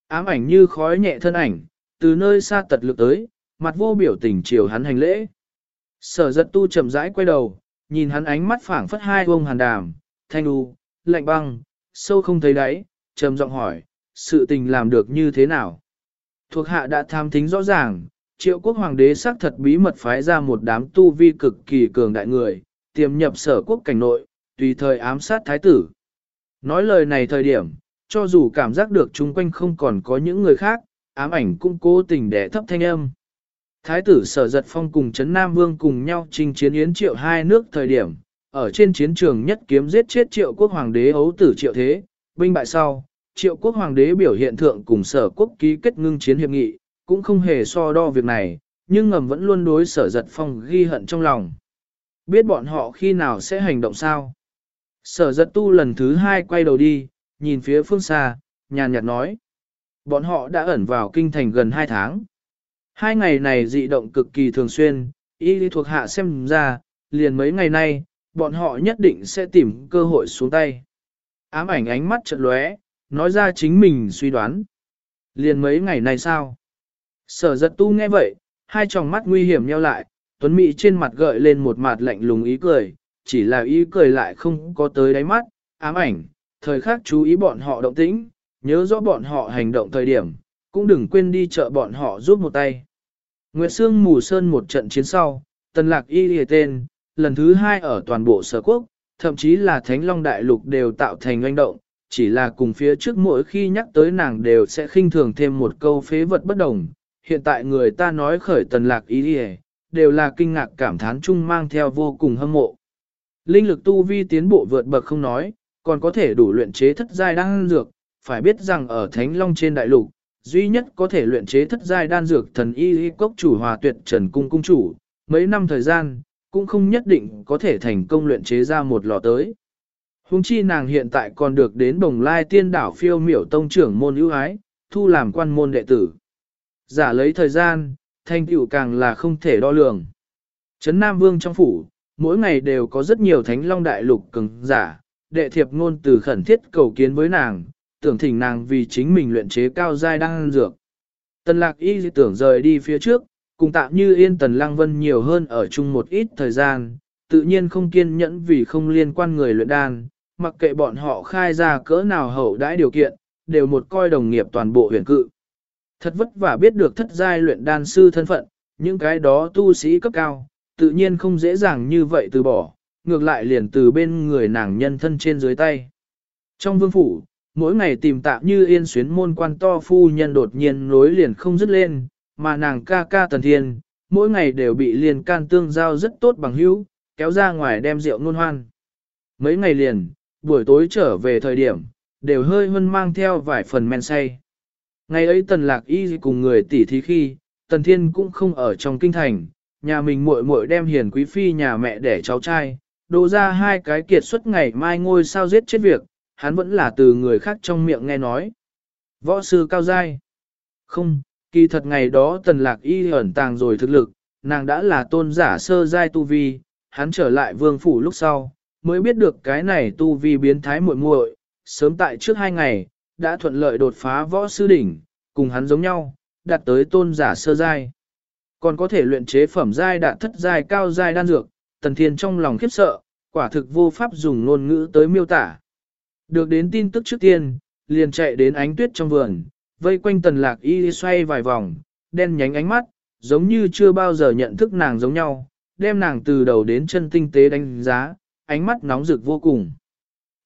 ám ảnh như khói nhẹ thân ảnh, từ nơi xa tật lực tới, mặt vô biểu tình chiều hắn hành lễ. Sở giật tu chậm rãi quay đầu, nhìn hắn ánh mắt phảng phất hai vông hàn đàm, thanh đu, lạnh băng, sâu không thấy đáy, trầm giọng hỏi, sự tình làm được như thế nào? Thuộc hạ đã tham thính rõ ràng, triệu quốc hoàng đế xác thật bí mật phái ra một đám tu vi cực kỳ cường đại người, tiềm nhập sở quốc cảnh nội, tùy thời ám sát thái tử. Nói lời này thời điểm, cho dù cảm giác được chung quanh không còn có những người khác, ám ảnh cũng cố tình để thấp thanh âm. Thái tử sở giật phong cùng Trấn Nam Vương cùng nhau trình chiến yến triệu hai nước thời điểm, ở trên chiến trường nhất kiếm giết chết triệu quốc hoàng đế ấu tử triệu thế, binh bại sau, triệu quốc hoàng đế biểu hiện thượng cùng sở quốc ký kết ngưng chiến hiệp nghị, cũng không hề so đo việc này, nhưng ngầm vẫn luôn đối sở giật phong ghi hận trong lòng. Biết bọn họ khi nào sẽ hành động sao? Sở giật tu lần thứ hai quay đầu đi, nhìn phía phương xa, nhàn nhạt nói. Bọn họ đã ẩn vào kinh thành gần hai tháng. Hai ngày này dị động cực kỳ thường xuyên, y lý thuộc hạ xem ra, liền mấy ngày nay, bọn họ nhất định sẽ tìm cơ hội xuống tay. Ám ảnh ánh mắt chợt lóe, nói ra chính mình suy đoán. Liền mấy ngày nay sao? Sở giật tu nghe vậy, hai tròng mắt nguy hiểm nheo lại, Tuấn Mỹ trên mặt gợi lên một mặt lạnh lùng ý cười, chỉ là ý cười lại không có tới đáy mắt, ám ảnh, thời khắc chú ý bọn họ động tĩnh, nhớ rõ bọn họ hành động thời điểm, cũng đừng quên đi chợ bọn họ giúp một tay. Nguyệt Sương mù sơn một trận chiến sau, tần lạc y lìa tên, lần thứ hai ở toàn bộ sở quốc, thậm chí là Thánh Long Đại Lục đều tạo thành oanh động, chỉ là cùng phía trước mỗi khi nhắc tới nàng đều sẽ khinh thường thêm một câu phế vật bất đồng. Hiện tại người ta nói khởi tần lạc ý đi đều là kinh ngạc cảm thán chung mang theo vô cùng hâm mộ. Linh lực tu vi tiến bộ vượt bậc không nói, còn có thể đủ luyện chế thất giai đan dược, phải biết rằng ở Thánh Long trên đại lục, duy nhất có thể luyện chế thất giai đan dược thần y y cốc chủ hòa tuyệt trần cung cung chủ, mấy năm thời gian, cũng không nhất định có thể thành công luyện chế ra một lò tới. Hùng chi nàng hiện tại còn được đến bồng lai tiên đảo phiêu miểu tông trưởng môn ưu ái, thu làm quan môn đệ tử. Giả lấy thời gian, thanh tựu càng là không thể đo lường. Trấn Nam Vương trong phủ, mỗi ngày đều có rất nhiều thánh long đại lục cường giả, đệ thiệp ngôn từ khẩn thiết cầu kiến với nàng, tưởng thỉnh nàng vì chính mình luyện chế cao giai đang dược. Tần lạc y tưởng rời đi phía trước, cùng tạm như yên tần lăng vân nhiều hơn ở chung một ít thời gian, tự nhiên không kiên nhẫn vì không liên quan người luyện đan, mặc kệ bọn họ khai ra cỡ nào hậu đãi điều kiện, đều một coi đồng nghiệp toàn bộ huyền cự. Thật vất vả biết được thất giai luyện đan sư thân phận, những cái đó tu sĩ cấp cao, tự nhiên không dễ dàng như vậy từ bỏ, ngược lại liền từ bên người nàng nhân thân trên dưới tay. Trong vương phủ, mỗi ngày tìm tạm như yên xuyến môn quan to phu nhân đột nhiên nối liền không dứt lên, mà nàng ca ca tần thiên, mỗi ngày đều bị liền can tương giao rất tốt bằng hữu, kéo ra ngoài đem rượu nôn hoan. Mấy ngày liền, buổi tối trở về thời điểm, đều hơi hơn mang theo vài phần men say. Ngày ấy tần lạc y cùng người tỉ thí khi, tần thiên cũng không ở trong kinh thành, nhà mình muội muội đem hiền quý phi nhà mẹ để cháu trai, đổ ra hai cái kiệt suất ngày mai ngôi sao giết chết việc, hắn vẫn là từ người khác trong miệng nghe nói. Võ sư cao giai. Không, kỳ thật ngày đó tần lạc y ẩn tàng rồi thực lực, nàng đã là tôn giả sơ giai tu vi, hắn trở lại vương phủ lúc sau, mới biết được cái này tu vi biến thái muội muội, sớm tại trước hai ngày, đã thuận lợi đột phá võ sư đỉnh, cùng hắn giống nhau, đạt tới tôn giả sơ giai. Còn có thể luyện chế phẩm giai đạt thất giai cao giai đan dược, tần thiên trong lòng khiếp sợ, quả thực vô pháp dùng ngôn ngữ tới miêu tả. Được đến tin tức trước tiên, liền chạy đến ánh tuyết trong vườn, vây quanh tần lạc y xoay vài vòng, đen nhánh ánh mắt, giống như chưa bao giờ nhận thức nàng giống nhau, đem nàng từ đầu đến chân tinh tế đánh giá, ánh mắt nóng rực vô cùng.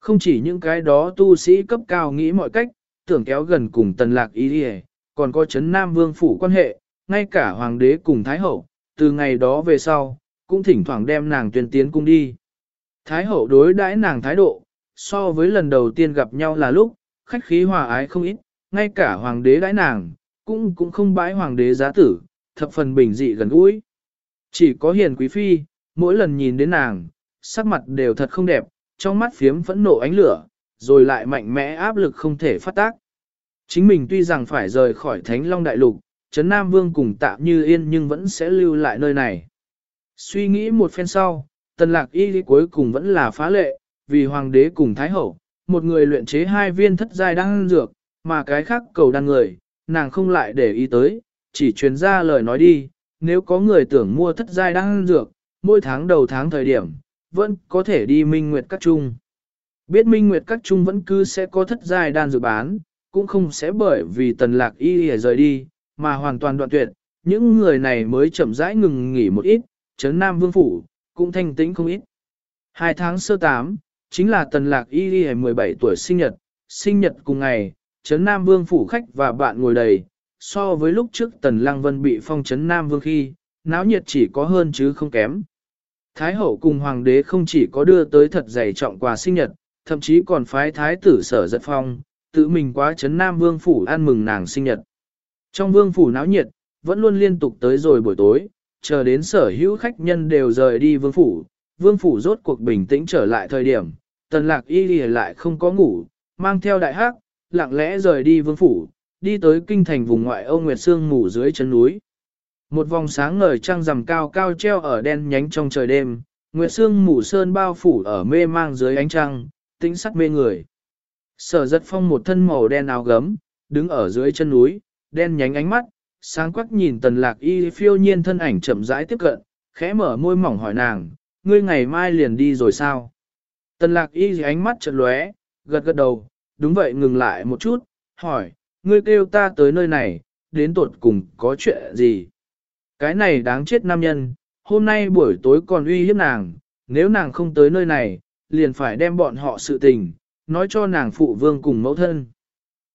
Không chỉ những cái đó tu sĩ cấp cao nghĩ mọi cách, tưởng kéo gần cùng tần lạc ý đi còn có chấn Nam Vương phủ quan hệ, ngay cả Hoàng đế cùng Thái Hậu, từ ngày đó về sau, cũng thỉnh thoảng đem nàng tuyên tiến cung đi. Thái Hậu đối đãi nàng thái độ, so với lần đầu tiên gặp nhau là lúc, khách khí hòa ái không ít, ngay cả Hoàng đế đãi nàng, cũng cũng không bãi Hoàng đế giá tử, thập phần bình dị gần gũi. Chỉ có hiền quý phi, mỗi lần nhìn đến nàng, sắc mặt đều thật không đẹp, trong mắt phiếm phẫn nộ ánh lửa, rồi lại mạnh mẽ áp lực không thể phát tác. Chính mình tuy rằng phải rời khỏi Thánh Long Đại Lục, Trấn Nam Vương cùng tạm như yên nhưng vẫn sẽ lưu lại nơi này. Suy nghĩ một phen sau, tần lạc y cuối cùng vẫn là phá lệ, vì hoàng đế cùng thái hậu, một người luyện chế hai viên thất giai đan dược, mà cái khác cầu đăng người, nàng không lại để ý tới, chỉ truyền ra lời nói đi, nếu có người tưởng mua thất giai đan dược, mỗi tháng đầu tháng thời điểm, vẫn có thể đi minh nguyệt các trung. Biết minh nguyệt các trung vẫn cứ sẽ có thất giai đan dự bán, cũng không sẽ bởi vì tần lạc y rời đi, mà hoàn toàn đoạn tuyệt, những người này mới chậm rãi ngừng nghỉ một ít, chấn Nam Vương Phủ, cũng thanh tĩnh không ít. Hai tháng sơ tám, chính là tần lạc y y 17 tuổi sinh nhật, sinh nhật cùng ngày, chấn Nam Vương Phủ khách và bạn ngồi đầy, so với lúc trước tần Lăng Vân bị phong chấn Nam Vương khi, náo nhiệt chỉ có hơn chứ không kém. Thái hậu cùng hoàng đế không chỉ có đưa tới thật dày trọng quà sinh nhật, thậm chí còn phái thái tử sở giật phong, tự mình quá chấn Nam Vương Phủ ăn mừng nàng sinh nhật. Trong Vương Phủ náo nhiệt, vẫn luôn liên tục tới rồi buổi tối, chờ đến sở hữu khách nhân đều rời đi vương phủ, vương phủ rốt cuộc bình tĩnh trở lại thời điểm, tần lạc y lì lại không có ngủ, mang theo đại hắc, lặng lẽ rời đi vương phủ, đi tới kinh thành vùng ngoại âu Nguyệt Sương ngủ dưới chân núi. Một vòng sáng ngời trăng rằm cao cao treo ở đen nhánh trong trời đêm, Nguyệt Sương mù sơn bao phủ ở mê mang dưới ánh trăng, tĩnh sắc mê người. Sở giật phong một thân màu đen áo gấm, đứng ở dưới chân núi, đen nhánh ánh mắt, sáng quắc nhìn tần lạc y phiêu nhiên thân ảnh chậm rãi tiếp cận, khẽ mở môi mỏng hỏi nàng, ngươi ngày mai liền đi rồi sao? Tần lạc y ánh mắt chợt lóe, gật gật đầu, đúng vậy ngừng lại một chút, hỏi, ngươi kêu ta tới nơi này, đến tuột cùng có chuyện gì? Cái này đáng chết nam nhân, hôm nay buổi tối còn uy hiếp nàng, nếu nàng không tới nơi này, liền phải đem bọn họ sự tình, nói cho nàng phụ vương cùng mẫu thân.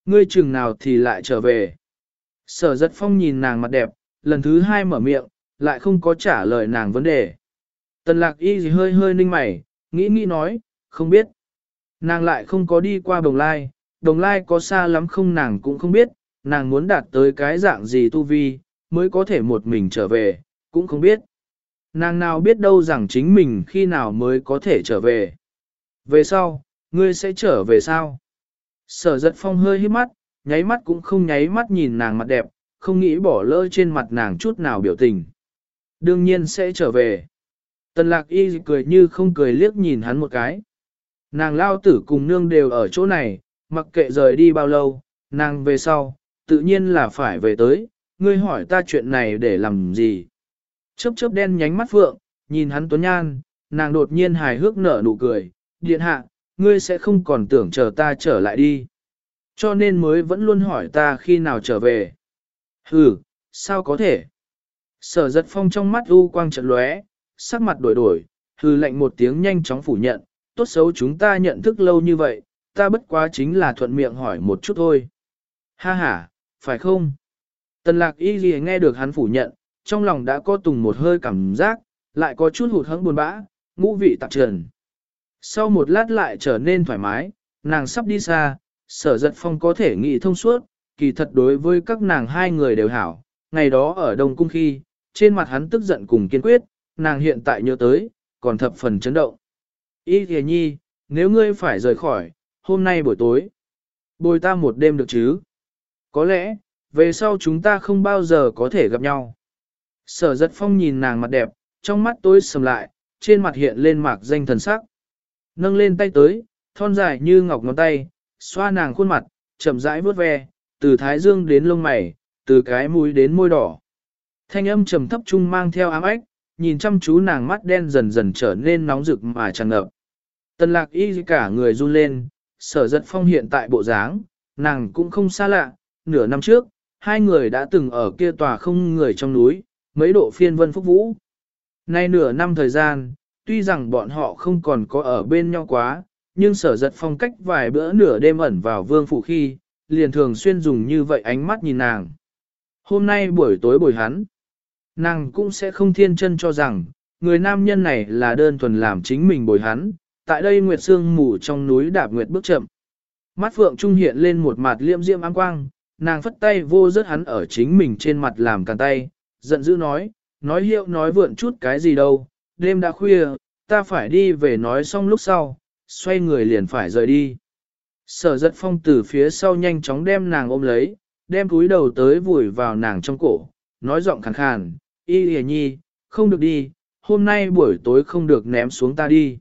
Ngươi chừng nào thì lại trở về. Sở giật phong nhìn nàng mặt đẹp, lần thứ hai mở miệng, lại không có trả lời nàng vấn đề. Tần lạc y gì hơi hơi ninh mày, nghĩ nghĩ nói, không biết. Nàng lại không có đi qua đồng lai, đồng lai có xa lắm không nàng cũng không biết, nàng muốn đạt tới cái dạng gì tu vi, mới có thể một mình trở về, cũng không biết. Nàng nào biết đâu rằng chính mình khi nào mới có thể trở về. Về sau, ngươi sẽ trở về sao? Sở giật phong hơi hít mắt, nháy mắt cũng không nháy mắt nhìn nàng mặt đẹp, không nghĩ bỏ lỡ trên mặt nàng chút nào biểu tình. Đương nhiên sẽ trở về. Tần lạc y cười như không cười liếc nhìn hắn một cái. Nàng lao tử cùng nương đều ở chỗ này, mặc kệ rời đi bao lâu, nàng về sau, tự nhiên là phải về tới, ngươi hỏi ta chuyện này để làm gì. Chớp chớp đen nhánh mắt phượng, nhìn hắn tuấn nhan, nàng đột nhiên hài hước nở nụ cười, điện hạ, ngươi sẽ không còn tưởng chờ ta trở lại đi cho nên mới vẫn luôn hỏi ta khi nào trở về. Hừ, sao có thể? Sở giật phong trong mắt u quang trận lóe, sắc mặt đổi đổi, hừ lệnh một tiếng nhanh chóng phủ nhận, tốt xấu chúng ta nhận thức lâu như vậy, ta bất quá chính là thuận miệng hỏi một chút thôi. Ha ha, phải không? Tần lạc y gì nghe được hắn phủ nhận, trong lòng đã có tùng một hơi cảm giác, lại có chút hụt hẫng buồn bã, ngũ vị tạp trần. Sau một lát lại trở nên thoải mái, nàng sắp đi xa, sở giật phong có thể nghĩ thông suốt, kỳ thật đối với các nàng hai người đều hảo. Ngày đó ở Đông Cung khi, trên mặt hắn tức giận cùng kiên quyết, nàng hiện tại nhớ tới, còn thập phần chấn động. Ý thề nhi, nếu ngươi phải rời khỏi, hôm nay buổi tối, bồi ta một đêm được chứ? Có lẽ, về sau chúng ta không bao giờ có thể gặp nhau. Sở giật phong nhìn nàng mặt đẹp, trong mắt tối sầm lại, trên mặt hiện lên mạc danh thần sắc. Nâng lên tay tới, thon dài như ngọc ngón tay, xoa nàng khuôn mặt, chậm rãi vuốt ve, từ thái dương đến lông mày, từ cái mũi đến môi đỏ. Thanh âm trầm thấp trung mang theo ám ếch, nhìn chăm chú nàng mắt đen dần dần trở nên nóng rực mà tràn ngập. Tần lạc y cả người run lên, sở giật phong hiện tại bộ dáng, nàng cũng không xa lạ, nửa năm trước, hai người đã từng ở kia tòa không người trong núi, mấy độ phiên vân phúc vũ. Nay nửa năm thời gian, tuy rằng bọn họ không còn có ở bên nhau quá, nhưng sở giật phong cách vài bữa nửa đêm ẩn vào vương phủ khi, liền thường xuyên dùng như vậy ánh mắt nhìn nàng. Hôm nay buổi tối buổi hắn, nàng cũng sẽ không thiên chân cho rằng, người nam nhân này là đơn thuần làm chính mình bồi hắn, tại đây Nguyệt Sương mù trong núi đạp Nguyệt bước chậm. Mắt phượng trung hiện lên một mặt liêm diễm ám quang, nàng phất tay vô rớt hắn ở chính mình trên mặt làm càng tay, giận dữ nói, nói hiệu nói vượn chút cái gì đâu, đêm đã khuya, ta phải đi về nói xong lúc sau, xoay người liền phải rời đi. Sở giật phong từ phía sau nhanh chóng đem nàng ôm lấy, đem túi đầu tới vùi vào nàng trong cổ, nói giọng khàn khàn, y hề nhi, không được đi, hôm nay buổi tối không được ném xuống ta đi.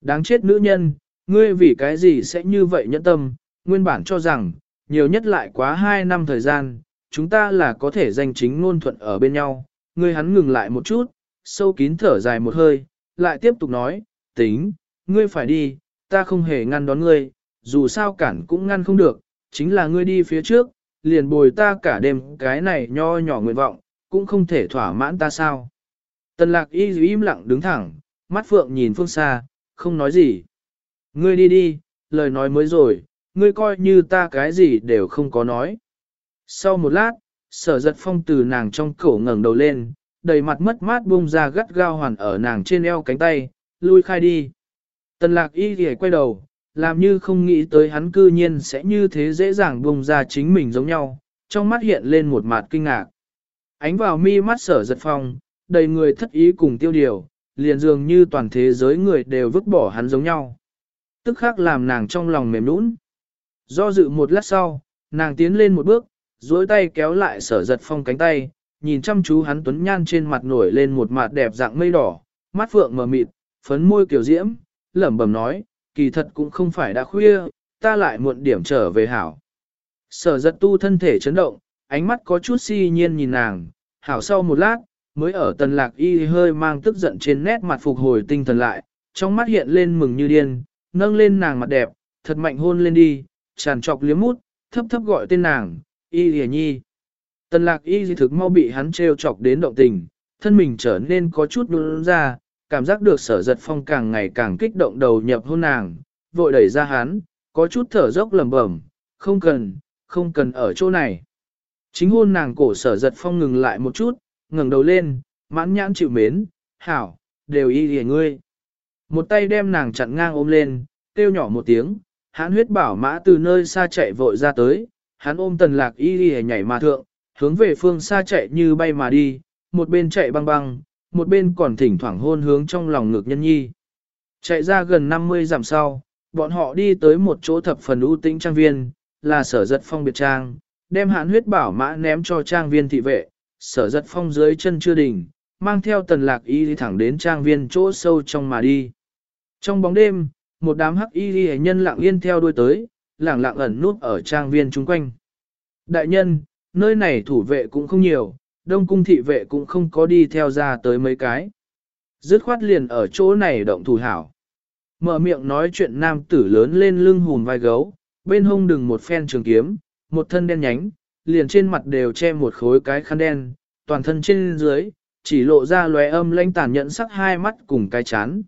Đáng chết nữ nhân, ngươi vì cái gì sẽ như vậy nhẫn tâm, nguyên bản cho rằng, nhiều nhất lại quá 2 năm thời gian, chúng ta là có thể danh chính ngôn thuận ở bên nhau. Ngươi hắn ngừng lại một chút, sâu kín thở dài một hơi, lại tiếp tục nói, tính, ngươi phải đi, ta không hề ngăn đón ngươi, dù sao cản cũng ngăn không được, chính là ngươi đi phía trước, liền bồi ta cả đêm cái này nho nhỏ nguyện vọng, cũng không thể thỏa mãn ta sao. Tần lạc y im lặng đứng thẳng, mắt phượng nhìn phương xa, không nói gì. Ngươi đi đi, lời nói mới rồi, ngươi coi như ta cái gì đều không có nói. Sau một lát, sở giật phong từ nàng trong cổ ngẩng đầu lên, đầy mặt mất mát bung ra gắt gao hoàn ở nàng trên eo cánh tay, lui khai đi. Tần lạc y thì quay đầu, làm như không nghĩ tới hắn cư nhiên sẽ như thế dễ dàng bung ra chính mình giống nhau, trong mắt hiện lên một mặt kinh ngạc. Ánh vào mi mắt sở giật phong, đầy người thất ý cùng tiêu điều, liền dường như toàn thế giới người đều vứt bỏ hắn giống nhau. Tức khắc làm nàng trong lòng mềm nũng. Do dự một lát sau, nàng tiến lên một bước, duỗi tay kéo lại sở giật phong cánh tay, nhìn chăm chú hắn tuấn nhan trên mặt nổi lên một mặt đẹp dạng mây đỏ, mắt phượng mờ mịt, phấn môi kiểu diễm, lẩm bẩm nói, kỳ thật cũng không phải đã khuya, ta lại muộn điểm trở về hảo. Sở giật tu thân thể chấn động, ánh mắt có chút si nhiên nhìn nàng, hảo sau một lát, mới ở tần lạc y hơi mang tức giận trên nét mặt phục hồi tinh thần lại, trong mắt hiện lên mừng như điên, nâng lên nàng mặt đẹp, thật mạnh hôn lên đi, tràn trọc liếm mút, thấp thấp gọi tên nàng, y hề nhi. Tần lạc y thực mau bị hắn trêu chọc đến động tình, thân mình trở nên có chút nôn ra, cảm giác được sở giật phong càng ngày càng kích động đầu nhập hôn nàng, vội đẩy ra hắn, có chút thở dốc lầm bẩm, không cần, không cần ở chỗ này. Chính hôn nàng cổ sở giật phong ngừng lại một chút, ngẩng đầu lên, mãn nhãn chịu mến, hảo, đều y hề ngươi. Một tay đem nàng chặn ngang ôm lên, kêu nhỏ một tiếng, hắn huyết bảo mã từ nơi xa chạy vội ra tới, hắn ôm tần lạc y đi nhảy mà thượng, hướng về phương xa chạy như bay mà đi, một bên chạy băng băng, một bên còn thỉnh thoảng hôn hướng trong lòng ngực nhân nhi. Chạy ra gần 50 dặm sau, bọn họ đi tới một chỗ thập phần ưu tĩnh trang viên, là sở giật phong biệt trang, đem hạn huyết bảo mã ném cho trang viên thị vệ, sở giật phong dưới chân chưa đỉnh, mang theo tần lạc y đi thẳng đến trang viên chỗ sâu trong mà đi. Trong bóng đêm, một đám hắc y ghi nhân lặng yên theo đuôi tới, lặng lặng ẩn nút ở trang viên chung quanh. Đại nhân, nơi này thủ vệ cũng không nhiều, đông cung thị vệ cũng không có đi theo ra tới mấy cái. Dứt khoát liền ở chỗ này động thủ hảo. Mở miệng nói chuyện nam tử lớn lên lưng hùn vai gấu, bên hông đừng một phen trường kiếm, một thân đen nhánh, liền trên mặt đều che một khối cái khăn đen, toàn thân trên dưới, chỉ lộ ra lóe âm lãnh tàn nhẫn sắc hai mắt cùng cái chán.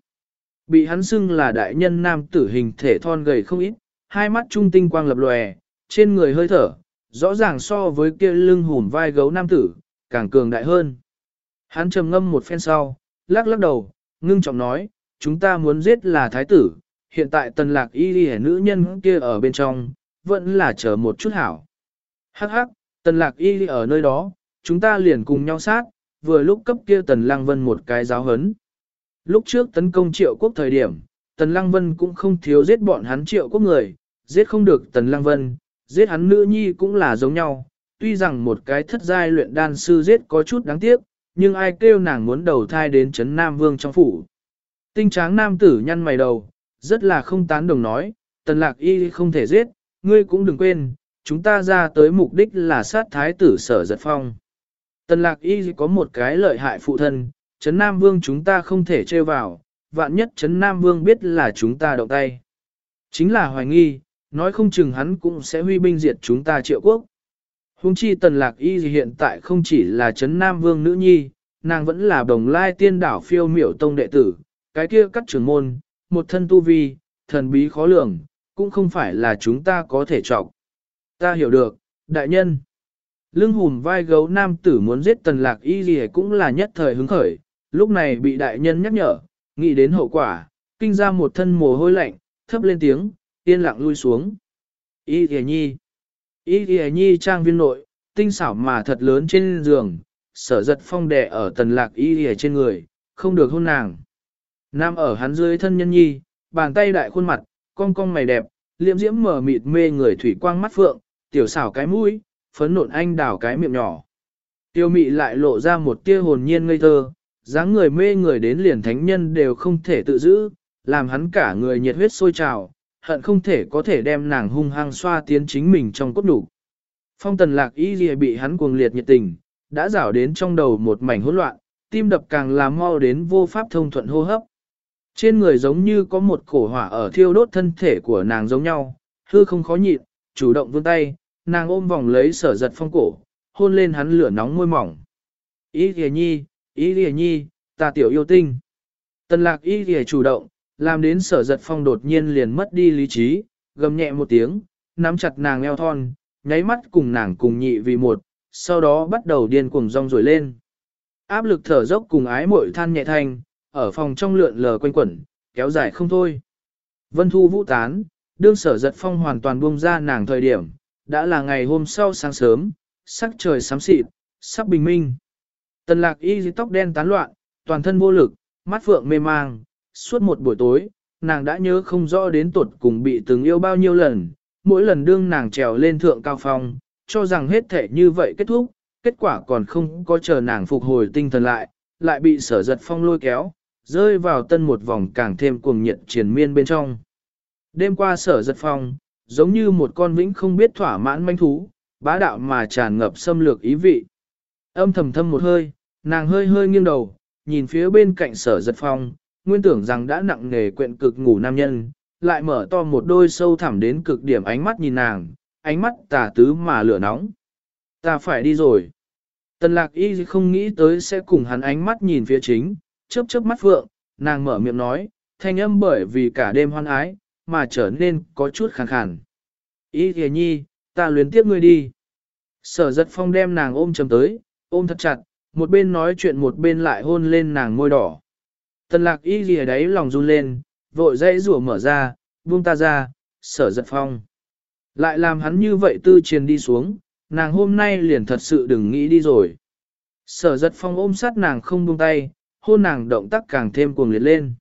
Bị hắn xưng là đại nhân nam tử hình thể thon gầy không ít, hai mắt trung tinh quang lập lòe, trên người hơi thở, rõ ràng so với kia lưng hùn vai gấu nam tử, càng cường đại hơn. Hắn trầm ngâm một phen sau, lắc lắc đầu, ngưng trọng nói, chúng ta muốn giết là thái tử, hiện tại tần lạc y đi nữ nhân kia ở bên trong, vẫn là chờ một chút hảo. Hắc hắc, tần lạc y ở nơi đó, chúng ta liền cùng nhau sát, vừa lúc cấp kia tần lăng vân một cái giáo hấn. Lúc trước tấn công triệu quốc thời điểm, tần lăng vân cũng không thiếu giết bọn hắn triệu quốc người, giết không được tần lăng vân, giết hắn nữ nhi cũng là giống nhau. Tuy rằng một cái thất giai luyện đan sư giết có chút đáng tiếc, nhưng ai kêu nàng muốn đầu thai đến chấn Nam Vương trong phủ. Tinh tráng nam tử nhăn mày đầu, rất là không tán đồng nói, tần lạc y không thể giết, ngươi cũng đừng quên, chúng ta ra tới mục đích là sát thái tử sở giật phong. Tần lạc y có một cái lợi hại phụ thân, Trấn Nam Vương chúng ta không thể trêu vào, vạn nhất Trấn Nam Vương biết là chúng ta động tay. Chính là hoài nghi, nói không chừng hắn cũng sẽ huy binh diệt chúng ta triệu quốc. Hùng chi tần lạc y hiện tại không chỉ là Trấn Nam Vương nữ nhi, nàng vẫn là đồng lai tiên đảo phiêu miểu tông đệ tử, cái kia cắt trưởng môn, một thân tu vi, thần bí khó lường, cũng không phải là chúng ta có thể trọng. Ta hiểu được, đại nhân. Lưng hùm vai gấu nam tử muốn giết tần lạc y gì cũng là nhất thời hứng khởi, lúc này bị đại nhân nhắc nhở, nghĩ đến hậu quả, kinh ra một thân mồ hôi lạnh, thấp lên tiếng, yên lặng lui xuống. Y thìa nhi. Y thìa nhi trang viên nội, tinh xảo mà thật lớn trên giường, sở giật phong đè ở tần lạc y thìa trên người, không được hôn nàng. Nam ở hắn dưới thân nhân nhi, bàn tay đại khuôn mặt, cong cong mày đẹp, liễm diễm mở mịt mê người thủy quang mắt phượng, tiểu xảo cái mũi, phấn nộn anh đào cái miệng nhỏ. Tiêu mị lại lộ ra một tia hồn nhiên ngây thơ, dáng người mê người đến liền thánh nhân đều không thể tự giữ, làm hắn cả người nhiệt huyết sôi trào, hận không thể có thể đem nàng hung hăng xoa tiến chính mình trong cốt đủ. Phong tần lạc y gì bị hắn cuồng liệt nhiệt tình, đã rảo đến trong đầu một mảnh hỗn loạn, tim đập càng làm mau đến vô pháp thông thuận hô hấp. Trên người giống như có một cổ hỏa ở thiêu đốt thân thể của nàng giống nhau, hư không khó nhịn, chủ động vươn tay, nàng ôm vòng lấy sở giật phong cổ, hôn lên hắn lửa nóng môi mỏng. Ý kìa nhi, ý lìa nhi, ta tiểu yêu tinh. Tần lạc ý lìa chủ động, làm đến sở giật phong đột nhiên liền mất đi lý trí, gầm nhẹ một tiếng, nắm chặt nàng eo thon, nháy mắt cùng nàng cùng nhị vì một, sau đó bắt đầu điên cuồng rong rồi lên. Áp lực thở dốc cùng ái muội than nhẹ thanh, ở phòng trong lượn lờ quanh quẩn, kéo dài không thôi. Vân thu vũ tán, đương sở giật phong hoàn toàn buông ra nàng thời điểm, đã là ngày hôm sau sáng sớm, sắc trời xám xịt, sắp bình minh. Tần lạc y dì tóc đen tán loạn, toàn thân vô lực, mắt phượng mê mang, suốt một buổi tối, nàng đã nhớ không rõ đến tuột cùng bị từng yêu bao nhiêu lần, mỗi lần đương nàng trèo lên thượng cao phong, cho rằng hết thể như vậy kết thúc, kết quả còn không có chờ nàng phục hồi tinh thần lại, lại bị sở giật phong lôi kéo, rơi vào tân một vòng càng thêm cuồng nhiệt triền miên bên trong. Đêm qua sở giật phong, giống như một con vĩnh không biết thỏa mãn manh thú, bá đạo mà tràn ngập xâm lược ý vị. Âm thầm thâm một hơi, nàng hơi hơi nghiêng đầu, nhìn phía bên cạnh sở giật phong, nguyên tưởng rằng đã nặng nề quyện cực ngủ nam nhân, lại mở to một đôi sâu thẳm đến cực điểm ánh mắt nhìn nàng, ánh mắt tà tứ mà lửa nóng. Ta phải đi rồi. Tần lạc y không nghĩ tới sẽ cùng hắn ánh mắt nhìn phía chính, chớp chớp mắt phượng, nàng mở miệng nói, thanh âm bởi vì cả đêm hoan ái, mà trở nên có chút khàn khàn. Y thề nhi, ta luyến tiếp ngươi đi. Sở giật phong đem nàng ôm chầm tới, ôm thật chặt, một bên nói chuyện một bên lại hôn lên nàng môi đỏ. Tần lạc y gì đấy lòng run lên, vội dãy rủa mở ra, buông ta ra, sở giật phong. Lại làm hắn như vậy tư truyền đi xuống, nàng hôm nay liền thật sự đừng nghĩ đi rồi. Sở giật phong ôm sát nàng không buông tay, hôn nàng động tác càng thêm cuồng liệt lên.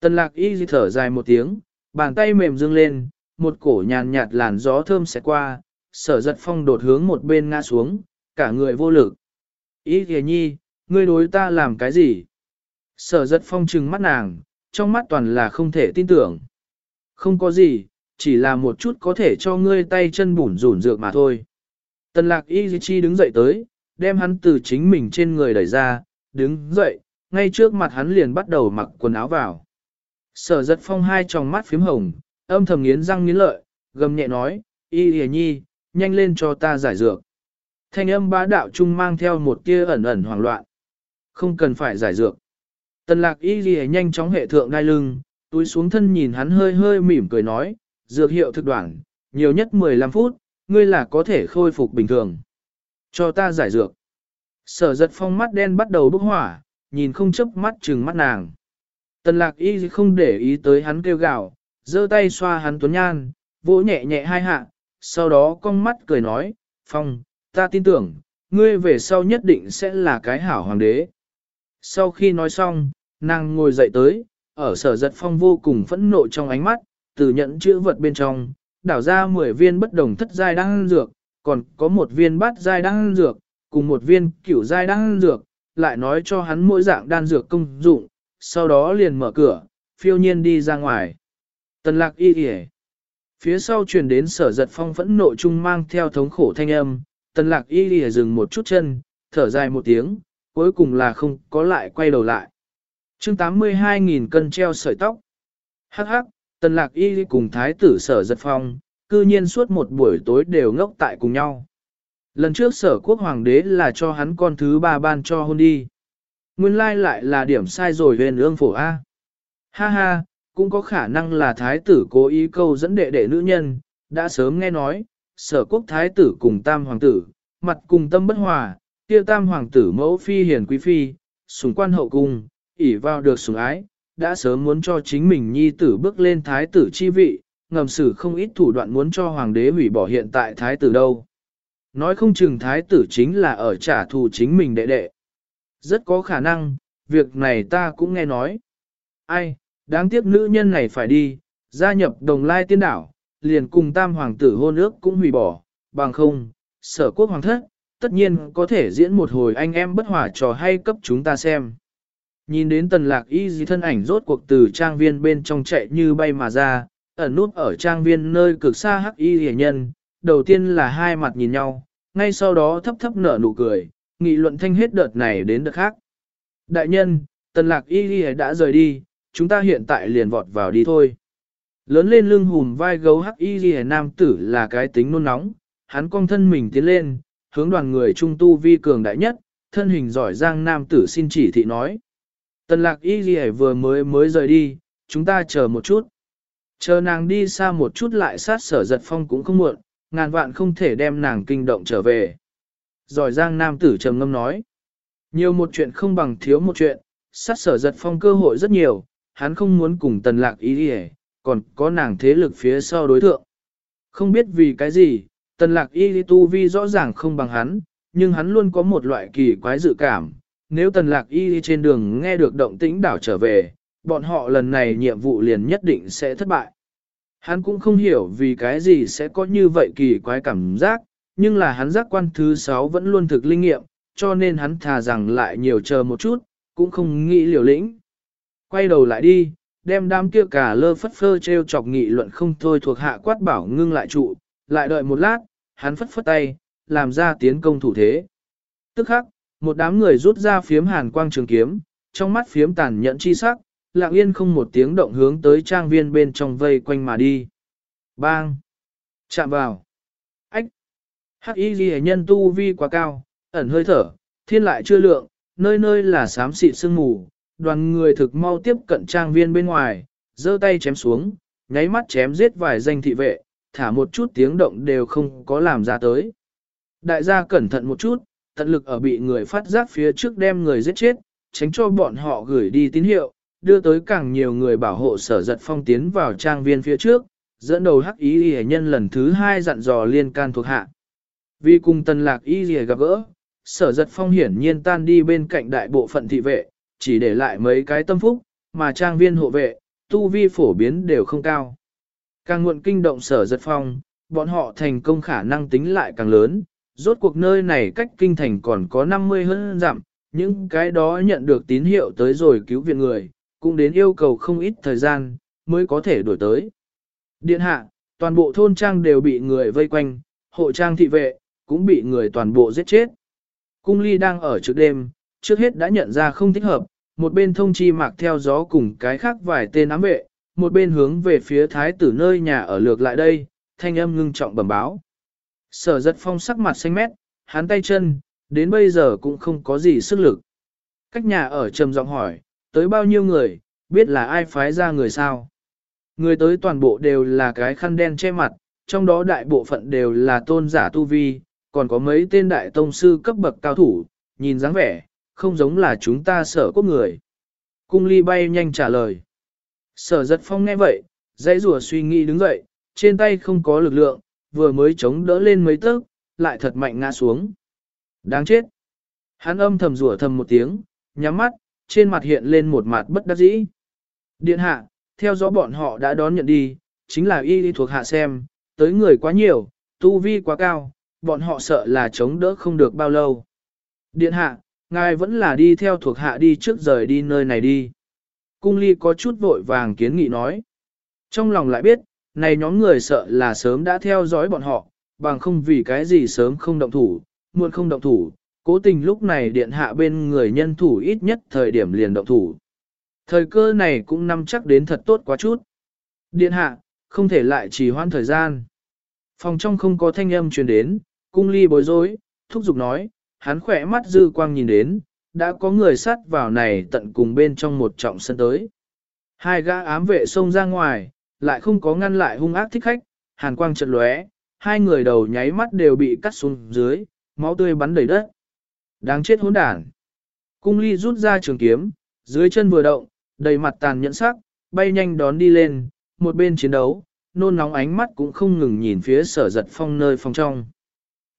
Tần lạc y gì thở dài một tiếng, bàn tay mềm dương lên, một cổ nhàn nhạt làn gió thơm sẽ qua, sở giật phong đột hướng một bên ngã xuống, cả người vô lực. Ý kìa nhi, ngươi đối ta làm cái gì? Sở giật phong trừng mắt nàng, trong mắt toàn là không thể tin tưởng. Không có gì, chỉ là một chút có thể cho ngươi tay chân bủn rủn dược mà thôi. Tần lạc y chi đứng dậy tới, đem hắn từ chính mình trên người đẩy ra, đứng dậy, ngay trước mặt hắn liền bắt đầu mặc quần áo vào. Sở giật phong hai tròng mắt phím hồng, âm thầm nghiến răng nghiến lợi, gầm nhẹ nói, y hề nhi, nhanh lên cho ta giải dược. Thanh âm bá đạo trung mang theo một tia ẩn ẩn hoảng loạn. Không cần phải giải dược. Tần lạc y ghi nhanh chóng hệ thượng đai lưng, túi xuống thân nhìn hắn hơi hơi mỉm cười nói, dược hiệu thực đoạn, nhiều nhất 15 phút, ngươi là có thể khôi phục bình thường. Cho ta giải dược. Sở giật phong mắt đen bắt đầu bốc hỏa, nhìn không chấp mắt trừng mắt nàng. Tần lạc y không để ý tới hắn kêu gào, giơ tay xoa hắn tuấn nhan, vỗ nhẹ nhẹ hai hạ, sau đó cong mắt cười nói, phong, ta tin tưởng, ngươi về sau nhất định sẽ là cái hảo hoàng đế. Sau khi nói xong, nàng ngồi dậy tới, ở sở giật phong vô cùng phẫn nộ trong ánh mắt, từ nhận chữ vật bên trong, đảo ra 10 viên bất đồng thất giai đan dược, còn có một viên bát giai đan dược, cùng một viên cửu giai đan dược, lại nói cho hắn mỗi dạng đan dược công dụng, sau đó liền mở cửa, phiêu nhiên đi ra ngoài. Tần lạc y kìa. Phía sau truyền đến sở giật phong phẫn nộ chung mang theo thống khổ thanh âm, tần lạc y kìa dừng một chút chân, thở dài một tiếng, cuối cùng là không có lại quay đầu lại. chương 82.000 cân treo sợi tóc. Hắc hắc, tần lạc y cùng thái tử sở giật phong, cư nhiên suốt một buổi tối đều ngốc tại cùng nhau. Lần trước sở quốc hoàng đế là cho hắn con thứ ba ban cho hôn đi. Nguyên lai lại là điểm sai rồi huyền ương phổ A. Ha ha, cũng có khả năng là thái tử cố ý câu dẫn đệ đệ nữ nhân, đã sớm nghe nói, sở quốc thái tử cùng tam hoàng tử, mặt cùng tâm bất hòa, kia tam hoàng tử mẫu phi hiền quý phi, sùng quan hậu cung, ỷ vào được sùng ái, đã sớm muốn cho chính mình nhi tử bước lên thái tử chi vị, ngầm sử không ít thủ đoạn muốn cho hoàng đế hủy bỏ hiện tại thái tử đâu. Nói không chừng thái tử chính là ở trả thù chính mình đệ đệ. Rất có khả năng, việc này ta cũng nghe nói. Ai, đáng tiếc nữ nhân này phải đi, gia nhập đồng lai tiên đảo, liền cùng tam hoàng tử hôn ước cũng hủy bỏ, bằng không, sở quốc hoàng thất, tất nhiên có thể diễn một hồi anh em bất hòa trò hay cấp chúng ta xem. Nhìn đến tần lạc y dì thân ảnh rốt cuộc từ trang viên bên trong chạy như bay mà ra, ẩn nút ở trang viên nơi cực xa hắc y hề nhân, đầu tiên là hai mặt nhìn nhau, ngay sau đó thấp thấp nở nụ cười, nghị luận thanh hết đợt này đến đợt khác. Đại nhân, tần lạc y ghi đã rời đi, chúng ta hiện tại liền vọt vào đi thôi. Lớn lên lưng hùm vai gấu hắc y ghi nam tử là cái tính nôn nóng, hắn cong thân mình tiến lên, hướng đoàn người trung tu vi cường đại nhất, thân hình giỏi giang nam tử xin chỉ thị nói. Tần lạc y ghi vừa mới mới rời đi, chúng ta chờ một chút. Chờ nàng đi xa một chút lại sát sở giật phong cũng không muộn, ngàn vạn không thể đem nàng kinh động trở về. Giỏi giang nam tử trầm ngâm nói. Nhiều một chuyện không bằng thiếu một chuyện, sát sở giật phong cơ hội rất nhiều, hắn không muốn cùng tần lạc ý đi còn có nàng thế lực phía sau đối thượng. Không biết vì cái gì, tần lạc y tu vi rõ ràng không bằng hắn, nhưng hắn luôn có một loại kỳ quái dự cảm. Nếu tần lạc y trên đường nghe được động tĩnh đảo trở về, bọn họ lần này nhiệm vụ liền nhất định sẽ thất bại. Hắn cũng không hiểu vì cái gì sẽ có như vậy kỳ quái cảm giác, nhưng là hắn giác quan thứ 6 vẫn luôn thực linh nghiệm, cho nên hắn thà rằng lại nhiều chờ một chút, cũng không nghĩ liều lĩnh. Quay đầu lại đi, đem đám kia cả lơ phất phơ treo chọc nghị luận không thôi thuộc hạ quát bảo ngưng lại trụ, lại đợi một lát, hắn phất phất tay, làm ra tiến công thủ thế. Tức khắc, một đám người rút ra phiếm hàn quang trường kiếm, trong mắt phiếm tàn nhẫn chi sắc, lặng yên không một tiếng động hướng tới trang viên bên trong vây quanh mà đi. Bang! Chạm vào! Ách! Hắc y ghi nhân tu vi quá cao, ẩn hơi thở, thiên lại chưa lượng, nơi nơi là xám xịt sương mù, đoàn người thực mau tiếp cận trang viên bên ngoài, giơ tay chém xuống, nháy mắt chém giết vài danh thị vệ, thả một chút tiếng động đều không có làm ra tới. Đại gia cẩn thận một chút, tận lực ở bị người phát giác phía trước đem người giết chết, tránh cho bọn họ gửi đi tín hiệu, đưa tới càng nhiều người bảo hộ sở giật phong tiến vào trang viên phía trước, dẫn đầu hắc ý y nhân lần thứ hai dặn dò liên can thuộc hạ. Vì cùng tần lạc y gặp gỡ, sở giật phong hiển nhiên tan đi bên cạnh đại bộ phận thị vệ, chỉ để lại mấy cái tâm phúc, mà trang viên hộ vệ, tu vi phổ biến đều không cao. Càng muộn kinh động sở giật phong, bọn họ thành công khả năng tính lại càng lớn, rốt cuộc nơi này cách kinh thành còn có 50 hơn dặm, những cái đó nhận được tín hiệu tới rồi cứu viện người, cũng đến yêu cầu không ít thời gian, mới có thể đổi tới. Điện hạ, toàn bộ thôn trang đều bị người vây quanh, hộ trang thị vệ, cũng bị người toàn bộ giết chết. Cung ly đang ở trước đêm, trước hết đã nhận ra không thích hợp, một bên thông chi mạc theo gió cùng cái khác vài tên ám vệ, một bên hướng về phía thái tử nơi nhà ở lược lại đây, thanh âm ngưng trọng bẩm báo. Sở giật phong sắc mặt xanh mét, hắn tay chân, đến bây giờ cũng không có gì sức lực. Cách nhà ở trầm giọng hỏi, tới bao nhiêu người, biết là ai phái ra người sao? Người tới toàn bộ đều là cái khăn đen che mặt, trong đó đại bộ phận đều là tôn giả tu vi, còn có mấy tên đại tông sư cấp bậc cao thủ, nhìn dáng vẻ, không giống là chúng ta sở quốc người. Cung ly bay nhanh trả lời. Sở giật phong nghe vậy, dãy rùa suy nghĩ đứng dậy, trên tay không có lực lượng, vừa mới chống đỡ lên mấy tấc, lại thật mạnh ngã xuống. Đáng chết. Hắn âm thầm rủa thầm một tiếng, nhắm mắt, trên mặt hiện lên một mặt bất đắc dĩ. Điện hạ, theo dõi bọn họ đã đón nhận đi, chính là y đi thuộc hạ xem, tới người quá nhiều, tu vi quá cao, bọn họ sợ là chống đỡ không được bao lâu. Điện hạ, ngài vẫn là đi theo thuộc hạ đi trước rời đi nơi này đi. Cung ly có chút vội vàng kiến nghị nói. Trong lòng lại biết, này nhóm người sợ là sớm đã theo dõi bọn họ, bằng không vì cái gì sớm không động thủ, muộn không động thủ, cố tình lúc này điện hạ bên người nhân thủ ít nhất thời điểm liền động thủ. Thời cơ này cũng nắm chắc đến thật tốt quá chút. Điện hạ, không thể lại trì hoãn thời gian. Phòng trong không có thanh âm truyền đến, cung ly bối rối, thúc giục nói, hắn khỏe mắt dư quang nhìn đến, đã có người sát vào này tận cùng bên trong một trọng sân tới. Hai gã ám vệ xông ra ngoài, lại không có ngăn lại hung ác thích khách, hàn quang chợt lóe, hai người đầu nháy mắt đều bị cắt xuống dưới, máu tươi bắn đầy đất. Đáng chết hỗn đản. Cung ly rút ra trường kiếm, dưới chân vừa động, đầy mặt tàn nhẫn sắc, bay nhanh đón đi lên, một bên chiến đấu, nôn nóng ánh mắt cũng không ngừng nhìn phía sở giật phong nơi phòng trong.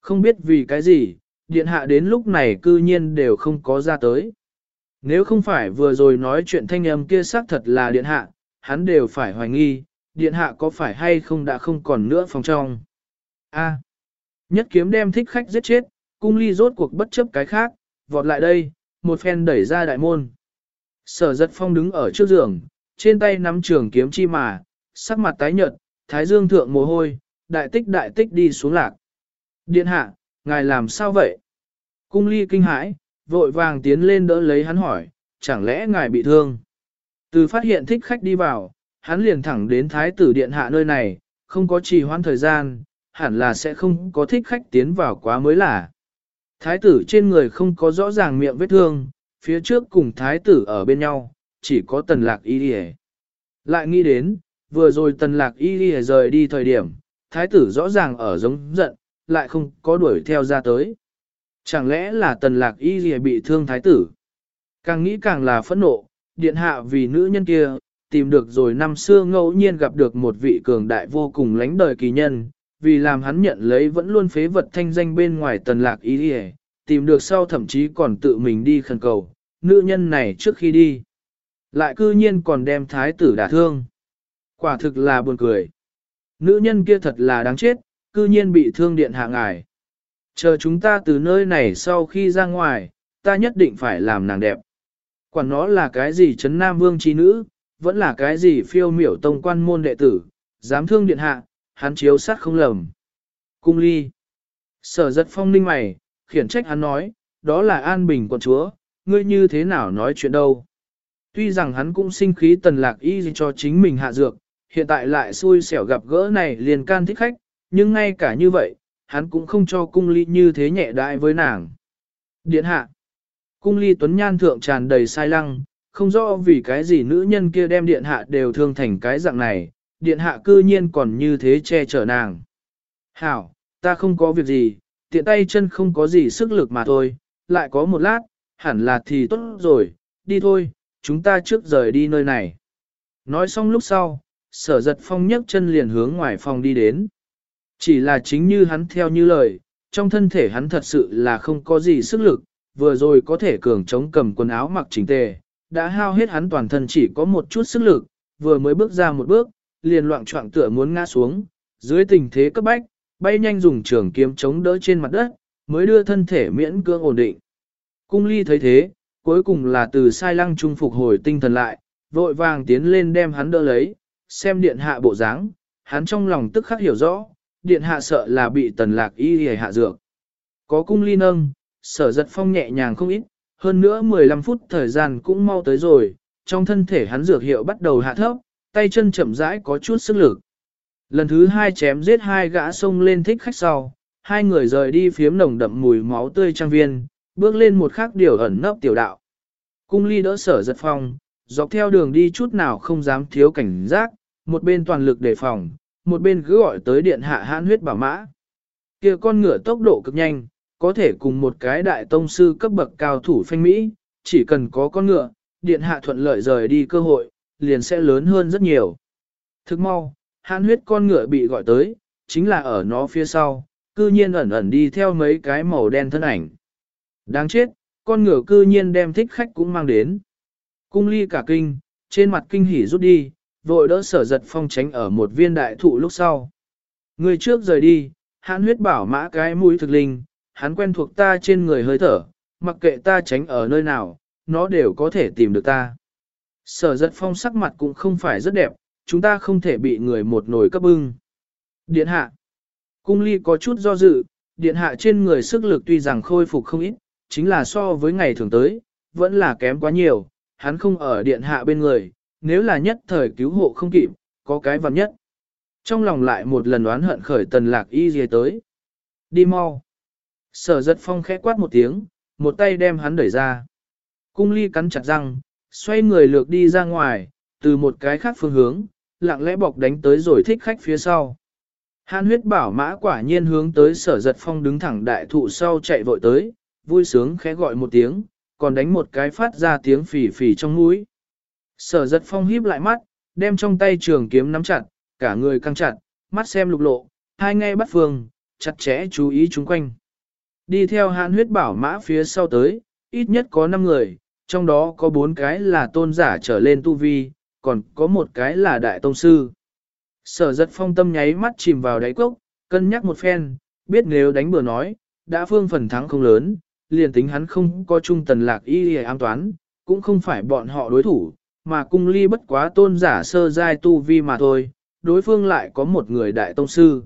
Không biết vì cái gì, điện hạ đến lúc này cư nhiên đều không có ra tới. Nếu không phải vừa rồi nói chuyện thanh âm kia xác thật là điện hạ, hắn đều phải hoài nghi, điện hạ có phải hay không đã không còn nữa phòng trong. A. nhất kiếm đem thích khách giết chết, cung ly rốt cuộc bất chấp cái khác, vọt lại đây, một phen đẩy ra đại môn. Sở giật phong đứng ở trước giường, trên tay nắm trường kiếm chi mà, sắc mặt tái nhợt, thái dương thượng mồ hôi, đại tích đại tích đi xuống lạc. Điện hạ, ngài làm sao vậy? Cung ly kinh hãi, vội vàng tiến lên đỡ lấy hắn hỏi, chẳng lẽ ngài bị thương? Từ phát hiện thích khách đi vào, hắn liền thẳng đến thái tử điện hạ nơi này, không có trì hoãn thời gian, hẳn là sẽ không có thích khách tiến vào quá mới là. Thái tử trên người không có rõ ràng miệng vết thương, phía trước cùng thái tử ở bên nhau, chỉ có tần lạc y đi Lại nghĩ đến, vừa rồi tần lạc y đi rời đi thời điểm, thái tử rõ ràng ở giống giận, lại không có đuổi theo ra tới. Chẳng lẽ là tần lạc y gì bị thương thái tử? Càng nghĩ càng là phẫn nộ, điện hạ vì nữ nhân kia, tìm được rồi năm xưa ngẫu nhiên gặp được một vị cường đại vô cùng lãnh đời kỳ nhân, vì làm hắn nhận lấy vẫn luôn phế vật thanh danh bên ngoài tần lạc y gì, tìm được sau thậm chí còn tự mình đi khẩn cầu, nữ nhân này trước khi đi. Lại cư nhiên còn đem thái tử đả thương. Quả thực là buồn cười. Nữ nhân kia thật là đáng chết, cư nhiên bị thương điện hạ ngài. Chờ chúng ta từ nơi này sau khi ra ngoài, ta nhất định phải làm nàng đẹp. Quản nó là cái gì chấn nam vương chi nữ, vẫn là cái gì phiêu miểu tông quan môn đệ tử, dám thương điện hạ, hắn chiếu sát không lầm. Cung ly. Sở giật phong ninh mày, khiển trách hắn nói, đó là an bình quận chúa, ngươi như thế nào nói chuyện đâu. Tuy rằng hắn cũng sinh khí tần lạc y cho chính mình hạ dược, hiện tại lại xui xẻo gặp gỡ này liền can thích khách, nhưng ngay cả như vậy, hắn cũng không cho cung ly như thế nhẹ đại với nàng. Điện hạ. Cung ly tuấn nhan thượng tràn đầy sai lăng, không rõ vì cái gì nữ nhân kia đem điện hạ đều thương thành cái dạng này, điện hạ cư nhiên còn như thế che chở nàng. Hảo, ta không có việc gì, tiện tay chân không có gì sức lực mà thôi, lại có một lát, hẳn là thì tốt rồi, đi thôi, chúng ta trước rời đi nơi này. Nói xong lúc sau, sở giật phong nhấc chân liền hướng ngoài phòng đi đến. Chỉ là chính như hắn theo như lời, trong thân thể hắn thật sự là không có gì sức lực, vừa rồi có thể cường chống cầm quần áo mặc chỉnh tề, đã hao hết hắn toàn thân chỉ có một chút sức lực, vừa mới bước ra một bước, liền loạn trọng tựa muốn ngã xuống, dưới tình thế cấp bách, bay nhanh dùng trường kiếm chống đỡ trên mặt đất, mới đưa thân thể miễn cưỡng ổn định. Cung ly thấy thế, cuối cùng là từ sai lăng trung phục hồi tinh thần lại, vội vàng tiến lên đem hắn đỡ lấy, xem điện hạ bộ dáng, hắn trong lòng tức khắc hiểu rõ, điện hạ sợ là bị tần lạc y hề hạ dược. Có cung ly nâng, sở giật phong nhẹ nhàng không ít, hơn nữa 15 phút thời gian cũng mau tới rồi, trong thân thể hắn dược hiệu bắt đầu hạ thấp, tay chân chậm rãi có chút sức lực. Lần thứ hai chém giết hai gã sông lên thích khách sau, hai người rời đi phiếm nồng đậm mùi máu tươi trang viên, bước lên một khắc điều ẩn nấp tiểu đạo. Cung ly đỡ sở giật phong, dọc theo đường đi chút nào không dám thiếu cảnh giác, một bên toàn lực đề phòng, một bên cứ gọi tới điện hạ hãn huyết bảo mã. kia con ngựa tốc độ cực nhanh, có thể cùng một cái đại tông sư cấp bậc cao thủ phanh Mỹ, chỉ cần có con ngựa, điện hạ thuận lợi rời đi cơ hội, liền sẽ lớn hơn rất nhiều. Thức mau, hãn huyết con ngựa bị gọi tới, chính là ở nó phía sau, cư nhiên ẩn ẩn đi theo mấy cái màu đen thân ảnh. Đáng chết, con ngựa cư nhiên đem thích khách cũng mang đến. Cung ly cả kinh, trên mặt kinh hỉ rút đi, vội đỡ sở giật phong tránh ở một viên đại thụ lúc sau. Người trước rời đi, hắn huyết bảo mã cái mũi thực linh, hắn quen thuộc ta trên người hơi thở, mặc kệ ta tránh ở nơi nào, nó đều có thể tìm được ta. Sở giật phong sắc mặt cũng không phải rất đẹp, chúng ta không thể bị người một nồi cấp bưng. Điện hạ. Cung ly có chút do dự, điện hạ trên người sức lực tuy rằng khôi phục không ít, chính là so với ngày thường tới, vẫn là kém quá nhiều, hắn không ở điện hạ bên người, nếu là nhất thời cứu hộ không kịp, có cái vặn nhất. Trong lòng lại một lần oán hận khởi tần lạc y dìa tới. Đi mau. Sở giật phong khẽ quát một tiếng, một tay đem hắn đẩy ra. Cung ly cắn chặt răng, xoay người lược đi ra ngoài, từ một cái khác phương hướng, lặng lẽ bọc đánh tới rồi thích khách phía sau. Hàn huyết bảo mã quả nhiên hướng tới sở giật phong đứng thẳng đại thụ sau chạy vội tới, vui sướng khẽ gọi một tiếng, còn đánh một cái phát ra tiếng phỉ phỉ trong mũi. Sở giật phong híp lại mắt, đem trong tay trường kiếm nắm chặt, cả người căng chặt, mắt xem lục lộ, hai ngay bắt phương, chặt chẽ chú ý chúng quanh. Đi theo hãn huyết bảo mã phía sau tới, ít nhất có 5 người, trong đó có 4 cái là tôn giả trở lên tu vi, còn có một cái là đại tông sư. Sở giật phong tâm nháy mắt chìm vào đáy cốc, cân nhắc một phen, biết nếu đánh bừa nói, đã phương phần thắng không lớn, liền tính hắn không có trung tần lạc y hề an toán, cũng không phải bọn họ đối thủ, mà cung ly bất quá tôn giả sơ giai tu vi mà thôi, đối phương lại có một người đại tông sư.